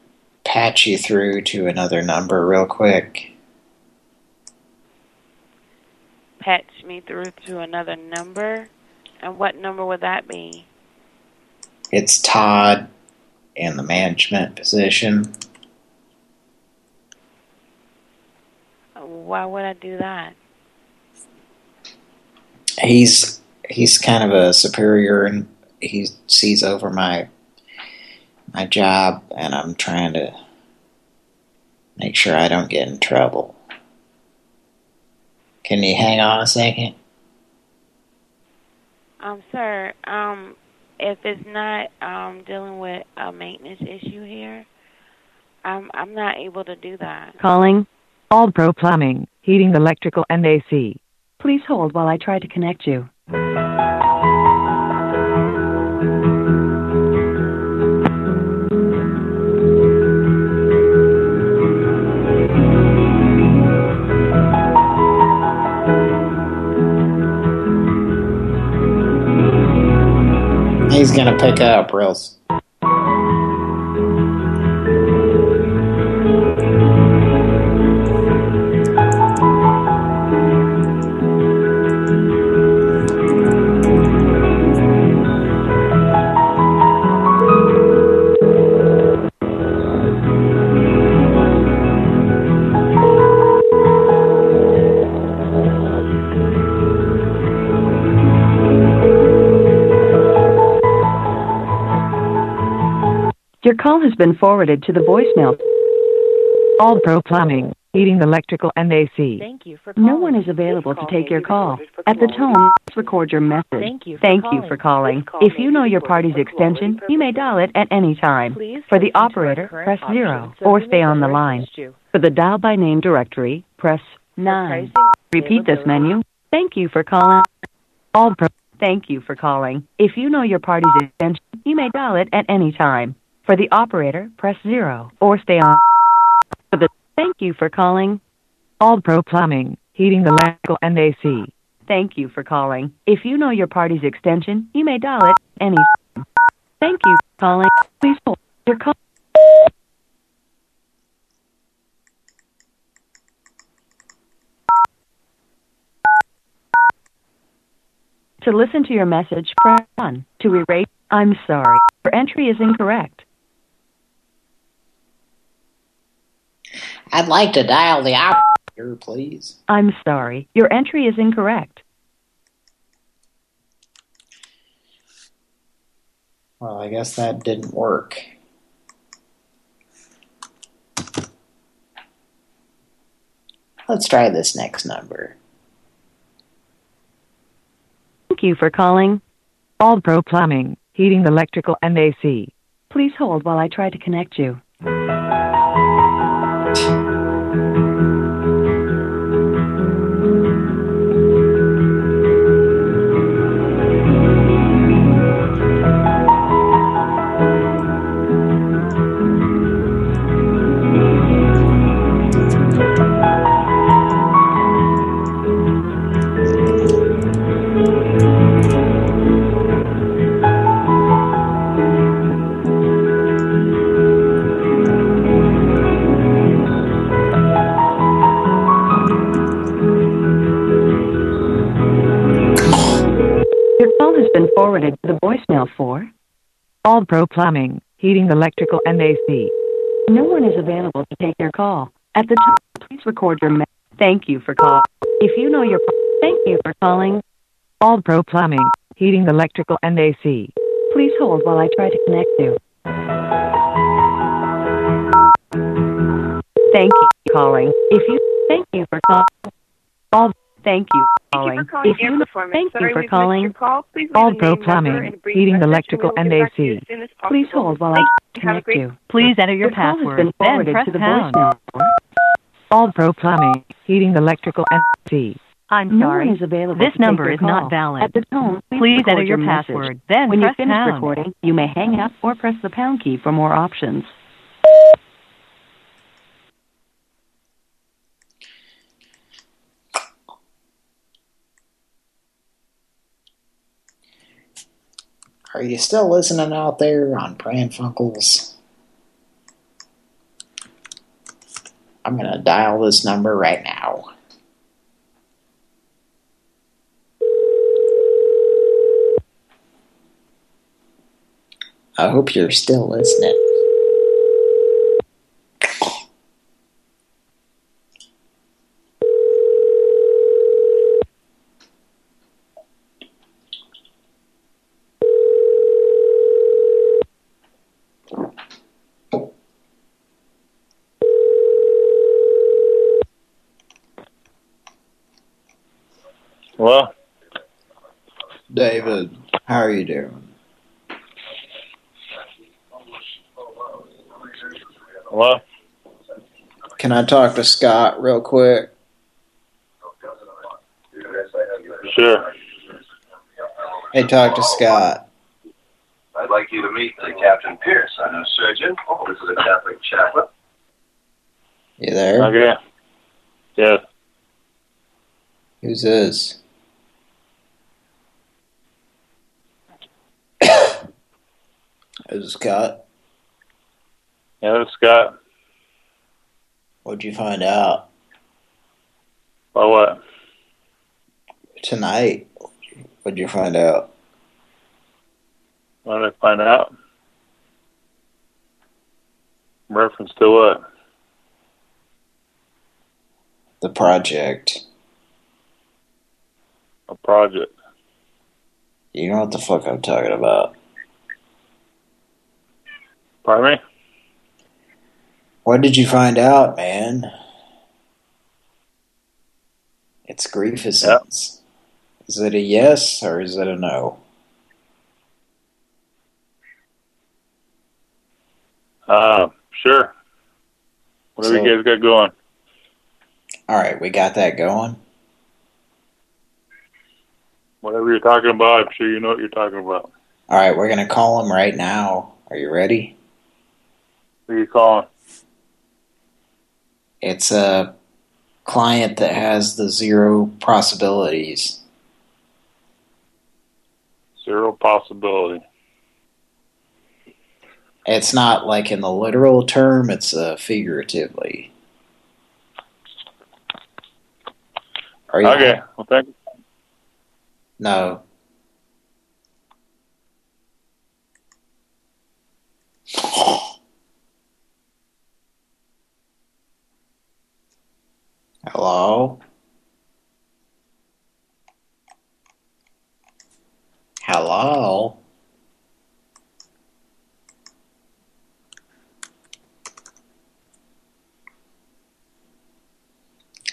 patch you through to another number real quick? Patch me through to another number. And what number would that be? It's Todd in the management position. Why would I do that? He's he's kind of a superior and he sees over my my job and I'm trying to make sure I don't get in trouble. Can you hang on a second? Um, sir, um, if it's not um dealing with a maintenance issue here, I'm I'm not able to do that. Calling All Pro Plumbing, Heating, Electrical, and AC. Please hold while I try to connect you. He's gonna pick up real. Your call has been forwarded to the voicemail. All Pro Plumbing, Heating, Electrical, and AC. Thank you for calling. No one is available to take your call. At the tone, please record your message. Thank you for Thank you calling. for calling. Call If you know your party's extension, you may dial it at any time. Please For the listen to our operator, press zero so or stay on the line. you. For the dial by name directory, press nine. Repeat this menu. Thank you for calling. All Pro. Thank you for calling. If you know your party's extension, you may dial it at any time. For the operator, press zero or stay on. Thank you for calling. All Pro Plumbing, Heating, the Electrical, and AC. Thank you for calling. If you know your party's extension, you may dial it any. Thank you for calling. Please hold your call. To listen to your message, press 1. To erase, I'm sorry. Your entry is incorrect. I'd like to dial the operator, please. I'm sorry. Your entry is incorrect. Well, I guess that didn't work. Let's try this next number. Thank you for calling. All Pro Plumbing, Heating, Electrical, and AC. Please hold while I try to connect you. Forwarded to the voicemail for All Pro Plumbing, Heating, Electrical, and AC. No one is available to take your call. At the tone, please record your message. Thank you for calling. If you know your thank you for calling All Pro Plumbing, Heating, Electrical, and AC. Please hold while I try to connect you. Thank you for calling. If you thank you for calling all thank you calling. calling if you Air know, Performance. thank you for we've calling. Please All Pro name, number, and Plumbing, Heating, Electrical, and get back to you AC. as soon as Please hold while I Thank you. Have connect you. Please enter your Your call has password, been then forwarded press to the pound. voicemail. All Pro Plumbing, Heating, Electrical, and AC. I'm sorry. one is available This number is not valid. At the tone, please, Please enter your message. password, then when press you finish pound. recording, you may hang up or press the pound key for more options. Are you still listening out there on Pran Funkels? I'm going to dial this number right now. I hope you're still listening. David, how are you doing? Hello? Can I talk to Scott real quick? Sure. Hey, talk to Scott. I'd like you to meet the Captain Pierce. I'm a surgeon. Oh, This is a Catholic chaplain. You there? Okay. Yeah. Who's this? Is Scott. Yeah, is Scott. What'd you find out? By what? Tonight. What'd you find out? What did I find out? Reference to what? The project. A project. You know what the fuck I'm talking about. Pardon me? What did you find out, man? It's grief essence. Is it a yes or is it a no? Uh, sure. Whatever So- you guys got going. All right, we got that going. Whatever you're talking about, I'm sure you know what you're talking about. All right, we're gonna call him right now. Are you ready? Who are you calling? It's a client that has the zero possibilities. Zero possibility. It's not like in the literal term, it's uh, figuratively. Are you Okay. Well, thank you. No. (laughs) Hello? Hello?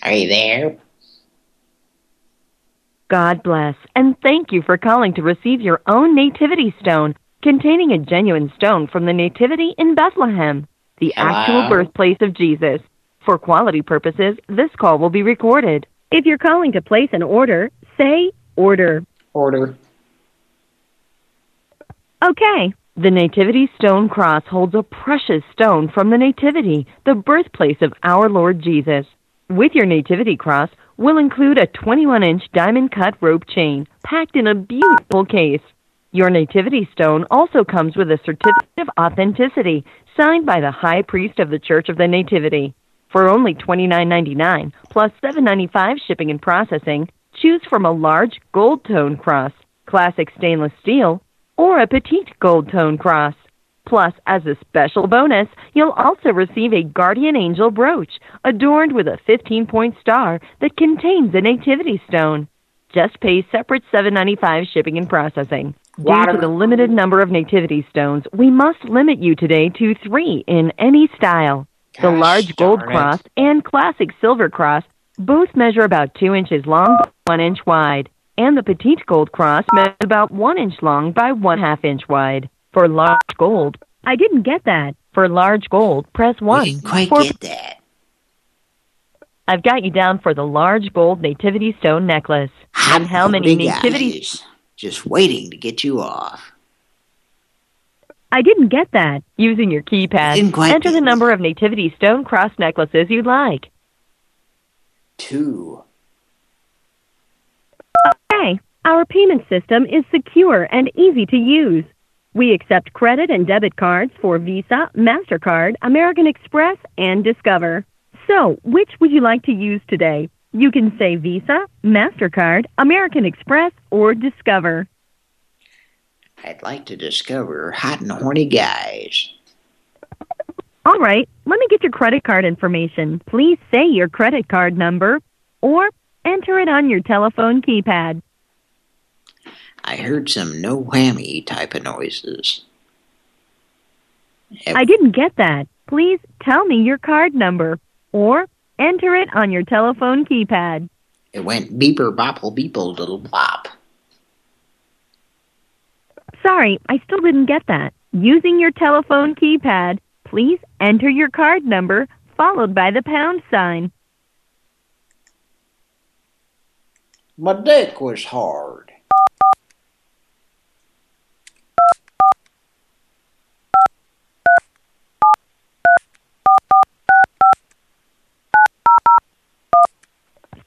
Are you there? God bless, and thank you for calling to receive your own nativity stone containing a genuine stone from the Nativity in Bethlehem, the Hello? actual birthplace of Jesus. For quality purposes, this call will be recorded. If you're calling to place an order, say order. Order. Okay. The Nativity Stone Cross holds a precious stone from the Nativity, the birthplace of our Lord Jesus. With your Nativity Cross, we'll include a 21 inch diamond cut rope chain packed in a beautiful case. Your Nativity Stone also comes with a certificate of authenticity signed by the High Priest of the Church of the Nativity. For only $29.99 plus $7.95 shipping and processing, choose from a large gold tone cross, classic stainless steel, or a petite gold tone cross. Plus, as a special bonus, you'll also receive a guardian angel brooch adorned with a 15 point star that contains a nativity stone. Just pay separate $7.95 shipping and processing. Due to the limited number of nativity stones, we must limit you today to three in any style. The large gold it. cross and classic silver cross both measure about two inches long by one inch wide, and the petite gold cross measures about one inch long by one half inch wide. For large gold, I didn't get that. For large gold, press one. didn't quite For- get that. I've got you down for the large gold nativity stone necklace. and how many eyes. Just waiting to get you off. I didn't get that. Using your keypad, enter the number of nativity stone cross necklaces you'd like. Two. Okay, our payment system is secure and easy to use. We accept credit and debit cards for Visa, MasterCard, American Express, and Discover. So, which would you like to use today? You can say Visa, MasterCard, American Express, or Discover. I'd like to discover hot and horny guys. All right, let me get your credit card information. Please say your credit card number or enter it on your telephone keypad. I heard some no whammy type of noises. I didn't get that. Please tell me your card number or enter it on your telephone keypad. It went beeper bopple beeple little bop. Sorry, I still didn't get that. Using your telephone keypad, please enter your card number followed by the pound sign. My dick was hard.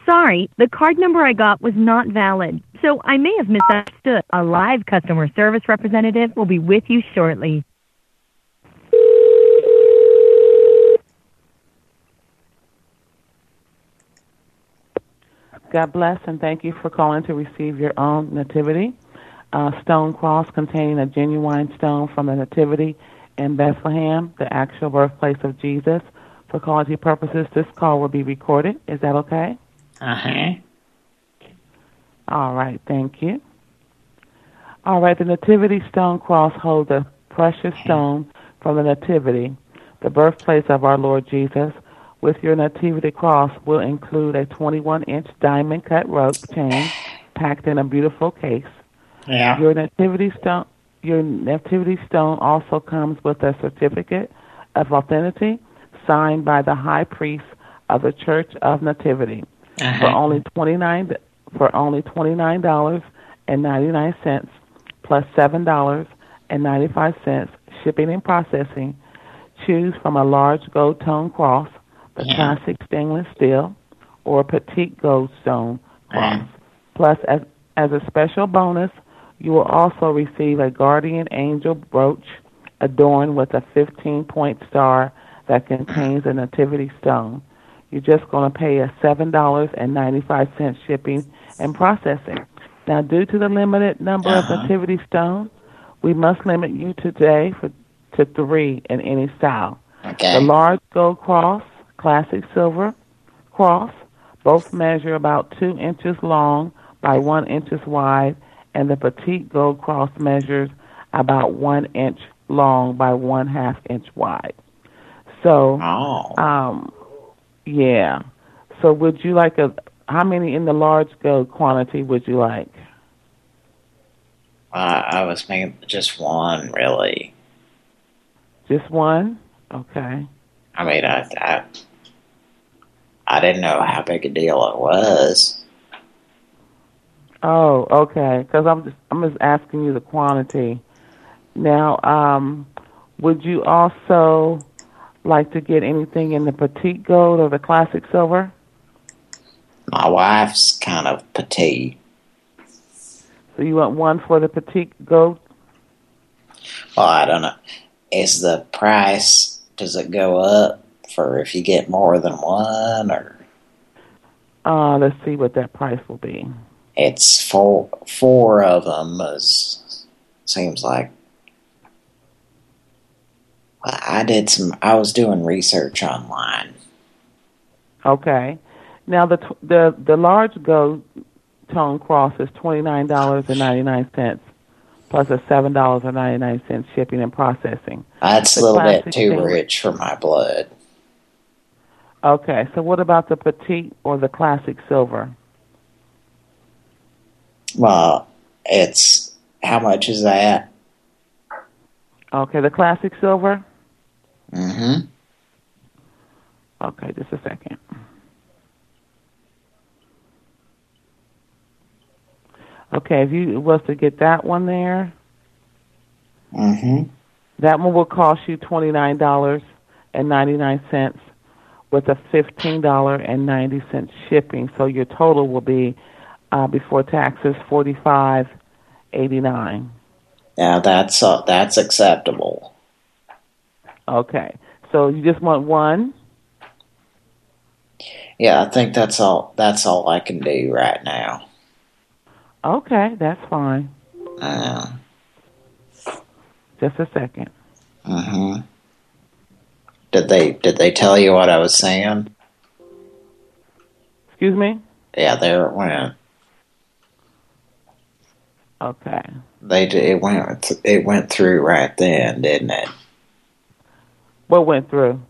Sorry, the card number I got was not valid, so I may have misunderstood. A live customer service representative will be with you shortly. God bless and thank you for calling to receive your own nativity. A stone cross containing a genuine stone from the Nativity in Bethlehem, the actual birthplace of Jesus. For quality purposes, this call will be recorded. Is that okay? Uh huh. All right, thank you. All right, the Nativity Stone Cross holds a precious stone from the Nativity, the birthplace of our Lord Jesus. With your Nativity Cross will include a 21 inch diamond cut rope chain packed in a beautiful case. Yeah. Your Nativity Stone your Nativity Stone also comes with a certificate of authenticity signed by the High Priest of the Church of Nativity Uh-huh. for only twenty nine for only twenty nine dollars and ninety nine cents plus seven dollars and ninety five cents shipping and processing. Choose from a large gold tone cross, the Yeah. classic stainless steel, or a petite gold stone cross. Plus, as as a special bonus, you will also receive a guardian angel brooch adorned with a 15 point star that contains a nativity stone. You're just going to pay us $7.95 shipping and processing. Now, due to the limited number Uh-huh. of nativity stones, we must limit you today for, to three in any style. Okay. The large gold cross, classic silver cross, both measure about two inches long by one inches wide, and the petite gold cross measures about one inch long by one half inch wide. So, um, yeah. So, would you like a? How many in the large gold quantity would you like? Uh, I was thinking just one, really. Just one? Okay. I mean, I, I, I didn't know how big a deal it was. Oh, okay. Because I'm just I'm just asking you the quantity. Now, um, would you also like to get anything in the petite gold or the classic silver? My wife's kind of petite. So you want one for the petite gold? Well, I don't know. Is the price, does it go up for if you get more than one, or Uh, let's see what that price will be. it's four, four of them is, seems like. Well, I did some, I was doing research online. Okay. Now the the the large gold tone cross is twenty nine dollars and ninety nine cents, plus a seven dollars and ninety nine cents shipping and processing. That's The a little bit too rich for my blood. Okay, so what about the petite or the classic silver? Well, it's, how much is that? Okay, the classic silver. Mm-hmm. Okay, just a second. Okay, if you was to get that one there, Mm-hmm. that one will cost you twenty nine dollars and ninety nine cents, with a fifteen dollar and ninety cent shipping. So your total will be uh, before taxes forty five eighty nine. Now that's, uh, that's acceptable. Okay, so you just want one. Yeah, I think that's all, that's all I can do right now. Okay, that's fine. Uh, Just a second. hmm Did they did they tell you what I was saying? Excuse me. Yeah, there it went. Okay. They it went it went through right then, didn't it? What went through?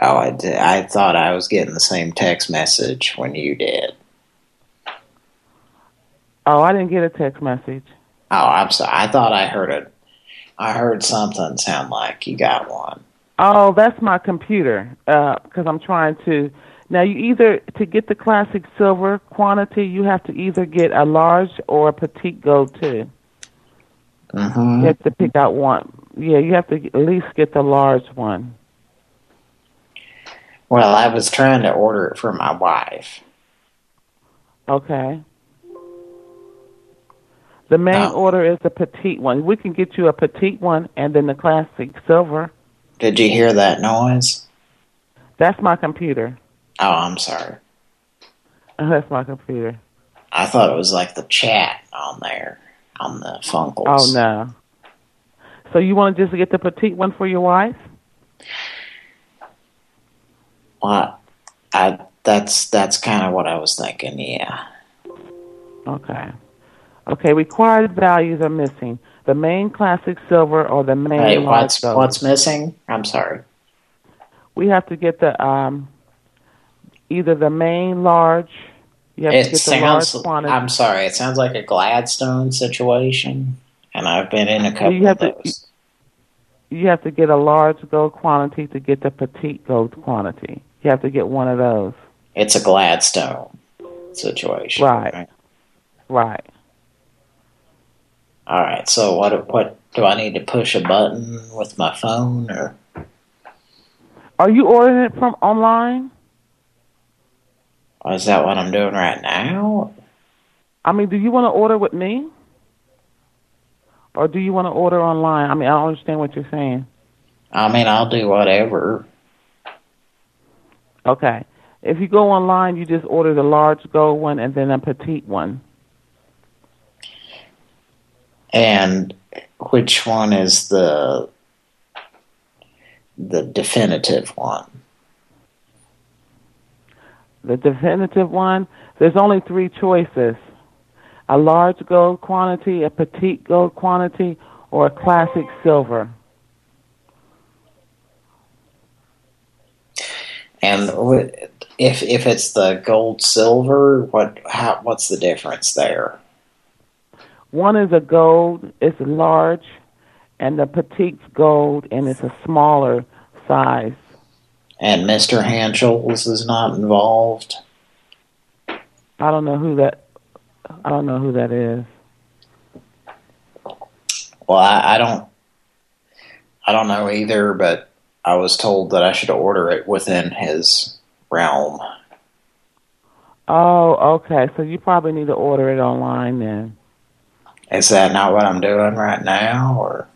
Oh, I did. I thought I was getting the same text message when you did. Oh, I didn't get a text message. Oh, I'm sorry. I thought I heard it. I heard something sound like you got one. Oh, that's my computer. Uh, because I'm trying to. Now, you either to get the classic silver quantity, you have to either get a large or a petite gold too. Mm-hmm. You have to pick out one. Yeah, you have to at least get the large one. Well, I was trying to order it for my wife. Okay. The main Oh. order is the petite one. We can get you a petite one and then the classic silver. Did you hear that noise? That's my computer. Oh, I'm sorry. (laughs) That's my computer. I thought it was like the chat on there, on the Funkels. Oh no. So you want to just get the petite one for your wife? Well, I, that's that's kind of what I was thinking. Yeah. Okay. Okay. Required values are missing. The main classic silver or the main Hey, what's gold. what's missing? I'm sorry. We have to get the um, either the main large. You have It to get the large sounds. quantity. I'm sorry. It sounds like a Gladstone situation, and I've been in a couple you have of to those. you have to get a large gold quantity to get the petite gold quantity. You have to get one of those. It's a Gladstone situation. Right. Right. All right. So what? What do I need to push a button with my phone, or Are you ordering it from online? Or is that what I'm doing right now? I mean, do you want to order with me? Or do you want to order online? I mean, I don't understand what you're saying. I mean, I'll do whatever. Okay. If you go online, you just order the large gold one and then a petite one. And which one is the the definitive one? The definitive one, there's only three choices. A large gold quantity, a petite gold quantity, or a classic silver. And if if it's the gold silver, what how what's the difference there? One is a gold, it's large, and the petite's gold, and it's a smaller size. And Mr. Hanschels is not involved. I don't know who that. I don't know who that is. Well, I, I don't I don't know either, but I was told that I should order it within his realm. Oh, okay. So you probably need to order it online then. Is that not what I'm doing right now, or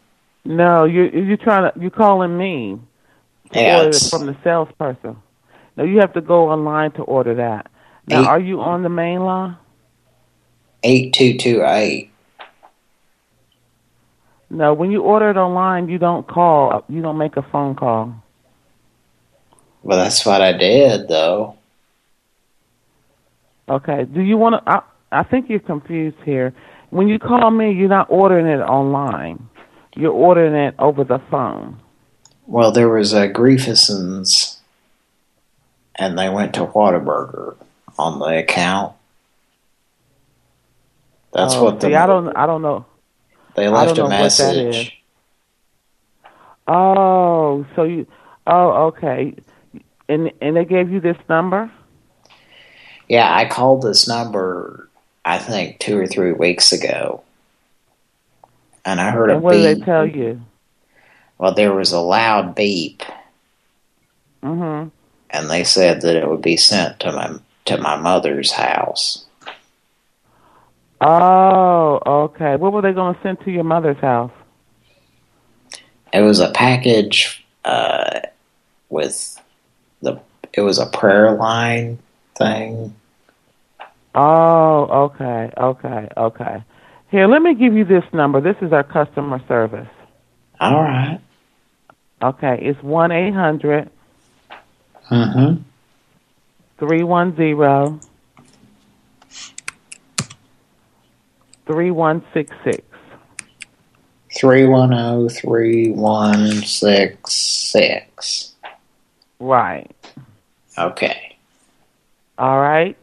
No, you you're trying to you're calling me Yeah, order it it's- from the salesperson. No, you have to go online to order that. Now, Eight- are you on the main line? eight two two eight? No, when you order it online, you don't call. You don't make a phone call. Well, that's what I did, though. Okay. Do you want to? I, I think you're confused here. When you call me, you're not ordering it online. You're ordering it over the phone. Well, there was a Griefesons, and they went to Whataburger on the account. That's Oh, what the see, I don't. I don't know. they left a know what that is. message. Oh, so you? Oh, okay. And and they gave you this number. Yeah, I called this number, I think, two or three weeks ago, and I heard a And what did they tell you? Well, there was a loud beep, Mhm. and they said that it would be sent to my to my mother's house. Oh, okay. What were they going to send to your mother's house? It was a package uh, with the. It was a prayer line thing. Oh, okay, okay, okay. Here, let me give you this number. This is our customer service. All right. Okay, it's one eight hundred Mm-hmm. three one zero three one six six. Three one zero three one six six. Right. Okay. All right.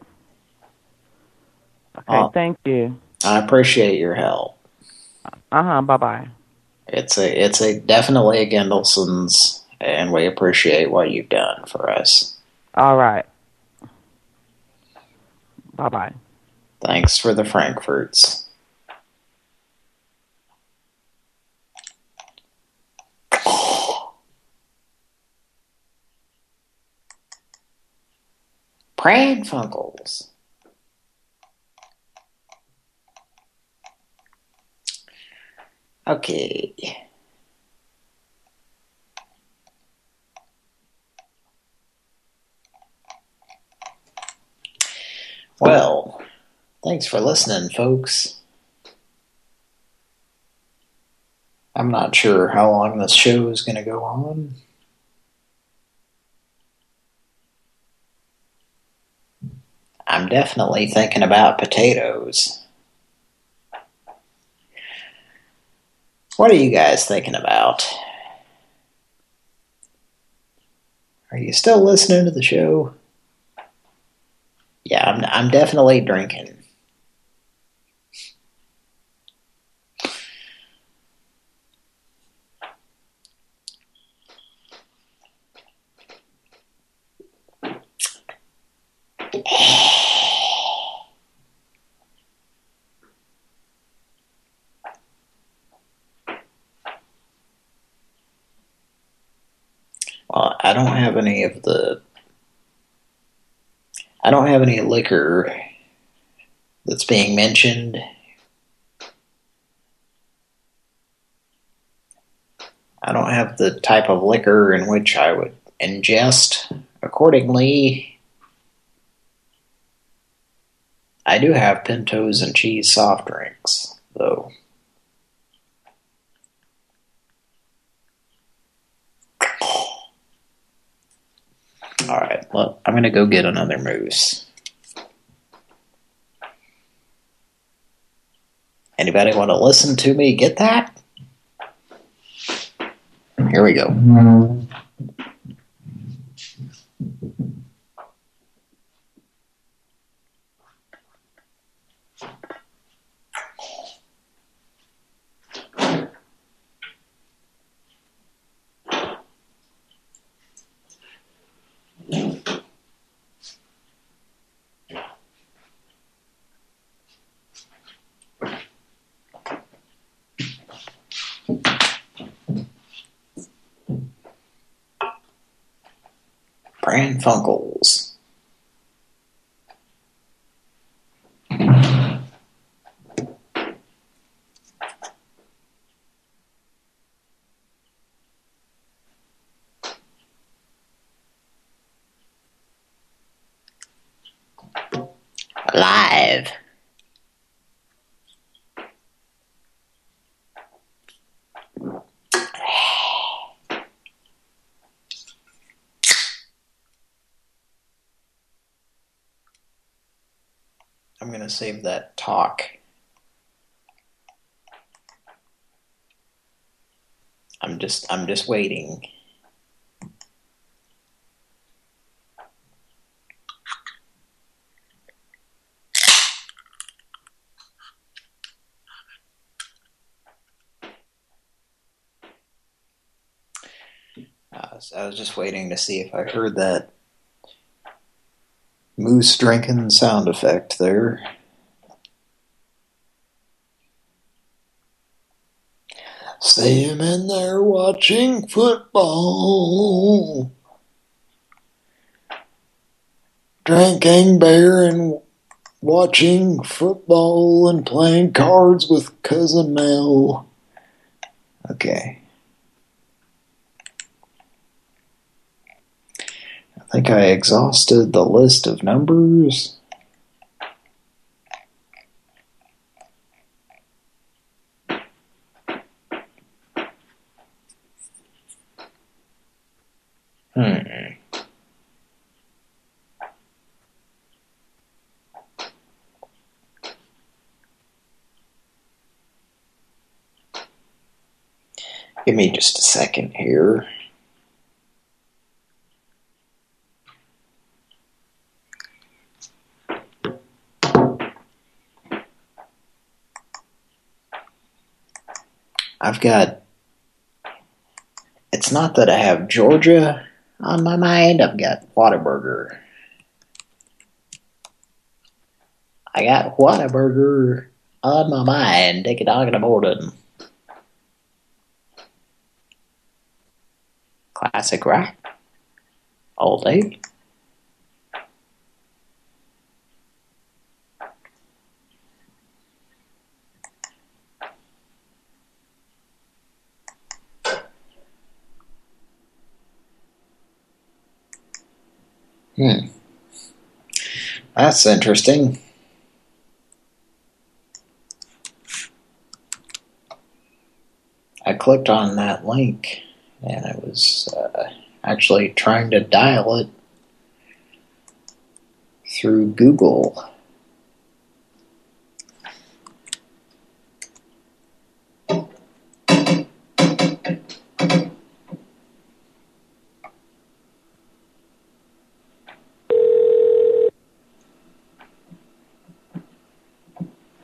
Okay. Oh. Thank you. I appreciate your help. Uh huh. It's a it's a definitely a Gendelson's, and we appreciate what you've done for us. All right. Bye bye. Thanks for the Frankfurts. Pran Funkels. Okay. Well, thanks for listening, folks. I'm not sure how long this show is going to go on. I'm definitely thinking about potatoes. What are you guys thinking about? Are you still listening to the show? Yeah, I'm I'm definitely drinking. Well, I don't have any of the... I don't have any liquor that's being mentioned. I don't have the type of liquor in which I would ingest. Accordingly, I do have Pintos and cheese soft drinks, though. All right, well, I'm going to go get another moose. Anybody want to listen to me get that? Here we go. Pran Funkels. Live. I'm going to save that talk. I'm just I'm just waiting. I was, just waiting to see if I heard that moose drinking sound effect there. See him in there watching football. Drinking beer and watching football and playing cards with Cousin Mel. Okay. I think I exhausted the list of numbers. Hmm. Give me just a second here. I've got. It's not that I have Georgia on my mind. I've got Whataburger. I got Whataburger on my mind. Take a dog in the morning. Classic rock. All day. Hmm. That's interesting. I clicked on that link and I was uh, actually trying to dial it through Google.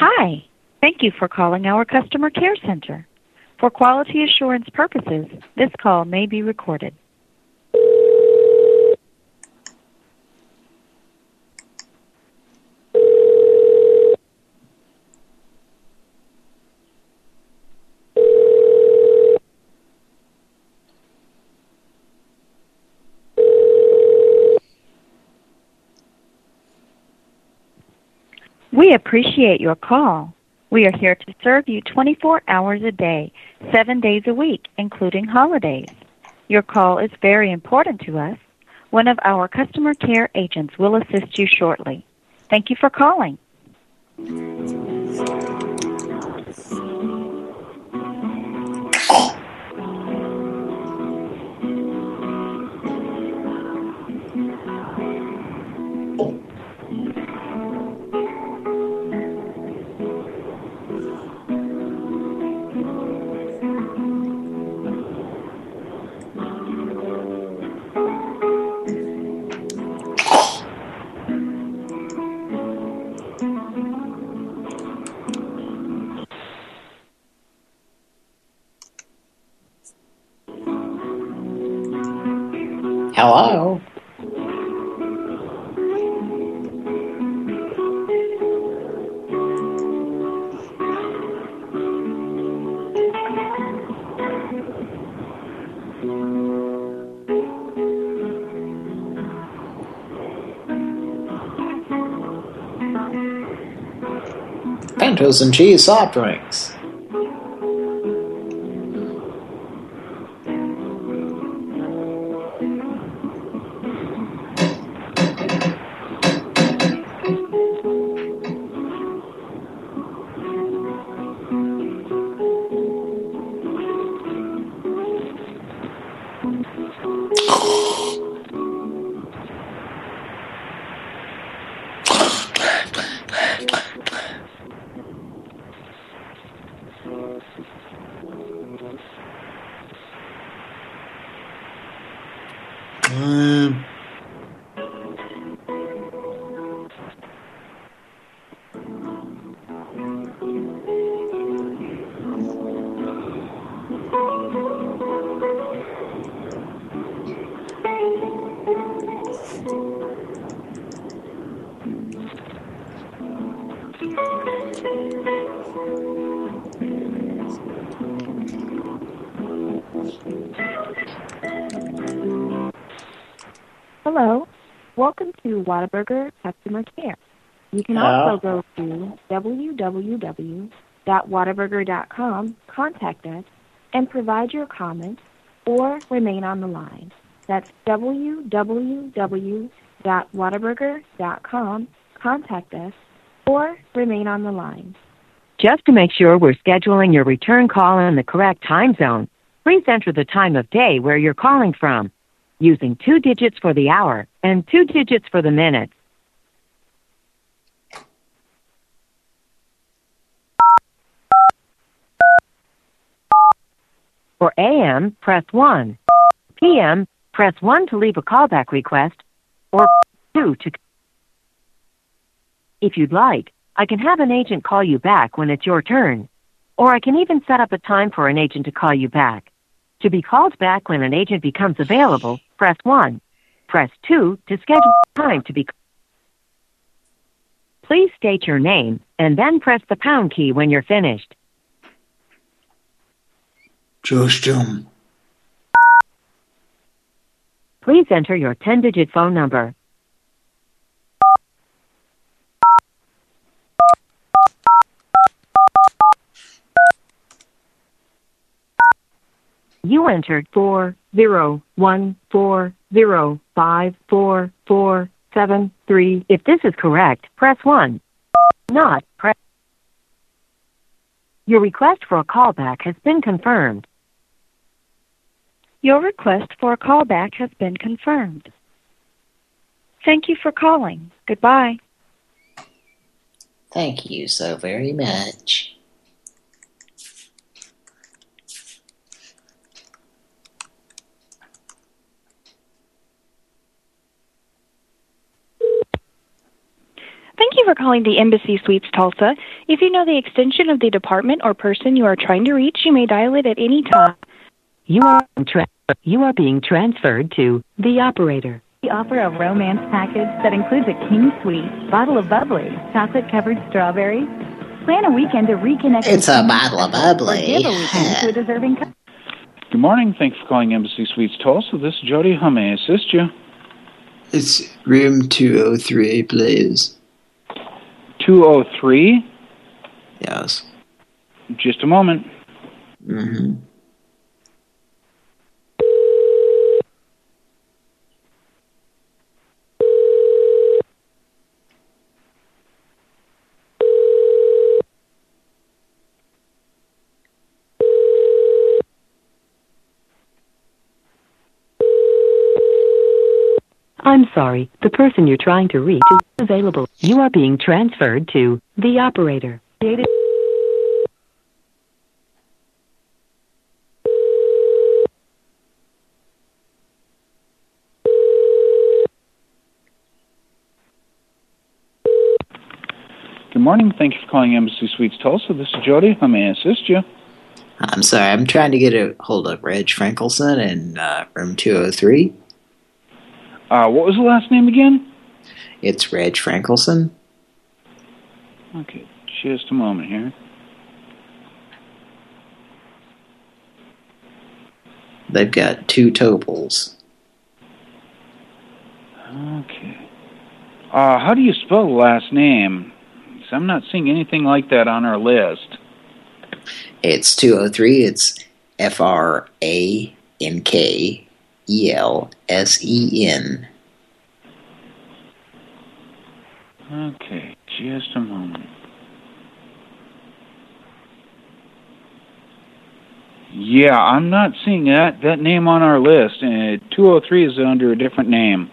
Hi. Thank you for calling our customer care center. For quality assurance purposes, this call may be recorded. We appreciate your call. We are here to serve you 24 hours a day, seven days a week, including holidays. Your call is very important to us. One of our customer care agents will assist you shortly. Thank you for calling. And cheese soft drinks. To Whataburger Customer Care. You can Hello. also oh. go to www.whataburger.com, contact us, and provide your comment or remain on the line. That's www.whataburger.com, contact us, or remain on the line. Just to make sure we're scheduling your return call in the correct time zone, please enter the time of day where you're calling from, using two digits for the hour and two digits for the minute. For AM, press 1. PM, press 1 to leave a callback request, or 2 to. If you'd like, I can have an agent call you back when it's your turn. Or I can even set up a time for an agent to call you back. To be called back when an agent becomes available, press 1. Press 2 to schedule time to be. Please state your name and then press the pound key when you're finished. Justin. Please enter your 10 digit phone number. You entered four zero one four zero five four four seven three. If this is correct, press one. Not press. Your request for a callback has been confirmed. Your request for a callback has been confirmed. Thank you for calling. Goodbye. Thank you so very much. Thank you for calling the Embassy Suites Tulsa. If you know the extension of the department or person you are trying to reach, you may dial it at any time. You are tra- you are being transferred to the operator. We offer a romance package that includes a king suite, bottle of bubbly, chocolate covered strawberries. Plan a weekend to reconnect. It's a bottle of bubbly. Give a weekend to a (laughs) deserving couple. Good morning. Thanks for calling Embassy Suites Tulsa. This is Jody. How may I assist you? It's room 203, please. 203? Yes. Just a moment. Mm-hmm. I'm sorry, the person you're trying to reach is available. You are being transferred to the operator. Good morning. Thank you for calling Embassy Suites Tulsa. This is Jody. How may I assist you? I'm sorry, I'm trying to get a hold of Reg Frankelsen in uh, room 203. Uh, what was the last name again? It's Reg Frankelsen. Okay, just a moment here. They've got two topals. Okay. Uh, how do you spell the last name? I'm not seeing anything like that on our list. It's 203. It's F-R-A-N-K-E-L-S-E-N. Okay, just a moment. Yeah, I'm not seeing that that name on our list. Uh, 203 is under a different name.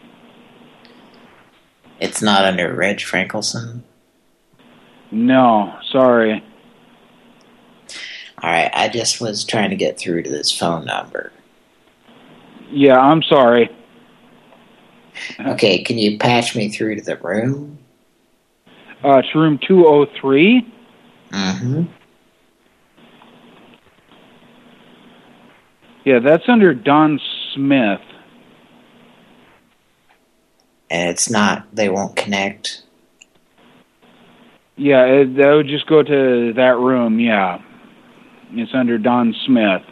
It's not under Reg Frankelsen. No, sorry. All right, I just was trying to get through to this phone number. Yeah, I'm sorry. Okay, can you patch me through to the room? Uh, it's room 203. Mm-hmm. Yeah, that's under Don Smith. And it's not, they won't connect. Yeah, it, that would just go to that room, yeah. It's under Don Smith.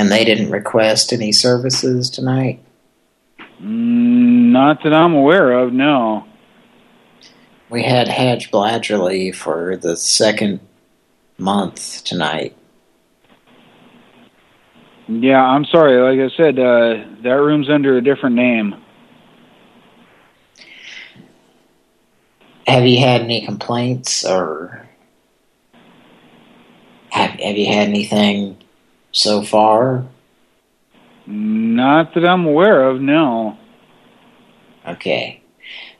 And they didn't request any services tonight? Not that I'm aware of, no. We had Hadge Bladgerly for the second month tonight. Yeah, I'm sorry. Like I said, uh, that room's under a different name. Have you had any complaints or have have you had anything so far? Not that I'm aware of, no. Okay.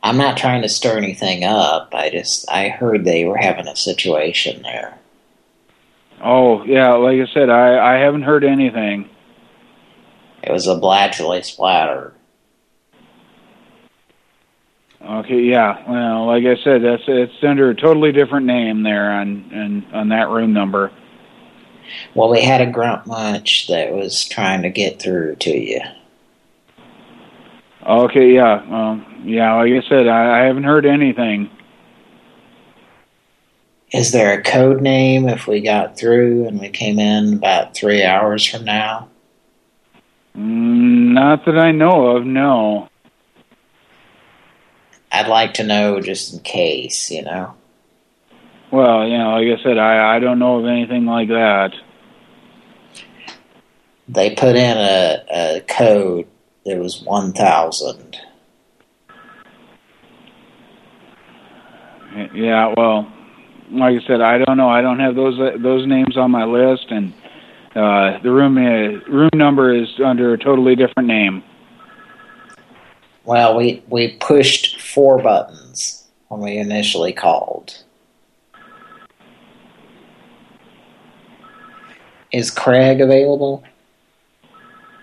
I'm not trying to stir anything up. I just I heard they were having a situation there. Oh, yeah, like I said, I, I haven't heard anything. It was a Blatchley splatter. Okay, yeah. Well, like I said, that's it's under a totally different name there on on, on that room number. Well, we had a grunt lunch that was trying to get through to you. Okay, yeah. Um, yeah, like I said, I, I haven't heard anything. Is there a code name if we got through and we came in about three hours from now? Mm, not that I know of, no. I'd like to know just in case, you know. Well, you know, like I said, I, I don't know of anything like that. They put in a, a code that was 1,000. Yeah, well, like I said, I don't know. I don't have those those names on my list, and uh, the room uh, room number is under a totally different name. Well, we we pushed four buttons when we initially called. Is Craig available?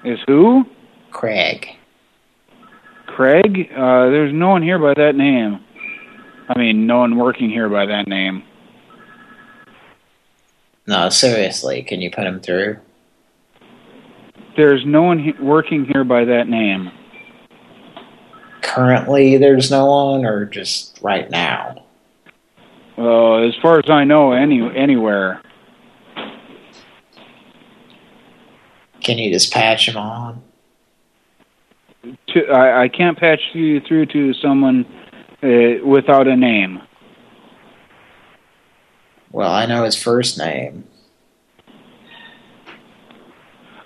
Is who? Craig. Craig? Uh, there's no one here by that name. I mean, no one working here by that name. No, seriously, can you put him through? There's no one he working here by that name. Currently, there's no one, or just right now? Uh, as far as I know, any anywhere. Can you just patch him on? To, I, I can't patch you through to someone uh, without a name. Well, I know his first name.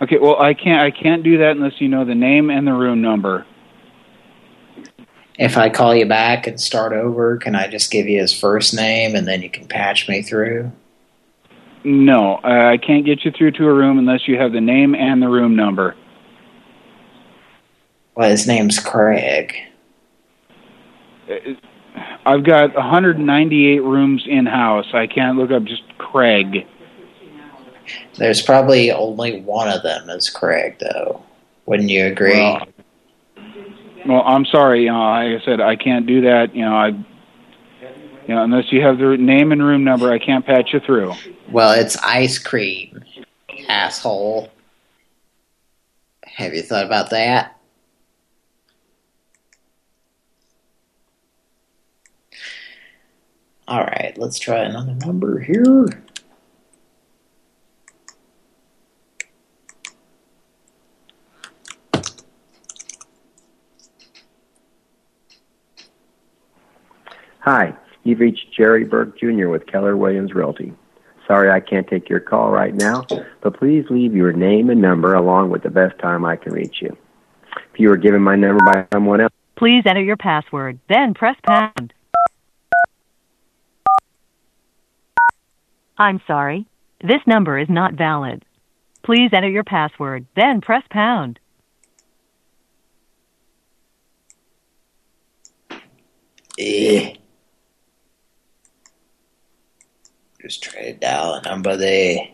Okay, well, I can't. I can't do that unless you know the name and the room number. If I call you back and start over, can I just give you his first name and then you can patch me through? No, uh, I can't get you through to a room unless you have the name and the room number. Well, his name's Craig. Uh, I've got 198 rooms in house. I can't look up just Craig. There's probably only one of them is Craig, though. Wouldn't you agree? Well, well I'm sorry. You know, like I said, I can't do that. You know, I, you know, unless you have the name and room number, I can't patch you through. Well, it's ice cream, asshole. Have you thought about that? All right, let's try another number here. Hi, you've reached Jerry Burke Jr. with Keller Williams Realty. Sorry I can't take your call right now, but please leave your name and number along with the best time I can reach you. If you were given my number by someone else, Please enter your password, then press pound. I'm sorry. This number is not valid. Please enter your password, then press pound. Eh. Just try to dial a number there.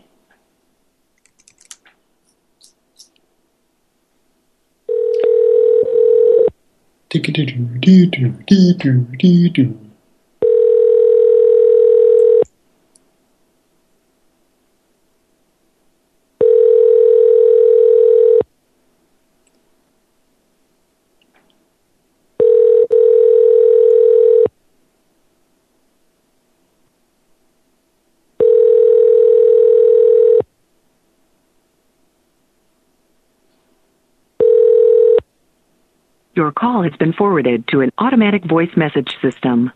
Your call has been forwarded to an automatic voice message system.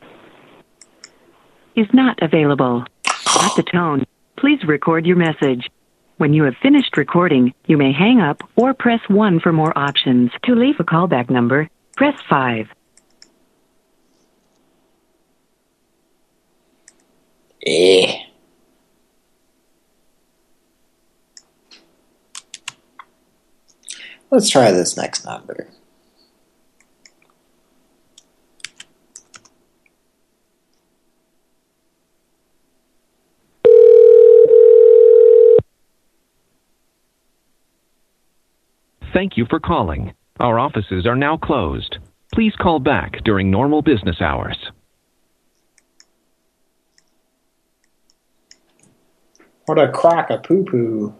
Is not available. At the tone, please record your message. When you have finished recording, you may hang up or press 1 for more options. To leave a callback number, press 5. Eh. Let's try this next number. Thank you for calling. Our offices are now closed. Please call back during normal business hours. What a crack a poo-poo.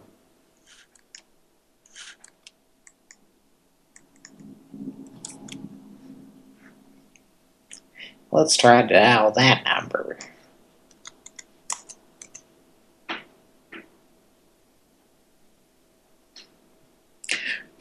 Let's try to dial that number.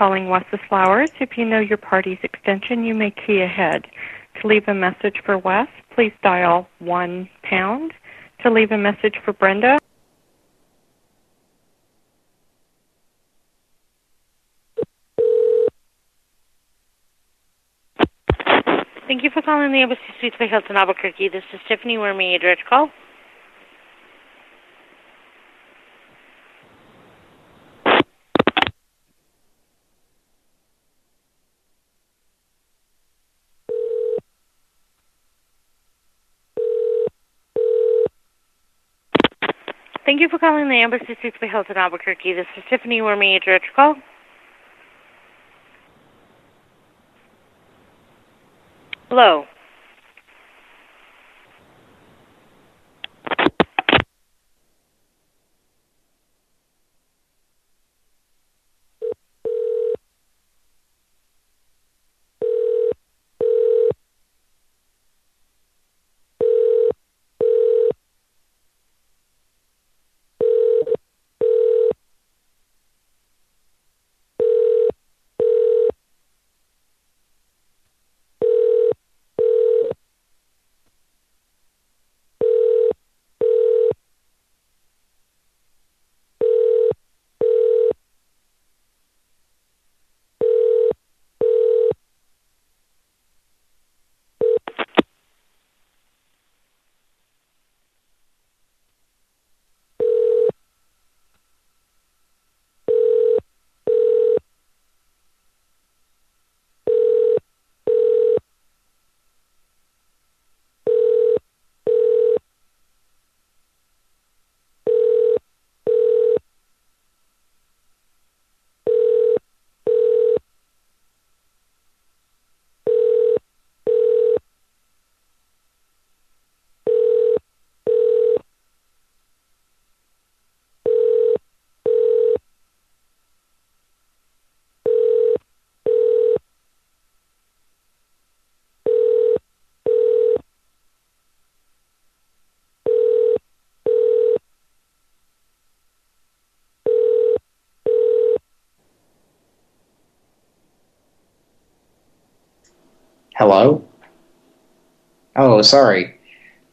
calling Wes's Flowers. If you know your party's extension, you may key ahead. To leave a message for Wes, please dial 1 pound. To leave a message for Brenda, Thank you for calling the Embassy Suites by Hilton Albuquerque. This is Tiffany. Where may I direct call? For calling the Embassy Suites by Hilton Albuquerque. This is Tiffany. Where may I direct call? Hello. Hello? Oh, sorry.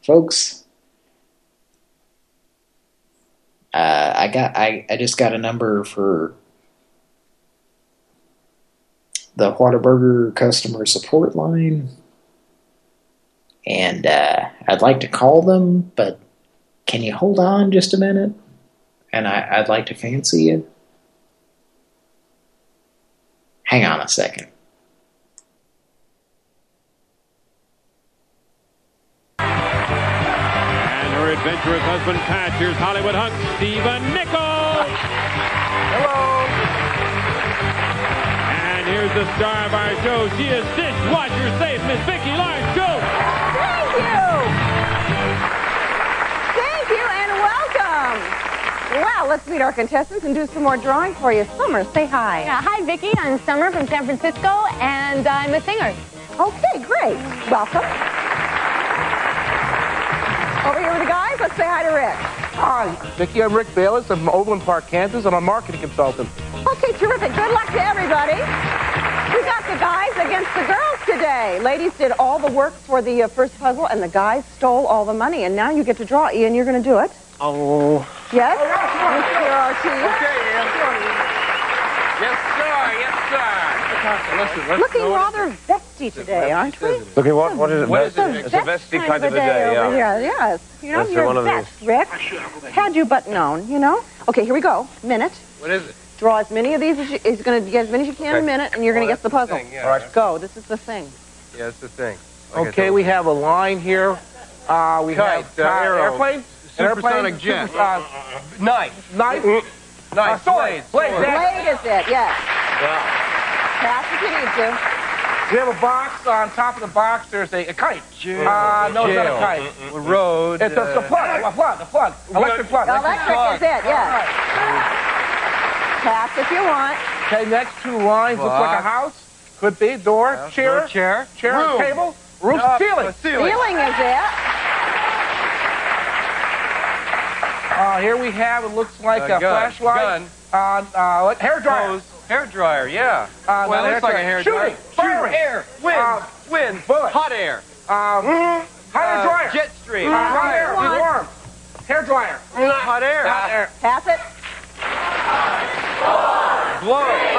Folks, uh, I got I, I just got a number for the Whataburger customer support line. And uh, I'd like to call them, but can you hold on just a minute? And I, I'd like to fancy it. Hang on a second. Adventurous husband, Pat. Here's Hollywood hunk, Stephen Nichols. Hello. And here's the star of our show. She is dishwasher safe, Miss Vicki Lawrence Joe. Thank you. Thank you and welcome. Wow, let's meet our contestants and do some more drawing for you. Summer, say hi. Yeah, hi, Vicki. I'm Summer from San Francisco, and I'm a singer. Okay, great. Welcome. Over here with the guys, let's say hi to Rick. Hi, Vicki. I'm Rick Bayless. I'm from Overland Park, Kansas. I'm a marketing consultant. Okay, terrific. Good luck to everybody. We got the guys against the girls today. Ladies did all the work for the uh, first puzzle, and the guys stole all the money. And now you get to draw. Ian, you're going to do it. Oh. Yes? Mr. Ortiz. Yes, sir. Yes, sir. Listen, Looking rather vesty today, aren't we? Looking what? What is it? What is it? It's a vesty kind of a day over here. Yes. You know, That's you're one of vest, Rick. Had you but known, you know? Okay, here we go. Minute. What is it? Draw as many of these as you, he's going to get as many as you can in a minute, and you're going to Oh, guess the puzzle. thing, yeah. All right. Go. This is the thing. Yeah, that's the thing. Okay, we have a line here. Uh, we Kite, have uh, arrow. airplane, Supersonic airplane, jet. super- uh, knife, knife, Knife, uh, sword, blade, blade, sword. Blade is it, yes. Pass if you need to. We have a box. On top of the box, there's a, a kite. Uh, no, it's not a Jail. kite. Road. It's a, it's a plug, a plug, a plug, electric plug. Electric is it, yes. Pass if you want. Okay, next two lines Looks like a house. Could be door, Yeah, chair, door, chair. chair, Room. table, roof, Uh, ceiling. uh, ceiling. Ceiling is it. Uh, here we have it looks like A a, gun. flashlight. Gun. Uh, uh, hair dryer. Hose. Hair dryer, yeah. Uh, well, it looks like a hair hair dryer. dryer. Shooting, firing. air, wind, Uh, wind, bullet. hot air. Um, hot air Uh, dryer. jet stream. Uh, hot Hot air. air. Warm. Hair dryer. Hot air. Hot air. Pass it. Blow.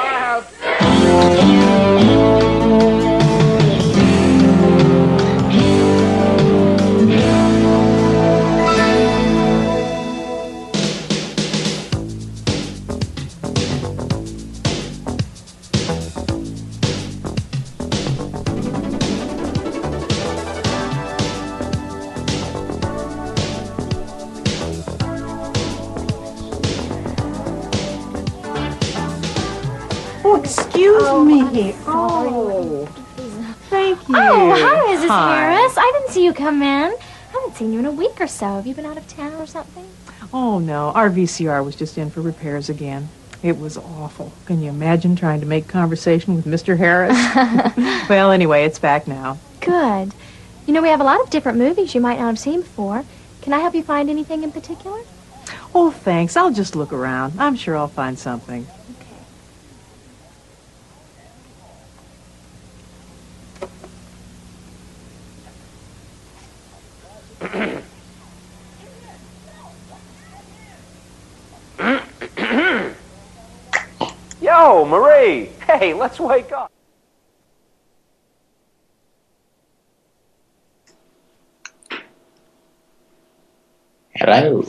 Oh, excuse oh, me. Oh, thank you. Oh, hi, Mrs. Hi. Harris. I didn't see you come in. I haven't seen you in a week or so. Have you been out of town or something? Oh, no. Our VCR was just in for repairs again. It was awful. Can you imagine trying to make conversation with Mr. Harris? (laughs) well, anyway, it's back now. Good. You know, we have a lot of different movies you might not have seen before. Can I help you find anything in particular? Oh, thanks. I'll just look around. I'm sure I'll find something. Yo, Marie. Hey, let's wake up. Hello.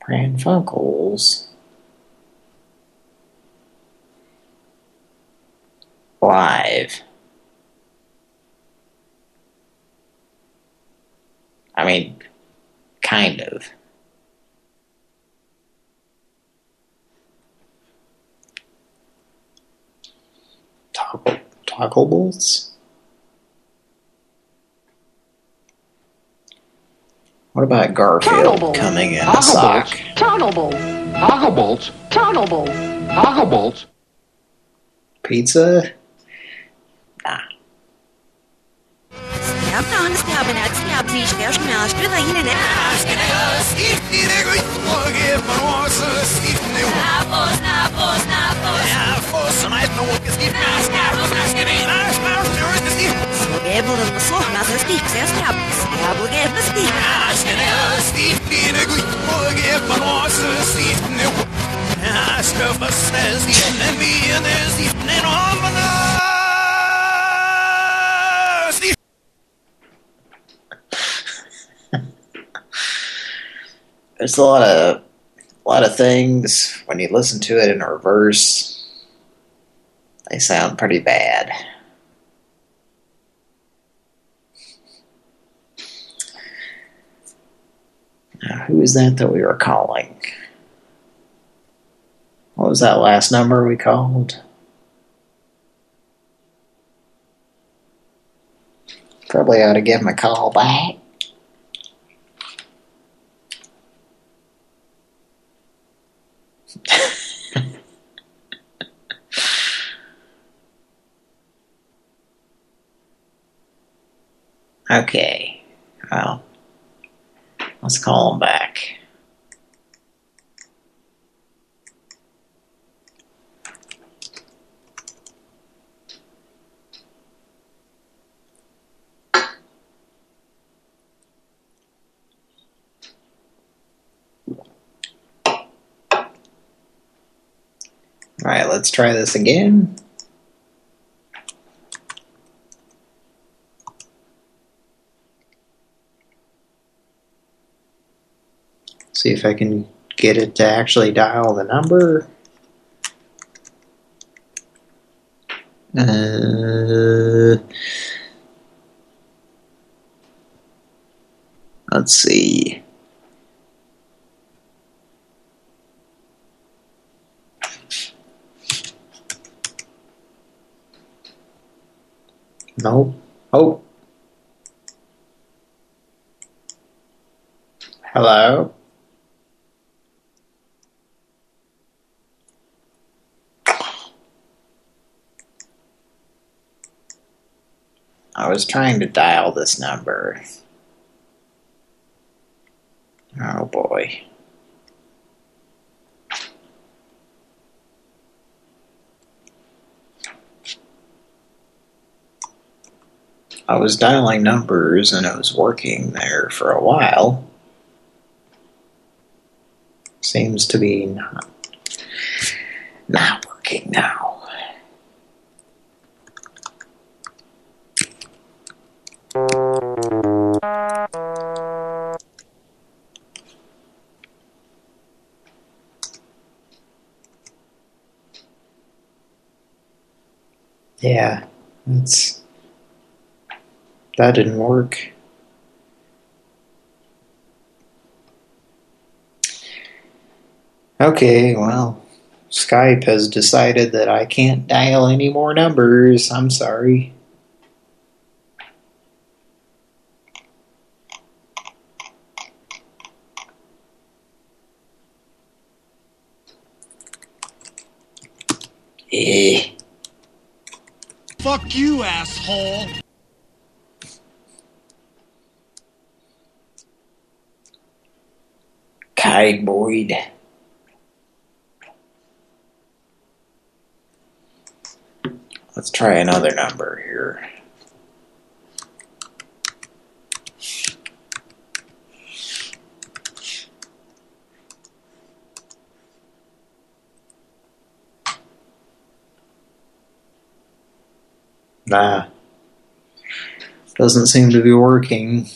Pran Funkels. Live. I mean, kind of. Toggle, toggleables? What about Garfield coming in a sock? Toggle bolts. Toggle bolts. Toggle Toggle bolts. Pizza? Snap-on, snap-in-at, snap-see, snap-schnapp, spilla-in-en-et. Skrävelen slånas och sticks, jag snabb, snabb-och-gävle There's a lot of a lot of things when you listen to it in reverse. They sound pretty bad. Now, who is that that we were calling? What was that last number we called? Probably ought to give him a call back. Okay. Well, let's call him back. All right, let's try this again. See if I can get it to actually dial the number. Uh, let's see. No. Oh. Hello? was trying to dial this number. Oh boy. I was dialing numbers and it was working there for a while. Seems to be not. Now, that didn't work. Okay, well, Skype has decided that I can't dial any more numbers. I'm sorry. Eh. Fuck you, asshole. Boyd. Let's try another number here. Nah. Doesn't seem to be working.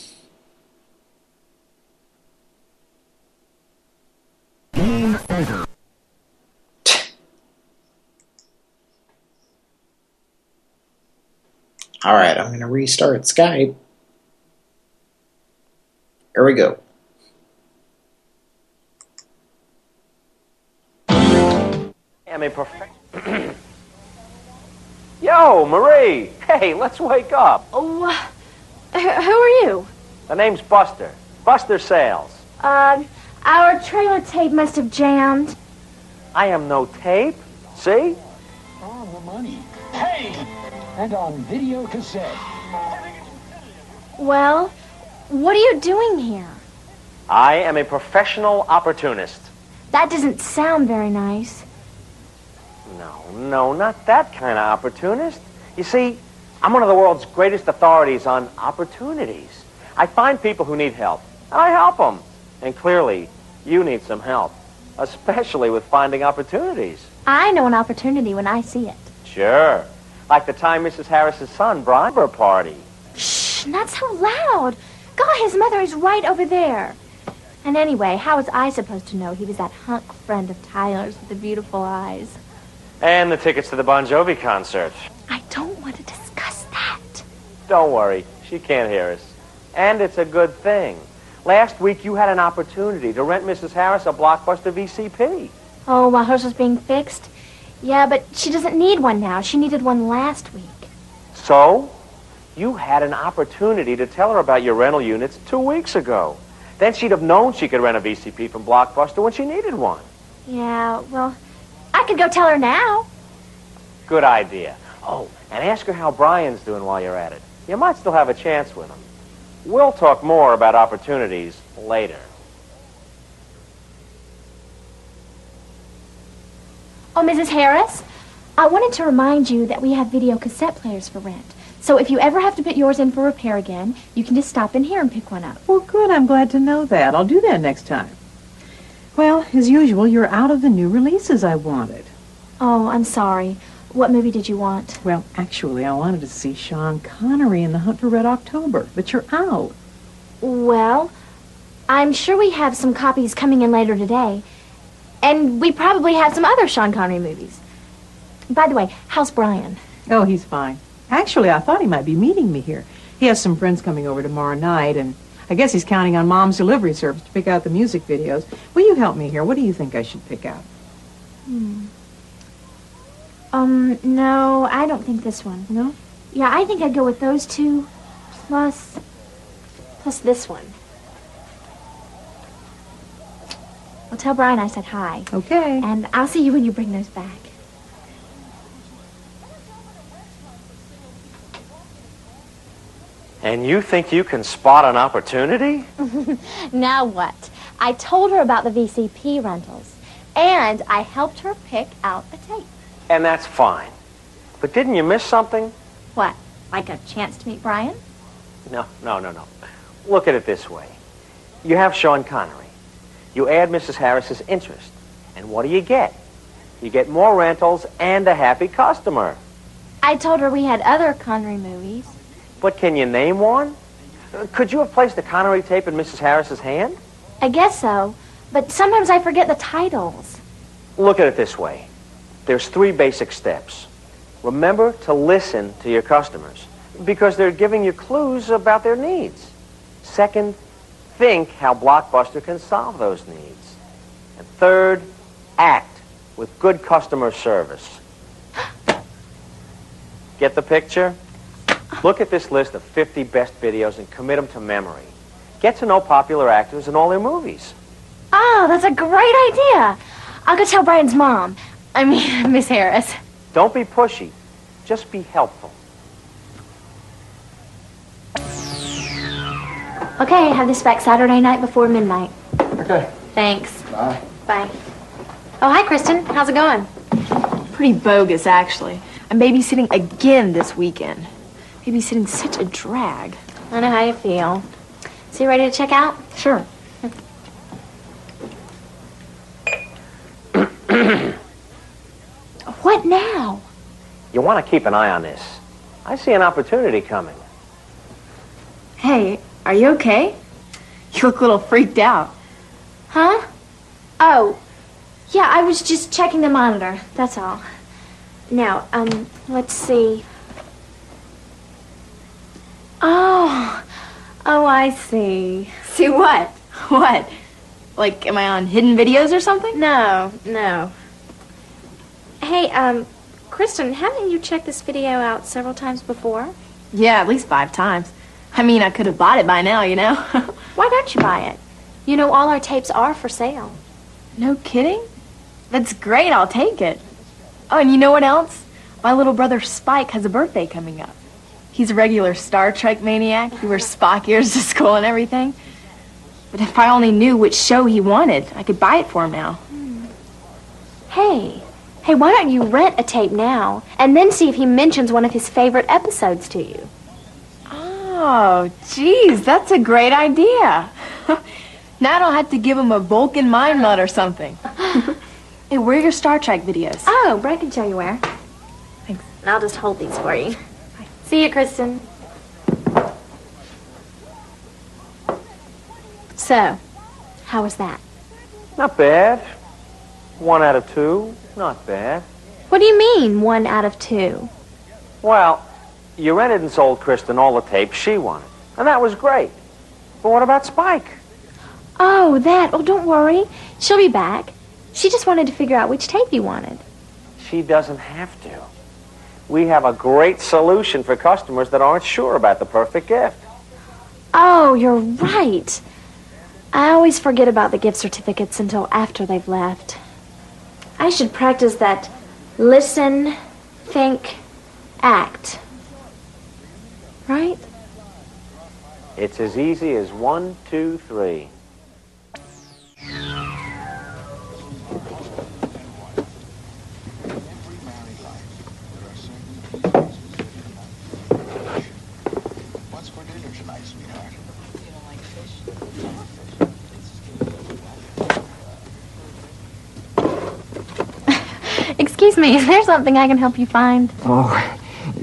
Game over. Alright, I'm going to restart Skype. Here we go. am a perfect. (clears throat) Yo, Marie. Hey, let's wake up. Oh, uh, who are you? The name's Buster. Buster Sales. Uh, our trailer tape must have jammed. I am no tape. See? On the money. Hey! And on video cassette. Well, what are you doing here? I am a professional opportunist. That doesn't sound very nice. No, no, not that kind of opportunist. You see, I'm one of the world's greatest authorities on opportunities. I find people who need help, and I help them. And clearly, you need some help, especially with finding opportunities. I know an opportunity when I see it. Sure. Like the time Mrs. Harris's son bribed her party. Shh, not so loud. God, his mother is right over there. And anyway, how was I supposed to know he was that hunk friend of Tyler's with the beautiful eyes? And the tickets to the Bon Jovi concert. I don't want to discuss that. Don't worry, she can't hear us. And it's a good thing. Last week you had an opportunity to rent Mrs. Harris a blockbuster VCP. Oh, while hers was being fixed? Yeah, but she doesn't need one now. She needed one last week. So, you had an opportunity to tell her about your rental units two weeks ago. Then she'd have known she could rent a VCP from Blockbuster when she needed one. Yeah, well, I could go tell her now. Good idea. Oh, and ask her how Brian's doing while you're at it. You might still have a chance with him. We'll talk more about opportunities later. Oh, Mrs. Harris, I wanted to remind you that we have video cassette players for rent. So if you ever have to put yours in for repair again, you can just stop in here and pick one up. Well, good. I'm glad to know that. I'll do that next time. Well, as usual, you're out of the new releases I wanted. Oh, I'm sorry. What movie did you want? Well, actually, I wanted to see Sean Connery in The Hunt for Red October, but you're out. Well, I'm sure we have some copies coming in later today. And we probably have some other Sean Connery movies. By the way, how's Brian? Oh, he's fine. Actually, I thought he might be meeting me here. He has some friends coming over tomorrow night, and I guess he's counting on Mom's delivery service to pick out the music videos. Will you help me here? What do you think I should pick out? Hmm. Um, no, I don't think this one. No? Yeah, I think I'd go with those two, plus, plus this one. I'll tell Brian I said hi. Okay. And I'll see you when you bring those back. And you think you can spot an opportunity? (laughs) now what? I told her about the VCP rentals, and I helped her pick out a tape. And that's fine. But didn't you miss something? What? Like a chance to meet Brian? No, no, no, no. Look at it this way. You have Sean Connery. You add Mrs. Harris's interest. And what do you get? You get more rentals and a happy customer. I told her we had other Connery movies. But can you name one? Uh, Could you have placed the Connery tape in Mrs. Harris's hand? I guess so, but sometimes I forget the titles. Look at it this way. There's three basic steps. Remember to listen to your customers because they're giving you clues about their needs. Second, think how Blockbuster can solve those needs. And third, act with good customer service. Get the picture? Look at this list of 50 best videos and commit them to memory. Get to know popular actors and all their movies. Oh, that's a great idea. I'll go tell Brian's mom. I mean, (laughs) Miss Harris. Don't be pushy. Just be helpful. Okay, have this back Saturday night before midnight. Okay. Thanks. Bye. Bye. Oh, hi, Kristen. How's it going? Pretty bogus, actually. I'm babysitting again this weekend. Babysitting's such a drag. I know how you feel. So you ready to check out? Sure. (clears throat) What now? You want to keep an eye on this. I see an opportunity coming. Hey, are you okay? You look a little freaked out. Huh? Oh, yeah, I was just checking the monitor. That's all. Now, um, let's see. Oh, oh, I see. See what? (laughs) What? Like, am I on hidden videos or something? No, no. Hey, um, Kristen, haven't you checked this video out several times before? Yeah, at least five times. I mean, I could have bought it by now, you know? (laughs) Why don't you buy it? You know, all our tapes are for sale. no kidding? That's great, I'll take it. Oh, and you know what else? My little brother Spike has a birthday coming up. He's a regular Star Trek maniac. He wears Spock ears to school and everything. But if I only knew which show he wanted, I could buy it for him now. Hey, hey, why don't you rent a tape now and then see if he mentions one of his favorite episodes to you? Oh, geez, that's a great idea. (laughs) now I don't have to give him a Vulcan mind nut or something. (laughs) hey, where are your Star Trek videos? Oh, Brett can show you where. Thanks. And I'll just hold these for you. Bye. See you, Kristen. So, how was that? Not bad. One out of two. Not bad. What do you mean, one out of two? Well, you rented and sold Kristen all the tapes she wanted. And that was great. But what about Spike? Oh, that. Oh, don't worry. She'll be back. She just wanted to figure out which tape you wanted. She doesn't have to. We have a great solution for customers that aren't sure about the perfect gift. Oh, you're right. I always forget about the gift certificates until after they've left. I should practice that listen, think, act. Right? It's as easy as one, two, three. (laughs) Excuse me, is there something I can help you find? Oh,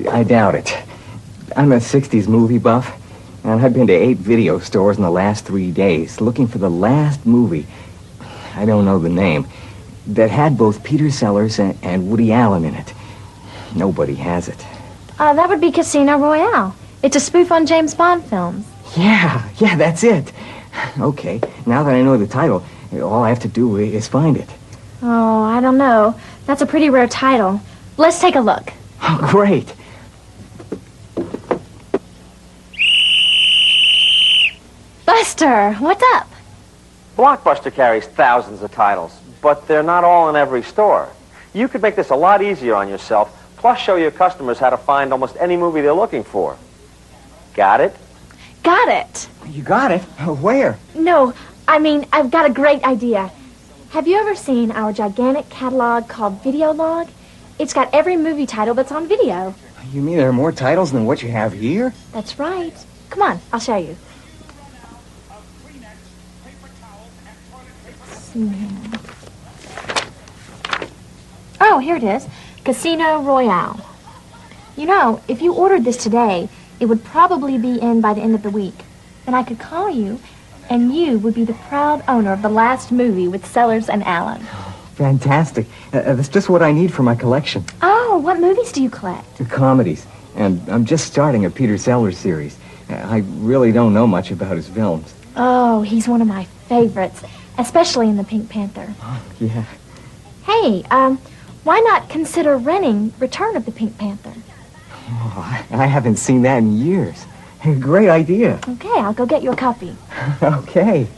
I doubt it. I'm a 60s movie buff, and I've been to eight video stores in the last three days looking for the last movie. I don't know the name. That had both Peter Sellers and, and Woody Allen in it. Nobody has it. Uh, that would be Casino Royale. It's a spoof on James Bond films. Yeah, yeah, that's it. Okay, now that I know the title, all I have to do is find it. Oh, I don't know. That's a pretty rare title. Let's take a look. Oh, (laughs) great. Buster, what's up? Blockbuster carries thousands of titles, but they're not all in every store. You could make this a lot easier on yourself, plus show your customers how to find almost any movie they're looking for. Got it? Got it. You got it? Where? No, I mean, I've got a great idea. Have you ever seen our gigantic catalog called Video Log? It's got every movie title that's on video. You mean there are more titles than what you have here? That's right. Come on, I'll show you. Oh, here it is. Casino Royale. You know, if you ordered this today, it would probably be in by the end of the week. Then I could call you, and you would be the proud owner of the last movie with Sellers and Allen. Fantastic. Uh, uh, that's just what I need for my collection. Oh, what movies do you collect? The comedies. And I'm just starting a Peter Sellers series. Uh, I really don't know much about his films. Oh, he's one of my favorites, especially in The Pink Panther. Yeah. Hey, um, why not consider renting Return of the Pink Panther? Oh, I I haven't seen that in years. Great idea. Okay, I'll go get you a copy. (laughs) okay.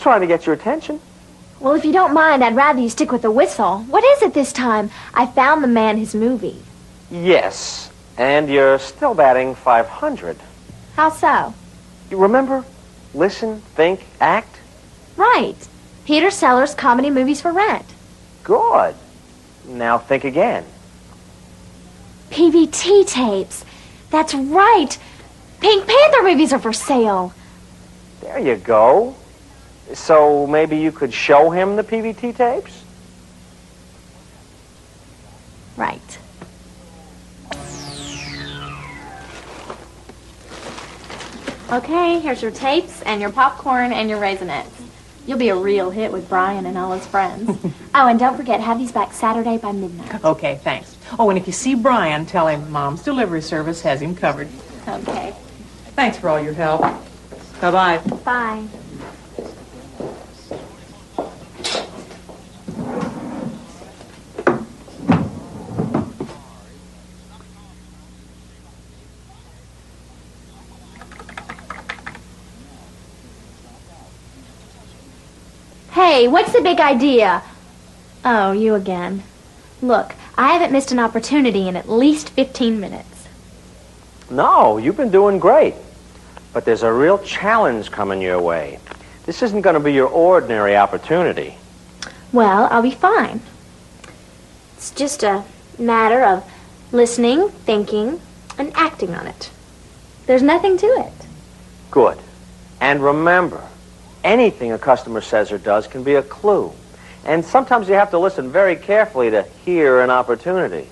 Just trying to get your attention. Well, if you don't mind, I'd rather you stick with the whistle. What is it this time? I found the man his movie. Yes, and you're still batting 500. How so? You remember? Listen, think, act? Right. Peter Sellers comedy movies for rent. Good. Now think again. PVT tapes. That's right. Pink Panther movies are for sale. There you go. So maybe you could show him the PVT tapes? Right. Okay, here's your tapes and your popcorn and your raisinets. You'll be a real hit with Brian and all his friends. (laughs) oh, and don't forget, have these back Saturday by midnight. Okay, thanks. Oh, and if you see Brian, tell him Mom's delivery service has him covered. Okay. Thanks for all your help. Bye-bye. Bye. Hey, what's the big idea? Oh, you again. Look, I haven't missed an opportunity in at least 15 minutes. No, you've been doing great. But there's a real challenge coming your way. This isn't going to be your ordinary opportunity. Well, I'll be fine. It's just a matter of listening, thinking, and acting on it. There's nothing to it. Good. And remember, anything a customer says or does can be a clue. And sometimes you have to listen very carefully to hear an opportunity.